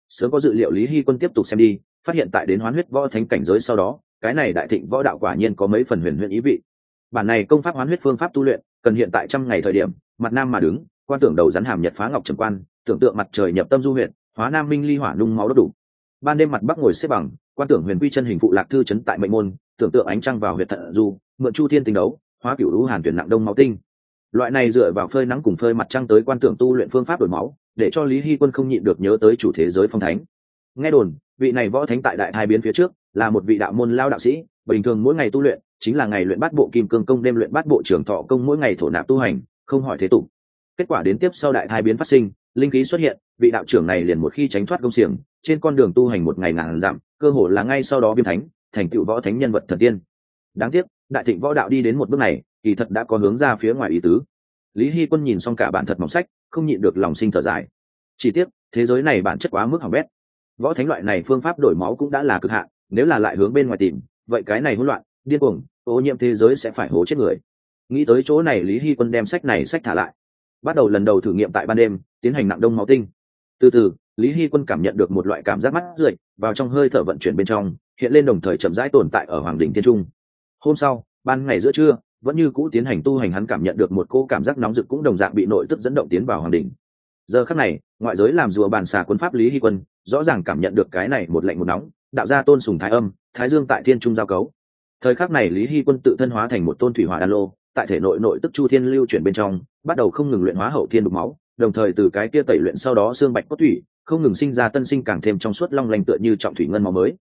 Sớm có dự liệu lý hy quân tiếp tục xem đi phát hiện tại đến hoán huyết võ thánh cảnh giới sau đó cái này đại thịnh võ đạo quả nhiên có mấy phần huyền huyền ý vị. Bản này công pháp hoán huyết phương pháp tu luyện cần hiện tại trăm ngày thời điểm, mặt nam mà đứng, quan tưởng đầu rắn hàm nhật phá ngọc trầm quan, tưởng tượng mặt trời nhập tâm du huyện hóa nam minh ly hỏa nung máu đốt đủ. Ban đêm mặt bắc ngồi xếp bằng, quan tưởng huyền quy chân hình phụ lạc thư chấn tại mệnh môn, tưởng tượng ánh trăng vào huyện thận du, mượn chu thiên tình đấu, hóa cửu lũ hàn tuyển nặng đông máu tinh. Loại này dựa vào phơi nắng cùng phơi mặt trăng tới quan tưởng tu luyện phương pháp đổi máu, để cho lý hy quân không nhịn được nhớ tới chủ thế giới phong thánh. Nghe đồn, vị này võ thánh tại đại hai biến phía trước, là một vị đạo môn lao đạo sĩ bình thường mỗi ngày tu luyện chính là ngày luyện bát bộ kim cương công, đêm luyện bát bộ trưởng thọ công, mỗi ngày thổ nạp tu hành, không hỏi thế tục. Kết quả đến tiếp sau đại thai biến phát sinh, linh khí xuất hiện, vị đạo trưởng này liền một khi tránh thoát công xiềng, trên con đường tu hành một ngày ngàn dặm, cơ hồ là ngay sau đó viêm thánh, thành tựu võ thánh nhân vật thần tiên. Đáng tiếc, đại thịnh võ đạo đi đến một bước này, kỳ thật đã có hướng ra phía ngoài ý tứ. Lý hy quân nhìn xong cả bản thật mỏng sách, không nhịn được lòng sinh thở dài. Chỉ tiếc, thế giới này bản chất quá mức hỏng bét. Võ thánh loại này phương pháp đổi máu cũng đã là cực hạn, nếu là lại hướng bên ngoài tìm vậy cái này hỗn loạn, điên cuồng, ô nhiễm thế giới sẽ phải hố chết người. Nghĩ tới chỗ này lý hy quân đem sách này sách thả lại. Bắt đầu lần đầu thử nghiệm tại ban đêm, tiến hành nặng đông máu tinh. Từ từ, lý hy quân cảm nhận được một loại cảm giác mắt rượi vào trong hơi thở vận chuyển bên trong, hiện lên đồng thời chậm rãi tồn tại ở hoàng đình thiên trung. Hôm sau, ban ngày giữa trưa, vẫn như cũ tiến hành tu hành hắn cảm nhận được một cô cảm giác nóng rực cũng đồng dạng bị nội tức dẫn động tiến vào hoàng đình. Giờ khắc này, ngoại giới làm rùa bàn xà quân pháp lý hy quân, rõ ràng cảm nhận được cái này một lạnh một nóng đạo gia tôn sùng thái âm, thái dương tại thiên trung giao cấu. Thời khắc này lý hy quân tự thân hóa thành một tôn thủy hỏa đan lô, tại thể nội nội tức chu thiên lưu chuyển bên trong, bắt đầu không ngừng luyện hóa hậu thiên đục máu, đồng thời từ cái kia tẩy luyện sau đó xương bạch cốt thủy, không ngừng sinh ra tân sinh càng thêm trong suốt long lanh tựa như trọng thủy ngân máu mới.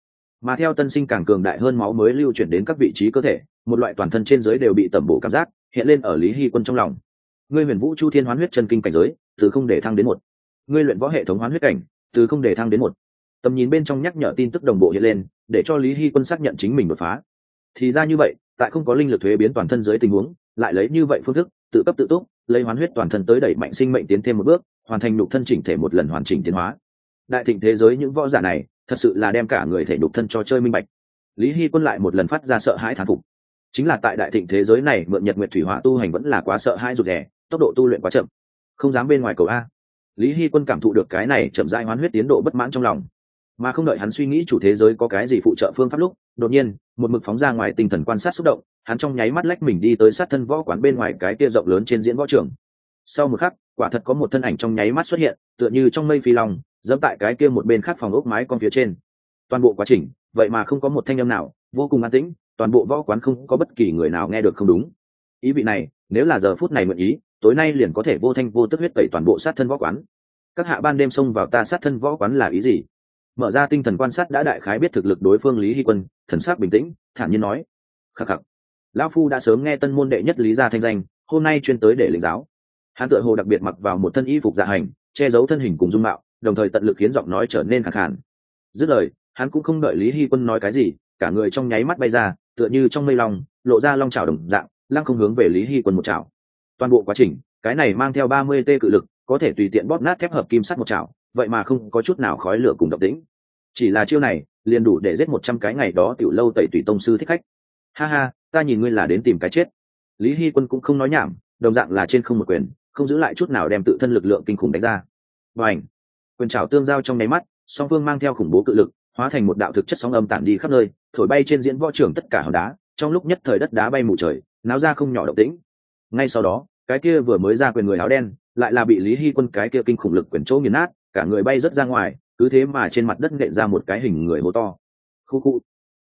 Mà theo tân sinh càng cường đại hơn máu mới lưu chuyển đến các vị trí cơ thể, một loại toàn thân trên giới đều bị tẩm bổ cảm giác, hiện lên ở lý hy quân trong lòng. Ngươi huyền vũ chu thiên hoán huyết chân kinh cảnh giới, từ không để thăng đến một. Ngươi luyện võ hệ thống hoán huyết cảnh, từ không để thăng đến một tầm nhìn bên trong nhắc nhở tin tức đồng bộ hiện lên, để cho lý hy quân xác nhận chính mình đột phá. Thì ra như vậy, tại không có linh lực thuế biến toàn thân dưới tình huống, lại lấy như vậy phương thức, tự cấp tự túc, lấy hoán huyết toàn thân tới đẩy mạnh sinh mệnh tiến thêm một bước, hoàn thành nhục thân chỉnh thể một lần hoàn chỉnh tiến hóa. Đại thịnh thế giới những võ giả này, thật sự là đem cả người thể nhục thân cho chơi minh bạch. Lý hy quân lại một lần phát ra sợ hãi thán phục. Chính là tại đại thịnh thế giới này, mượn nhật nguyệt thủy hỏa tu hành vẫn là quá sợ hãi rụt rè, tốc độ tu luyện quá chậm. Không dám bên ngoài cầu a. Lý hy quân cảm thụ được cái này chậm dại hoán huyết tiến độ bất mãn trong lòng mà không đợi hắn suy nghĩ chủ thế giới có cái gì phụ trợ phương pháp lúc, đột nhiên, một mực phóng ra ngoài tinh thần quan sát xúc động, hắn trong nháy mắt lách mình đi tới sát thân võ quán bên ngoài cái kia rộng lớn trên diễn võ trường. Sau một khắc, quả thật có một thân ảnh trong nháy mắt xuất hiện, tựa như trong mây phi long, dẫm tại cái kia một bên khác phòng ốc mái con phía trên. Toàn bộ quá trình, vậy mà không có một thanh âm nào, vô cùng an tĩnh, toàn bộ võ quán không có bất kỳ người nào nghe được không đúng. Ý vị này, nếu là giờ phút này nguyện ý, tối nay liền có thể vô thanh vô tức huyết tẩy toàn bộ sát thân võ quán. Các hạ ban đêm xông vào ta sát thân võ quán là ý gì? Mở ra tinh thần quan sát đã đại khái biết thực lực đối phương lý hy quân, thần sắc bình tĩnh, thản nhiên nói, khắc khắc, lão phu đã sớm nghe tân môn đệ nhất lý gia thanh danh, hôm nay chuyên tới để lĩnh giáo. Hắn tựa hồ đặc biệt mặc vào một thân y phục dạ hành, che giấu thân hình cùng dung mạo, đồng thời tận lực khiến giọng nói trở nên khẳng khản dứt lời, hắn cũng không đợi lý hy quân nói cái gì, cả người trong nháy mắt bay ra, tựa như trong mây long, lộ ra long trào đồng dạng, lăng không hướng về lý hy quân một chảo. Toàn bộ quá trình, cái này mang theo ba mươi tê cự lực, có thể tùy tiện bóp nát thép hợp kim sắt một chảo, vậy mà không có chút nào khói lửa cùng độc tĩnh chỉ là chiêu này, liền đủ để giết một trăm cái ngày đó tiểu lâu tẩy tùy tông sư thích khách. Ha ha, ta nhìn ngươi là đến tìm cái chết. Lý hy quân cũng không nói nhảm, đồng dạng là trên không một quyền, không giữ lại chút nào đem tự thân lực lượng kinh khủng đánh ra. Và ảnh quyền trào tương giao trong nháy mắt, song phương mang theo khủng bố cự lực, hóa thành một đạo thực chất sóng âm tản đi khắp nơi, thổi bay trên diễn võ trường tất cả hòn đá, trong lúc nhất thời đất đá bay mù trời, náo ra không nhỏ động tĩnh. Ngay sau đó, cái kia vừa mới ra quyền người áo đen, lại là bị lý hy quân cái kia kinh khủng lực quyền chỗ nghiền nát, cả người bay rớt ra ngoài cứ thế mà trên mặt đất nện ra một cái hình người hố to. Khu khu.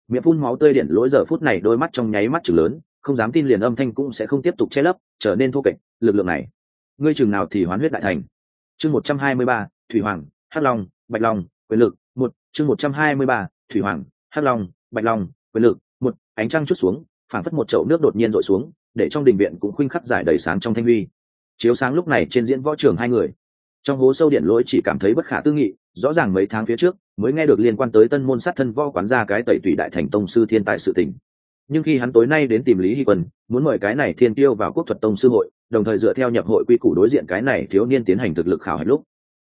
Miệng phun máu tươi điện lỗi giờ phút này đôi mắt trong nháy mắt chừng lớn, không dám tin liền âm thanh cũng sẽ không tiếp tục che lấp, trở nên thô kệch, lực lượng này. Ngươi chừng nào thì hoán huyết đại thành? Chương một trăm hai mươi ba, thủy hoàng, hắc long, bạch long, quyền lực, một, chương một trăm hai mươi ba, thủy hoàng, hắc long, bạch long, quyền lực, một, ánh trăng chút xuống, phảng phất một chậu nước đột nhiên rội xuống, để trong đình viện cũng khuynh khắc giải đầy sáng trong thanh huy. Chiếu sáng lúc này trên diễn võ trường hai người. Trong hố sâu điện lỗi chỉ cảm thấy bất khả tư nghị rõ ràng mấy tháng phía trước, mới nghe được liên quan tới tân môn sát thân võ quán ra cái tẩy tùy đại thành tông sư thiên tài sự tình. Nhưng khi hắn tối nay đến tìm lý hy quân, muốn mời cái này thiên tiêu vào quốc thuật tông sư hội, đồng thời dựa theo nhập hội quy củ đối diện cái này thiếu niên tiến hành thực lực khảo hạch lúc.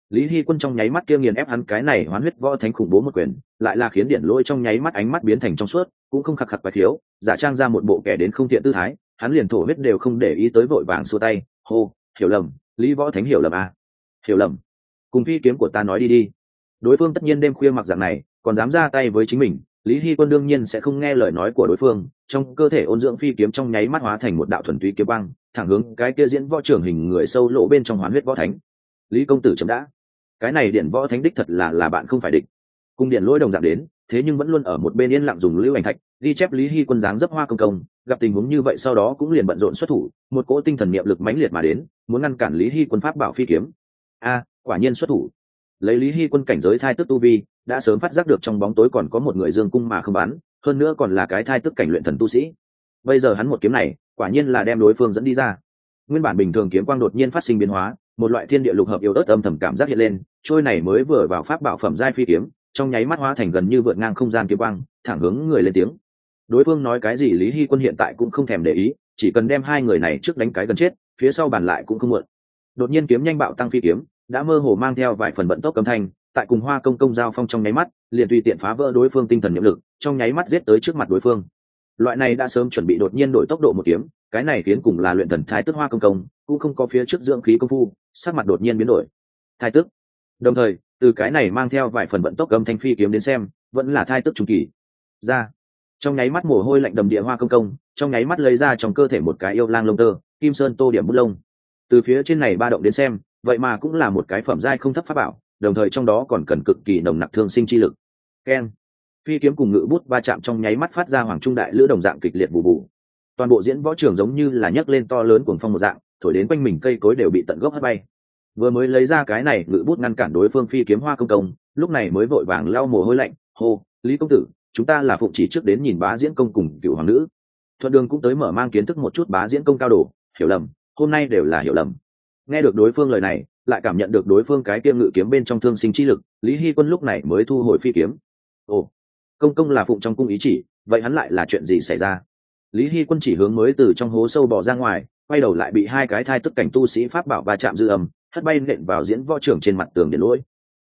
Lý hy quân trong nháy mắt kia nghiền ép hắn cái này hoán huyết võ thánh khủng bố một quyền, lại là khiến điện lôi trong nháy mắt ánh mắt biến thành trong suốt, cũng không khạc khạc và thiếu, giả trang ra một bộ kẻ đến không thiện tư thái, hắn liền thổ huyết đều không để ý tới vội vàng xua tay, hô, hiểu lầm, lý võ thánh hiểu lầm à. hiểu lầm. Cùng phi kiếm của ta nói đi đi đối phương tất nhiên đêm khuya mặc dạng này, còn dám ra tay với chính mình, lý hy quân đương nhiên sẽ không nghe lời nói của đối phương, trong cơ thể ôn dưỡng phi kiếm trong nháy mắt hóa thành một đạo thuần túy kiếm băng, thẳng hướng cái kia diễn võ trưởng hình người sâu lộ bên trong hoán huyết võ thánh. Lý công tử chấm đã. Cái này điện võ thánh đích thật là là bạn không phải địch. Cung điện lỗi đồng dạng đến, thế nhưng vẫn luôn ở một bên yên lặng dùng lưu ảnh thạch, ghi chép lý hy quân dáng dấp hoa công công, gặp tình huống như vậy sau đó cũng liền bận rộn xuất thủ, một cỗ tinh thần niệm lực mãnh liệt mà đến, muốn ngăn cản lý hy quân pháp bảo phi kiếm. A, quả nhiên xuất thủ lấy lý hy quân cảnh giới thai tức tu vi, đã sớm phát giác được trong bóng tối còn có một người dương cung mà không bắn, hơn nữa còn là cái thai tức cảnh luyện thần tu sĩ. Bây giờ hắn một kiếm này, quả nhiên là đem đối phương dẫn đi ra. Nguyên bản bình thường kiếm quang đột nhiên phát sinh biến hóa, một loại thiên địa lục hợp yếu ớt âm thầm cảm giác hiện lên, trôi này mới vừa vào pháp bảo phẩm giai phi kiếm, trong nháy mắt hóa thành gần như vượt ngang không gian kiếm quang, thẳng hướng người lên tiếng. Đối phương nói cái gì lý hy quân hiện tại cũng không thèm để ý, chỉ cần đem hai người này trước đánh cái gần chết, phía sau bàn lại cũng không muộn. Đột nhiên kiếm nhanh bạo tăng phi kiếm đã mơ hồ mang theo vài phần bận tốc âm thanh, tại cùng hoa công công giao phong trong nháy mắt, liền tùy tiện phá vỡ đối phương tinh thần nhiệm lực, trong nháy mắt giết tới trước mặt đối phương. Loại này đã sớm chuẩn bị đột nhiên đổi tốc độ một kiếm, cái này khiến cùng là luyện thần thái tức hoa công công, cũng không có phía trước dưỡng khí công phu, sắc mặt đột nhiên biến đổi. Thái tức đồng thời, từ cái này mang theo vài phần vận tốc âm thanh phi kiếm đến xem, vẫn là thái tức trung kỳ. Ra. Trong nháy mắt mồ hôi lạnh đầm địa hoa công công, trong nháy mắt lấy ra trong cơ thể một cái yêu lang lông tơ, kim sơn tô điểm bút lông. Từ phía trên này ba động đến xem vậy mà cũng là một cái phẩm giai không thấp pháp bảo, đồng thời trong đó còn cần cực kỳ nồng nặc thương sinh chi lực. Keng phi kiếm cùng ngự bút va chạm trong nháy mắt phát ra hoàng trung đại lữ đồng dạng kịch liệt bù bù. Toàn bộ diễn võ trường giống như là nhấc lên to lớn cuồng phong một dạng, thổi đến quanh mình cây cối đều bị tận gốc hất bay. Vừa mới lấy ra cái này, ngự bút ngăn cản đối phương phi kiếm hoa công công, lúc này mới vội vàng lau mồ hôi lạnh, hô, lý công tử, chúng ta là phụng chỉ trước đến nhìn bá diễn công cùng cựu hoàng nữ. Thuận đường cũng tới mở mang kiến thức một chút bá diễn công cao đồ hiểu lầm, hôm nay đều là hiểu lầm nghe được đối phương lời này, lại cảm nhận được đối phương cái kiêm ngự kiếm bên trong thương sinh chi lực, lý hy quân lúc này mới thu hồi phi kiếm. Ồ, công công là phụng trong cung ý chỉ, vậy hắn lại là chuyện gì xảy ra? Lý hy quân chỉ hướng mới từ trong hố sâu bỏ ra ngoài, quay đầu lại bị hai cái thai tức cảnh tu sĩ pháp bảo va chạm dư âm, hất bay nện vào diễn võ trưởng trên mặt tường điện lỗi.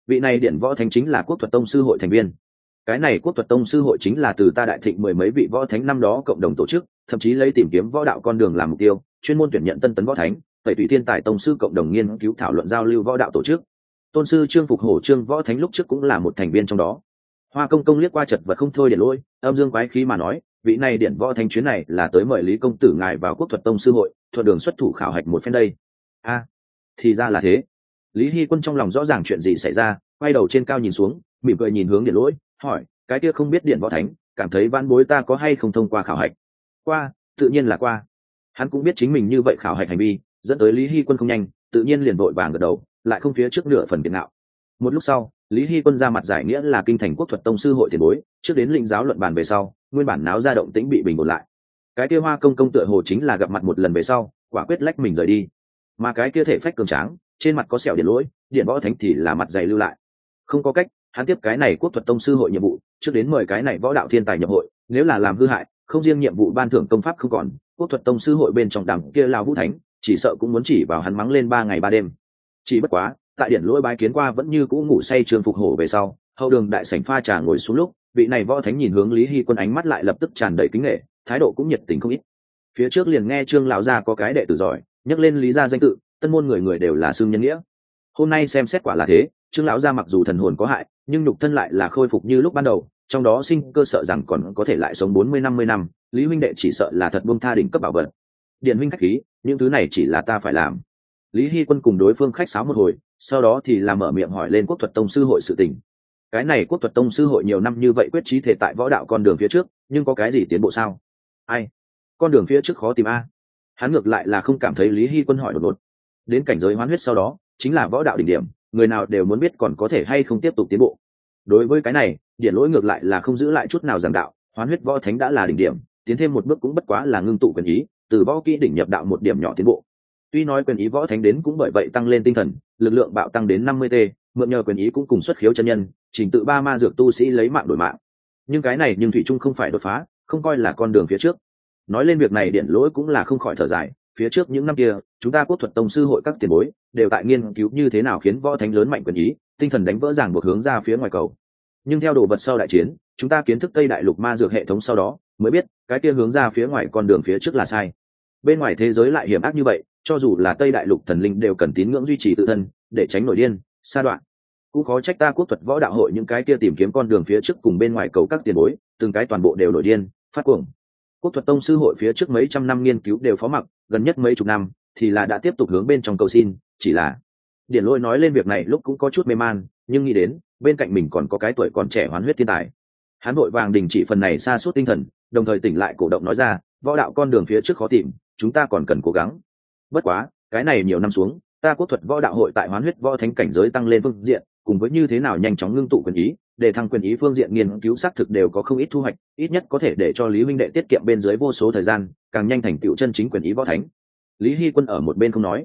Vị này điện võ thánh chính là quốc thuật tông sư hội thành viên. Cái này quốc thuật tông sư hội chính là từ ta đại thịnh mười mấy vị võ thánh năm đó cộng đồng tổ chức, thậm chí lấy tìm kiếm võ đạo con đường làm mục tiêu, chuyên môn tuyển nhận tân tấn võ thánh tẩy tùy thiên tài tông sư cộng đồng nghiên cứu thảo luận giao lưu võ đạo tổ chức. Tôn sư trương phục hổ trương võ thánh lúc trước cũng là một thành viên trong đó. Hoa công công liếc qua chật vật không thôi điện lôi âm dương quái khí mà nói, vị này điện võ thánh chuyến này là tới mời lý công tử ngài vào quốc thuật tông sư hội, thuận đường xuất thủ khảo hạch một phen đây. A, thì ra là thế. Lý hy quân trong lòng rõ ràng chuyện gì xảy ra, quay đầu trên cao nhìn xuống, mỉm cười nhìn hướng điện lỗi, hỏi, cái kia không biết điện võ thánh, cảm thấy van bối ta có hay không thông qua khảo hạch? Qua, tự nhiên là qua. Hắn cũng biết chính mình như vậy khảo hạch hành vi dẫn tới lý hy quân không nhanh, tự nhiên liền vội vàng gật đầu, lại không phía trước nửa phần tiền nào một lúc sau, lý hy quân ra mặt giải nghĩa là kinh thành quốc thuật tông sư hội tiền bối, trước đến lĩnh giáo luận bàn về sau, nguyên bản náo ra động tĩnh bị bình ổn lại. Cái kia hoa công công tựa hồ chính là gặp mặt một lần về sau, quả quyết lách mình rời đi. Mà cái kia thể phách cường tráng, trên mặt có sẹo điện lỗi, điện võ thánh thì là mặt dày lưu lại. Không có cách, hắn tiếp cái này quốc thuật tông sư hội nhiệm vụ, trước đến mời cái này võ đạo thiên tài nhập hội, nếu là làm hư hại, không riêng nhiệm vụ ban thưởng công pháp không còn, quốc thuật tông sư hội bên trong đằng kia lao vũ thánh chỉ sợ cũng muốn chỉ vào hắn mắng lên ba ngày ba đêm. Chỉ bất quá, tại điện lỗi bái kiến qua vẫn như cũ ngủ say trường phục hổ về sau, hậu đường đại sảnh pha trà ngồi xuống lúc, vị này võ thánh nhìn hướng lý hy quân ánh mắt lại lập tức tràn đầy kính nghệ, thái độ cũng nhiệt tình không ít. Phía trước liền nghe trương lão gia có cái đệ tử giỏi, nhắc lên lý gia danh tự, tân môn người người đều là xương nhân nghĩa. Hôm nay xem xét quả là thế, trương lão gia mặc dù thần hồn có hại, nhưng nhục thân lại là khôi phục như lúc ban đầu, trong đó sinh cơ sợ rằng còn có thể lại sống bốn mươi, năm mươi năm, lý huynh đệ chỉ sợ là thật buông tha đỉnh cấp bảo vật điện huynh khách khí, những thứ này chỉ là ta phải làm. Lý hy quân cùng đối phương khách sáo một hồi, sau đó thì làm mở miệng hỏi lên quốc thuật tông sư hội sự tình. Cái này quốc thuật tông sư hội nhiều năm như vậy quyết trí thể tại võ đạo con đường phía trước, nhưng có cái gì tiến bộ sao? Ai? Con đường phía trước khó tìm a. Hắn ngược lại là không cảm thấy lý hy quân hỏi đột ngột. Đến cảnh giới hoán huyết sau đó, chính là võ đạo đỉnh điểm, người nào đều muốn biết còn có thể hay không tiếp tục tiến bộ. Đối với cái này điện lỗi ngược lại là không giữ lại chút nào giảng đạo, hoán huyết võ thánh đã là đỉnh điểm, tiến thêm một bước cũng bất quá là ngưng tụ quyền ý từ võ kỹ đỉnh nhập đạo một điểm nhỏ tiến bộ. Tuy nói quyền ý võ thánh đến cũng bởi vậy tăng lên tinh thần, lực lượng bạo tăng đến năm mươi t, mượn nhờ quyền ý cũng cùng xuất khiếu chân nhân, trình tự ba ma dược tu sĩ lấy mạng đổi mạng. Nhưng cái này nhưng thủy trung không phải đột phá, không coi là con đường phía trước. Nói lên việc này điện lỗi cũng là không khỏi thở dài, phía trước những năm kia, chúng ta quốc thuật tông sư hội các tiền bối, đều tại nghiên cứu như thế nào khiến võ thánh lớn mạnh quyền ý, tinh thần đánh vỡ ràng buộc hướng ra phía ngoài cầu. Nhưng theo đồ vật sau đại chiến, chúng ta kiến thức tây đại lục ma dược hệ thống sau đó mới biết, cái kia hướng ra phía ngoài con đường phía trước là sai. Bên ngoài thế giới lại hiểm ác như vậy, cho dù là tây đại lục thần linh đều cần tín ngưỡng duy trì tự thân, để tránh nổi điên, sa đoạn. Cũng khó trách ta quốc thuật võ đạo hội những cái kia tìm kiếm con đường phía trước cùng bên ngoài cầu các tiền bối, từng cái toàn bộ đều nổi điên, phát cuồng. Quốc thuật tông sư hội phía trước mấy trăm năm nghiên cứu đều phó mặc, gần nhất mấy chục năm, thì là đã tiếp tục hướng bên trong cầu xin, chỉ là điển lôi nói lên việc này lúc cũng có chút mê man, nhưng nghĩ đến, bên cạnh mình còn có cái tuổi còn trẻ hoán huyết thiên tài. Hắn vội vàng đình chỉ phần này xa suốt tinh thần đồng thời tỉnh lại cổ động nói ra, võ đạo con đường phía trước khó tìm, chúng ta còn cần cố gắng. Bất quá, cái này nhiều năm xuống, ta quốc thuật võ đạo hội tại hoán huyết võ thánh cảnh giới tăng lên phương diện, cùng với như thế nào nhanh chóng ngưng tụ quyền ý, để thăng quyền ý phương diện nghiên cứu xác thực đều có không ít thu hoạch, ít nhất có thể để cho lý minh đệ tiết kiệm bên dưới vô số thời gian, càng nhanh thành tựu chân chính quyền ý võ thánh. Lý hy quân ở một bên không nói.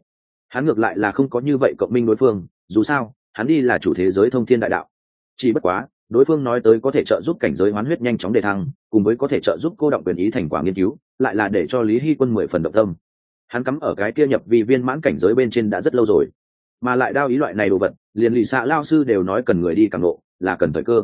Hắn ngược lại là không có như vậy cộng minh đối phương, dù sao, hắn đi là chủ thế giới thông thiên đại đạo. Chỉ bất quá đối phương nói tới có thể trợ giúp cảnh giới hoán huyết nhanh chóng đề thăng, cùng với có thể trợ giúp cô động quyền ý thành quả nghiên cứu, lại là để cho lý hy quân mười phần động tâm. Hắn cắm ở cái kia nhập vì viên mãn cảnh giới bên trên đã rất lâu rồi. Mà lại đao ý loại này đồ vật, liền lì xạ lao sư đều nói cần người đi càng lộ là cần thời cơ.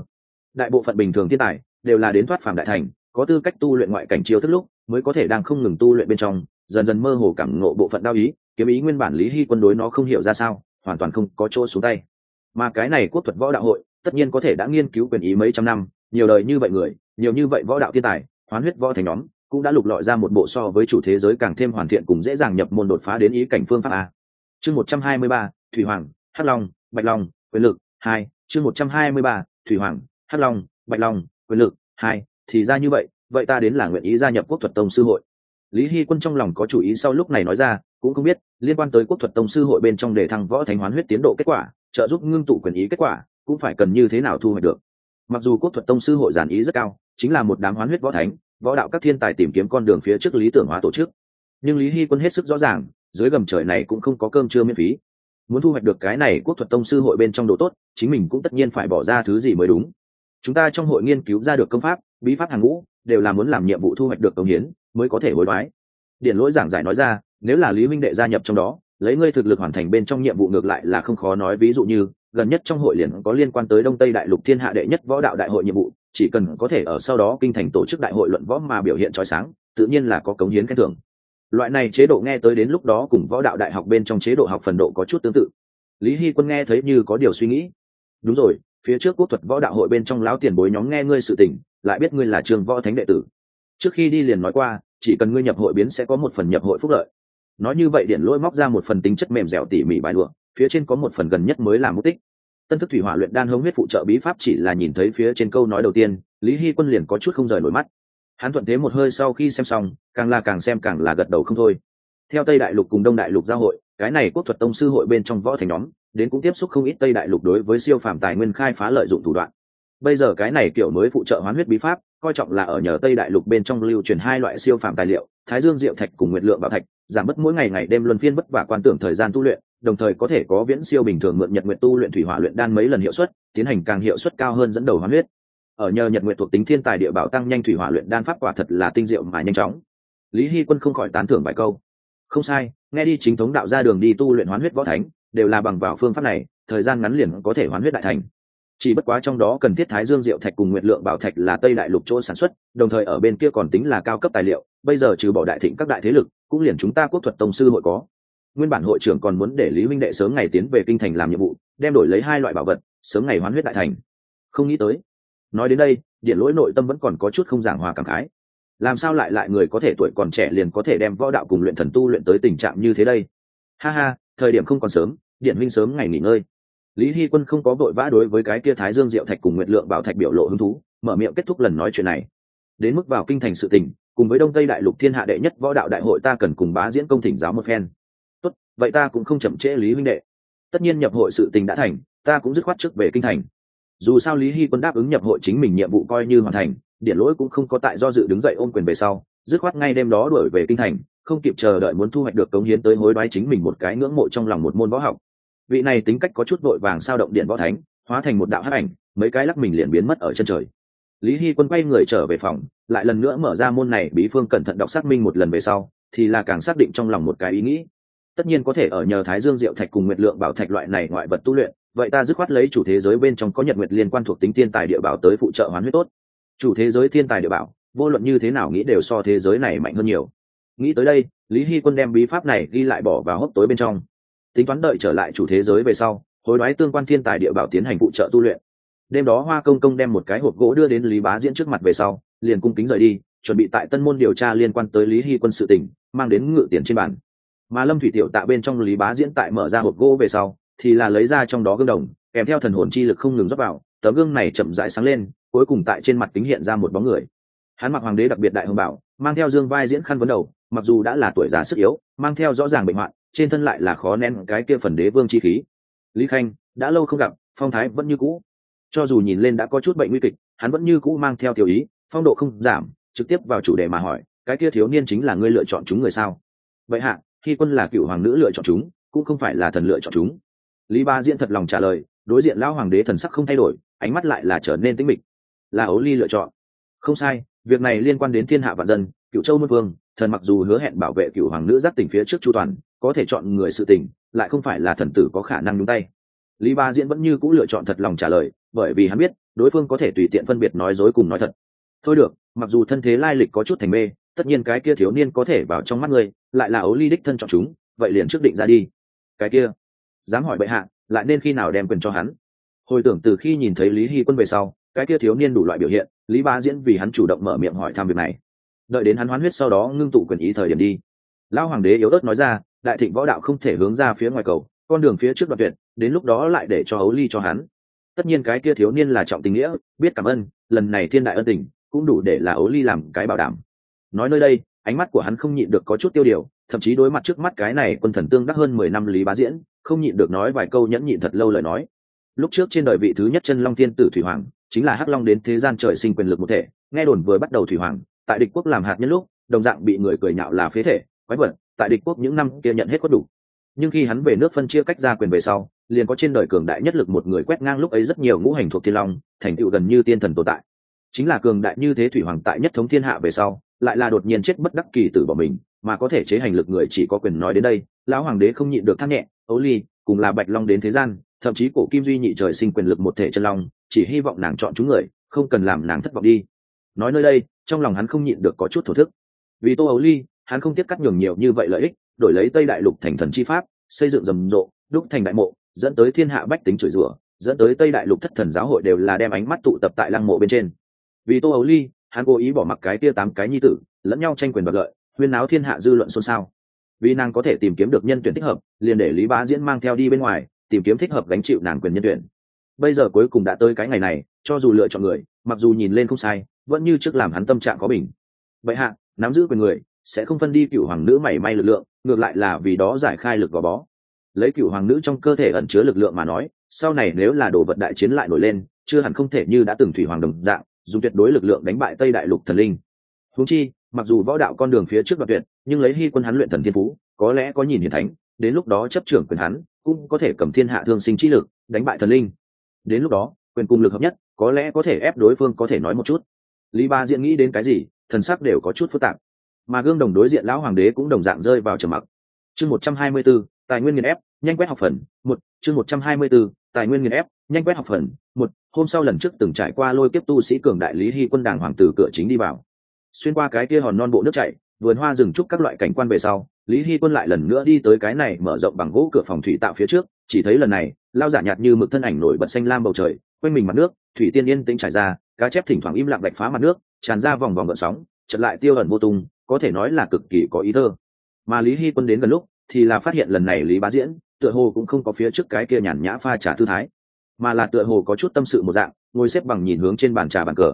Đại bộ phận bình thường thiên tài, đều là đến thoát phàm đại thành, có tư cách tu luyện ngoại cảnh chiêu thức lúc, mới có thể đang không ngừng tu luyện bên trong, dần dần mơ hồ cảm ngộ bộ phận đao ý, kiếm ý nguyên bản lý hy quân đối nó không hiểu ra sao, hoàn toàn không có chỗ xuống tay. Mà cái này quốc thuật võ đạo hội tất nhiên có thể đã nghiên cứu quyền ý mấy trăm năm, nhiều đời như vậy người, nhiều như vậy võ đạo thiên tài, hoán huyết võ thành nhóm, cũng đã lục lọi ra một bộ so với chủ thế giới càng thêm hoàn thiện cùng dễ dàng nhập môn đột phá đến ý cảnh phương pháp a. Chương một trăm hai mươi ba, thủy hoàng, hắc long, bạch long, quyền lực, hai. Chương một trăm hai mươi ba, thủy hoàng, hắc long, bạch long, quyền lực, hai. Thì ra như vậy vậy ta đến là nguyện ý gia nhập quốc thuật tông sư hội. Lý hy quân trong lòng có chủ ý sau lúc này nói ra, cũng không biết, liên quan tới quốc thuật tông sư hội bên trong để thăng võ thánh hoán huyết tiến độ kết quả, trợ giúp ngưng tụ quyền ý kết quả cũng phải cần như thế nào thu hoạch được. Mặc dù quốc thuật tông sư hội giản ý rất cao, chính là một đám hoán huyết võ thánh, võ đạo các thiên tài tìm kiếm con đường phía trước lý tưởng hóa tổ chức. Nhưng lý hy quân hết sức rõ ràng, dưới gầm trời này cũng không có cơm trưa miễn phí. Muốn thu hoạch được cái này quốc thuật tông sư hội bên trong độ tốt, chính mình cũng tất nhiên phải bỏ ra thứ gì mới đúng. Chúng ta trong hội nghiên cứu ra được công pháp, bí pháp hàng ngũ, đều là muốn làm nhiệm vụ thu hoạch được công hiến, mới có thể hối đoái. Điển lỗi giảng giải nói ra, nếu là lý minh đệ gia nhập trong đó lấy ngươi thực lực hoàn thành bên trong nhiệm vụ ngược lại là không khó nói, ví dụ như, gần nhất trong hội liền có liên quan tới đông tây đại lục thiên hạ đệ nhất võ đạo đại hội nhiệm vụ, chỉ cần có thể ở sau đó kinh thành tổ chức đại hội luận võ mà biểu hiện trói sáng, tự nhiên là có cống hiến khen thưởng. Loại này chế độ nghe tới đến lúc đó cùng võ đạo đại học bên trong chế độ học phần độ có chút tương tự. Lý hy quân nghe thấy như có điều suy nghĩ. Đúng rồi, phía trước quốc thuật võ đạo hội bên trong lão tiền bối nhóm nghe ngươi sự tình, lại biết ngươi là trường võ thánh đệ tử. Trước khi đi liền nói qua, chỉ cần ngươi nhập hội biến sẽ có một phần nhập hội phúc lợi nói như vậy điện lôi móc ra một phần tính chất mềm dẻo tỉ mỉ bài lụa phía trên có một phần gần nhất mới làm mục tích tân thức thủy hỏa luyện đan hống huyết phụ trợ bí pháp chỉ là nhìn thấy phía trên câu nói đầu tiên, lý hy quân liền có chút không rời nổi mắt. Hắn thuận thế một hơi sau khi xem xong, càng là càng xem càng là gật đầu không thôi. Theo tây đại lục cùng đông đại lục giao hội, cái này quốc thuật tông sư hội bên trong võ thành nhóm, đến cũng tiếp xúc không ít tây đại lục đối với siêu phàm tài nguyên khai phá lợi dụng thủ đoạn bây giờ cái này kiểu mới phụ trợ hoán huyết bí pháp, coi trọng là ở nhờ tây đại lục bên trong lưu truyền hai loại siêu phàm tài liệu, thái dương diệu thạch cùng nguyệt lượng bảo thạch, giảm bớt mỗi ngày ngày đêm luân phiên bất và quan tưởng thời gian tu luyện, đồng thời có thể có viễn siêu bình thường mượn nhật nguyện tu luyện thủy hỏa luyện đan mấy lần hiệu suất, tiến hành càng hiệu suất cao hơn dẫn đầu hoán huyết. Ở nhờ nhật nguyện thuộc tính thiên tài địa bảo tăng nhanh thủy hỏa luyện đan pháp quả thật là tinh diệu mà nhanh chóng. Lý hy quân không khỏi tán thưởng vài câu. Không sai, nghe đi chính thống đạo ra đường đi tu luyện hoán huyết võ thánh, đều là bằng vào phương pháp này, thời gian ngắn liền có thể hoán huyết đại thành chỉ bất quá trong đó cần thiết thái dương diệu thạch cùng nguyệt lượng bảo thạch là tây đại lục chỗ sản xuất, đồng thời ở bên kia còn tính là cao cấp tài liệu, bây giờ trừ bỏ đại thịnh các đại thế lực, cũng liền chúng ta quốc thuật tông sư hội có. Nguyên bản hội trưởng còn muốn để lý minh đệ sớm ngày tiến về kinh thành làm nhiệm vụ, đem đổi lấy hai loại bảo vật, sớm ngày hoán huyết đại thành. Không nghĩ tới, nói đến đây, điện lỗi nội tâm vẫn còn có chút không giảng hòa cảm khái. Làm sao lại lại người có thể tuổi còn trẻ liền có thể đem võ đạo cùng luyện thần tu luyện tới tình trạng như thế đây? Ha ha, thời điểm không còn sớm, điện huynh sớm ngày nghỉ ngơi lý hy quân không có vội vã đối với cái kia thái dương diệu thạch cùng nguyệt lượng bảo thạch biểu lộ hứng thú, mở miệng kết thúc lần nói chuyện này. Đến mức vào kinh thành sự tình, cùng với đông tây đại lục thiên hạ đệ nhất võ đạo đại hội ta cần cùng bá diễn công thỉnh giáo một phen. Tốt, vậy ta cũng không chậm trễ lý huynh đệ. Tất nhiên nhập hội sự tình đã thành, ta cũng dứt khoát trước về kinh thành. Dù sao lý hy quân đáp ứng nhập hội chính mình nhiệm vụ coi như hoàn thành, điện lỗi cũng không có tại do dự đứng dậy ôm quyền về sau, dứt khoát ngay đêm đó đuổi về kinh thành, không kịp chờ đợi muốn thu hoạch được cống hiến tới hối đoái chính mình một cái ngưỡng mộ trong lòng một môn võ học vị này tính cách có chút vội vàng sao động điện võ thánh, hóa thành một đạo hắc ảnh, mấy cái lắc mình liền biến mất ở chân trời. Lý hy quân quay người trở về phòng, lại lần nữa mở ra môn này, bí phương cẩn thận đọc xác minh một lần về sau, thì là càng xác định trong lòng một cái ý nghĩ. Tất nhiên có thể ở nhờ thái dương diệu thạch cùng nguyệt lượng bảo thạch loại này ngoại vật tu luyện, vậy ta dứt khoát lấy chủ thế giới bên trong có nhật nguyệt liên quan thuộc tính thiên tài địa bảo tới phụ trợ hoán huyết tốt. Chủ thế giới thiên tài địa bảo, vô luận như thế nào nghĩ đều so thế giới này mạnh hơn nhiều. Nghĩ tới đây, lý hy quân đem bí pháp này ghi lại bỏ vào hốc tối bên trong tính toán đợi trở lại chủ thế giới về sau, hối đoái tương quan thiên tài địa bảo tiến hành phụ trợ tu luyện. Đêm đó hoa công công đem một cái hộp gỗ đưa đến lý bá diễn trước mặt về sau, liền cung kính rời đi, chuẩn bị tại tân môn điều tra liên quan tới lý hy quân sự tỉnh mang đến ngự tiền trên bản mà lâm thủy tiểu tạ bên trong lý bá diễn tại mở ra hộp gỗ về sau, thì là lấy ra trong đó gương đồng, kèm theo thần hồn chi lực không ngừng rót vào, tấm gương này chậm rãi sáng lên, cuối cùng tại trên mặt kính hiện ra một bóng người. Hắn mặc hoàng đế đặc biệt đại hồng bảo, mang theo dương vai diễn khăn vấn đầu, mặc dù đã là tuổi già sức yếu, mang theo rõ ràng bệnh hoạn trên thân lại là khó nén cái kia phần đế vương chi khí. Lý khanh, đã lâu không gặp, phong thái vẫn như cũ. Cho dù nhìn lên đã có chút bệnh nguy kịch, hắn vẫn như cũ mang theo tiểu ý, phong độ không giảm, trực tiếp vào chủ đề mà hỏi, cái kia thiếu niên chính là ngươi lựa chọn chúng người sao? Vậy hạ, khi quân là cựu hoàng nữ lựa chọn chúng, cũng không phải là thần lựa chọn chúng. Lý ba diễn thật lòng trả lời, đối diện lão hoàng đế thần sắc không thay đổi, ánh mắt lại là trở nên tĩnh mịch. Là ấu ly lựa chọn. Không sai, việc này liên quan đến thiên hạ vạn dân, cựu châu môn vương, thần mặc dù hứa hẹn bảo vệ cựu hoàng nữ giác tỉnh phía trước chu toàn có thể chọn người sự tình, lại không phải là thần tử có khả năng nhúng tay. Lý ba diễn vẫn như c ũ lựa chọn thật lòng trả lời, bởi vì hắn biết, đối phương có thể tùy tiện phân biệt nói dối cùng nói thật. Thôi được, mặc dù thân thế lai lịch có chút thành mê, tất nhiên cái kia thiếu niên có thể vào trong mắt ngươi, lại là ấu ly đích thân chọn chúng, vậy liền trước định ra đi. Cái kia, dám hỏi bệ hạ, lại nên khi nào đem quyền cho hắn? Hồi tưởng từ khi nhìn thấy lý hy quân về sau, cái kia thiếu niên đủ loại biểu hiện, lý ba diễn vì hắn chủ động mở miệng hỏi thăm việc này. Đợi đến hắn hoán huyết sau đó ngưng tụ quyền ý thời điểm đi. Lão hoàng đế yếu ớt nói ra đại thịnh võ đạo không thể hướng ra phía ngoài cầu, con đường phía trước đoạn tuyệt, đến lúc đó lại để cho hấu ly cho hắn. Tất nhiên cái kia thiếu niên là trọng tình nghĩa, biết cảm ơn, lần này thiên đại ân tình, cũng đủ để là hấu ly làm cái bảo đảm. Nói nơi đây, ánh mắt của hắn không nhịn được có chút tiêu điều, thậm chí đối mặt trước mắt cái này quân thần tương đắc hơn mười năm lý bá diễn, không nhịn được nói vài câu nhẫn nhịn thật lâu lời nói. Lúc trước trên đời vị thứ nhất chân long thiên tử thủy hoàng, chính là hắc long đến thế gian trời sinh quyền lực một thể, nghe đồn vừa bắt đầu thủy hoàng, tại địch quốc làm hạt nhân lúc, đồng dạng bị người cười nhạo là phế thể, quái vật tại địch quốc những năm kia nhận hết có đủ. Nhưng khi hắn về nước phân chia cách ra quyền về sau, liền có trên đời cường đại nhất lực một người quét ngang lúc ấy rất nhiều ngũ hành thuộc thiên long, thành tựu gần như tiên thần tồn tại. Chính là cường đại như thế thủy hoàng tại nhất thống thiên hạ về sau, lại là đột nhiên chết bất đắc kỳ tử bỏ mình, mà có thể chế hành lực người chỉ có quyền nói đến đây, lão hoàng đế không nhịn được thắt nhẹ, ấu ly, cùng là bạch long đến thế gian, thậm chí cổ kim duy nhị trời sinh quyền lực một thể chân long, chỉ hy vọng nàng chọn chúng người, không cần làm nàng thất vọng đi. Nói nơi đây, trong lòng hắn không nhịn được có chút thổ thức. Vì tô ấu ly hắn không tiếp cắt nhường nhiều như vậy lợi ích, đổi lấy tây đại lục thành thần chi pháp, xây dựng rầm rộ, đúc thành đại mộ, dẫn tới thiên hạ bách tính chửi rủa, dẫn tới tây đại lục thất thần giáo hội đều là đem ánh mắt tụ tập tại lăng mộ bên trên. Vì tô ấu ly, hắn cố ý bỏ mặc cái tia tám cái nhi tử, lẫn nhau tranh quyền đoạt lợi, huyên náo thiên hạ dư luận xôn xao. Vì nàng có thể tìm kiếm được nhân tuyển thích hợp, liền để lý bá diễn mang theo đi bên ngoài, tìm kiếm thích hợp gánh chịu nàng quyền nhân tuyển. Bây giờ cuối cùng đã tới cái ngày này, cho dù lựa chọn người, mặc dù nhìn lên không sai, vẫn như trước làm hắn tâm trạng có bình. Vậy hạ, nắm giữ quyền người sẽ không phân đi cựu hoàng nữ mảy may lực lượng, ngược lại là vì đó giải khai lực gò bó. Lấy cựu hoàng nữ trong cơ thể ẩn chứa lực lượng mà nói, sau này nếu là đồ vật đại chiến lại nổi lên, chưa hẳn không thể như đã từng thủy hoàng đồng dạng, dùng tuyệt đối lực lượng đánh bại tây đại lục thần linh. Húng chi, mặc dù võ đạo con đường phía trước đoạn tuyệt, nhưng lấy hy quân hắn luyện thần thiên phú, có lẽ có nhìn hiền thánh, đến lúc đó chấp trưởng quyền hắn, cũng có thể cầm thiên hạ thương sinh trí lực, đánh bại thần linh. Đến lúc đó, quyền cùng lực hợp nhất, có lẽ có thể ép đối phương có thể nói một chút. Lý ba diễn nghĩ đến cái gì, thần sắc đều có chút phức tạp mà gương đồng đối diện lão hoàng đế cũng đồng dạng rơi vào trầm mặc. Chương một trăm hai mươi b ố tài nguyên nghiền ép, nhanh quét học phần, một, chương một trăm hai mươi b ố tài nguyên nghiền ép, nhanh quét học phần, một, hôm sau lần trước từng trải qua lôi kiếp tu sĩ cường đại lý hy quân đảng hoàng tử cửa chính đi vào. Xuyên qua cái kia hòn non bộ nước chảy, vườn hoa rừng trúc các loại cảnh quan về sau, lý hy quân lại lần nữa đi tới cái này mở rộng bằng gỗ cửa phòng thủy tạo phía trước, chỉ thấy lần này, lao giả nhạt như mực thân ảnh nổi bật xanh lam bầu trời, quanh mình mặt nước, thủy tiên yên tĩnh trải ra, cá chép thỉnh thoảng im lặng bạch phá mặt nước, tràn ra vòng vòng gợn sóng chật lại tiêu ẩn vô tung có thể nói là cực kỳ có ý thơ. Mà lý hy quân đến gần lúc, thì là phát hiện lần này lý bá diễn, tựa hồ cũng không có phía trước cái kia nhàn nhã pha trà thư thái, mà là tựa hồ có chút tâm sự một dạng, ngồi xếp bằng nhìn hướng trên bàn trà bàn cờ.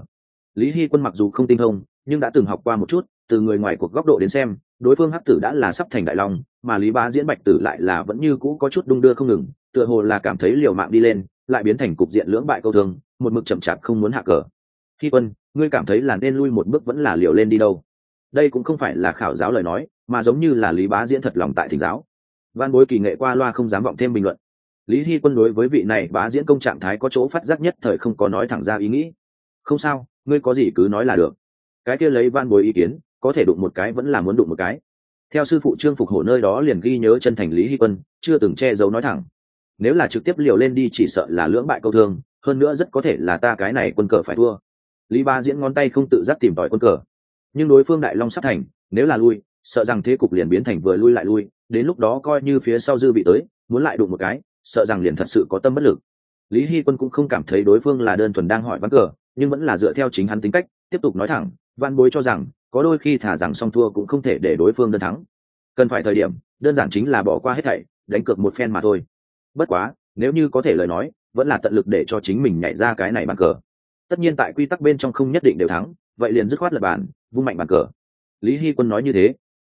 Lý hy quân mặc dù không tinh thông, nhưng đã từng học qua một chút, từ người ngoài cuộc góc độ đến xem, đối phương hắc tử đã là sắp thành đại long, mà lý bá diễn bạch tử lại là vẫn như cũ có chút đung đưa không ngừng, tựa hồ là cảm thấy liều mạng đi lên, lại biến thành cục diện lưỡng bại câu thương một mực chậm chạp không muốn hạ cờ. Hy quân, ngươi cảm thấy là nên lui một bước vẫn là liều lên đi đâu? Đây cũng không phải là khảo giáo lời nói, mà giống như là lý bá diễn thật lòng tại thỉnh giáo. Văn bối kỳ nghệ qua loa không dám vọng thêm bình luận. Lý hy quân đối với vị này bá diễn công trạng thái có chỗ phát giác nhất thời không có nói thẳng ra ý nghĩ. Không sao, ngươi có gì cứ nói là được. Cái kia lấy van bối ý kiến, có thể đụng một cái vẫn là muốn đụng một cái. Theo sư phụ trương phục hổ nơi đó liền ghi nhớ chân thành lý hy quân, chưa từng che giấu nói thẳng. Nếu là trực tiếp liều lên đi chỉ sợ là lưỡng bại câu thương, hơn nữa rất có thể là ta cái này quân cờ phải thua. Lý ba diễn ngón tay không tự giác tìm tòi quân cờ nhưng đối phương đại long sắp thành, nếu là lui, sợ rằng thế cục liền biến thành vừa lui lại lui, đến lúc đó coi như phía sau dư bị tới, muốn lại đụng một cái, sợ rằng liền thật sự có tâm bất lực. Lý hy quân cũng không cảm thấy đối phương là đơn thuần đang hỏi ván cờ, nhưng vẫn là dựa theo chính hắn tính cách, tiếp tục nói thẳng văn bối cho rằng, có đôi khi thả rằng song thua cũng không thể để đối phương đơn thắng. Cần phải thời điểm, đơn giản chính là bỏ qua hết thảy, đánh cược một phen mà thôi. Bất quá, nếu như có thể lời nói, vẫn là tận lực để cho chính mình nhảy ra cái này bàn cờ tất nhiên tại quy tắc bên trong không nhất định đều thắng, vậy liền dứt khoát lập bàn vung mạnh bàn cờ. Lý hy quân nói như thế.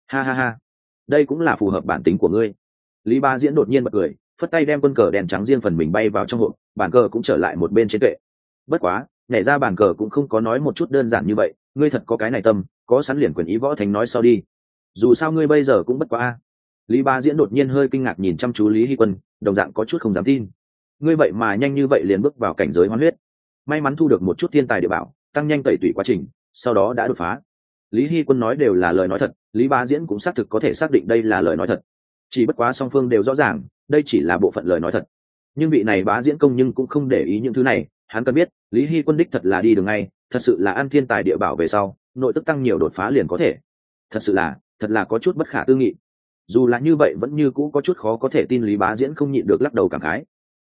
Ha ha ha. Đây cũng là phù hợp bản tính của ngươi. Lý ba diễn đột nhiên bật cười, phất tay đem quân cờ đèn trắng riêng phần mình bay vào trong hộp, bàn cờ cũng trở lại một bên trên kệ bất quá, nhảy ra bàn cờ cũng không có nói một chút đơn giản như vậy, ngươi thật có cái này tâm, có sẵn liền quyền ý võ thành nói sau đi. Dù sao ngươi bây giờ cũng bất quá a. Lý ba diễn đột nhiên hơi kinh ngạc nhìn chăm chú lý hy quân, đồng dạng có chút không dám tin. Ngươi vậy mà nhanh như vậy liền bước vào cảnh giới hoán huyết may mắn thu được một chút thiên tài địa bảo, tăng nhanh tẩy tủy quá trình, sau đó đã đột phá. Lý hy quân nói đều là lời nói thật, lý Bá diễn cũng xác thực có thể xác định đây là lời nói thật. Chỉ bất quá song phương đều rõ ràng, đây chỉ là bộ phận lời nói thật. Nhưng vị này bá diễn công nhưng cũng không để ý những thứ này, hắn cần biết, lý hy quân đích thật là đi đường ngay, thật sự là ăn thiên tài địa bảo về sau, nội tức tăng nhiều đột phá liền có thể. Thật sự là, thật là có chút bất khả tư nghị. Dù là như vậy vẫn như cũ có chút khó có thể tin lý bá diễn không nhịn được lắc đầu cảm khái.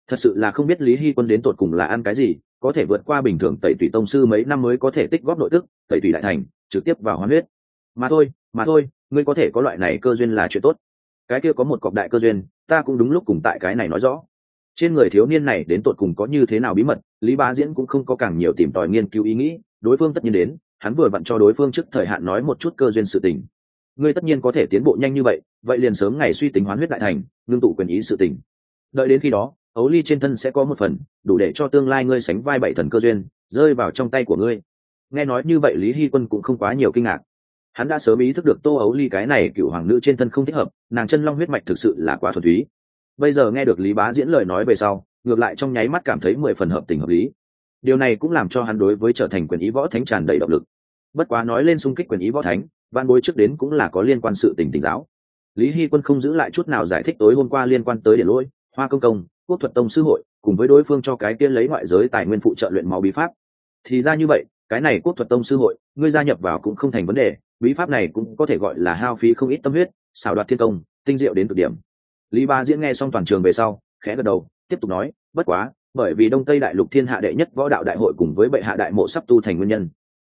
Thật sự là không biết lý hy quân đến tột cùng là ăn cái gì có thể vượt qua bình thường tẩy tủy tông sư mấy năm mới có thể tích góp nội tức, tẩy tủy đại thành, trực tiếp vào hoán huyết. Mà thôi mà thôi, ngươi có thể có loại này cơ duyên là chuyện tốt. Cái kia có một cọc đại cơ duyên, ta cũng đúng lúc cùng tại cái này nói rõ. Trên người thiếu niên này đến tột cùng có như thế nào bí mật, lý bá diễn cũng không có càng nhiều tìm tòi nghiên cứu ý nghĩ, đối phương tất nhiên đến, hắn vừa vặn cho đối phương trước thời hạn nói một chút cơ duyên sự tình. Ngươi tất nhiên có thể tiến bộ nhanh như vậy vậy liền sớm ngày suy tính hoán huyết đại thành, ngưng tụ quyền ý sự tình. Đợi đến khi đó ấu ly trên thân sẽ có một phần, đủ để cho tương lai ngươi sánh vai bảy thần cơ duyên, rơi vào trong tay của ngươi. Nghe nói như vậy lý hy quân cũng không quá nhiều kinh ngạc. Hắn đã sớm ý thức được tô ấu ly cái này cựu hoàng nữ trên thân không thích hợp, nàng chân long huyết mạch thực sự là quá thuần túy. Bây giờ nghe được lý bá diễn lời nói về sau, ngược lại trong nháy mắt cảm thấy mười phần hợp tình hợp lý. Điều này cũng làm cho hắn đối với trở thành quyền ý võ thánh tràn đầy động lực. Bất quá nói lên xung kích quyền ý võ thánh, văn bối trước đến cũng là có liên quan sự tình tình giáo. Lý hy quân không giữ lại chút nào giải thích tối hôm qua liên quan tới điện lỗi, hoa công công quốc thuật tông sư hội, cùng với đối phương cho cái kia lấy ngoại giới tài nguyên phụ trợ luyện máu bí pháp. Thì ra như vậy, cái này quốc thuật tông sư hội, ngươi gia nhập vào cũng không thành vấn đề, bí pháp này cũng có thể gọi là hao phí không ít tâm huyết, xảo đoạt thiên công, tinh diệu đến cực điểm. Lý ba diễn nghe xong toàn trường về sau, khẽ gật đầu, tiếp tục nói, bất quá, bởi vì đông tây đại lục thiên hạ đệ nhất võ đạo đại hội cùng với bệ hạ đại mộ sắp tu thành nguyên nhân,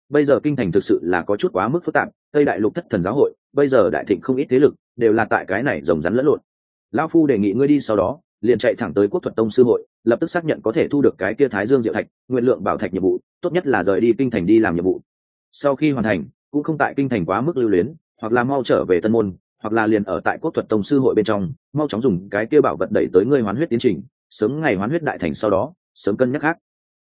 bây giờ kinh thành thực sự là có chút quá mức phức tạp, tây đại lục thất thần giáo hội, bây giờ đại thịnh không ít thế lực, đều là tại cái này rồng rắn lẫn lộn. Lao phu đề nghị ngươi đi sau đó liền chạy thẳng tới quốc thuật tông sư hội, lập tức xác nhận có thể thu được cái kia thái dương diệu thạch, nguyện lượng bảo thạch nhiệm vụ, tốt nhất là rời đi kinh thành đi làm nhiệm vụ. Sau khi hoàn thành, cũng không tại kinh thành quá mức lưu luyến, hoặc là mau trở về tân môn, hoặc là liền ở tại quốc thuật tông sư hội bên trong, mau chóng dùng cái kia bảo vật đẩy tới ngươi hoán huyết tiến trình, sớm ngày hoán huyết đại thành sau đó, sớm cân nhắc khác.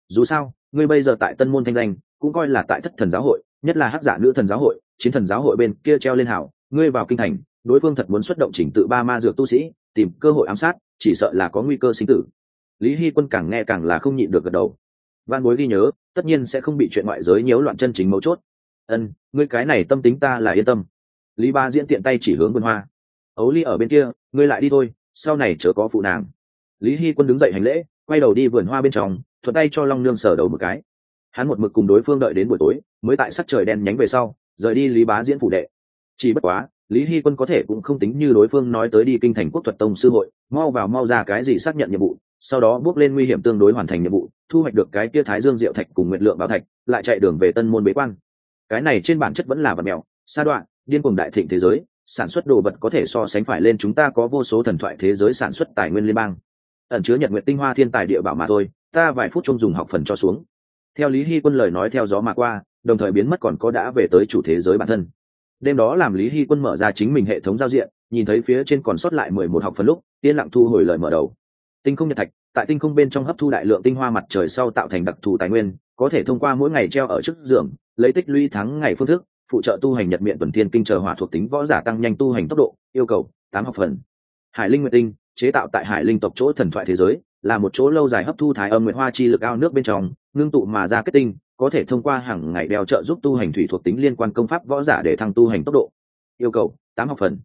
Dù sao, ngươi bây giờ tại tân môn thanh danh, cũng coi là tại thất thần giáo hội, nhất là hắc giả nữ thần giáo hội, chiến thần giáo hội bên kia treo lên hảo ngươi vào kinh thành, đối phương thật muốn xuất động chỉnh tự ba ma dược tu sĩ, tìm cơ hội ám sát chỉ sợ là có nguy cơ sinh tử. Lý hy quân càng nghe càng là không nhịn được gật đầu. Văn bối ghi nhớ, tất nhiên sẽ không bị chuyện ngoại giới nhiễu loạn chân chính mấu chốt. Ân, ngươi cái này tâm tính ta là yên tâm. Lý ba diễn tiện tay chỉ hướng vườn hoa. Ấu ly ở bên kia, ngươi lại đi thôi, sau này chớ có phụ nàng. Lý hy quân đứng dậy hành lễ, quay đầu đi vườn hoa bên trong, thuận tay cho long nương sở đầu một cái. Hắn một mực cùng đối phương đợi đến buổi tối, mới tại sắc trời đen nhánh về sau, rời đi lý bá diễn phủ đệ. Chỉ bất quá lý hy quân có thể cũng không tính như đối phương nói tới đi kinh thành quốc thuật tông sư hội, mau vào mau ra cái gì xác nhận nhiệm vụ, sau đó bước lên nguy hiểm tương đối hoàn thành nhiệm vụ, thu hoạch được cái kia thái dương diệu thạch cùng nguyện lượng bảo thạch, lại chạy đường về tân môn bế quan. Cái này trên bản chất vẫn là vật mèo, sa đoạn điên cùng đại thịnh thế giới, sản xuất đồ vật có thể so sánh phải lên chúng ta có vô số thần thoại thế giới sản xuất tài nguyên liên bang. Ẩn chứa nhật nguyện tinh hoa thiên tài địa bảo mà thôi, ta vài phút trông dùng học phần cho xuống. Theo lý hy quân lời nói theo gió mà qua, đồng thời biến mất còn có đã về tới chủ thế giới bản thân đêm đó làm lý hy quân mở ra chính mình hệ thống giao diện, nhìn thấy phía trên còn sót lại mười một học phần lúc, yên lặng thu hồi lời mở đầu. Tinh không nhật thạch, tại tinh không bên trong hấp thu đại lượng tinh hoa mặt trời sau tạo thành đặc thù tài nguyên, có thể thông qua mỗi ngày treo ở trước giường, lấy tích lũy thắng ngày phương thức, phụ trợ tu hành nhật miệng tuần thiên kinh chờ hỏa thuộc tính võ giả tăng nhanh tu hành tốc độ, yêu cầu tám học phần. Hải linh nguyệt tinh, chế tạo tại hải linh tộc chỗ thần thoại thế giới, là một chỗ lâu dài hấp thu thái âm nguyệt hoa chi lực ao nước bên trong, ngưng tụ mà ra kết tinh có thể thông qua hàng ngày đeo trợ giúp tu hành thủy thuộc tính liên quan công pháp võ giả để thăng tu hành tốc độ. Yêu cầu, tám học phần.